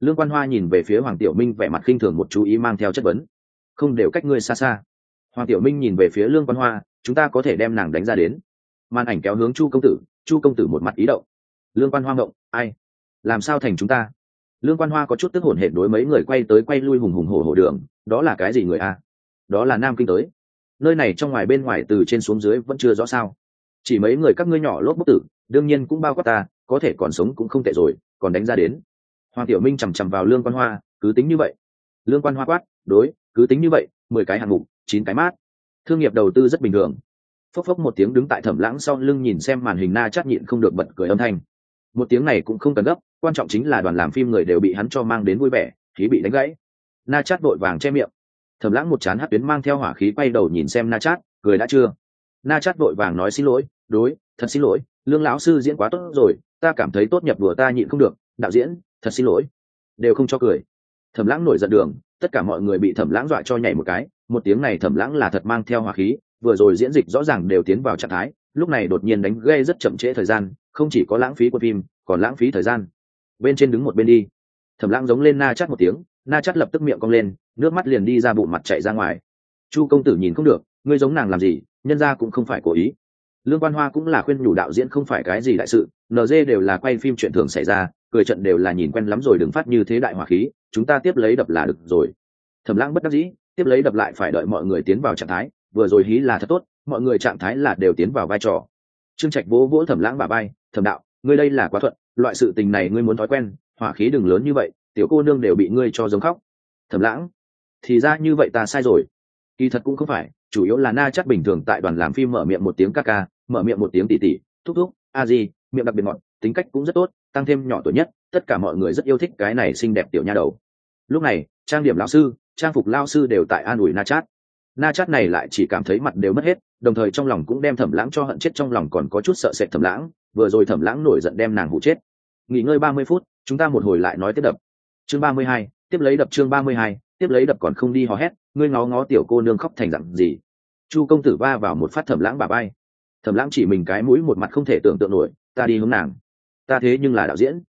Lương quan hoa nhìn về phía hoàng tiểu minh vẻ mặt khinh thường một chú ý mang theo chất vấn. Không đều cách ngươi xa xa. Hoàng tiểu minh nhìn về phía lương quan hoa, chúng ta có thể đem nàng đánh ra đến. Màn ảnh kéo hướng chu công tử chu công tử một mặt ý động. Lương quan hoa ngộng, ai? Làm sao thành chúng ta? Lương quan hoa có chút tức hổn hển đối mấy người quay tới quay lui hùng hùng hổ hổ đường, đó là cái gì người a? Đó là nam kinh tới. Nơi này trong ngoài bên ngoài từ trên xuống dưới vẫn chưa rõ sao. Chỉ mấy người các ngươi nhỏ lốp bốc tử, đương nhiên cũng bao quát ta, có thể còn sống cũng không tệ rồi, còn đánh ra đến. Hoàng tiểu minh chằm chằm vào lương quan hoa, cứ tính như vậy. Lương quan hoa quát, đối, cứ tính như vậy, mười cái hạng mục, chín cái mát. Thương nghiệp đầu tư rất bình thường phốc phốc một tiếng đứng tại thẩm lãng sau lưng nhìn xem màn hình na chát nhịn không được bật cười âm thanh. Một tiếng này cũng không cần gấp, quan trọng chính là đoàn làm phim người đều bị hắn cho mang đến vui vẻ, khí bị đánh gãy. Na chát vội vàng che miệng. Thẩm lãng một chán hát tuyến mang theo hỏa khí quay đầu nhìn xem na chát, cười đã chưa? Na chát vội vàng nói xin lỗi, đối, thật xin lỗi, lương lão sư diễn quá tốt rồi, ta cảm thấy tốt nhập đùa ta nhịn không được, đạo diễn, thật xin lỗi. Đều không cho cười. Thẩm lãng nổi giận đường, tất cả mọi người bị thẩm lãng dọa cho nhảy một cái, một tiếng này thẩm lãng là thật mang theo hỏa khí vừa rồi diễn dịch rõ ràng đều tiến vào trạng thái, lúc này đột nhiên đánh gây rất chậm trễ thời gian, không chỉ có lãng phí của phim, còn lãng phí thời gian. Bên trên đứng một bên đi. Thẩm lãng giống lên na chắt một tiếng, na chắt lập tức miệng cong lên, nước mắt liền đi ra bụng mặt chạy ra ngoài. Chu công tử nhìn không được, ngươi giống nàng làm gì, nhân ra cũng không phải cố ý. Lương quan hoa cũng là khuyên nhủ đạo diễn không phải cái gì đại sự nd đều là quay phim chuyện thường xảy ra, cười trận đều là nhìn quen lắm rồi đừng phát như thế đại hỏa khí, chúng ta tiếp lấy đập là được rồi. Thẩm lãng bất đắc dĩ, tiếp lấy đập lại phải đợi mọi người tiến vào trạng thái vừa rồi hí là thật tốt, mọi người trạng thái là đều tiến vào vai trò. Trương trạch vỗ vỗ thẩm lãng bà bay thẩm đạo, ngươi đây là quá thuận, loại sự tình này ngươi muốn thói quen, hỏa khí đừng lớn như vậy, tiểu cô nương đều bị ngươi cho giống khóc. Thẩm lãng, thì ra như vậy ta sai rồi. Kỳ thật cũng không phải, chủ yếu là na chắc bình thường tại đoàn làm phim mở miệng một tiếng ca ca, mở miệng một tiếng tỉ tỉ, thúc thúc, a di, miệng đặc biệt ngọt, tính cách cũng rất tốt, tăng thêm nhỏ tuổi nhất, tất cả mọi người rất yêu thích cái này xinh đẹp tiểu nha đầu. Lúc này, trang điểm lao sư, trang phục lao sư đều tại an ủi na chát na chát này lại chỉ cảm thấy mặt đều mất hết, đồng thời trong lòng cũng đem thẩm lãng cho hận chết, trong lòng còn có chút sợ sệt thẩm lãng, vừa rồi thẩm lãng nổi giận đem nàng hụ chết. Nghỉ ngơi ba mươi phút, chúng ta một hồi lại nói tiếp đập. Chương ba mươi hai, tiếp lấy đập chương ba mươi hai, tiếp lấy đập còn không đi hò hét, ngươi ngó ngó tiểu cô nương khóc thành dặn gì. Chu công tử va vào một phát thẩm lãng bà bay thẩm lãng chỉ mình cái mũi một mặt không thể tưởng tượng nổi, ta đi hướng nàng. Ta thế nhưng là đạo diễn.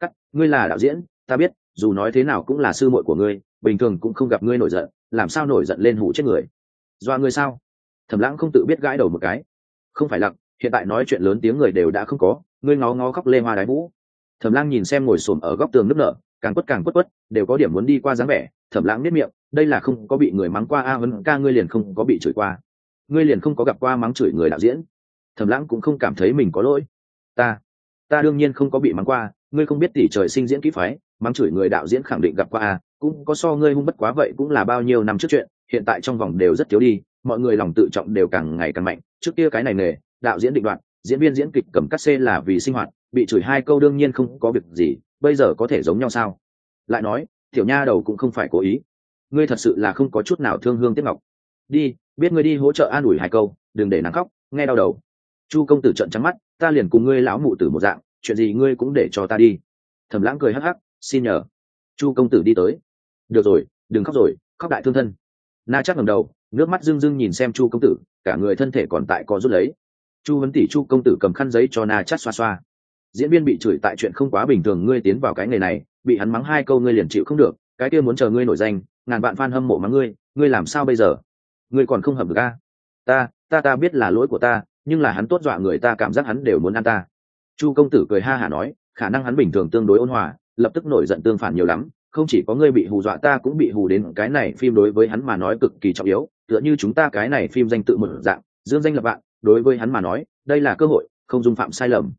Cắt, ngươi là đạo diễn, ta biết, dù nói thế nào cũng là sư muội của ngươi, bình thường cũng không gặp ngươi nổi giận làm sao nổi giận lên hủ chết người? Doa người sao? Thẩm lãng không tự biết gãi đầu một cái. Không phải lặng hiện tại nói chuyện lớn tiếng người đều đã không có ngươi ngó ngó khóc lê hoa đái vũ thẩm lãng nhìn xem ngồi xổm ở góc tường nước nở càng quất càng quất quất đều có điểm muốn đi qua dáng vẻ. Thẩm lãng biết miệng đây là không có bị người mắng qua a à, ca ngươi liền không có bị chửi qua. Ngươi liền không có gặp qua mắng chửi người đạo diễn. Thẩm lãng cũng không cảm thấy mình có lỗi. Ta ta đương nhiên không có bị mắng qua ngươi không biết tỷ trời sinh diễn kỹ phái mắng chửi người đạo diễn khẳng định gặp qua a cũng có so ngươi hung bất quá vậy cũng là bao nhiêu năm trước chuyện, hiện tại trong vòng đều rất thiếu đi, mọi người lòng tự trọng đều càng ngày càng mạnh. Trước kia cái này nghề, đạo diễn định đoạn diễn viên diễn kịch cầm cắt xê là vì sinh hoạt, bị chửi hai câu đương nhiên không có việc gì, bây giờ có thể giống nhau sao? Lại nói, tiểu nha đầu cũng không phải cố ý. Ngươi thật sự là không có chút nào thương hương tiếc ngọc. Đi, biết ngươi đi hỗ trợ an ủi hai câu, đừng để nắng khóc, nghe đau đầu. Chu công tử trận trắng mắt, ta liền cùng ngươi lão mụ tử một dạng, chuyện gì ngươi cũng để cho ta đi. Thẩm lãng cười hắc hắc, xin nhờ. Chu công tử đi tới được rồi, đừng khóc rồi, khóc đại thương thân. Na chắc ngầm đầu, nước mắt rưng rưng nhìn xem chu công tử, cả người thân thể còn tại có rút lấy. Chu vấn tỷ, chu công tử cầm khăn giấy cho na chắc xoa xoa. Diễn viên bị chửi tại chuyện không quá bình thường, ngươi tiến vào cái nghề này, bị hắn mắng hai câu ngươi liền chịu không được, cái kia muốn chờ ngươi nổi danh, ngàn vạn fan hâm mộ mắng ngươi ngươi làm sao bây giờ? Ngươi còn không hợp được a? Ta ta ta biết là lỗi của ta, nhưng là hắn tốt dọa người ta cảm giác hắn đều muốn ăn ta. Chu công tử cười ha hả nói, khả năng hắn bình thường tương đối ôn hòa, lập tức nổi giận tương phản nhiều lắm không chỉ có ngươi bị hù dọa ta cũng bị hù đến cái này phim đối với hắn mà nói cực kỳ trọng yếu, tựa như chúng ta cái này phim danh tự một dạng, dương danh lập bạn, đối với hắn mà nói, đây là cơ hội, không dung phạm sai lầm.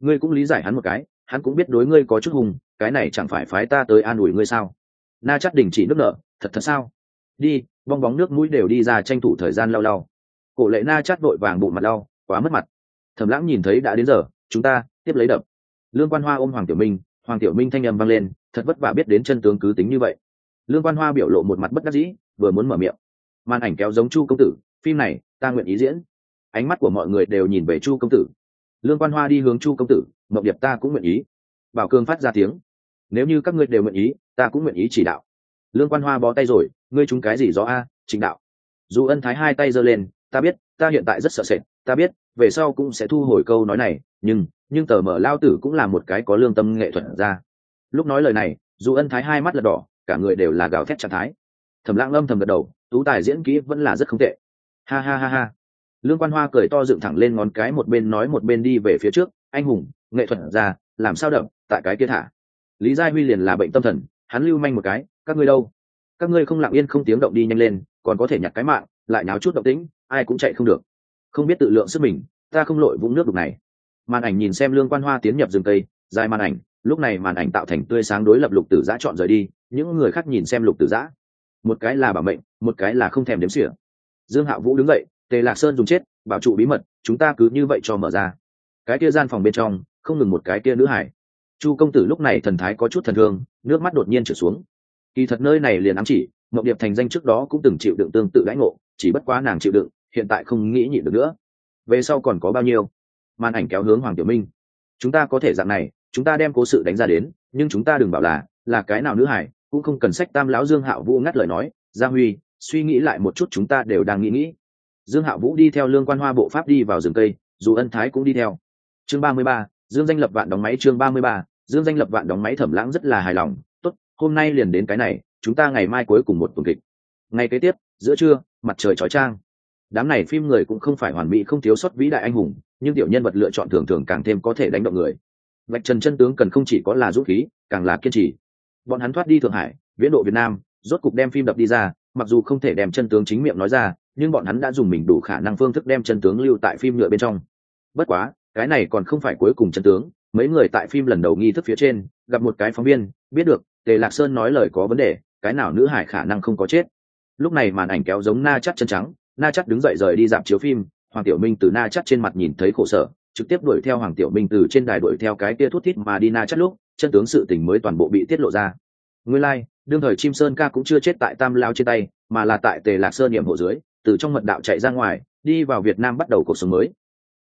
Ngươi cũng lý giải hắn một cái, hắn cũng biết đối ngươi có chút hùng, cái này chẳng phải phái ta tới an ủi ngươi sao? Na chắc đình chỉ nước nợ thật thật sao? Đi, bong bóng nước mũi đều đi ra tranh thủ thời gian lau lau. Cổ lệ na chắt vội vàng bụng mặt lau, quá mất mặt. Thẩm lãng nhìn thấy đã đến giờ, chúng ta tiếp lấy đập. Lương quan hoa ôm hoàng tiểu minh, hoàng tiểu minh thanh âm vang lên thật vất vả biết đến chân tướng cứ tính như vậy. Lương quan hoa biểu lộ một mặt bất đắc dĩ, vừa muốn mở miệng. Màn ảnh kéo giống chu công tử, phim này, ta nguyện ý diễn. Ánh mắt của mọi người đều nhìn về chu công tử. Lương quan hoa đi hướng chu công tử, mộng điệp ta cũng nguyện ý. Bảo cường phát ra tiếng. Nếu như các ngươi đều nguyện ý, ta cũng nguyện ý chỉ đạo. Lương quan hoa bó tay rồi, ngươi chúng cái gì gió a chính đạo. Dù ân thái hai tay giơ lên, ta biết, ta hiện tại rất sợ sệt, ta biết, về sau cũng sẽ thu hồi câu nói này, nhưng nhưng tờ mở lao tử cũng là một cái có lương tâm nghệ thuật ra lúc nói lời này, dù ân thái hai mắt là đỏ, cả người đều là gào thét trạng thái. Thầm lãng lâm thầm gật đầu, tú tài diễn kỹ vẫn là rất không tệ. Ha ha ha ha. Lương quan hoa cười to dựng thẳng lên ngón cái một bên nói một bên đi về phía trước, anh hùng, nghệ thuật ra, làm sao đậm, tại cái kia thả. Lý gia huy liền là bệnh tâm thần, hắn lưu manh một cái, các ngươi đâu? Các ngươi không lặng yên không tiếng động đi nhanh lên, còn có thể nhặt cái mạng, lại náo chút động tĩnh, ai cũng chạy không được. Không biết tự lượng sức mình, ta không lội vũng nước đục này. Màn ảnh nhìn xem lương quan hoa tiến nhập rừng tây dài màn ảnh lúc này màn ảnh tạo thành tươi sáng đối lập lục tử giã chọn rời đi, những người khác nhìn xem lục tử giã. Một cái là bảo mệnh, một cái là không thèm đếm xỉa. Dương hạ vũ đứng dậy, tề lạc sơn dùng chết, bảo trụ bí mật, chúng ta cứ như vậy cho mở ra. Cái kia gian phòng bên trong, không ngừng một cái kia nữ hải. Chu công tử lúc này thần thái có chút thần thương, nước mắt đột nhiên trở xuống. Kỳ thật nơi này liền ám chỉ, mộng điệp thành danh trước đó cũng từng chịu đựng tương tự gãy ngộ, chỉ bất quá nàng chịu đựng, hiện tại không nghĩ nhịn được nữa. Về sau còn có bao nhiêu? Màn ảnh kéo hướng hoàng tiểu minh. Chúng ta có thể dạng này chúng ta đem cố sự đánh ra đến, nhưng chúng ta đừng bảo là là cái nào nữ hải cũng không cần sách tam lão dương hạo vũ ngắt lời nói, gia huy, suy nghĩ lại một chút chúng ta đều đang nghĩ nghĩ. Dương hạo vũ đi theo lương quan hoa bộ pháp đi vào rừng cây, dù ân thái cũng đi theo. Chương ba mươi ba, dương danh lập vạn đóng máy, chương ba mươi ba, dương danh lập vạn đóng máy thẩm lãng rất là hài lòng. Tốt, hôm nay liền đến cái này, chúng ta ngày mai cuối cùng một tuần kịch. Ngày kế tiếp, giữa trưa, mặt trời chói trang đám này phim người cũng không phải hoàn mỹ, không thiếu sót vĩ đại anh hùng, nhưng tiểu nhân vật lựa chọn thường thường càng thêm có thể đánh động người vạch trần chân tướng cần không chỉ có là dũng khí, càng là kiên trì. Bọn hắn thoát đi thượng hải, viễn độ việt nam, rốt cục đem phim đập đi ra, mặc dù không thể đem chân tướng chính miệng nói ra, nhưng bọn hắn đã dùng mình đủ khả năng phương thức đem chân tướng lưu tại phim nhựa bên trong. Bất quá, cái này còn không phải cuối cùng chân tướng, mấy người tại phim lần đầu nghi thức phía trên, gặp một cái phóng viên, biết được, tề lạc sơn nói lời có vấn đề, cái nào nữ hải khả năng không có chết. Lúc này màn ảnh kéo giống na chắt chân trắng, na chắt đứng dậy rời đi dạp chiếu phim, hoàng tiểu minh từ na chắt trên mặt nhìn thấy khổ sở trực tiếp đuổi theo hoàng tiểu minh từ trên đài đuổi theo cái kia thút thít mà đi na chắc lúc chân tướng sự tình mới toàn bộ bị tiết lộ ra. Nguyên lai、like, đương thời chim sơn ca cũng chưa chết tại tam lao trên tay mà là tại tề lạc sơn nhiệm hộ dưới từ trong mật đạo chạy ra ngoài đi vào việt nam bắt đầu cuộc sống mới.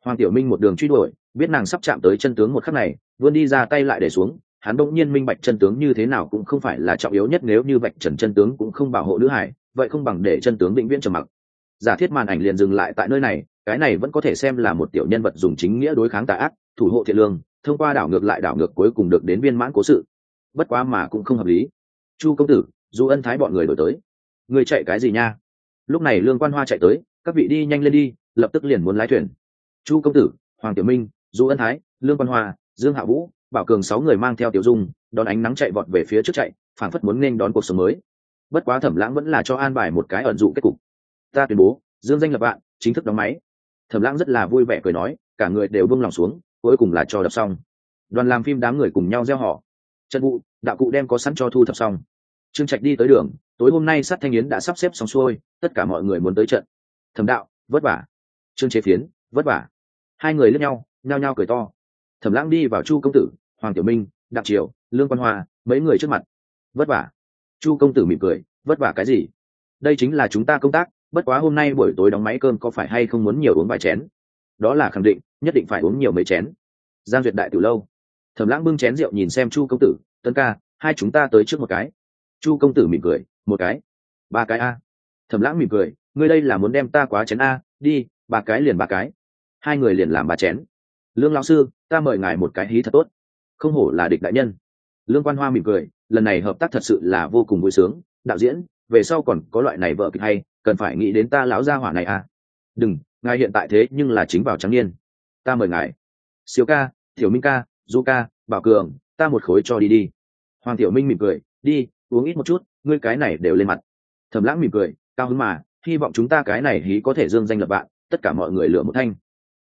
Hoàng tiểu minh một đường truy đuổi biết nàng sắp chạm tới chân tướng một khắc này vươn đi ra tay lại để xuống hắn bỗng nhiên minh bạch chân tướng như thế nào cũng không phải là trọng yếu nhất nếu như bạch trần chân tướng cũng không bảo hộ nữ hải vậy không bằng để chân tướng định viễn trầm mặc. Giả thiết màn ảnh liền dừng lại tại nơi này cái này vẫn có thể xem là một tiểu nhân vật dùng chính nghĩa đối kháng tà ác, thủ hộ thiện lương, thông qua đảo ngược lại đảo ngược cuối cùng được đến viên mãn cố sự. Bất quá mà cũng không hợp lý. Chu công tử du ân thái bọn người đổi tới. Người chạy cái gì nha? Lúc này lương quan hoa chạy tới, các vị đi nhanh lên đi, lập tức liền muốn lái thuyền. Chu công tử, hoàng tiểu minh du ân thái, lương quan hoa, dương hạ vũ, bảo cường sáu người mang theo tiểu dung, đón ánh nắng chạy vọt về phía trước chạy phản phất muốn nên đón cuộc sống mới. Bất quá thẩm lãng vẫn là cho an bài một cái ẩn dụ kết cục. Ta tuyên bố, dương danh lập bạn, chính thức đóng máy thẩm lãng rất là vui vẻ cười nói, cả người đều bưng lòng xuống, cuối cùng là cho đập xong. Đoàn làm phim đám người cùng nhau gieo họ. Trận vụ, đạo cụ đem có sẵn cho thu thập xong. Trương trạch đi tới đường, tối hôm nay sát thanh yến đã sắp xếp xong xuôi, tất cả mọi người muốn tới trận. Thẩm đạo, vất vả. Trương chế phiến, vất vả. Hai người lướt nhau, nhao nhao cười to. Thẩm lãng đi vào chu công tử, hoàng tiểu minh, đặng triều, lương quan hoa, mấy người trước mặt. Vất vả. Chu công tử mỉm cười, vất vả cái gì? Đây chính là chúng ta công tác bất quá hôm nay buổi tối đóng máy cơm có phải hay không muốn nhiều uống vài chén? Đó là khẳng định, nhất định phải uống nhiều mấy chén. Giang duyệt đại từ lâu. Thẩm lãng bưng chén rượu nhìn xem chu công tử, tân ca, hai chúng ta tới trước một cái. Chu công tử mỉm cười, một cái. Ba cái a. Thẩm lãng mỉm cười, ngươi đây là muốn đem ta quá chén a, đi, ba cái liền ba cái. Hai người liền làm ba chén. Lương lão sư, ta mời ngài một cái hí thật tốt. Không hổ là địch đại nhân. Lương quan hoa mỉm cười, lần này hợp tác thật sự là vô cùng vui sướng, đạo diễn về sau còn có loại này vợ kịch hay, cần phải nghĩ đến ta lão gia hỏa này à. Đừng, ngài hiện tại thế nhưng là chính vào trắng niên. Ta mời ngài. Siêu ca, tiểu minh ca, du ca, bảo cường, ta một khối cho đi đi. Hoàng tiểu minh mỉm cười, đi, uống ít một chút, ngươi cái này đều lên mặt. Thầm lãng mỉm cười, cao hứng mà, hy vọng chúng ta cái này hí có thể dương danh lập bạn, tất cả mọi người lựa một thanh.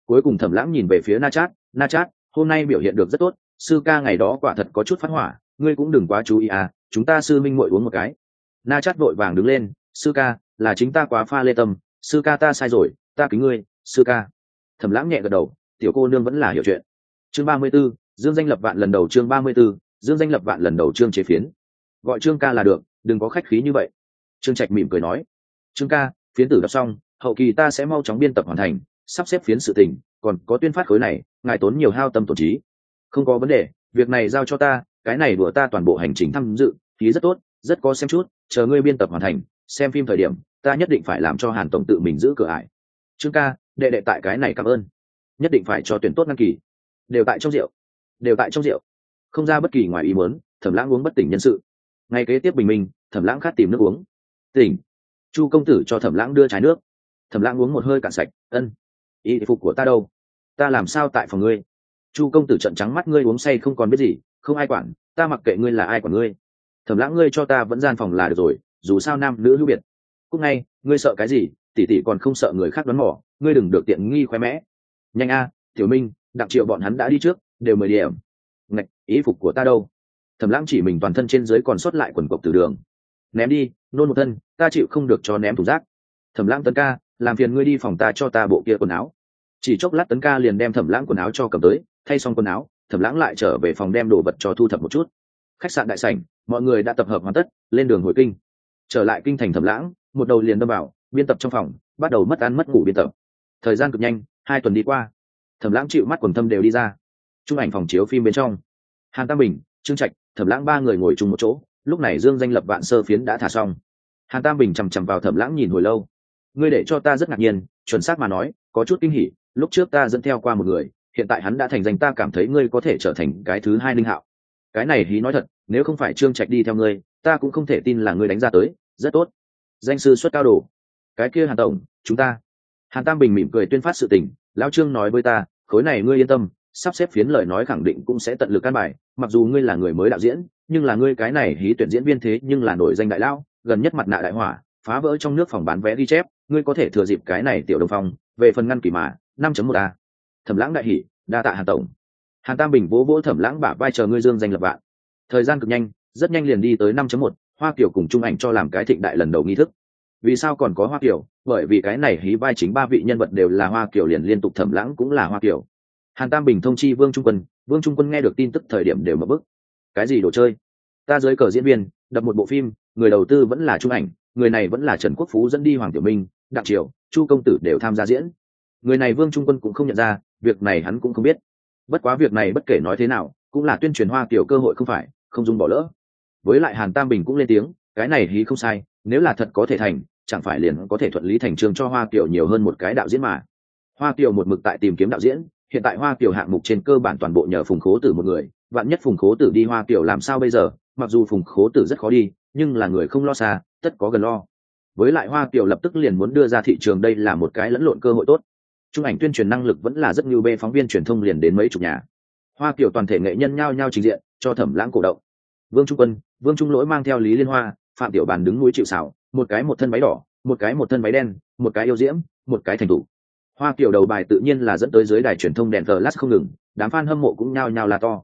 Cuối cùng thẩm lãng nhìn về phía na chát na chát, hôm nay biểu hiện được rất tốt, sư ca ngày đó quả thật có chút phát hỏa, ngươi cũng đừng quá chú ý à chúng ta sư minh muội uống một cái na chát vội vàng đứng lên sư ca là chính ta quá pha lê tâm sư ca ta sai rồi ta kính ngươi sư ca. Thẩm lãng nhẹ gật đầu tiểu cô nương vẫn là hiểu chuyện. Chương ba mươi 34, dương danh lập vạn lần đầu chương ba mươi 34, dương danh lập vạn lần đầu chương chế phiến. Gọi trương ca là được đừng có khách khí như vậy. Trương trạch mỉm cười nói trương ca phiến tử đọc xong hậu kỳ ta sẽ mau chóng biên tập hoàn thành sắp xếp phiến sự tình còn có tuyên phát khối này ngài tốn nhiều hao tâm tổn trí. Không có vấn đề việc này giao cho ta cái này đùa ta toàn bộ hành trình tham dự ký rất tốt rất có xem chút, chờ ngươi biên tập hoàn thành, xem phim thời điểm, ta nhất định phải làm cho hàn tổng tự mình giữ cửa ải. Trương ca, đệ đệ tại cái này cảm ơn. Nhất định phải cho tuyển tốt ngăn kỳ. Đều tại trong rượu. Đều tại trong rượu. Không ra bất kỳ ngoài ý muốn, thẩm lãng uống bất tỉnh nhân sự. Ngay kế tiếp bình minh, thẩm lãng khát tìm nước uống. Tỉnh. Chu công tử cho thẩm lãng đưa trái nước. Thẩm lãng uống một hơi cạn sạch, ân y phục của ta đâu? Ta làm sao tại phòng ngươi? Chu công tử trận trắng mắt, ngươi uống say không còn biết gì, không ai quản, ta mặc kệ ngươi là ai quản ngươi thẩm lãng ngươi cho ta vẫn gian phòng là được rồi, dù sao nam nữ hữu biệt. Cúc ngay, ngươi sợ cái gì, tỷ tỷ còn không sợ người khác đoán mỏ ngươi đừng được tiện nghi khoe mẽ. Nhanh a, tiểu minh đặng triệu bọn hắn đã đi trước, đều mười điểm. Ngạch, ý phục của ta đâu? Thẩm lãng chỉ mình toàn thân trên dưới còn sót lại quần cộc từ đường. Ném đi, nôn một thân, ta chịu không được cho ném thủ rác. Thẩm lãng tấn ca, làm phiền ngươi đi phòng ta cho ta bộ kia quần áo. Chỉ chốc lát tấn ca liền đem thẩm lãng quần áo cho cầm tới, thay xong quần áo thẩm lãng lại trở về phòng đem đồ vật cho thu thập một chút. Khách sạn đại sảnh mọi người đã tập hợp hoàn tất, lên đường hồi kinh. Trở lại kinh thành thẩm lãng, một đầu liền đâm vào, biên tập trong phòng, bắt đầu mất ăn mất ngủ biên tập. Thời gian cực nhanh, hai tuần đi qua. Thẩm lãng chịu mắt quần thâm đều đi ra. Chụp ảnh phòng chiếu phim bên trong. Hàn tam bình, trương trạch, thẩm lãng ba người ngồi chung một chỗ, lúc này dương danh lập vạn sơ phiến đã thả xong. Hàn tam bình chằm chằm vào thẩm lãng nhìn hồi lâu. Ngươi để cho ta rất ngạc nhiên, chuẩn xác mà nói, có chút kinh hỉ, lúc trước ta dẫn theo qua một người, hiện tại hắn đã thành danh ta cảm thấy ngươi có thể trở thành cái thứ hai linh hạo. Cái này hí nói thật nếu không phải trương trạch đi theo ngươi, ta cũng không thể tin là ngươi đánh ra tới, rất tốt. Danh sư xuất cao đồ. Cái kia hàn tổng, chúng ta. Hàn tam bình mỉm cười tuyên phát sự tình, lão trương nói với ta, khối này ngươi yên tâm, sắp xếp phiến lời nói khẳng định cũng sẽ tận lực căn bài, mặc dù ngươi là người mới đạo diễn, nhưng là ngươi cái này hí tuyển diễn viên thế nhưng là nổi danh đại lão, gần nhất mặt nạ đại hỏa, phá vỡ trong nước phòng bán vé ghi chép, ngươi có thể thừa dịp cái này tiểu đồng phong, về phần ngăn kỳ mà, năm một a. Thẩm lãng đại hỷ đa tạ hàn tổng. Hàn tam bình vỗ vỗ thẩm lãng bả vai chờ ngươi dương danh lập bạn thời gian cực nhanh, rất nhanh liền đi tới năm một, hoa kiều cùng trung ảnh cho làm cái thịnh đại lần đầu nghi thức. Vì sao còn có hoa kiều? Bởi vì cái này hí vai chính ba vị nhân vật đều là hoa kiều liền liên tục thẩm lãng cũng là hoa kiều. Hàn tam bình thông chi vương trung quân, vương trung quân nghe được tin tức thời điểm đều mở bức. Cái gì đồ chơi? Ta dưới cờ diễn viên, đập một bộ phim, người đầu tư vẫn là trung ảnh, người này vẫn là trần quốc phú dẫn đi hoàng tiểu minh, đặng triều, chu công tử đều tham gia diễn. Người này vương trung quân cũng không nhận ra, việc này hắn cũng không biết. Bất quá việc này bất kể nói thế nào, cũng là tuyên truyền hoa kiểu cơ hội không phải không dùng bỏ lỡ. Với lại hàn tam bình cũng lên tiếng, cái này hí không sai, nếu là thật có thể thành, chẳng phải liền có thể thuận lý thành trường cho hoa kiều nhiều hơn một cái đạo diễn mà. Hoa kiều một mực tại tìm kiếm đạo diễn, hiện tại hoa kiều hạng mục trên cơ bản toàn bộ nhờ phùng khố tử một người, vạn nhất phùng khố tử đi hoa kiều làm sao bây giờ, mặc dù phùng khố tử rất khó đi, nhưng là người không lo xa, tất có gần lo. Với lại hoa kiều lập tức liền muốn đưa ra thị trường đây là một cái lẫn lộn cơ hội tốt. Trung ảnh tuyên truyền năng lực vẫn là rất nhiều bê phóng viên truyền thông liền đến mấy chục nhà. Hoa kiều toàn thể nghệ nhân nhao nhao trình diện cho thẩm lãng cổ động. Vương trung quân, vương trung lỗi mang theo lý liên hoa, phạm tiểu bàn đứng núi chịu xảo một cái một thân váy đỏ, một cái một thân váy đen, một cái yêu diễm, một cái thành thủ. Hoa kiểu đầu bài tự nhiên là dẫn tới dưới đài truyền thông đèn cờ lát không ngừng, đám fan hâm mộ cũng nhao nhao là to.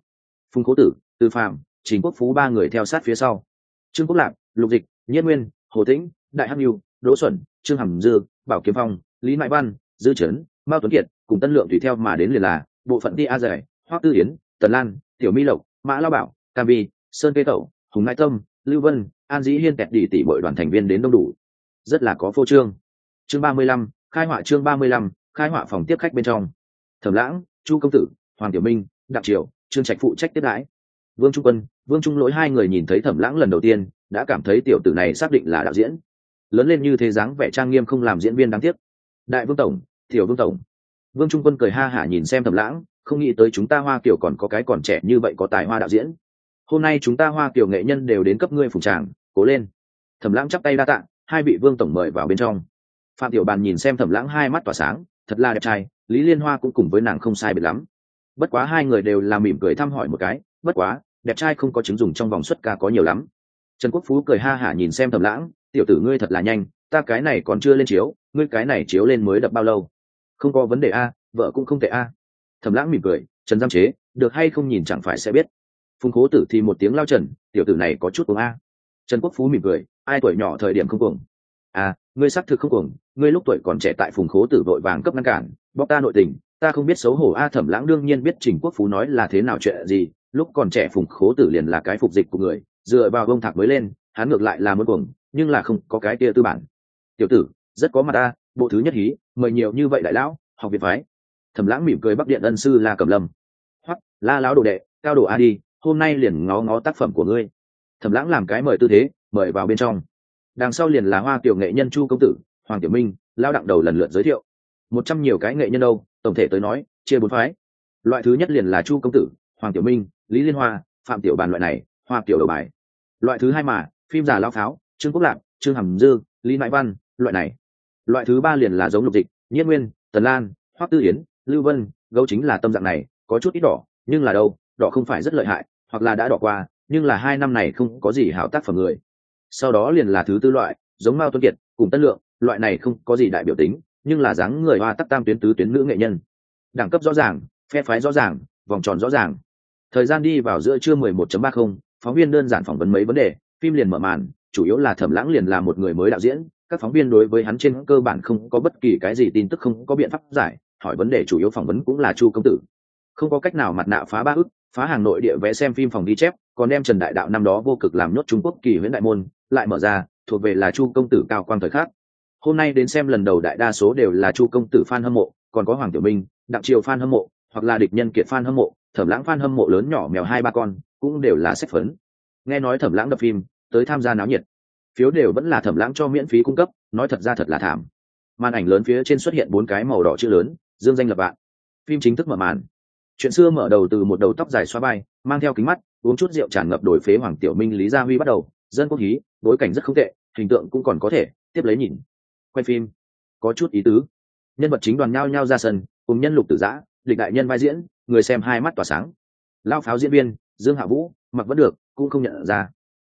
Phùng cố tử tư phạm trình quốc phú ba người theo sát phía sau. Trương quốc lạc, lục dịch, nhiên nguyên, hồ tĩnh, đại hắc nhu đỗ xuẩn, trương hàm dư, bảo kiếm phong, lý mại văn, dư trấn mao tuấn kiệt cùng tân lượng tùy theo mà đến liền là bộ phận đi a giải hoắc tư yến, tần lan, tiểu mi lộc mã lao bảo, cam vi, sơn kê tẩu, hùng ngai tâm, lưu vân, an dĩ hiên tẹt đi tỷ bội đoàn thành viên đến đông đủ. Rất là có phô trương. Chương ba mươi lăm, khai họa chương ba mươi lăm, khai họa phòng tiếp khách bên trong. Thẩm lãng, chu công tử, hoàng tiểu minh, đặng triều, trương trạch phụ trách tiếp đãi. Vương trung quân, vương trung lỗi hai người nhìn thấy thẩm lãng lần đầu tiên, đã cảm thấy tiểu tử này xác định là đạo diễn. Lớn lên như thế dáng vẻ trang nghiêm không làm diễn viên đáng tiếc. Đại vương tổng, tiểu vương tổng. Vương trung quân cười ha hả nhìn xem thẩm lãng không nghĩ tới chúng ta hoa kiều còn có cái còn trẻ như vậy có tài hoa đạo diễn. Hôm nay chúng ta hoa kiều nghệ nhân đều đến cấp ngươi phùng tràng, cố lên. Thẩm lãng chắp tay đa tạ, hai vị vương tổng mời vào bên trong. Phạm tiểu bàn nhìn xem thẩm lãng hai mắt tỏa sáng, thật là đẹp trai, lý liên hoa cũng cùng với nàng không sai biệt lắm. Bất quá hai người đều là mỉm cười thăm hỏi một cái, bất quá, đẹp trai không có chứng dùng trong vòng xuất ca có nhiều lắm. Trần quốc phú cười ha hả nhìn xem thẩm lãng, tiểu tử ngươi thật là nhanh, ta cái này còn chưa lên chiếu, ngươi cái này chiếu lên mới đập bao lâu? Không có vấn đề a, vợ cũng không tệ a thẩm lãng mỉm cười, trần giam chế, được hay không nhìn chẳng phải sẽ biết. Phùng cố tử thì một tiếng lao trần, tiểu tử này có chút cuồng a. Trần quốc phú mỉm cười, ai tuổi nhỏ thời điểm không cuồng? À ngươi xác thực không cuồng, ngươi lúc tuổi còn trẻ tại phùng cố tử vội vàng cấp ngăn cản, bóc ta nội tình, ta không biết xấu hổ a. Thẩm lãng đương nhiên biết trình quốc phú nói là thế nào chuyện gì, lúc còn trẻ phùng cố tử liền là cái phục dịch của người, dựa vào bông thạc mới lên, hắn ngược lại là muốn cuồng, nhưng là không có cái tia tư bản. Tiểu tử, rất có mặt ta, bộ thứ nhất hí, mời nhiều như vậy đại lão, học việt phái thẩm lãng mỉm cười bắc điện ân sư la cẩm lâm. Hoặc la lão đồ đệ, cao đồ a đi, hôm nay liền ngó ngó tác phẩm của ngươi. Thẩm lãng làm cái mời tư thế, mời vào bên trong. Đằng sau liền là hoa tiểu nghệ nhân chu công tử, hoàng tiểu minh lao đặng đầu lần lượt giới thiệu. Một trăm nhiều cái nghệ nhân đâu, tổng thể tới nói, chia bốn phái. Loại thứ nhất liền là chu công tử, hoàng tiểu minh, lý liên hoa, phạm tiểu bàn loại này, hoa tiểu đầu bài. Loại thứ hai mà, phim giả lao pháo, trương quốc lạc trương hàm dư, lý mãi văn, loại này. Loại thứ ba liền là giống lục dịch, nhiên nguyên, tần lan, hoắc tư yến lưu vân gấu chính là tâm dạng này có chút ít đỏ nhưng là đâu đỏ không phải rất lợi hại hoặc là đã đỏ qua nhưng là hai năm này không có gì hảo tác phẩm người. Sau đó liền là thứ tư loại giống mao tuấn kiệt cùng tân lượng loại này không có gì đại biểu tính nhưng là dáng người hoa tắc tam tuyến tứ tuyến nữ nghệ nhân. Đẳng cấp rõ ràng phe phái rõ ràng vòng tròn rõ ràng. Thời gian đi vào giữa trưa 11.30, phóng viên đơn giản phỏng vấn mấy vấn đề phim liền mở màn chủ yếu là thẩm lãng liền là một người mới đạo diễn các phóng viên đối với hắn trên cơ bản không có bất kỳ cái gì tin tức không có biện pháp giải hỏi vấn đề chủ yếu phỏng vấn cũng là chu công tử. Không có cách nào mặt nạ phá ba ức, phá hàng nội địa vẽ xem phim phòng ghi chép, còn đem trần đại đạo năm đó vô cực làm nhốt trung quốc kỳ huyễn đại môn, lại mở ra, thuộc về là chu công tử cao quang thời khắc. Hôm nay đến xem lần đầu đại đa số đều là chu công tử fan hâm mộ, còn có hoàng tiểu minh, đặng triều fan hâm mộ, hoặc là địch nhân kiệt fan hâm mộ, thẩm lãng fan hâm mộ lớn nhỏ mèo hai ba con, cũng đều là sách phấn. Nghe nói thẩm lãng đập phim, tới tham gia náo nhiệt. Phiếu đều vẫn là thẩm lãng cho miễn phí cung cấp, nói thật ra thật là thảm. Màn ảnh lớn phía trên xuất hiện bốn cái màu đỏ chữ lớn dương danh lập bạn. Phim chính thức mở màn. Chuyện xưa mở đầu từ một đầu tóc dài xoa bay mang theo kính mắt, uống chút rượu tràn ngập đổi phế hoàng tiểu minh lý gia huy bắt đầu. Dân quốc hí, bối cảnh rất không tệ, hình tượng cũng còn có thể, tiếp lấy nhìn. Quay phim. Có chút ý tứ. Nhân vật chính đoàn nhao nhao ra sân, cùng nhân lục tử giã lịch đại nhân vai diễn, người xem hai mắt tỏa sáng. Lao pháo diễn viên, dương hạ vũ, mặc vẫn được, cũng không nhận ra.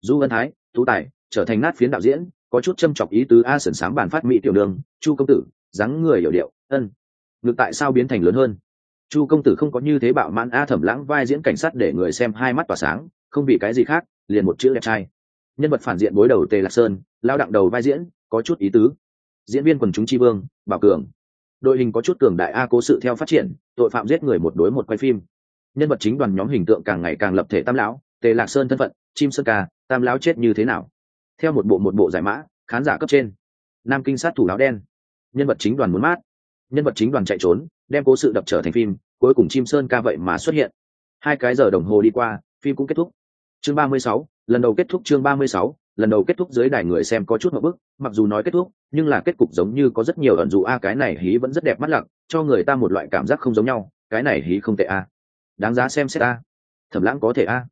Du ân thái, tú tài, trở thành nát phiến đạo diễn, có chút châm chọc ý tứ a sẩn sáng bản phát mỹ tiểu đường, chu công tử, dáng người hiểu điệu, ân ngược tại sao biến thành lớn hơn? Chu công tử không có như thế bạo mãn a thẩm lãng vai diễn cảnh sát để người xem hai mắt tỏa sáng, không vì cái gì khác, liền một chữ đẹp trai. Nhân vật phản diện bối đầu tề lạc sơn, lao đặng đầu vai diễn, có chút ý tứ. Diễn viên quần chúng tri vương, bảo cường. Đội hình có chút cường đại a cố sự theo phát triển, tội phạm giết người một đối một quay phim. Nhân vật chính đoàn nhóm hình tượng càng ngày càng lập thể tam lão, tề lạc sơn thân phận, chim sơn ca, tam lão chết như thế nào? Theo một bộ một bộ giải mã, khán giả cấp trên. Nam kinh sát thủ áo đen. Nhân vật chính đoàn muốn mát nhân vật chính đoàn chạy trốn, đem cố sự đập trở thành phim, cuối cùng chim sơn ca vậy mà xuất hiện. Hai cái giờ đồng hồ đi qua, phim cũng kết thúc. Chương ba mươi sáu, lần đầu kết thúc chương ba mươi sáu, lần đầu kết thúc dưới đài người xem có chút một bức, mặc dù nói kết thúc, nhưng là kết cục giống như có rất nhiều ẩn dụ a à, cái này hí vẫn rất đẹp mắt lặng, cho người ta một loại cảm giác không giống nhau, cái này hí không tệ a. Đáng giá xem xét a. Thẩm lãng có thể a.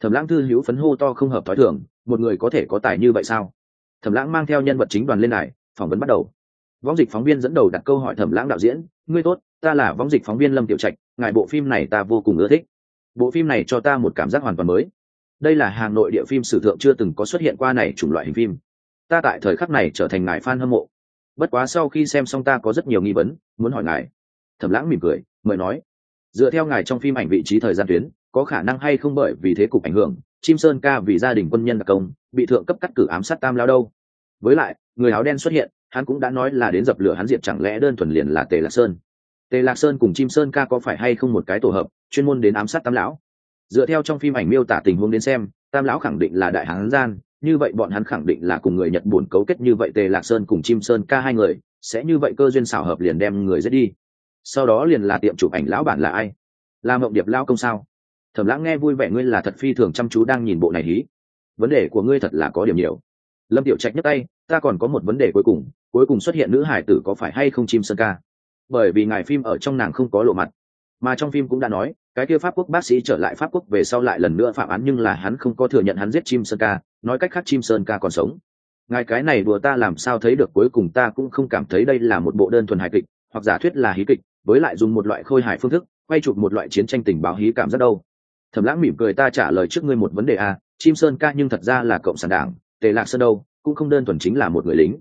Thẩm lãng thư hữu phấn hô to không hợp thói thường, một người có thể có tài như vậy sao? Thẩm lãng mang theo nhân vật chính đoàn lên đài, phỏng vấn bắt đầu võng dịch phóng viên dẫn đầu đặt câu hỏi thẩm lãng đạo diễn, ngươi tốt, ta là võng dịch phóng viên lâm tiểu trạch, ngài bộ phim này ta vô cùng ưa thích. Bộ phim này cho ta một cảm giác hoàn toàn mới. Đây là hàng nội địa phim sử thượng chưa từng có xuất hiện qua này chủng loại hình phim. Ta tại thời khắc này trở thành ngài fan hâm mộ. Bất quá sau khi xem xong ta có rất nhiều nghi vấn, muốn hỏi ngài. Thẩm lãng mỉm cười, mời nói, dựa theo ngài trong phim ảnh vị trí thời gian tuyến, có khả năng hay không bởi vì thế cục ảnh hưởng, chim sơn ca vì gia đình quân nhân đặc công, bị thượng cấp cắt cử ám sát tam lao đâu? Với lại, người áo đen xuất hiện hắn cũng đã nói là đến dập lửa hắn diệt chẳng lẽ đơn thuần liền là tề lạc sơn tề lạc sơn cùng chim sơn ca có phải hay không một cái tổ hợp chuyên môn đến ám sát tam lão dựa theo trong phim ảnh miêu tả tình huống đến xem tam lão khẳng định là đại hán gian như vậy bọn hắn khẳng định là cùng người nhật buồn cấu kết như vậy tề lạc sơn cùng chim sơn ca hai người sẽ như vậy cơ duyên xảo hợp liền đem người giết đi sau đó liền là tiệm chụp ảnh lão bản là ai là mộng điệp lao công sao thẩm lãng nghe vui vẻ ngươi là thật phi thường chăm chú đang nhìn bộ này hí vấn đề của ngươi thật là có điểm nhiều lâm tiểu trạch nhấc tay, ta còn có một vấn đề cuối cùng cuối cùng xuất hiện nữ hải tử có phải hay không chim sơn ca? Bởi vì ngài phim ở trong nàng không có lộ mặt. Mà trong phim cũng đã nói, cái kia pháp quốc bác sĩ trở lại pháp quốc về sau lại lần nữa phạm án nhưng là hắn không có thừa nhận hắn giết chim sơn ca, nói cách khác chim sơn ca còn sống. Ngài cái này đùa ta làm sao thấy được cuối cùng ta cũng không cảm thấy đây là một bộ đơn thuần hài kịch, hoặc giả thuyết là hí kịch, với lại dùng một loại khôi hài phương thức, quay chụp một loại chiến tranh tình báo hí cảm rất đâu. Thẩm lãng mỉm cười, ta trả lời trước ngươi một vấn đề a, chim sơn ca nhưng thật ra là cộng sản đảng tề lạc sơn đâu, cũng không đơn thuần chính là một người lính.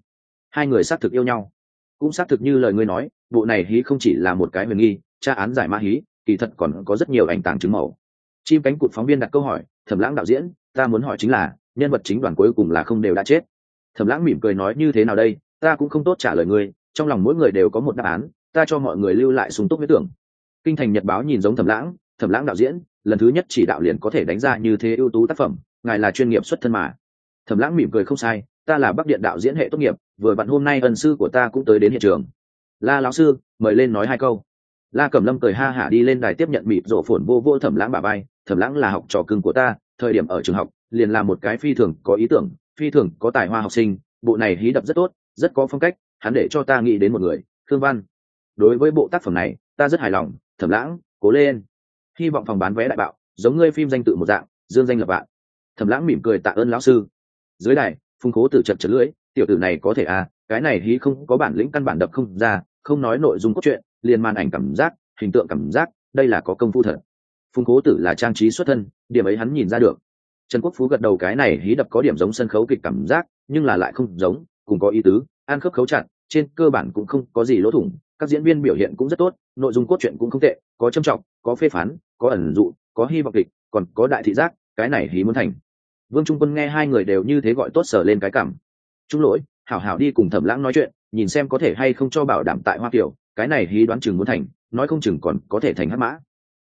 Hai người xác thực yêu nhau. Cũng xác thực như lời ngươi nói, bộ này hí không chỉ là một cái huyền nghi, tra án giải ma hí, kỳ thật còn có rất nhiều ảnh tàng chứng mẫu. Chim cánh cụt phóng viên đặt câu hỏi, thẩm lãng đạo diễn, ta muốn hỏi chính là, nhân vật chính đoàn cuối cùng là không đều đã chết? Thẩm lãng mỉm cười nói, như thế nào đây? Ta cũng không tốt trả lời ngươi, trong lòng mỗi người đều có một đáp án, ta cho mọi người lưu lại súng túc huyết tưởng. Kinh thành nhật báo nhìn giống thẩm lãng thẩm lãng đạo diễn, lần thứ nhất chỉ đạo liền có thể đánh ra như thế ưu tú tác phẩm, ngài là chuyên nghiệp xuất thân mà thẩm lãng mỉm cười không sai, ta là bắc điện đạo diễn hệ tốt nghiệp, vừa vặn hôm nay ân sư của ta cũng tới đến hiện trường. La lão sư, mời lên nói hai câu. La cẩm lâm cười ha hả đi lên đài tiếp nhận mịp rổ phồn vô vô thẩm lãng bà bay thẩm lãng là học trò cưng của ta, thời điểm ở trường học, liền là một cái phi thường có ý tưởng, phi thường có tài hoa học sinh, bộ này hí đập rất tốt, rất có phong cách, hắn để cho ta nghĩ đến một người thương văn. Đối với bộ tác phẩm này, ta rất hài lòng thẩm lãng, cố lên. Hy vọng phòng bán vé đại bạo, giống ngươi phim danh tự một dạng, dương danh lập bạn. Thẩm lãng mỉm cười tạ ơn lão sư dưới đài phung cố tử chật chật lưỡi, tiểu tử này có thể à cái này hí không có bản lĩnh căn bản đập không ra, không nói nội dung cốt truyện, liền màn ảnh cảm giác, hình tượng cảm giác, đây là có công phu thật. Phung cố tử là trang trí xuất thân, điểm ấy hắn nhìn ra được. Trần quốc phú gật đầu cái này hí đập có điểm giống sân khấu kịch cảm giác, nhưng là lại không giống, cùng có ý tứ an khớp khấu chặt, trên cơ bản cũng không có gì lỗ thủng, các diễn viên biểu hiện cũng rất tốt, nội dung cốt truyện cũng không tệ, có trâm trọng, có phê phán, có ẩn dụ, có hy vọng kịch, còn có đại thị giác, cái này hí muốn thành vương trung quân nghe hai người đều như thế gọi tốt sở lên cái cảm. Trung lỗi, hảo hảo đi cùng thẩm lãng nói chuyện, nhìn xem có thể hay không cho bảo đảm tại hoa kiều, cái này hí đoán chừng muốn thành, nói không chừng còn có thể thành hắc mã.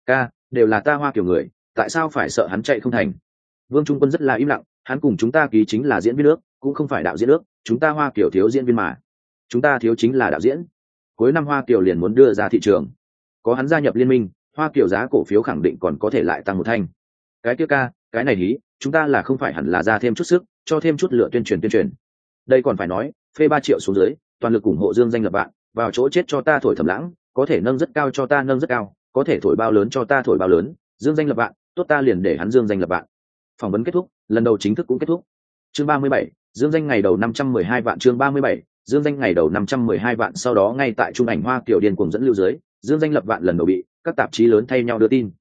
Ca, đều là ta hoa kiều người, tại sao phải sợ hắn chạy không thành? Vương trung quân rất là im lặng, hắn cùng chúng ta ký chính là diễn viên nước, cũng không phải đạo diễn nước, chúng ta hoa kiều thiếu diễn viên mà. Chúng ta thiếu chính là đạo diễn. Cuối năm hoa kiều liền muốn đưa ra thị trường. Có hắn gia nhập liên minh, hoa kiều giá cổ phiếu khẳng định còn có thể lại tăng một thanh. Cái kia ca cái này hí, chúng ta là không phải hẳn là ra thêm chút sức, cho thêm chút lựa tuyên truyền tuyên truyền. Đây còn phải nói, phê ba triệu xuống dưới, toàn lực ủng hộ dương danh lập bạn, vào chỗ chết cho ta thổi thầm lãng, có thể nâng rất cao cho ta nâng rất cao, có thể thổi bao lớn cho ta thổi bao lớn, dương danh lập bạn, tốt ta liền để hắn dương danh lập bạn. Phỏng vấn kết thúc, lần đầu chính thức cũng kết thúc. Chương ba mươi bảy, dương danh ngày đầu năm trăm mười hai vạn, chương ba mươi bảy, dương danh ngày đầu năm trăm mười hai vạn, sau đó ngay tại trung ảnh hoa kiểu điền cùng dẫn lưu dưới, dương danh lập vạn lần đầu bị các tạp chí lớn thay nhau đưa tin.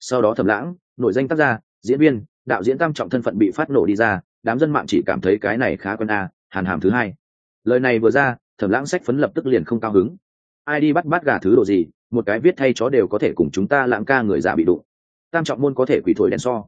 Sau đó thẩm lãng, nội danh tác gia diễn viên, đạo diễn tam trọng thân phận bị phát nổ đi ra, đám dân mạng chỉ cảm thấy cái này khá quân a, hàn hàm thứ hai. Lời này vừa ra, thẩm lãng sách phấn lập tức liền không cao hứng. Ai đi bắt bắt gà thứ đồ gì, một cái viết thay chó đều có thể cùng chúng ta lãng ca người già bị đụng. Tam trọng môn có thể quỷ thổi đèn so.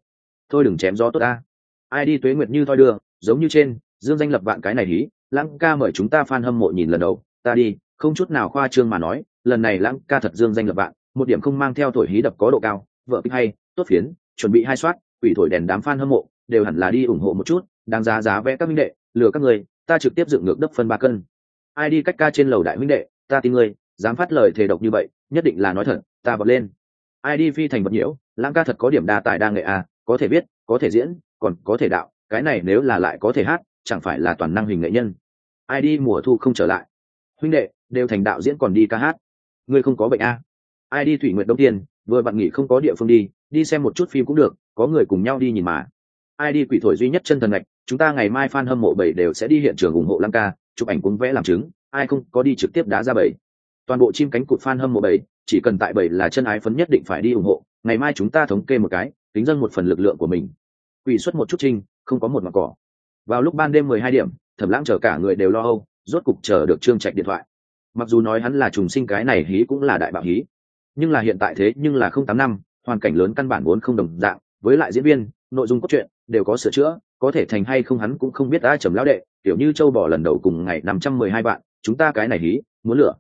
Thôi đừng chém gió tốt ta ai đi tuế nguyệt như thoi đưa, giống như trên, dương danh lập vạn cái này hí, lãng ca mời chúng ta f a n hâm mộ nhìn lần đầu. Ta đi, không chút nào khoa trương mà nói, lần này lãng ca thật dương danh lập vạn, một điểm không mang theo thổi hí đập có độ cao, vợ kích hay, tốt phiến, chuẩn bị hai soát quỷ thổi đèn đám fan hâm mộ, đều hẳn là đi ủng hộ một chút, đáng giá giá vẽ các minh đệ, lừa các người, ta trực tiếp dựng ngược đất phân ba cân. Ai đi cách ca trên lầu đại minh đệ, ta tin ngươi, dám phát lời thề độc như vậy, nhất định là nói thật, ta bật lên. Ai đi phi thành vật nhiễu, lãng ca thật có điểm đa tài đa nghệ à có thể viết có thể diễn, còn có thể đạo, cái này nếu là lại có thể hát, chẳng phải là toàn năng hình nghệ nhân. Ai đi mùa thu không trở lại. Huynh đệ, đều thành đạo diễn còn đi ca hát. Ngươi không có bệnh a à? ai đi thủy nguyện đông tiên, vừa bạn nghỉ không có địa phương đi đi xem một chút phim cũng được, có người cùng nhau đi nhìn mà. Ai đi quỷ thổi duy nhất chân thần ngạch, chúng ta ngày mai fan hâm mộ bảy đều sẽ đi hiện trường ủng hộ lăng ca, chụp ảnh cuốn vẽ làm chứng, ai không có đi trực tiếp đá ra bảy. Toàn bộ chim cánh cụt fan hâm mộ bảy, chỉ cần tại bảy là chân ái phấn nhất định phải đi ủng hộ, ngày mai chúng ta thống kê một cái tính dân một phần lực lượng của mình. Quỷ xuất một chút trinh không có một mặt cỏ. Vào lúc ban đêm mười hai điểm, thẩm lãng chờ cả người đều lo âu, rốt cục chờ được trương trạch điện thoại. Mặc dù nói hắn là trùng sinh cái này hí cũng là đại bạo hí, nhưng là hiện tại thế nhưng là không tám năm hoàn cảnh lớn căn bản vốn không đồng dạng với lại diễn viên nội dung cốt truyện đều có sửa chữa có thể thành hay không hắn cũng không biết ai trầm lão đệ tiểu như châu bò lần đầu cùng ngày năm trăm mười hai bạn chúng ta cái này hí muốn lửa.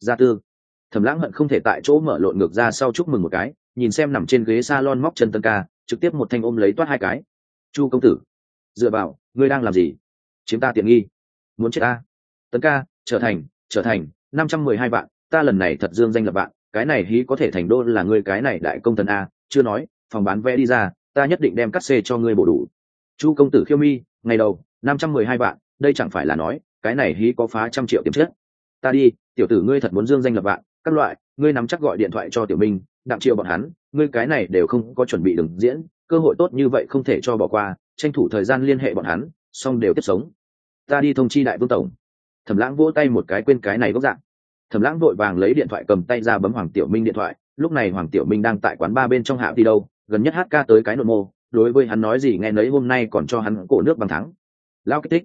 Gia tư. Thẩm lãng hận không thể tại chỗ mở lộn ngược ra sau chúc mừng một cái nhìn xem nằm trên ghế s a lon móc chân tân ca trực tiếp một thanh ôm lấy toát hai cái. Chu công tử. Dựa vào ngươi đang làm gì? Chiếm ta tiện nghi. Muốn chết ta. Tấn ca trở thành trở thành năm trăm mười hai bạn, ta lần này thật dương danh lập bạn cái này hí có thể thành đô là ngươi cái này đại công thần a, chưa nói, phòng bán vé đi ra, ta nhất định đem cắt xê cho ngươi bổ đủ. Chu công tử khiêu mi, ngày đầu, năm trăm mười hai vạn, đây chẳng phải là nói, cái này hí có phá trăm triệu tiềm chất. Ta đi, tiểu tử ngươi thật muốn dương danh lập bạn các loại, ngươi nắm chắc gọi điện thoại cho tiểu minh, đặng triệu bọn hắn, ngươi cái này đều không có chuẩn bị đừng diễn, cơ hội tốt như vậy không thể cho bỏ qua, tranh thủ thời gian liên hệ bọn hắn, xong đều tiếp sống. Ta đi thông chi đại vương tổng. Thẩm lãng vỗ tay một cái quên cái này gốc dạng thẩm lãng vội vàng lấy điện thoại cầm tay ra bấm hoàng tiểu minh điện thoại, lúc này hoàng tiểu minh đang tại quán ba bên trong hạ đi đâu, gần nhất hát ca tới cái nội mô, đối với hắn nói gì nghe nấy hôm nay còn cho hắn cổ nước bằng thắng. Lao kích thích.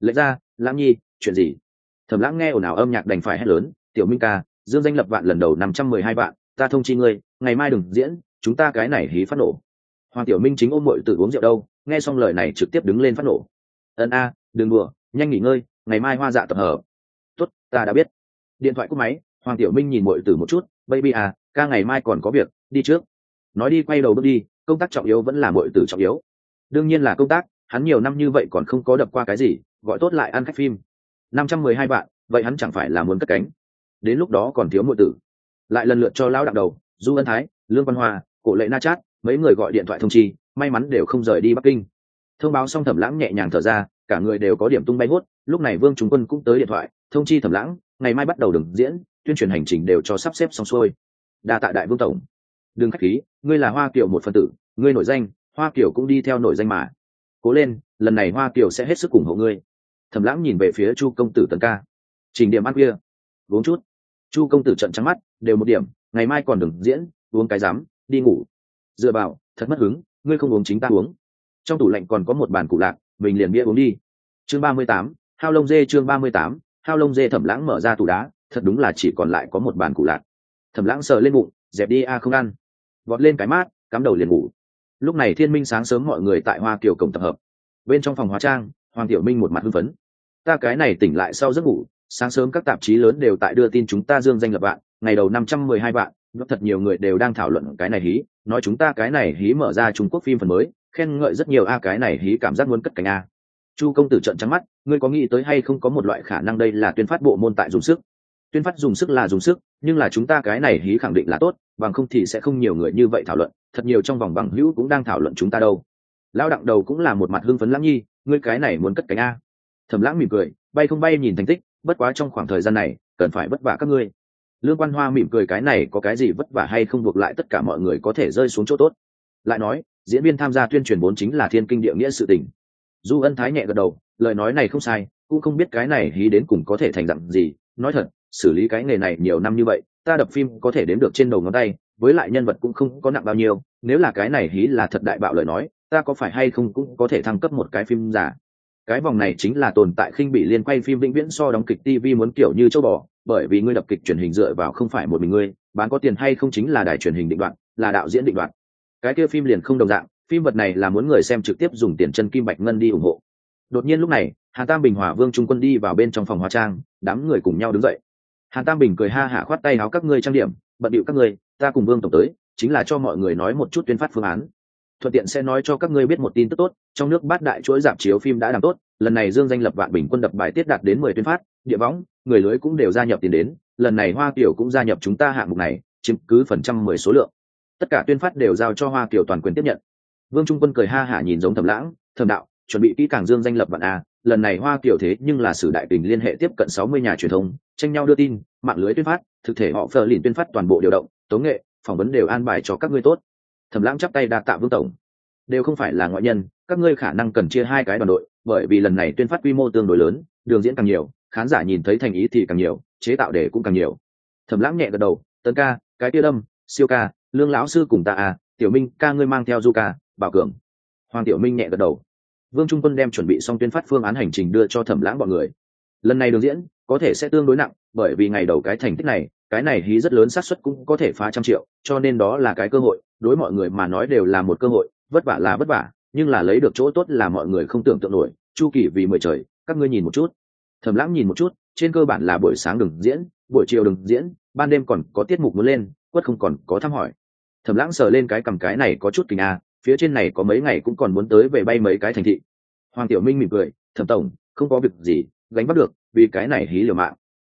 Lệ ra, lãng nhi, chuyện gì? Thẩm lãng nghe ồn ào âm nhạc đành phải hét lớn, tiểu minh ca, dương danh lập vạn lần đầu năm trăm mười hai vạn, ta thông chi ngươi, ngày mai đừng diễn, chúng ta cái này hí phát nổ. Hoàng tiểu minh chính ôm mội tự uống rượu đâu, nghe xong lời này trực tiếp đứng lên phát nổ. Ân a, đừng đùa, nhanh nghỉ ngơi, ngày mai hoa dạ tập hợp. Tuất ta đã biết điện thoại cúp máy, hoàng tiểu minh nhìn mội tử một chút, baby à ca ngày mai còn có việc, đi trước. Nói đi, quay đầu bước đi, công tác trọng yếu vẫn là mội tử trọng yếu. Đương nhiên là công tác, hắn nhiều năm như vậy còn không có đập qua cái gì, gọi tốt lại ăn khách phim. Năm trăm mười hai vạn vậy hắn chẳng phải là muốn cất cánh. Đến lúc đó còn thiếu mội tử. Lại lần lượt cho lão đặng đầu, du ân thái, lương văn hoa, cổ lệ na chát, mấy người gọi điện thoại thông chi, may mắn đều không rời đi bắc kinh. Thông báo xong thẩm lãng nhẹ nhàng thở ra, cả người đều có điểm tung bay hốt, lúc này vương trung quân cũng tới điện thoại, thông chi thẩm lãng ngày mai bắt đầu đường diễn, tuyên truyền hành trình đều cho sắp xếp xong xuôi. Đa tạ đại vương tổng. Đừng khách khí, ngươi là hoa kiều một phân tử, ngươi nổi danh, hoa kiều cũng đi theo nổi danh mà. Cố lên, lần này hoa kiều sẽ hết sức ủng hộ ngươi. Thẩm lãng nhìn về phía chu công tử tần ca. Trình điểm ăn kia. Uống chút. Chu công tử trận trắng mắt, đều một điểm, ngày mai còn đừng diễn, uống cái rắm, đi ngủ. Dựa vào, thật mất hứng, ngươi không uống chính ta uống. Trong tủ lạnh còn có một bàn cụ lạc, mình liền bia uống đi. Chương ba mươi tám, hao lông dê chương ba mươi tám hao lông dê thẩm lãng mở ra tủ đá, thật đúng là chỉ còn lại có một bàn cụ lạc. Thẩm lãng sờ lên bụng, dẹp đi, a, không ăn. Vọt lên cái mát, cắm đầu liền ngủ. Lúc này thiên minh sáng sớm mọi người tại hoa kiều cổng tập hợp. Bên trong phòng hóa trang, hoàng tiểu minh một mặt hưng phấn. Ta cái này tỉnh lại sau giấc ngủ, sáng sớm các tạp chí lớn đều tại đưa tin chúng ta dương danh lập bạn ngày đầu năm trăm mười hai vạn rất thật nhiều người đều đang thảo luận cái này hí, nói chúng ta cái này hí mở ra trung quốc phim phần mới, khen ngợi rất nhiều, a, cái này hí cảm giác muốn cất cánh a chu công tử trận trắng mắt, ngươi có nghĩ tới hay không có một loại khả năng đây là tuyên phát bộ môn tại dùng sức? Tuyên phát dùng sức là dùng sức, nhưng là chúng ta cái này hí khẳng định là tốt, bằng không thì sẽ không nhiều người như vậy thảo luận, thật nhiều trong vòng bằng hữu cũng đang thảo luận chúng ta đâu. Lao đặng đầu cũng là một mặt hưng phấn lãng nhi, ngươi cái này muốn cất cánh a. Thầm lãng mỉm cười, bay không bay nhìn thành tích, bất quá trong khoảng thời gian này, cần phải vất vả các ngươi. Lương quan hoa mỉm cười cái này có cái gì vất vả hay không buộc lại tất cả mọi người có thể rơi xuống chỗ tốt. Lại nói, diễn viên tham gia tuyên truyền vốn chính là thiên kinh địa nghĩa sự tình du ân thái nhẹ gật đầu, lời nói này không sai, cũng không biết cái này hí đến cùng có thể thành dặn gì. Nói thật, xử lý cái nghề này nhiều năm như vậy, ta đập phim có thể đến được trên đầu ngón tay, với lại nhân vật cũng không có nặng bao nhiêu. Nếu là cái này hí là thật đại bạo lời nói, ta có phải hay không cũng có thể thăng cấp một cái phim giả? Cái vòng này chính là tồn tại khinh bị liên quay phim vĩnh viễn so đóng kịch tv muốn kiểu như châu bò, bởi vì ngươi đập kịch truyền hình dựa vào không phải một mình ngươi, bán có tiền hay không chính là đài truyền hình định đoạn, là đạo diễn định đoạn. Cái kia phim liền không đồng dạng phim vật này là muốn người xem trực tiếp dùng tiền chân kim bạch ngân đi ủng hộ. Đột nhiên lúc này hà tam bình hòa vương trung quân đi vào bên trong phòng hóa trang, đám người cùng nhau đứng dậy. Hà tam bình cười ha hả khoát tay áo các ngươi trang điểm, bận điệu các ngươi, ta cùng vương tổng tới, chính là cho mọi người nói một chút tuyên phát phương án. Thuận tiện sẽ nói cho các ngươi biết một tin tức tốt, trong nước bát đại chuỗi giảm chiếu phim đã làm tốt, lần này dương danh lập vạn bình quân đập bài tiết đạt đến mười tuyên phát, địa võng, người lưới cũng đều gia nhập tiền đến, lần này hoa kiều cũng gia nhập chúng ta hạng mục này, chiếm cứ phần trăm mười số lượng. Tất cả tuyên phát đều giao cho hoa kiều toàn quyền tiếp nhận vương trung quân cười ha hả nhìn giống thầm lãng thầm đạo, chuẩn bị kỹ càng dương danh lập vạn a, lần này hoa kiểu thế nhưng là sử đại tình liên hệ tiếp cận sáu mươi nhà truyền thông, tranh nhau đưa tin, mạng lưới tuyên phát, thực thể họ phờ lìn tuyên phát toàn bộ điều động, tống nghệ, phỏng vấn đều an bài cho các ngươi tốt. Thẩm lãng chắp tay đa tạ vương tổng. Đều không phải là ngoại nhân, các ngươi khả năng cần chia hai cái đoàn đội, bởi vì lần này tuyên phát quy mô tương đối lớn, đường diễn càng nhiều, khán giả nhìn thấy thành ý thì càng nhiều, chế tạo để cũng càng nhiều. Thẩm lãng nhẹ gật đầu, tấn ca, cái tia đâm siêu ca, lương lão sư cùng ta à tiểu minh ca ngươi mang theo du ca bảo cường. Hoàng tiểu minh nhẹ gật đầu. Vương trung quân đem chuẩn bị xong tuyên phát phương án hành trình đưa cho thẩm lãng bọn người. Lần này đường diễn, có thể sẽ tương đối nặng, bởi vì ngày đầu cái thành tích này, cái này hí rất lớn xác suất cũng có thể phá trăm triệu, cho nên đó là cái cơ hội, đối mọi người mà nói đều là một cơ hội, vất vả là vất vả, nhưng là lấy được chỗ tốt là mọi người không tưởng tượng nổi, chu kỳ vì mười trời, các ngươi nhìn một chút. Thầm lãng nhìn một chút, trên cơ bản là buổi sáng đừng diễn, buổi chiều đừng diễn, ban đêm còn có tiết mục muốn lên, quất không còn có thăm hỏi. Thầm lãng sờ lên cái cầm cái này có chút kinh a phía trên này có mấy ngày cũng còn muốn tới về bay mấy cái thành thị. Hoàng tiểu minh mỉm cười, thẩm tổng, không có việc gì, gánh bắt được, vì cái này hí liều mạng.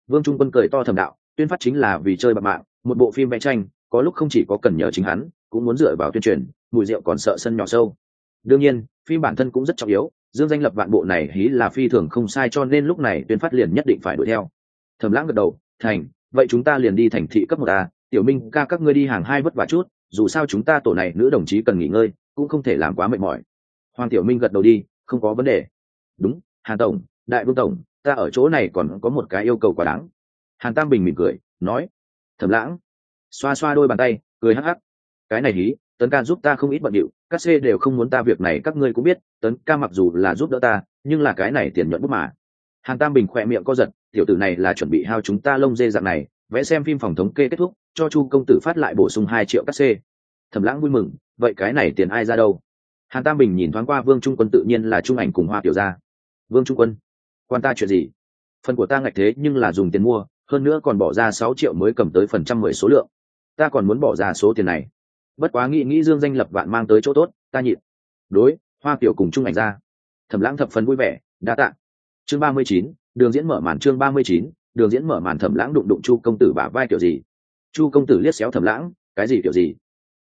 Vương trung quân cười to thầm đạo, tuyên phát chính là vì chơi bạc mạng, một bộ phim vẽ tranh, có lúc không chỉ có cần nhờ chính hắn, cũng muốn dựa vào tuyên truyền, mùi rượu còn sợ sân nhỏ sâu. Đương nhiên, phim bản thân cũng rất trọng yếu, dương danh lập vạn bộ này hí là phi thường không sai cho nên lúc này tuyên phát liền nhất định phải đuổi theo. Thầm lãng gật đầu, thành, vậy chúng ta liền đi thành thị cấp một a, tiểu minh ca các ngươi đi hàng hai vất vả chút dù sao chúng ta tổ này nữ đồng chí cần nghỉ ngơi, cũng không thể làm quá mệt mỏi. Hoàng tiểu minh gật đầu đi, không có vấn đề. Đúng, hàn tổng, đại vương tổng, ta ở chỗ này còn có một cái yêu cầu quá đáng. Hàn tam bình mỉm cười, nói thầm lãng. Xoa xoa đôi bàn tay, cười hắc hắc. Cái này hí, tấn ca giúp ta không ít bận điệu, các xê đều không muốn ta việc này, các ngươi cũng biết, tấn ca mặc dù là giúp đỡ ta, nhưng là cái này tiền nhuận bút mà. Hàn tam bình khỏe miệng co giật, tiểu tử này là chuẩn bị hao chúng ta lông dê dạng này, vẽ xem phim phòng thống kê kết thúc cho chu công tử phát lại bổ sung hai triệu các c thẩm lãng vui mừng, vậy cái này tiền ai ra đâu? Hàn tam bình nhìn thoáng qua vương trung quân tự nhiên là trung ảnh cùng hoa tiểu gia. Vương trung quân, quan ta chuyện gì? Phần của ta ngạch thế nhưng là dùng tiền mua, hơn nữa còn bỏ ra sáu triệu mới cầm tới phần trăm mười số lượng. Ta còn muốn bỏ ra số tiền này. Bất quá nghĩ nghĩ dương danh lập vạn mang tới chỗ tốt, ta nhịn. Đối, hoa tiểu cùng trung ảnh ra. Thẩm lãng thập phần vui vẻ, đa tạ. Chương ba mươi chín, đường diễn mở màn chương ba mươi chín, đường diễn mở màn thẩm lãng đụng đụng chu công tử bả vai kiểu gì? Chu công tử liếc xéo thẩm lãng, cái gì kiểu gì?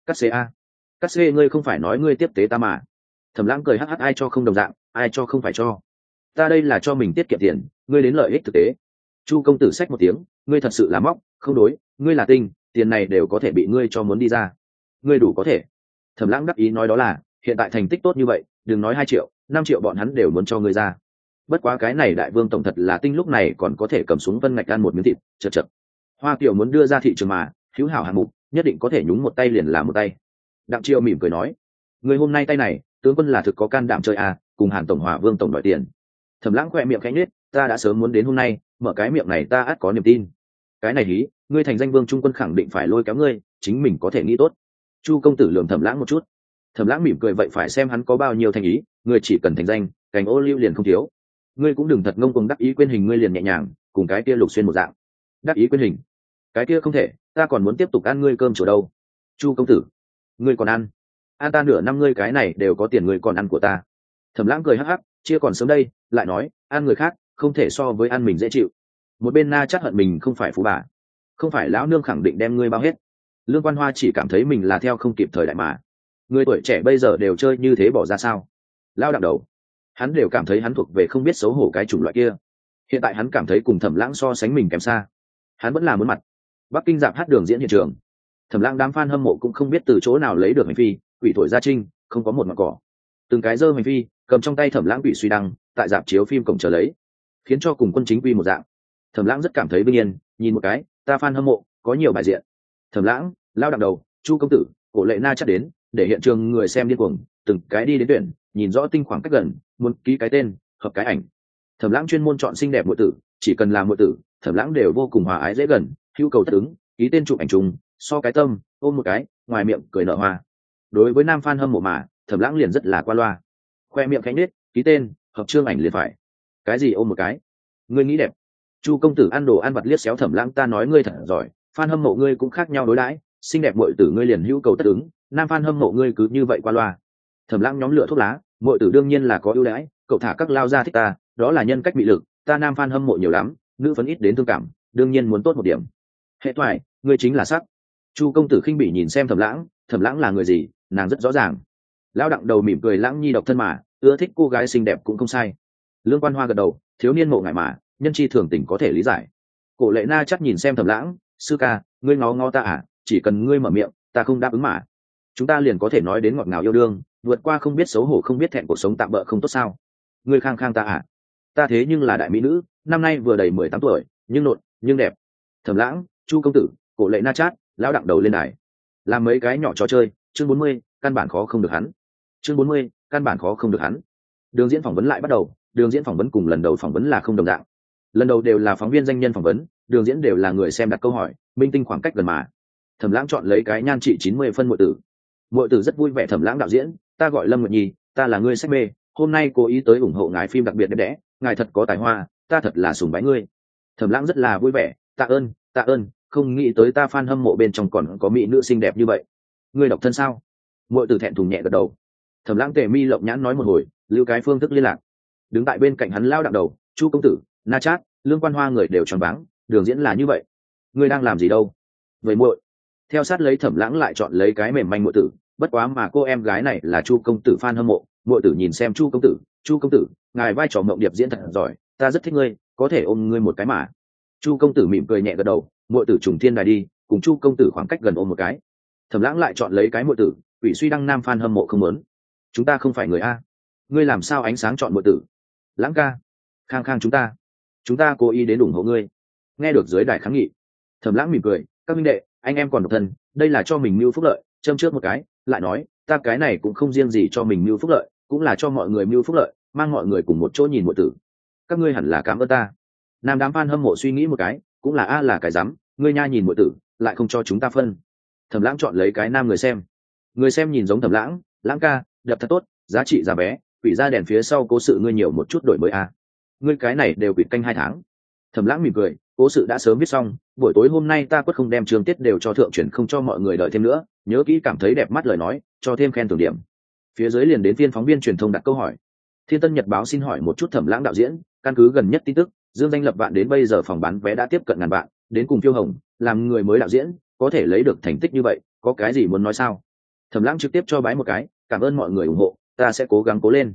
Cắt xê a. Cắt xê, ngươi không phải nói ngươi tiếp tế ta mà. Thẩm lãng cười hắc hắc, ai cho không đồng dạng, ai cho không phải cho. Ta đây là cho mình tiết kiệm tiền, ngươi đến lợi ích thực tế. Chu công tử xách một tiếng, ngươi thật sự là móc, không đối, ngươi là tinh, tiền này đều có thể bị ngươi cho muốn đi ra. Ngươi đủ có thể. Thẩm lãng đắc ý nói đó là, hiện tại thành tích tốt như vậy, đừng nói hai triệu, năm triệu bọn hắn đều muốn cho ngươi ra. Bất quá cái này đại vương tổng thật là tinh lúc này còn có thể cầm xuống vân ngạch ăn một miếng thịt, chật chật hoa kiều muốn đưa ra thị trường mà hữu hảo hạng mục nhất định có thể nhúng một tay liền làm một tay. Đặng chiêu mỉm cười nói người hôm nay tay này tướng quân là thực có can đảm chơi à cùng hàn tổng hòa vương tổng đòi tiền. Thẩm lãng khoe miệng khẽ nết, ta đã sớm muốn đến hôm nay mở cái miệng này ta ắt có niềm tin. Cái này hí ngươi thành danh vương trung quân khẳng định phải lôi kéo ngươi chính mình có thể nghĩ tốt. Chu công tử lường thẩm lãng một chút. Thẩm lãng mỉm cười vậy phải xem hắn có bao nhiêu thành ý ngươi chỉ cần thành danh cành ô lưu liền không thiếu. Ngươi cũng đừng thật ngông cuồng đắc ý quên hình ngươi liền nhẹ nhàng cùng cái kia lục xuyên một dạng. Đắc ý quên hình cái kia không thể, ta còn muốn tiếp tục ăn ngươi cơm chỗ đâu. Chu công tử, ngươi còn ăn. An ta nửa năm ngươi cái này đều có tiền ngươi còn ăn của ta. Thẩm lãng cười hắc hắc, chia còn sớm đây, lại nói, ăn người khác, không thể so với ăn mình dễ chịu. Một bên na chắc hận mình không phải phú bà. Không phải lão nương khẳng định đem ngươi bao hết. Lương quan hoa chỉ cảm thấy mình là theo không kịp thời đại mà. Người tuổi trẻ bây giờ đều chơi như thế bỏ ra sao? Lao đặng đầu. Hắn đều cảm thấy hắn thuộc về không biết xấu hổ cái chủng loại kia. Hiện tại hắn cảm thấy cùng thẩm lãng so sánh mình kém xa. Hắn vẫn là muốn mặt bắc kinh dạp hát đường diễn hiện trường. Thẩm lãng đám f a n hâm mộ cũng không biết từ chỗ nào lấy được hành phi, quỷ thổi gia trinh, không có một mặt cỏ. Từng cái dơ hành phi, cầm trong tay thẩm lãng quỷ suy đăng, tại dạp chiếu phim cổng chờ lấy. Khiến cho cùng quân chính quy một dạng. Thẩm lãng rất cảm thấy bình yên, nhìn một cái, ta f a n hâm mộ, có nhiều bài diện. Thẩm lãng, lao đặng đầu, chu công tử, cổ lệ na chắc đến, để hiện trường người xem điên cuồng, từng cái đi đến tuyển, nhìn rõ tinh khoảng cách gần, muốn ký cái tên, hợp cái ảnh. Thẩm lãng chuyên môn chọn xinh đẹp muội tử, chỉ cần làm muội tử, thẩm lãng đều vô cùng hòa ái dễ gần hữu cầu tất ứng, ký tên chụp ảnh trùng so cái tâm, ôm một cái, ngoài miệng cười nở hoa. Đối với nam f a n hâm mộ mà, thẩm lãng liền rất là qua loa. Khoe miệng khanh nết ký tên, hợp trương ảnh liền phải. Cái gì ôm một cái? Ngươi nghĩ đẹp. Chu công tử ăn đồ ăn vặt liếc xéo thẩm lãng, ta nói ngươi thật giỏi f a n hâm mộ ngươi cũng khác nhau đối đãi, xinh đẹp muội tử ngươi liền hữu cầu tất ứng, nam f a n hâm mộ ngươi cứ như vậy qua loa. Thẩm lãng nhóm lửa thuốc lá, muội tử đương nhiên là có ưu đãi, cậu thả các lao ra thích ta, đó là nhân cách bị lực, ta nam f a n hâm mộ nhiều lắm, nữ phấn ít đến thương cảm, đương nhiên muốn tốt một điểm hệ thoại ngươi chính là sắc. Chu công tử khinh bị nhìn xem thẩm lãng thẩm lãng là người gì? Nàng rất rõ ràng. Lão đặng đầu mỉm cười lãng nhi độc thân mà, ưa thích cô gái xinh đẹp cũng không sai. Lương quan hoa gật đầu, thiếu niên mộ ngại mà, nhân chi thường tình có thể lý giải. Cổ lệ na chắc nhìn xem thẩm lãng, sư ca, ngươi ngó ngó ta à? Chỉ cần ngươi mở miệng, ta không đáp ứng mà. Chúng ta liền có thể nói đến ngọt ngào yêu đương, vượt qua không biết xấu hổ không biết thẹn cuộc sống tạm bỡ không tốt sao? Ngươi khang khang ta à? Ta thế nhưng là đại mỹ nữ, năm nay vừa đầy mười tám tuổi, nhưng nộn nhưng đẹp. Thẩm lãng chu công tử, cổ lệ na chát, lão đặng đầu lên đài. Làm mấy cái nhỏ trò chơi, chương bốn mươi, căn bản khó không được hắn. Chương bốn mươi, căn bản khó không được hắn. Đường diễn phỏng vấn lại bắt đầu, đường diễn phỏng vấn cùng lần đầu phỏng vấn là không đồng dạng. Lần đầu đều là phóng viên danh nhân phỏng vấn, đường diễn đều là người xem đặt câu hỏi, minh tinh khoảng cách gần mà. Thẩm lãng chọn lấy cái nhan trị chín mươi phân mọi tử. Mọi tử rất vui vẻ thẩm lãng đạo diễn, ta gọi lâm nguyệt nhi, ta là người sách mê, hôm nay cố ý tới ủng hộ ngài phim đặc biệt đẹp đẽ, ngài thật có tài hoa, ta thật là sùng bái ngươi. Thẩm lãng rất là vui vẻ, tạ ơn tạ ơn không nghĩ tới ta phan hâm mộ bên trong còn có mỹ nữ xinh đẹp như vậy. Ngươi độc thân sao? Mọi tử thẹn thùng nhẹ gật đầu. Thẩm lãng tề mi lộng nhãn nói một hồi, lưu cái phương thức liên lạc. Đứng tại bên cạnh hắn lao đặng đầu, chu công tử, na chát, lương quan hoa người đều tròn váng, đường diễn là như vậy. Ngươi đang làm gì đâu? Vậy muội. Theo sát lấy thẩm lãng lại chọn lấy cái mềm manh muội tử, bất quá mà cô em gái này là chu công tử phan hâm mộ, muội tử nhìn xem chu công tử, chu công tử, ngài vai trò mộng điệp diễn thật giỏi, ta rất thích ngươi, có thể ôm ngươi một cái mà chu công tử mỉm cười nhẹ gật đầu, muội tử trùng thiên đài đi, cùng chu công tử khoảng cách gần ôm một cái. Thẩm lãng lại chọn lấy cái muội tử, quỷ suy đăng nam phan hâm mộ không muốn. Chúng ta không phải người a. Ngươi làm sao ánh sáng chọn muội tử? Lãng ca, khang khang chúng ta. Chúng ta cố ý đến ủng hộ ngươi. Nghe được dưới đài kháng nghị, thẩm lãng mỉm cười, các minh đệ, anh em còn độc thân, đây là cho mình mưu phúc lợi, châm trước một cái, lại nói, ta cái này cũng không riêng gì cho mình mưu phúc lợi, cũng là cho mọi người mưu phúc lợi, mang mọi người cùng một chỗ nhìn mọi tử. Các ngươi hẳn là cảm ơn ta nam đám phan hâm mộ suy nghĩ một cái, cũng là, a, là cái rắm, ngươi nha nhìn mọi tử, lại không cho chúng ta phân. Thẩm lãng chọn lấy cái nam người xem. Người xem nhìn giống thẩm lãng lãng ca đập thật tốt, giá trị giá bé, quỷ ra đèn phía sau cố sự ngươi nhiều một chút đổi mới a. Ngươi cái này đều quỷ canh hai tháng. Thẩm lãng mỉm cười, cố sự đã sớm viết xong, buổi tối hôm nay ta quất không đem trường tiết đều cho thượng chuyển không cho mọi người đợi thêm nữa, nhớ kỹ cảm thấy đẹp mắt lời nói, cho thêm khen tưởng điểm. Phía dưới liền đến viên phóng viên truyền thông đặt câu hỏi. Thiên tân nhật báo xin hỏi một chút thẩm lãng đạo diễn, căn cứ gần nhất tin tức dương danh lập vạn đến bây giờ phòng bán vé đã tiếp cận ngàn vạn đến cùng phiêu hồng làm người mới đạo diễn có thể lấy được thành tích như vậy có cái gì muốn nói sao? Thẩm lãng trực tiếp cho bái một cái cảm ơn mọi người ủng hộ ta sẽ cố gắng cố lên.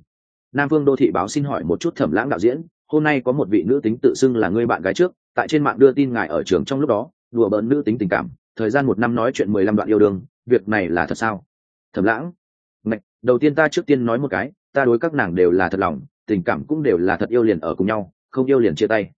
Nam vương đô thị báo xin hỏi một chút thẩm lãng đạo diễn hôm nay có một vị nữ tính tự xưng là người bạn gái trước tại trên mạng đưa tin ngài ở trường trong lúc đó đùa bỡn nữ tính tình cảm thời gian một năm nói chuyện mười lăm đoạn yêu đương việc này là thật sao? Thẩm lãng Ngạch, đầu tiên ta trước tiên nói một cái ta đối các nàng đều là thật lòng tình cảm cũng đều là thật yêu liền ở cùng nhau không yêu liền chia tay.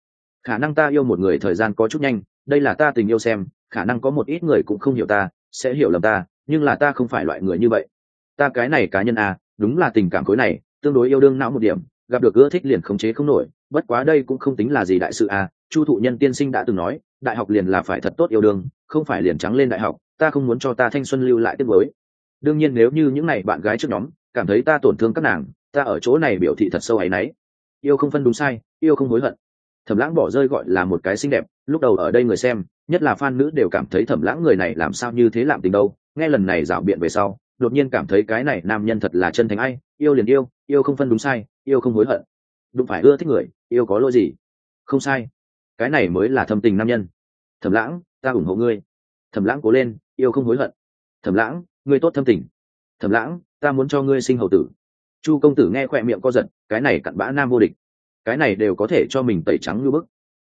Khả năng ta yêu một người thời gian có chút nhanh, đây là ta tình yêu xem, khả năng có một ít người cũng không hiểu ta, sẽ hiểu lầm ta, nhưng là ta không phải loại người như vậy. Ta cái này cá nhân à đúng là tình cảm khối này, tương đối yêu đương não một điểm, gặp được ưa thích liền khống chế không nổi, bất quá đây cũng không tính là gì đại sự à chu thụ nhân tiên sinh đã từng nói, đại học liền là phải thật tốt yêu đương, không phải liền trắng lên đại học, ta không muốn cho ta thanh xuân lưu lại tiếp với đương nhiên nếu như những n à y bạn gái trước nhóm cảm thấy ta tổn thương các nàng, ta ở chỗ này biểu thị thật sâu áy náy yêu không phân đúng sai, yêu không hối hận. Thẩm lãng bỏ rơi gọi là một cái xinh đẹp, lúc đầu ở đây người xem, nhất là fan nữ đều cảm thấy thẩm lãng người này làm sao như thế làm tình đâu. Nghe lần này rảo biện về sau, đột nhiên cảm thấy cái này nam nhân thật là chân thành ai, yêu liền yêu yêu không phân đúng sai, yêu không hối hận. Đụng phải ưa thích người, yêu có lỗi gì? Không sai. Cái này mới là thâm tình nam nhân. Thẩm lãng, ta ủng hộ ngươi. Thẩm lãng cố lên, yêu không hối hận. Thẩm lãng, ngươi tốt thâm tình. Thẩm lãng, ta muốn cho ngươi sinh hậu tử chu công tử nghe khỏe miệng co giật, cái này cặn bã nam vô địch. Cái này đều có thể cho mình tẩy trắng như bức.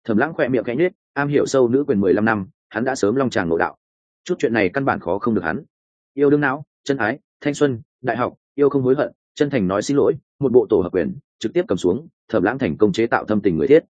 Thẩm lãng khỏe miệng cánh nết am hiểu sâu nữ quyền mười lăm năm, hắn đã sớm long tràng nội đạo. Chút chuyện này căn bản khó không được hắn. Yêu đương não, chân ái, thanh xuân, đại học, yêu không hối hận, chân thành nói xin lỗi, một bộ tổ hợp quyền, trực tiếp cầm xuống thẩm lãng thành công chế tạo thâm tình người thiết.